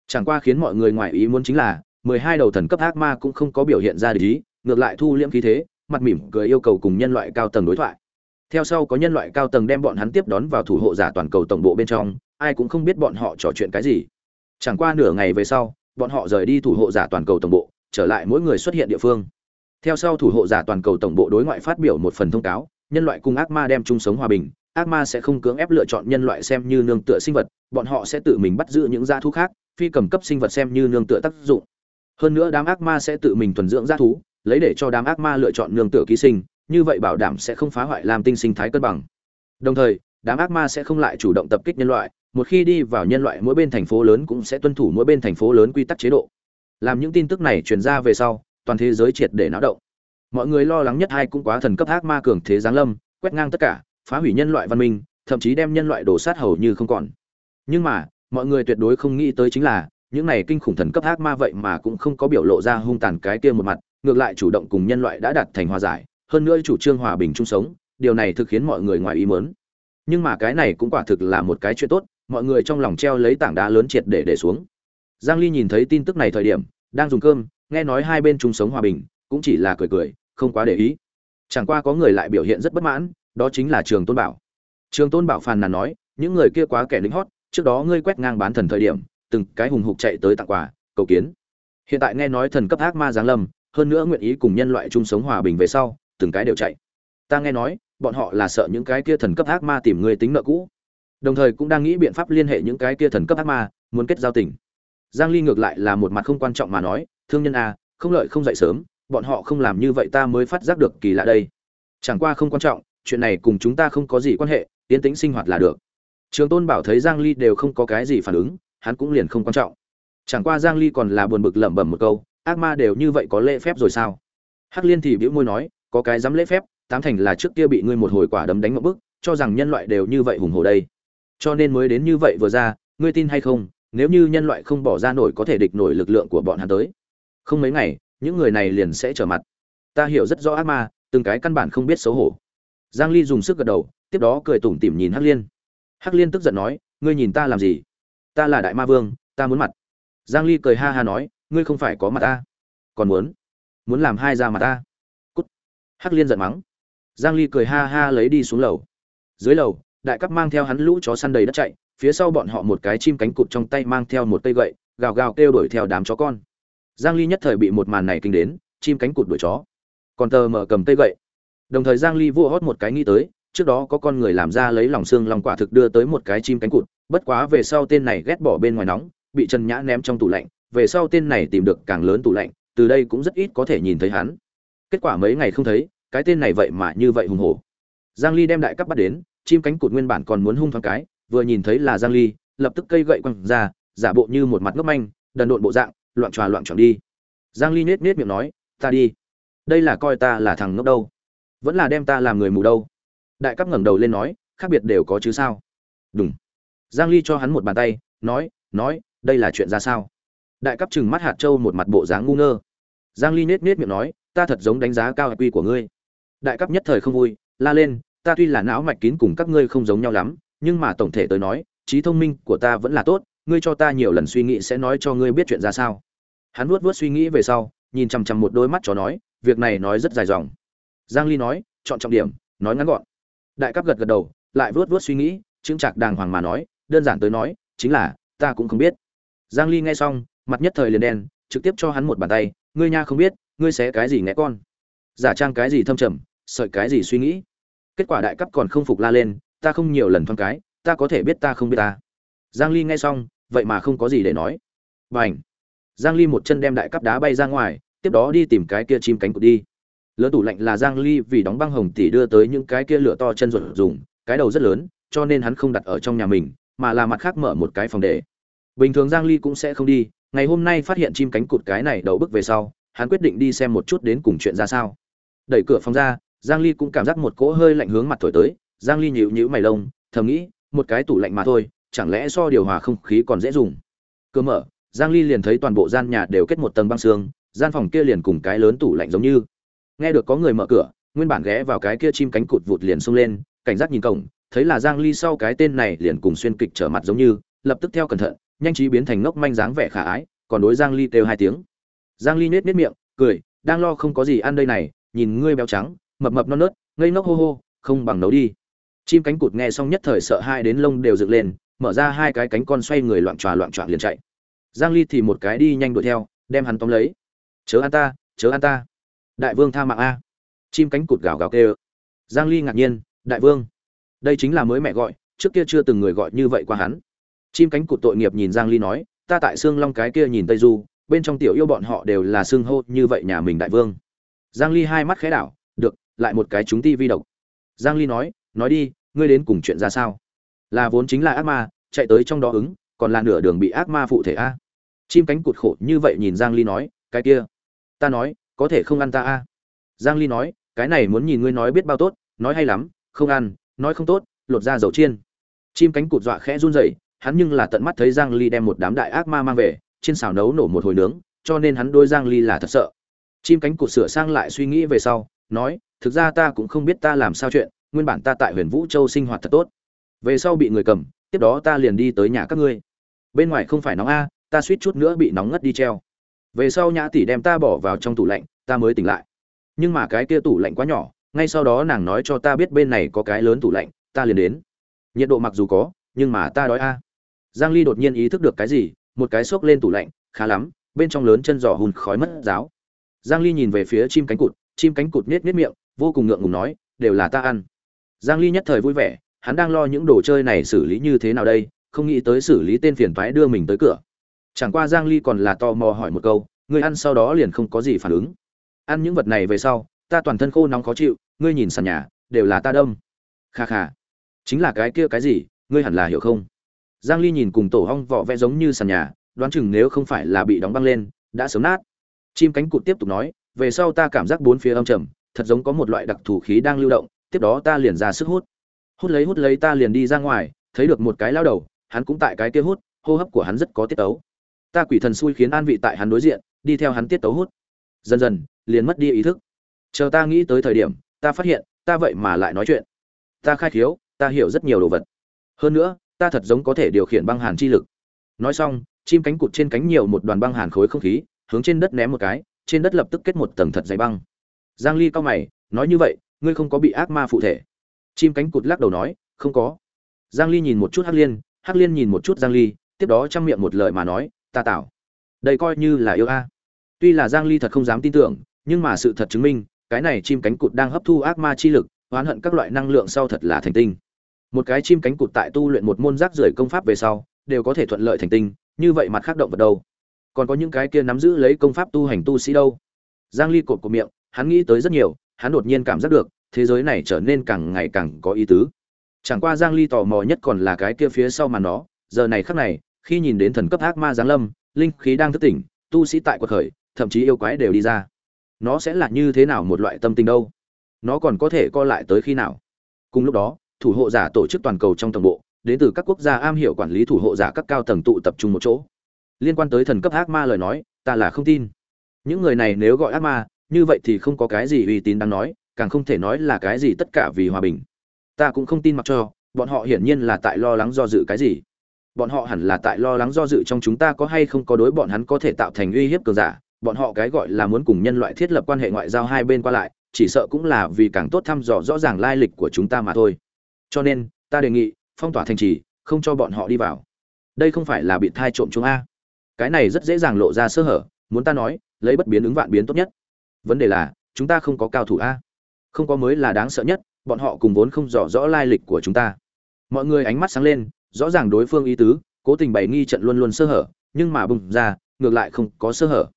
Chẳng qua khiến mọi người ngoài ý muốn chính là, mười hai đầu thần cấp ác ma cũng không có biểu hiện ra ý, ngược lại thu liễm khí thế, mặt mỉm cười yêu cầu cùng nhân loại cao tầng đối thoại. Theo sau có nhân loại cao tầng đem bọn hắn tiếp đón vào thủ hộ giả toàn cầu tổng bộ bên trong, ai cũng không biết bọn họ trò chuyện cái gì chẳng qua nửa ngày về sau, bọn họ rời đi thủ hộ giả toàn cầu tổng bộ, trở lại mỗi người xuất hiện địa phương. Theo sau thủ hộ giả toàn cầu tổng bộ đối ngoại phát biểu một phần thông cáo, nhân loại cùng ác ma đem chung sống hòa bình, ác ma sẽ không cưỡng ép lựa chọn nhân loại xem như nương tựa sinh vật, bọn họ sẽ tự mình bắt giữ những g thú khác, phi cầm cấp sinh vật xem như nương tựa tác dụng. Hơn nữa đám ác ma sẽ tự mình thuần dưỡng g thú, lấy để cho đám ác ma lựa chọn nương tựa ký sinh, như vậy bảo đảm sẽ không phá hoại làm tinh sinh thái cân bằng. Đồng thời, đám ác ma sẽ không lại chủ động tập kích nhân loại một khi đi vào nhân loại mỗi bên thành phố lớn cũng sẽ tuân thủ mỗi bên thành phố lớn quy tắc chế độ. Làm những tin tức này truyền ra về sau, toàn thế giới triệt để náo động. Mọi người lo lắng nhất ai cũng quá thần cấp ác ma cường thế giáng lâm, quét ngang tất cả, phá hủy nhân loại văn minh, thậm chí đem nhân loại đổ sát hầu như không còn. Nhưng mà, mọi người tuyệt đối không nghĩ tới chính là, những này kinh khủng thần cấp ác ma vậy mà cũng không có biểu lộ ra hung tàn cái kia một mặt, ngược lại chủ động cùng nhân loại đã đạt thành hòa giải, hơn nữa chủ trương hòa bình chung sống, điều này thực khiến mọi người ngoài ý mớn nhưng mà cái này cũng quả thực là một cái chuyện tốt mọi người trong lòng treo lấy tảng đá lớn triệt để để xuống. Giang ly nhìn thấy tin tức này thời điểm, đang dùng cơm, nghe nói hai bên chung sống hòa bình, cũng chỉ là cười cười, không quá để ý. Chẳng qua có người lại biểu hiện rất bất mãn, đó chính là trường tôn bảo. Trường tôn bảo phàn nàn nói, những người kia quá kẻ lính hót, trước đó ngươi quét ngang bán thần thời điểm, từng cái hùng hục chạy tới tặng quà, cầu kiến. Hiện tại nghe nói thần cấp ác ma giáng lâm, hơn nữa nguyện ý cùng nhân loại chung sống hòa bình về sau, từng cái đều chạy. Ta nghe nói, bọn họ là sợ những cái kia thần cấp ác ma tìm người tính nợ cũ đồng thời cũng đang nghĩ biện pháp liên hệ những cái kia thần cấp ác ma, muốn kết giao tình. Giang ly ngược lại là một mặt không quan trọng mà nói, thương nhân a không lợi không dậy sớm, bọn họ không làm như vậy ta mới phát giác được kỳ lạ đây. Chẳng qua không quan trọng, chuyện này cùng chúng ta không có gì quan hệ, yên tĩnh sinh hoạt là được. Trường tôn bảo thấy giang ly đều không có cái gì phản ứng, hắn cũng liền không quan trọng. Chẳng qua giang ly còn là buồn bực lẩm bẩm một câu, ác ma đều như vậy có lễ phép rồi sao? Hắc liên thì bĩu môi nói, có cái dám lễ phép, tám thành là trước kia bị ngươi một hồi quả đấm đánh một bức, cho rằng nhân loại đều như vậy hùng hồ đây cho nên mới đến như vậy vừa ra, ngươi tin hay không, nếu như nhân loại không bỏ ra nổi có thể địch nổi lực lượng của bọn hắn tới. Không mấy ngày, những người này liền sẽ trở mặt. Ta hiểu rất rõ ác ma, từng cái căn bản không biết xấu hổ. Giang ly dùng sức gật đầu, tiếp đó cười tủm tỉm nhìn hắc liên. Hắc liên tức giận nói, ngươi nhìn ta làm gì? Ta là đại ma vương, ta muốn mặt. Giang ly cười ha ha nói, ngươi không phải có mặt ta. Còn muốn? Muốn làm hai ra mặt ta. Cút. Hắc liên giận mắng. Giang ly cười ha ha lấy đi xuống lầu. Dưới lầu đại cấp mang theo hắn lũ chó săn đầy đất chạy, phía sau bọn họ một cái chim cánh cụt trong tay mang theo một cây gậy, gào gào kêu đuổi theo đám chó con. Giang ly nhất thời bị một màn này kinh đến, chim cánh cụt đuổi chó. Còn tờ mở cầm cây gậy. Đồng thời giang ly vua hót một cái nghĩ tới, trước đó có con người làm ra lấy lòng xương lòng quả thực đưa tới một cái chim cánh cụt, bất quá về sau tên này ghét bỏ bên ngoài nóng, bị trần nhã ném trong tủ lạnh, về sau tên này tìm được càng lớn tủ lạnh, từ đây cũng rất ít có thể nhìn thấy hắn. Kết quả mấy ngày không thấy, cái tên này vậy mà như vậy hùng hổ. Giang ly đem đại cấp bắt đến chim cánh cụt nguyên bản còn muốn hung thoáng cái, vừa nhìn thấy là giang ly, lập tức cây gậy quăng ra, giả bộ như một mặt ngốc manh, đần độn bộ dạng, loạn tròa loạn tròn đi. Giang ly nết nết miệng nói, ta đi. Đây là coi ta là thằng ngốc đâu. Vẫn là đem ta làm người mù đâu. Đại cấp ngẩng đầu lên nói, khác biệt đều có chứ sao? Đúng giang ly cho hắn một bàn tay, nói nói, đây là chuyện ra sao? Đại cấp chừng mắt hạt châu một mặt bộ dáng ngu ngơ. Giang ly nết nết miệng nói, ta thật giống đánh giá cao quy của ngươi. Đại cấp nhất thời không vui, la lên ta tuy là não mạch kín cùng các ngươi không giống nhau lắm, nhưng mà tổng thể tới nói, trí thông minh của ta vẫn là tốt, ngươi cho ta nhiều lần suy nghĩ sẽ nói cho ngươi biết chuyện ra sao. Hắn vuốt vuốt suy nghĩ về sau, nhìn chằm chằm một đôi mắt chó nói, việc này nói rất dài dòng. Giang ly nói, chọn trọng điểm, nói ngắn gọn. Đại cấp gật gật đầu, lại vuốt vuốt suy nghĩ chứng chạc đàng hoàng mà nói, đơn giản tới nói, chính là, ta cũng không biết. Giang ly nghe xong, mặt nhất thời liền đen, trực tiếp cho hắn một bàn tay, ngươi nha không biết, ngươi sẽ cái gì nghe con? Giả trang cái gì thâm trầm, sợi cái gì suy nghĩ? Kết quả đại cấp còn không phục la lên, ta không nhiều lần thoáng cái, ta có thể biết ta không biết ta. Giang ly nghe xong, vậy mà không có gì để nói. Bảnh giang ly một chân đem đại cấp đá bay ra ngoài, tiếp đó đi tìm cái kia chim cánh cụt đi. Lớn tủ lạnh là giang ly vì đóng băng hồng tỷ đưa tới những cái kia lửa to chân ruột dùng, cái đầu rất lớn, cho nên hắn không đặt ở trong nhà mình, mà là mặt khác mở một cái phòng để. Bình thường giang ly cũng sẽ không đi, ngày hôm nay phát hiện chim cánh cụt cái này đầu bước về sau, hắn quyết định đi xem một chút đến cùng chuyện ra sao. Đẩy cửa phòng ra giang ly cũng cảm giác một cỗ hơi lạnh hướng mặt thổi tới giang ly nhíu nhíu mày lông thầm nghĩ một cái tủ lạnh mà thôi chẳng lẽ so điều hòa không khí còn dễ dùng? Cửa mở giang ly liền thấy toàn bộ gian nhà đều kết một tầng băng sương, gian phòng kia liền cùng cái lớn tủ lạnh giống như. Nghe được có người mở cửa nguyên bản ghé vào cái kia chim cánh cụt vụt liền xông lên cảnh giác nhìn cổng thấy là giang ly sau cái tên này liền cùng xuyên kịch trở mặt giống như lập tức theo cẩn thận nhanh trí biến thành ngốc manh dáng vẻ khả ái còn đối giang ly kêu hai tiếng. Giang ly nết nết miệng cười đang lo không có gì ăn đây này nhìn ngươi béo trắng mập mập non nớt, ngây ngốc hô hô, không bằng nấu đi. Chim cánh cụt nghe xong nhất thời sợ hai đến lông đều dựng lên, mở ra hai cái cánh con xoay người loạn tròa loạn trọn liền chạy. Giang ly thì một cái đi nhanh đuổi theo, đem hắn tóm lấy. Chớ ăn ta, chớ ăn ta. Đại vương tha mạng a. Chim cánh cụt gào gào kêu. Giang ly ngạc nhiên, đại vương, đây chính là mới mẹ gọi, trước kia chưa từng người gọi như vậy qua hắn. Chim cánh cụt tội nghiệp nhìn giang ly nói, ta tại xương long cái kia nhìn tây du, bên trong tiểu yêu bọn họ đều là xương hô như vậy nhà mình đại vương. Giang ly hai mắt khẽ đảo lại một cái chúng ti vi độc. Giang ly nói nói đi, ngươi đến cùng chuyện ra sao? Là vốn chính là ác ma, chạy tới trong đó ứng, còn là nửa đường bị ác ma phụ thể a. Chim cánh cụt khổ như vậy nhìn giang ly nói, cái kia, ta nói, có thể không ăn ta a? Giang ly nói, cái này muốn nhìn ngươi nói biết bao tốt, nói hay lắm, không ăn, nói không tốt, lột ra dầu chiên. Chim cánh cụt dọa khẽ run rẩy, hắn nhưng là tận mắt thấy giang ly đem một đám đại ác ma mang về, trên xào nấu nổ một hồi nướng, cho nên hắn đôi giang ly là thật sợ. Chim cánh cụt sửa sang lại suy nghĩ về sau nói, thực ra ta cũng không biết ta làm sao chuyện, nguyên bản ta tại huyền vũ châu sinh hoạt thật tốt. Về sau bị người cầm, tiếp đó ta liền đi tới nhà các ngươi. Bên ngoài không phải nóng a, ta suýt chút nữa bị nóng ngất đi treo. Về sau nhã tỷ đem ta bỏ vào trong tủ lạnh, ta mới tỉnh lại. Nhưng mà cái kia tủ lạnh quá nhỏ, ngay sau đó nàng nói cho ta biết bên này có cái lớn tủ lạnh, ta liền đến. Nhiệt độ mặc dù có, nhưng mà ta đói a. Giang ly đột nhiên ý thức được cái gì, một cái xốc lên tủ lạnh, khá lắm, bên trong lớn chân giò hùn khói mất giáo giang ly nhìn về phía chim cánh cụt chim cánh cụt nết nết miệng, vô cùng ngượng ngùng nói, đều là ta ăn. Giang ly nhất thời vui vẻ, hắn đang lo những đồ chơi này xử lý như thế nào đây, không nghĩ tới xử lý tên phiền toái đưa mình tới cửa. Chẳng qua giang ly còn là tò mò hỏi một câu, ngươi ăn sau đó liền không có gì phản ứng? Ăn những vật này về sau, ta toàn thân khô nóng khó chịu, ngươi nhìn sàn nhà, đều là ta đâm. kha kha, chính là cái kia cái gì, ngươi hẳn là hiểu không? Giang ly nhìn cùng tổ hong vỏ vẽ giống như sàn nhà, đoán chừng nếu không phải là bị đóng băng lên, đã sớm nát. Chim cánh cụt tiếp tục nói về sau ta cảm giác bốn phía âm trầm, thật giống có một loại đặc thù khí đang lưu động, tiếp đó ta liền ra sức hút. Hút lấy hút lấy ta liền đi ra ngoài, thấy được một cái lao đầu, hắn cũng tại cái kia hút, hô hấp của hắn rất có tiết tấu. Ta quỷ thần xui khiến an vị tại hắn đối diện, đi theo hắn tiết tấu hút. Dần dần, liền mất đi ý thức. Chờ ta nghĩ tới thời điểm, ta phát hiện, ta vậy mà lại nói chuyện. Ta khai khiếu, ta hiểu rất nhiều đồ vật. Hơn nữa, ta thật giống có thể điều khiển băng hàn chi lực. Nói xong, chim cánh cụt trên cánh nhiều một đoàn băng hàn khối không khí, hướng trên đất ném một cái trên đất lập tức kết một tầng thật dày băng. Giang ly cao mày, nói như vậy, ngươi không có bị ác ma phụ thể. Chim cánh cụt lắc đầu nói, không có. Giang ly nhìn một chút hắc liên hắc liên nhìn một chút giang ly, tiếp đó chăm miệng một lời mà nói, ta tạo đây coi như là yêu a. Tuy là giang ly thật không dám tin tưởng, nhưng mà sự thật chứng minh, cái này chim cánh cụt đang hấp thu ác ma chi lực, oán hận các loại năng lượng sau thật là thành tinh. Một cái chim cánh cụt tại tu luyện một môn rác rưởi công pháp về sau, đều có thể thuận lợi thành tinh, như vậy mặt khác động vật đâu? Còn có những cái kia nắm giữ lấy công pháp tu hành tu sĩ đâu. Giang ly cột của miệng, hắn nghĩ tới rất nhiều, hắn đột nhiên cảm giác được, thế giới này trở nên càng ngày càng có ý tứ. Chẳng qua giang ly tò mò nhất còn là cái kia phía sau mà nó, giờ này khắc này, khi nhìn đến thần cấp ác ma giáng lâm, linh khí đang thức tỉnh, tu sĩ tại quật khởi, thậm chí yêu quái đều đi ra. Nó sẽ là như thế nào một loại tâm tình đâu? Nó còn có thể co lại tới khi nào? Cùng lúc đó, thủ hộ giả tổ chức toàn cầu trong tổng bộ, đến từ các quốc gia am hiểu quản lý thủ hộ giả các cao tầng tụ tập trung một chỗ liên quan tới thần cấp ác ma lời nói, ta là không tin. Những người này nếu gọi ác ma, như vậy thì không có cái gì uy tín đáng nói, càng không thể nói là cái gì tất cả vì hòa bình. Ta cũng không tin mặc cho, bọn họ hiển nhiên là tại lo lắng do dự cái gì. Bọn họ hẳn là tại lo lắng do dự trong chúng ta có hay không có đối bọn hắn có thể tạo thành uy hiếp cường giả. Bọn họ cái gọi là muốn cùng nhân loại thiết lập quan hệ ngoại giao hai bên qua lại, chỉ sợ cũng là vì càng tốt thăm dò rõ ràng lai lịch của chúng ta mà thôi. Cho nên, ta đề nghị, phong tỏa thành trì, không cho bọn họ đi vào. Đây không phải là bị thai trộm chúng a cái này rất dễ dàng lộ ra sơ hở, muốn ta nói, lấy bất biến ứng vạn biến tốt nhất. Vấn đề là, chúng ta không có cao thủ a. Không có mới là đáng sợ nhất, bọn họ cùng vốn không rõ rõ lai lịch của chúng ta. Mọi người ánh mắt sáng lên, rõ ràng đối phương ý tứ, cố tình bày nghi trận luôn luôn sơ hở, nhưng mà bùng ra, ngược lại không có sơ hở.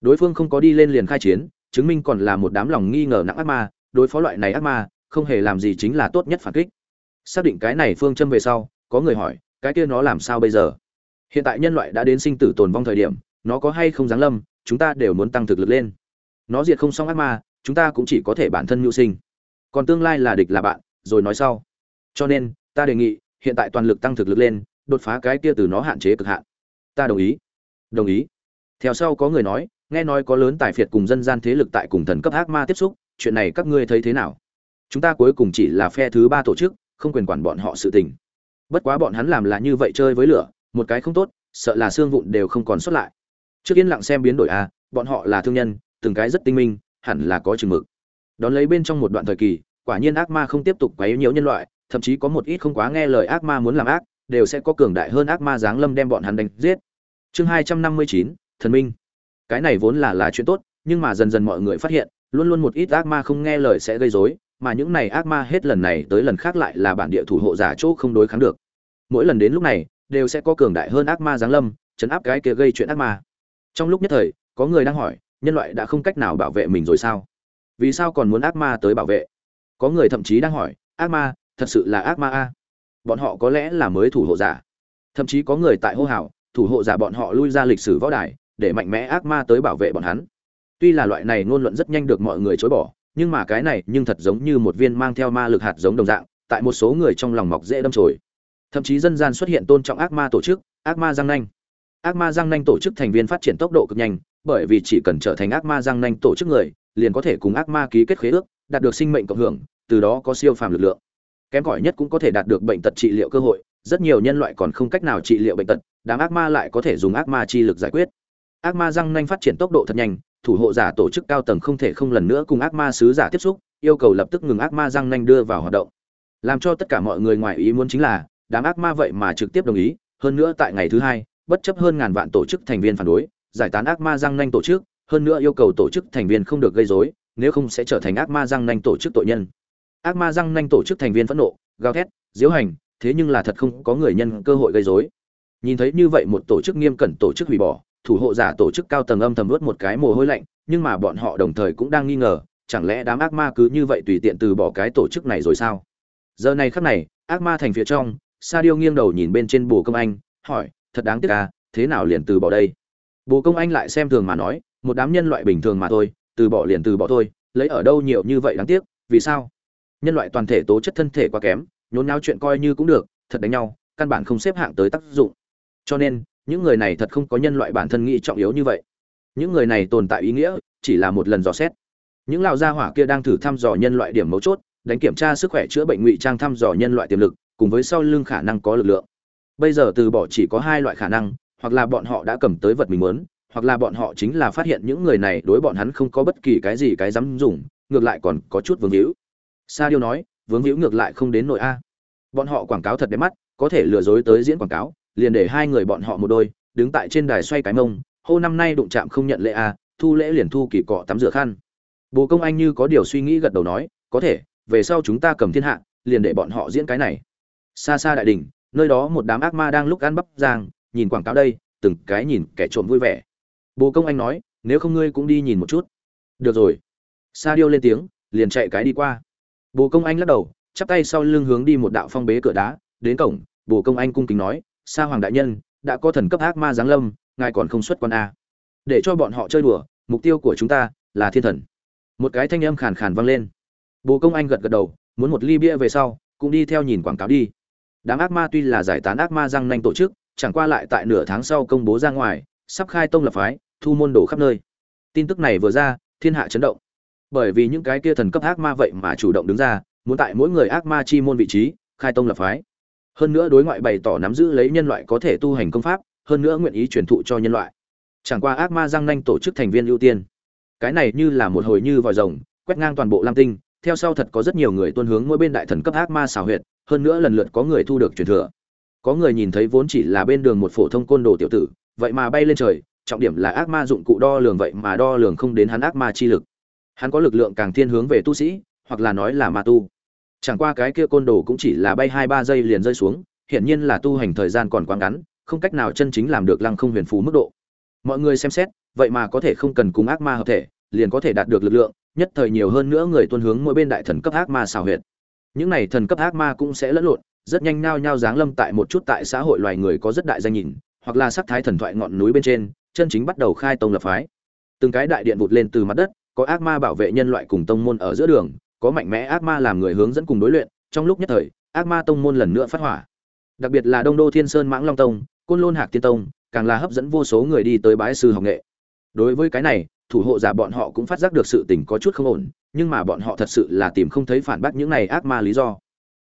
Đối phương không có đi lên liền khai chiến, chứng minh còn là một đám lòng nghi ngờ nặng ác ma, đối phó loại này ác ma, không hề làm gì chính là tốt nhất phản kích. Xác định cái này phương châm về sau, có người hỏi, cái kia nó làm sao bây giờ? Hiện tại nhân loại đã đến sinh tử tồn vong thời điểm, nó có hay không giáng lâm, chúng ta đều muốn tăng thực lực lên. Nó diệt không xong ác ma, chúng ta cũng chỉ có thể bản thân mưu sinh. Còn tương lai là địch là bạn, rồi nói sau. Cho nên, ta đề nghị, hiện tại toàn lực tăng thực lực lên, đột phá cái kia từ nó hạn chế cực hạn. Ta đồng ý. Đồng ý. Theo sau có người nói, nghe nói có lớn tài phiệt cùng dân gian thế lực tại cùng thần cấp ác ma tiếp xúc, chuyện này các ngươi thấy thế nào? Chúng ta cuối cùng chỉ là phe thứ ba tổ chức, không quyền quản bọn họ sự tình. Bất quá bọn hắn làm là như vậy chơi với lửa một cái không tốt, sợ là xương vụn đều không còn xuất lại. Trước yên lặng xem biến đổi a bọn họ là thương nhân, từng cái rất tinh minh, hẳn là có chừng mực. Đón lấy bên trong một đoạn thời kỳ, quả nhiên ác ma không tiếp tục quấy nhiễu nhân loại, thậm chí có một ít không quá nghe lời ác ma muốn làm ác, đều sẽ có cường đại hơn ác ma giáng lâm đem bọn hắn đánh giết. Chương hai trăm năm mươi chín, thần minh. Cái này vốn là là chuyện tốt, nhưng mà dần dần mọi người phát hiện, luôn luôn một ít ác ma không nghe lời sẽ gây rối, mà những này ác ma hết lần này tới lần khác lại là bản địa thủ hộ giả chỗ không đối kháng được. Mỗi lần đến lúc này đều sẽ có cường đại hơn ác ma giáng lâm, chấn áp cái kia gây chuyện ác ma. Trong lúc nhất thời, có người đang hỏi, nhân loại đã không cách nào bảo vệ mình rồi sao? Vì sao còn muốn ác ma tới bảo vệ? Có người thậm chí đang hỏi, ác ma, thật sự là ác ma a? Bọn họ có lẽ là mới thủ hộ giả. Thậm chí có người tại hô hào, thủ hộ giả bọn họ lui ra lịch sử võ đài, để mạnh mẽ ác ma tới bảo vệ bọn hắn. Tuy là loại này ngôn luận rất nhanh được mọi người chối bỏ, nhưng mà cái này nhưng thật giống như một viên mang theo ma lực hạt giống đồng dạng, tại một số người trong lòng mọc dễ đâm chồi thậm chí dân gian xuất hiện tôn trọng ác ma tổ chức, ác ma giang nanh. Ác ma giang nanh tổ chức thành viên phát triển tốc độ cực nhanh, bởi vì chỉ cần trở thành ác ma giang nanh tổ chức người, liền có thể cùng ác ma ký kết khế ước, đạt được sinh mệnh cộng hưởng, từ đó có siêu phàm lực lượng. Kém cỏi nhất cũng có thể đạt được bệnh tật trị liệu cơ hội, rất nhiều nhân loại còn không cách nào trị liệu bệnh tật, đám ác ma lại có thể dùng ác ma chi lực giải quyết. Ác ma răng nanh phát triển tốc độ thật nhanh, thủ hộ giả tổ chức cao tầng không thể không lần nữa cùng ác ma sứ giả tiếp xúc, yêu cầu lập tức ngừng ác ma răng nanh đưa vào hoạt động. Làm cho tất cả mọi người ngoài ý muốn chính là đám ác ma vậy mà trực tiếp đồng ý, hơn nữa tại ngày thứ hai, bất chấp hơn ngàn vạn tổ chức thành viên phản đối, giải tán ác ma răng nanh tổ chức, hơn nữa yêu cầu tổ chức thành viên không được gây rối, nếu không sẽ trở thành ác ma răng nanh tổ chức tội nhân. Ác ma răng nanh tổ chức thành viên phẫn nộ, gào thét, diễu hành, thế nhưng là thật không có người nhân cơ hội gây rối. Nhìn thấy như vậy một tổ chức nghiêm cẩn tổ chức hủy bỏ, thủ hộ giả tổ chức cao tầng âm thầm vớt một cái mồ hôi lạnh, nhưng mà bọn họ đồng thời cũng đang nghi ngờ, chẳng lẽ đám ác ma cứ như vậy tùy tiện từ bỏ cái tổ chức này rồi sao? Giờ này khắc này, ác ma thành phía trong sa điêu nghiêng đầu nhìn bên trên bồ công anh, hỏi, thật đáng tiếc à thế nào liền từ bỏ đây? Bồ công anh lại xem thường mà nói, một đám nhân loại bình thường mà thôi, từ bỏ liền từ bỏ thôi, lấy ở đâu nhiều như vậy đáng tiếc, vì sao? Nhân loại toàn thể tố chất thân thể quá kém, nhốn nháo chuyện coi như cũng được, thật đánh nhau, căn bản không xếp hạng tới tác dụng. Cho nên, những người này thật không có nhân loại bản thân nghĩ trọng yếu như vậy. Những người này tồn tại ý nghĩa, chỉ là một lần dò xét. Những lão gia hỏa kia đang thử thăm dò nhân loại điểm mấu chốt, đánh kiểm tra sức khỏe chữa bệnh ngụy trang thăm dò nhân loại tiềm lực cùng với sau lưng khả năng có lực lượng. Bây giờ từ bỏ chỉ có hai loại khả năng, hoặc là bọn họ đã cầm tới vật mình muốn, hoặc là bọn họ chính là phát hiện những người này đối bọn hắn không có bất kỳ cái gì cái dám dùng, ngược lại còn có chút vương hữu sa điêu nói, vướng hữu ngược lại không đến nội a. Bọn họ quảng cáo thật đẹp mắt, có thể lừa dối tới diễn quảng cáo, liền để hai người bọn họ một đôi, đứng tại trên đài xoay cái mông, hô, năm nay đụng chạm không nhận lễ a, thu lễ liền thu kỳ cọ tắm rửa khăn. Bồ công anh như có điều suy nghĩ gật đầu nói, có thể, về sau chúng ta cầm thiên hạ, liền để bọn họ diễn cái này xa xa đại đình, nơi đó một đám ác ma đang lúc ăn bắp giang, nhìn quảng cáo đây, từng cái nhìn kẻ trộm vui vẻ. Bồ công anh nói, nếu không ngươi cũng đi nhìn một chút. Được rồi. Sa điêu lên tiếng, liền chạy cái đi qua. Bồ công anh lắc đầu, chắp tay sau lưng hướng đi một đạo phong bế cửa đá, đến cổng. Bồ công anh cung kính nói, sa hoàng đại nhân, đã có thần cấp ác ma giáng lâm, ngài còn không xuất quan a để cho bọn họ chơi đùa, mục tiêu của chúng ta là thiên thần. Một cái thanh âm khàn khàn vang lên. Bồ công anh gật gật đầu, muốn một ly bia về sau, cũng đi theo nhìn quảng cáo đi đám ác ma tuy là giải tán ác ma răng nanh tổ chức, chẳng qua lại tại nửa tháng sau công bố ra ngoài, sắp khai tông lập phái, thu môn đồ khắp nơi. Tin tức này vừa ra, thiên hạ chấn động. Bởi vì những cái kia thần cấp ác ma vậy mà chủ động đứng ra, muốn tại mỗi người ác ma chi môn vị trí, khai tông lập phái. Hơn nữa đối ngoại bày tỏ nắm giữ lấy nhân loại có thể tu hành công pháp, hơn nữa nguyện ý truyền thụ cho nhân loại. Chẳng qua ác ma giang nanh tổ chức thành viên ưu tiên. Cái này như là một hồi như vòi rồng, quét ngang toàn bộ lam tinh, theo sau thật có rất nhiều người tuân hướng mỗi bên đại thần cấp ác ma xào huyệt hơn nữa lần lượt có người thu được truyền thừa. Có người nhìn thấy vốn chỉ là bên đường một phổ thông côn đồ tiểu tử, vậy mà bay lên trời, trọng điểm là ác ma dụng cụ đo lường vậy mà đo lường không đến hắn ác ma chi lực. Hắn có lực lượng càng thiên hướng về tu sĩ, hoặc là nói là ma tu. Chẳng qua cái kia côn đồ cũng chỉ là bay hai ba giây liền rơi xuống, hiển nhiên là tu hành thời gian còn quá ngắn, không cách nào chân chính làm được lăng không huyền phú mức độ. Mọi người xem xét, vậy mà có thể không cần cùng ác ma hợp thể, liền có thể đạt được lực lượng, nhất thời nhiều hơn nữa người tuân hướng mỗi bên đại thần cấp ác ma xào huyệt những này thần cấp ác ma cũng sẽ lẫn lộn, rất nhanh nao nhao giáng lâm tại một chút tại xã hội loài người có rất đại danh nhìn, hoặc là sắc thái thần thoại ngọn núi bên trên, chân chính bắt đầu khai tông lập phái. Từng cái đại điện vụt lên từ mặt đất, có ác ma bảo vệ nhân loại cùng tông môn ở giữa đường, có mạnh mẽ ác ma làm người hướng dẫn cùng đối luyện, trong lúc nhất thời, ác ma tông môn lần nữa phát hỏa. Đặc biệt là đông đô thiên sơn mãng long tông, côn lôn hạc tiên tông, càng là hấp dẫn vô số người đi tới bái sư học nghệ. Đối với cái này thủ hộ giả bọn họ cũng phát giác được sự tình có chút không ổn, nhưng mà bọn họ thật sự là tìm không thấy phản bác những này ác ma lý do.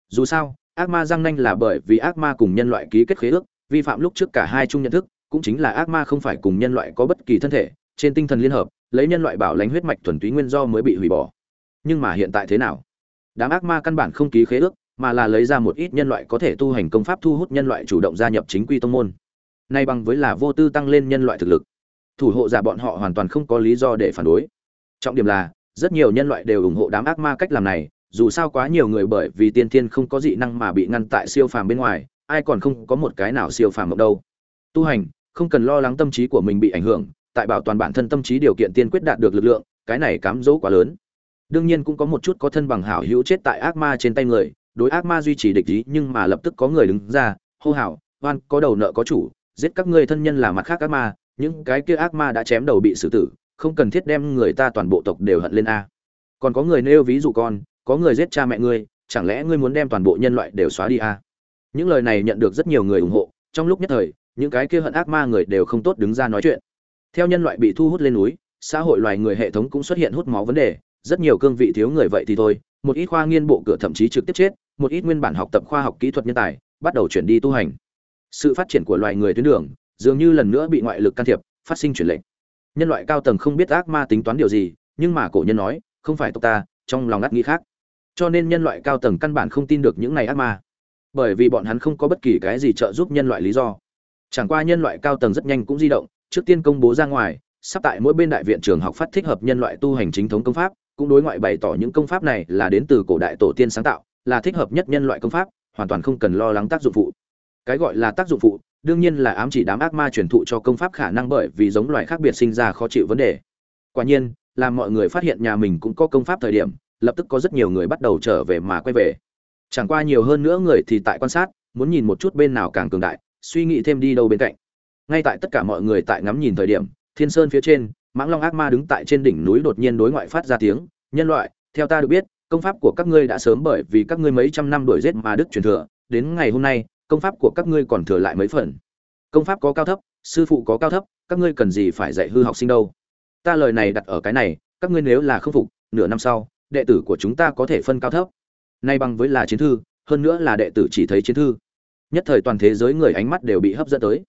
Dù sao, ác ma giang nanh là bởi vì ác ma cùng nhân loại ký kết khế ước, vi phạm lúc trước cả hai chung nhận thức, cũng chính là ác ma không phải cùng nhân loại có bất kỳ thân thể, trên tinh thần liên hợp, lấy nhân loại bảo lãnh huyết mạch thuần túy nguyên do mới bị hủy bỏ. Nhưng mà hiện tại thế nào? Đám ác ma căn bản không ký khế ước, mà là lấy ra một ít nhân loại có thể tu hành công pháp thu hút nhân loại chủ động gia nhập chính quy tông môn. Nay bằng với là vô tư tăng lên nhân loại thực lực thủ hộ giả bọn họ hoàn toàn không có lý do để phản đối. Trọng điểm là, rất nhiều nhân loại đều ủng hộ đám ác ma cách làm này, dù sao quá nhiều người bởi vì tiên thiên không có dị năng mà bị ngăn tại siêu phàm bên ngoài, ai còn không có một cái nào siêu phàm mộng đâu. Tu hành, không cần lo lắng tâm trí của mình bị ảnh hưởng, tại bảo toàn bản thân tâm trí điều kiện tiên quyết đạt được lực lượng, cái này cám dỗ quá lớn. Đương nhiên cũng có một chút có thân bằng hảo hữu chết tại ác ma trên tay người, đối ác ma duy trì địch ý nhưng mà lập tức có người đứng ra, hô hào, oan, có đầu nợ có chủ, giết các ngươi thân nhân là mặt khác ác ma những cái kia ác ma đã chém đầu bị xử tử, không cần thiết đem người ta toàn bộ tộc đều hận lên a. Còn có người nêu ví dụ con, có người giết cha mẹ ngươi, chẳng lẽ ngươi muốn đem toàn bộ nhân loại đều xóa đi a? Những lời này nhận được rất nhiều người ủng hộ, trong lúc nhất thời, những cái kia hận ác ma người đều không tốt đứng ra nói chuyện. Theo nhân loại bị thu hút lên núi, xã hội loài người hệ thống cũng xuất hiện hút máu vấn đề, rất nhiều cương vị thiếu người vậy thì thôi, một ít khoa nghiên bộ cửa thậm chí trực tiếp chết, một ít nguyên bản học tập khoa học kỹ thuật nhân tài, bắt đầu chuyển đi tu hành. Sự phát triển của loài người tuyến đường dường như lần nữa bị ngoại lực can thiệp, phát sinh chuyển lệnh nhân loại cao tầng không biết ác ma tính toán điều gì, nhưng mà cổ nhân nói, không phải tộc ta, trong lòng ngắt nghĩ khác. Cho nên nhân loại cao tầng căn bản không tin được những này ác ma. Bởi vì bọn hắn không có bất kỳ cái gì trợ giúp nhân loại lý do. Chẳng qua nhân loại cao tầng rất nhanh cũng di động, trước tiên công bố ra ngoài, sắp tại mỗi bên đại viện trường học phát thích hợp nhân loại tu hành chính thống công pháp, cũng đối ngoại bày tỏ những công pháp này là đến từ cổ đại tổ tiên sáng tạo, là thích hợp nhất nhân loại công pháp, hoàn toàn không cần lo lắng tác dụng phụ. Cái gọi là tác dụng phụ đương nhiên là ám chỉ đám ác ma truyền thụ cho công pháp khả năng bởi vì giống loài khác biệt sinh ra khó chịu vấn đề. Quả nhiên, làm mọi người phát hiện nhà mình cũng có công pháp thời điểm, lập tức có rất nhiều người bắt đầu trở về mà quay về. Chẳng qua nhiều hơn nữa người thì tại quan sát, muốn nhìn một chút bên nào càng cường đại, suy nghĩ thêm đi đâu bên cạnh. Ngay tại tất cả mọi người tại ngắm nhìn thời điểm, thiên sơn phía trên, mãng long ác ma đứng tại trên đỉnh núi đột nhiên đối ngoại phát ra tiếng, nhân loại, theo ta được biết, công pháp của các ngươi đã sớm bởi vì các ngươi mấy trăm năm đuổi giết mà đức truyền thừa, đến ngày hôm nay công pháp của các ngươi còn thừa lại mấy phần. Công pháp có cao thấp, sư phụ có cao thấp, các ngươi cần gì phải dạy hư học sinh đâu? Ta lời này đặt ở cái này, các ngươi nếu là không phục, nửa năm sau, đệ tử của chúng ta có thể phân cao thấp. Nay bằng với là chiến thư, hơn nữa là đệ tử chỉ thấy chiến thư. Nhất thời toàn thế giới người ánh mắt đều bị hấp dẫn tới.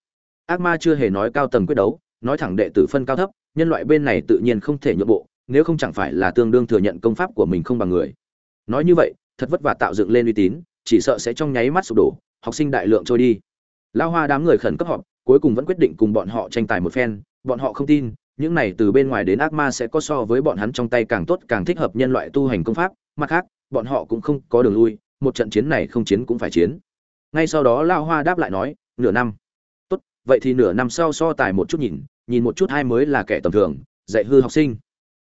Ác ma chưa hề nói cao tầng quyết đấu, nói thẳng đệ tử phân cao thấp, nhân loại bên này tự nhiên không thể nhượng bộ, nếu không chẳng phải là tương đương thừa nhận công pháp của mình không bằng người. Nói như vậy, thật vất vả tạo dựng lên uy tín, chỉ sợ sẽ trong nháy mắt sụp đổ học sinh đại lượng trôi đi. Lao hoa đám người khẩn cấp họp, cuối cùng vẫn quyết định cùng bọn họ tranh tài một phen, bọn họ không tin, những này từ bên ngoài đến ác ma sẽ có so với bọn hắn trong tay càng tốt, càng thích hợp nhân loại tu hành công pháp, mặt khác, bọn họ cũng không có đường lui, một trận chiến này không chiến cũng phải chiến. Ngay sau đó lao hoa đáp lại nói, nửa năm. Tốt, vậy thì nửa năm sau so tài một chút nhìn nhìn một chút hai mới là kẻ tầm thường, dạy hư học sinh.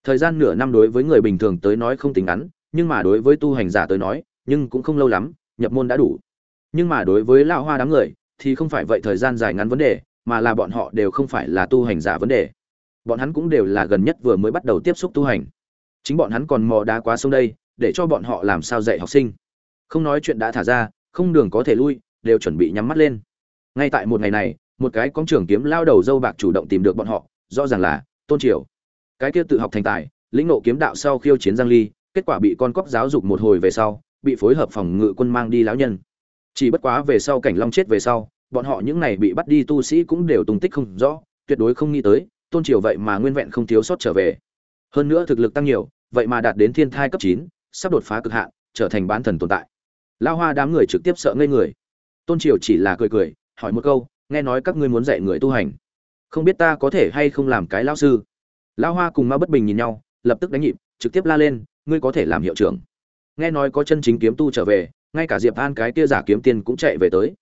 Thời gian nửa năm đối với người bình thường tới nói không tính ngắn, nhưng mà đối với tu hành giả tới nói, nhưng cũng không lâu lắm, nhập môn đã đủ nhưng mà đối với lão hoa đám người, thì không phải vậy thời gian dài ngắn vấn đề, mà là bọn họ đều không phải là tu hành giả vấn đề. Bọn hắn cũng đều là gần nhất vừa mới bắt đầu tiếp xúc tu hành. Chính bọn hắn còn mò đá quá sông đây, để cho bọn họ làm sao dạy học sinh. Không nói chuyện đã thả ra, không đường có thể lui, đều chuẩn bị nhắm mắt lên. Ngay tại một ngày này, một cái con trưởng kiếm lao đầu dâu bạc chủ động tìm được bọn họ, rõ ràng là tôn triều. Cái kia tự học thành tài, lĩnh nộ kiếm đạo sau khiêu chiến giang ly, kết quả bị con cóc giáo dục một hồi về sau, bị phối hợp phòng ngự quân mang đi lão nhân chỉ bất quá về sau cảnh long chết về sau, bọn họ những này bị bắt đi tu sĩ cũng đều tung tích không rõ, tuyệt đối không nghĩ tới, tôn triều vậy mà nguyên vẹn không thiếu sót trở về. Hơn nữa thực lực tăng nhiều, vậy mà đạt đến thiên thai cấp chín, sắp đột phá cực hạn, trở thành bán thần tồn tại. Lao hoa đám người trực tiếp sợ ngây người. Tôn triều chỉ là cười cười, hỏi một câu, nghe nói các ngươi muốn dạy người tu hành? Không biết ta có thể hay không làm cái lão sư? Lao hoa cùng ma bất bình nhìn nhau, lập tức đánh nhịp, trực tiếp la lên, ngươi có thể làm hiệu trưởng. Nghe nói có chân chính kiếm tu trở về ngay cả diệp an cái kia giả kiếm tiền cũng chạy về tới.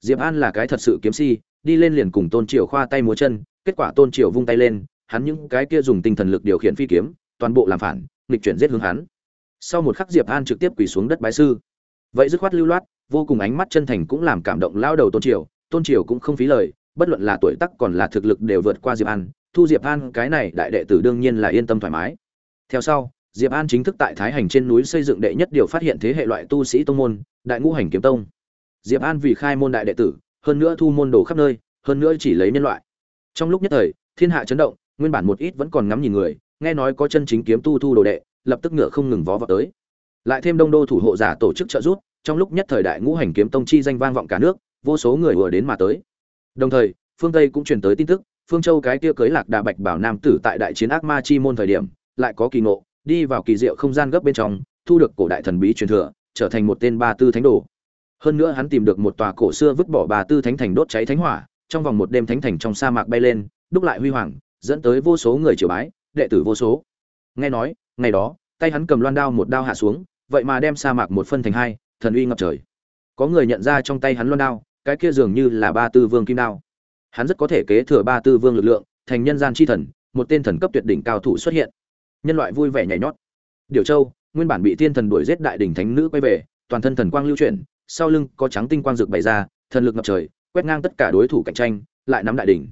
Diệp an là cái thật sự kiếm si, đi lên liền cùng tôn triều khoa tay múa chân, kết quả tôn triều vung tay lên, hắn những cái kia dùng tinh thần lực điều khiển phi kiếm, toàn bộ làm phản, nghịch chuyển giết hướng hắn. Sau một khắc diệp an trực tiếp quỳ xuống đất bái sư. Vậy dứt khoát lưu loát, vô cùng ánh mắt chân thành cũng làm cảm động lao đầu tôn triều tôn triều cũng không phí lời, bất luận là tuổi tác còn là thực lực đều vượt qua diệp an, thu diệp an cái này đại đệ tử đương nhiên là yên tâm thoải mái. Theo sau diệp an chính thức tại thái hành trên núi xây dựng đệ nhất điều phát hiện thế hệ loại tu sĩ tông môn, đại ngũ hành kiếm tông. Diệp an vì khai môn đại đệ tử, hơn nữa thu môn đồ khắp nơi, hơn nữa chỉ lấy nhân loại. Trong lúc nhất thời, thiên hạ chấn động, nguyên bản một ít vẫn còn ngắm nhìn người, nghe nói có chân chính kiếm tu thu đồ đệ, lập tức ngựa không ngừng vó vào tới. Lại thêm đông đô thủ hộ giả tổ chức trợ giúp, trong lúc nhất thời đại ngũ hành kiếm tông chi danh vang vọng cả nước, vô số người vừa đến mà tới. Đồng thời, phương tây cũng truyền tới tin tức, phương châu cái kia cưới lạc đà bạch bảo nam tử tại đại chiến ác ma chi môn thời điểm, lại có kỳ ngộ đi vào kỳ diệu không gian gấp bên trong, thu được cổ đại thần bí truyền thừa, trở thành một tên ba tư thánh đồ. Hơn nữa hắn tìm được một tòa cổ xưa vứt bỏ ba tư thánh thành đốt cháy thánh hỏa, trong vòng một đêm thánh thành trong sa mạc bay lên, đúc lại huy hoàng, dẫn tới vô số người triều bái, đệ tử vô số. Nghe nói, ngày đó, tay hắn cầm loan đao một đao hạ xuống, vậy mà đem sa mạc một phân thành hai, thần uy ngập trời. Có người nhận ra trong tay hắn loan đao, cái kia dường như là ba tư vương kim đao. Hắn rất có thể kế thừa ba tư vương lực lượng, thành nhân gian chi thần, một tên thần cấp tuyệt đỉnh cao thủ xuất hiện nhân loại vui vẻ nhảy nhót. Điều châu, nguyên bản bị thiên thần đuổi giết đại đỉnh thánh nữ quay về, toàn thân thần quang lưu chuyển, sau lưng có trắng tinh quang rực bày ra, thần lực ngập trời, quét ngang tất cả đối thủ cạnh tranh, lại nắm đại đỉnh.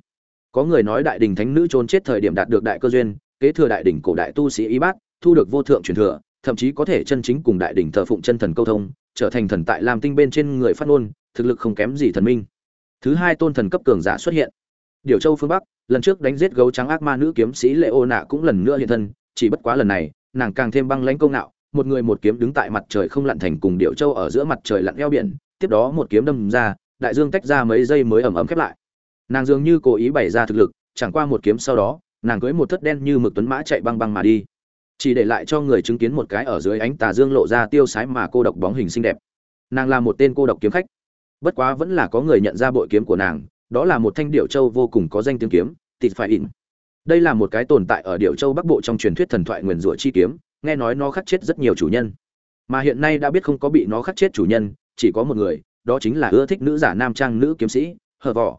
Có người nói đại đỉnh thánh nữ trốn chết thời điểm đạt được đại cơ duyên, kế thừa đại đỉnh cổ đại tu sĩ y bác thu được vô thượng truyền thừa, thậm chí có thể chân chính cùng đại đỉnh thờ phụng chân thần câu thông, trở thành thần tại làm tinh bên trên người phát ngôn, thực lực không kém gì thần minh. Thứ hai tôn thần cấp cường giả xuất hiện. Điều châu phương bắc, lần trước đánh giết gấu trắng ác ma nữ kiếm sĩ lệ ô nạ cũng lần nữa hiện thân chỉ bất quá lần này, nàng càng thêm băng lãnh công nạo một người một kiếm đứng tại mặt trời không lặn thành cùng điệu châu ở giữa mặt trời lặn eo biển, tiếp đó một kiếm đâm ra, đại dương tách ra mấy giây mới ẩm ẩm khép lại. Nàng dường như cố ý bày ra thực lực, chẳng qua một kiếm sau đó, nàng cưới một thất đen như mực tuấn mã chạy băng băng mà đi. Chỉ để lại cho người chứng kiến một cái ở dưới ánh tà dương lộ ra tiêu sái mà cô độc bóng hình xinh đẹp. Nàng là một tên cô độc kiếm khách. Bất quá vẫn là có người nhận ra bội kiếm của nàng, đó là một thanh điệu châu vô cùng có danh tiếng kiếm, tịt phải ỉn đây là một cái tồn tại ở điệu châu bắc bộ trong truyền thuyết thần thoại nguyền rủa chi kiếm, nghe nói nó khắc chết rất nhiều chủ nhân. Mà hiện nay đã biết không có bị nó khắc chết chủ nhân, chỉ có một người, đó chính là ưa thích nữ giả nam trang nữ kiếm sĩ, hờ vỏ.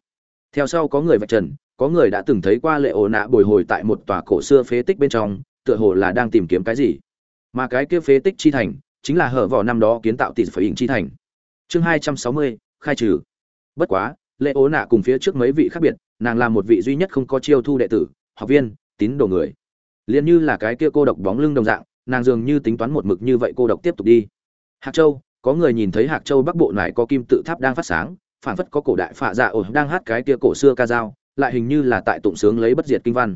Theo sau có người vạch trần, có người đã từng thấy qua lệ ổ nạ bồi hồi tại một tòa cổ xưa phế tích bên trong, tựa hồ là đang tìm kiếm cái gì. Mà cái kia phế tích chi thành, chính là hở vỏ năm đó kiến tạo tỷ phải hình chi thành. Chương hai trăm sáu mươi, khai trừ. Bất quá, lệ ố nạ cùng phía trước mấy vị khác biệt, nàng là một vị duy nhất không có chiêu thu đệ tử học viên, tín đồ người. Liền như là cái kia cô độc bóng lưng đồng dạng, nàng dường như tính toán một mực như vậy cô độc tiếp tục đi. Hạc châu, có người nhìn thấy hạc châu bắc bộ này có kim tự tháp đang phát sáng, phản phất có cổ đại phạ dạ ổ đang hát cái kia cổ xưa ca dao, lại hình như là tại tụng sướng lấy bất diệt kinh văn.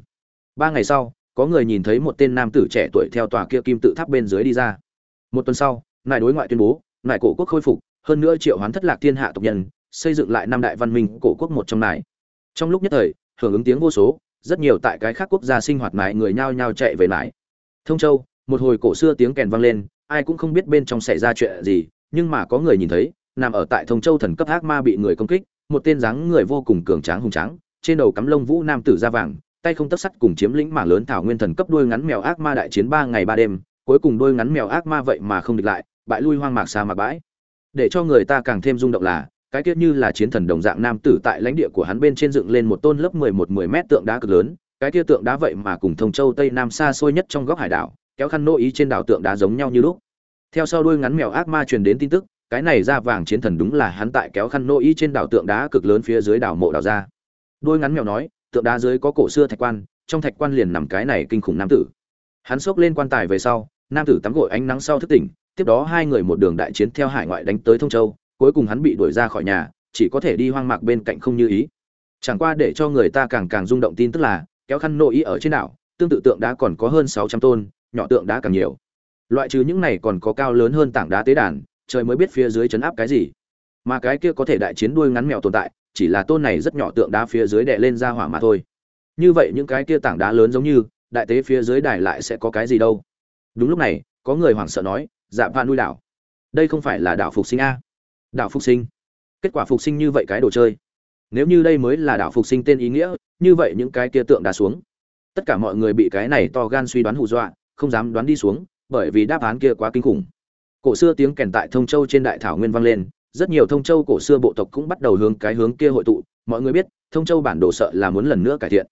Ba ngày sau, có người nhìn thấy một tên nam tử trẻ tuổi theo tòa kia kim tự tháp bên dưới đi ra. Một tuần sau nại đối ngoại tuyên bố nại cổ quốc khôi phục, hơn nữa triệu hoán thất lạc thiên hạ tộc nhân, xây dựng lại năm đại văn minh cổ quốc một trong nại trong lúc nhất thời, hưởng ứng tiếng vô số rất nhiều tại cái khác quốc gia sinh hoạt mãi người nhao nhao chạy về lại. thông châu, một hồi cổ xưa tiếng kèn vang lên, ai cũng không biết bên trong xảy ra chuyện gì, nhưng mà có người nhìn thấy, nằm ở tại thông châu thần cấp ác ma bị người công kích, một tên dáng người vô cùng cường tráng hùng tráng, trên đầu cắm lông vũ nam tử da vàng, tay không tấc sắt cùng chiếm lĩnh mảng lớn thảo nguyên thần cấp đuôi ngắn mèo ác ma đại chiến ba ngày ba đêm, cuối cùng đuôi ngắn mèo ác ma vậy mà không địch lại, bại lui hoang mạc xa mà bãi để cho người ta càng thêm rung động là cái kia như là chiến thần đồng dạng nam tử tại lãnh địa của hắn bên trên dựng lên một tôn lớp mười một mười mét tượng đá cực lớn, cái kia tượng đá vậy mà cùng thông châu tây nam xa xôi nhất trong góc hải đảo, kéo khăn nô ý trên đảo tượng đá giống nhau như lúc. Theo sau đuôi ngắn mèo ác ma truyền đến tin tức, cái này ra vàng chiến thần đúng là hắn tại kéo khăn nô ý trên đảo tượng đá cực lớn phía dưới đảo mộ đảo ra. Đuôi ngắn mèo nói, tượng đá dưới có cổ xưa thạch quan, trong thạch quan liền nằm cái này kinh khủng nam tử. Hắn xốc lên quan tài về sau, nam tử tắm gội ánh nắng sau thức tỉnh, tiếp đó hai người một đường đại chiến theo hải ngoại đánh tới thông châu cuối cùng hắn bị đuổi ra khỏi nhà, chỉ có thể đi hoang mạc bên cạnh không như ý. Chẳng qua để cho người ta càng càng rung động tin tức là, kéo khăn nội ý ở trên đảo, tương tự tượng đá còn có hơn sáu trăm tôn, nhỏ tượng đá càng nhiều. Loại trừ những này còn có cao lớn hơn tảng đá tế đàn, trời mới biết phía dưới chấn áp cái gì. Mà cái kia có thể đại chiến đuôi ngắn mèo tồn tại, chỉ là tôn này rất nhỏ tượng đá phía dưới đè lên ra hỏa mà thôi. Như vậy những cái kia tảng đá lớn giống như, đại tế phía dưới đài lại sẽ có cái gì đâu. Đúng lúc này, có người hoảng sợ nói dạ vạn nuôi đảo, đây không phải là đảo phục sinh a đảo phục sinh. Kết quả phục sinh như vậy cái đồ chơi. Nếu như đây mới là đảo phục sinh tên ý nghĩa, như vậy những cái kia tượng đá xuống. Tất cả mọi người bị cái này to gan suy đoán hù dọa, không dám đoán đi xuống, bởi vì đáp án kia quá kinh khủng. Cổ xưa tiếng kèn tại thông châu trên đại thảo nguyên vang lên, rất nhiều thông châu cổ xưa bộ tộc cũng bắt đầu hướng cái hướng kia hội tụ. Mọi người biết, thông châu bản đồ sợ là muốn lần nữa cải thiện.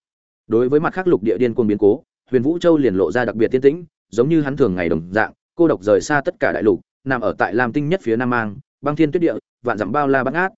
Đối với mặt khác lục địa điên cuồng biến cố, huyền vũ châu liền lộ ra đặc biệt tiên tĩnh, giống như hắn thường ngày đồng dạng, cô độc rời xa tất cả đại lục, nằm ở tại lam tinh nhất phía nam mang băng thiên tuyết địa vạn dặm bao la bát ngát.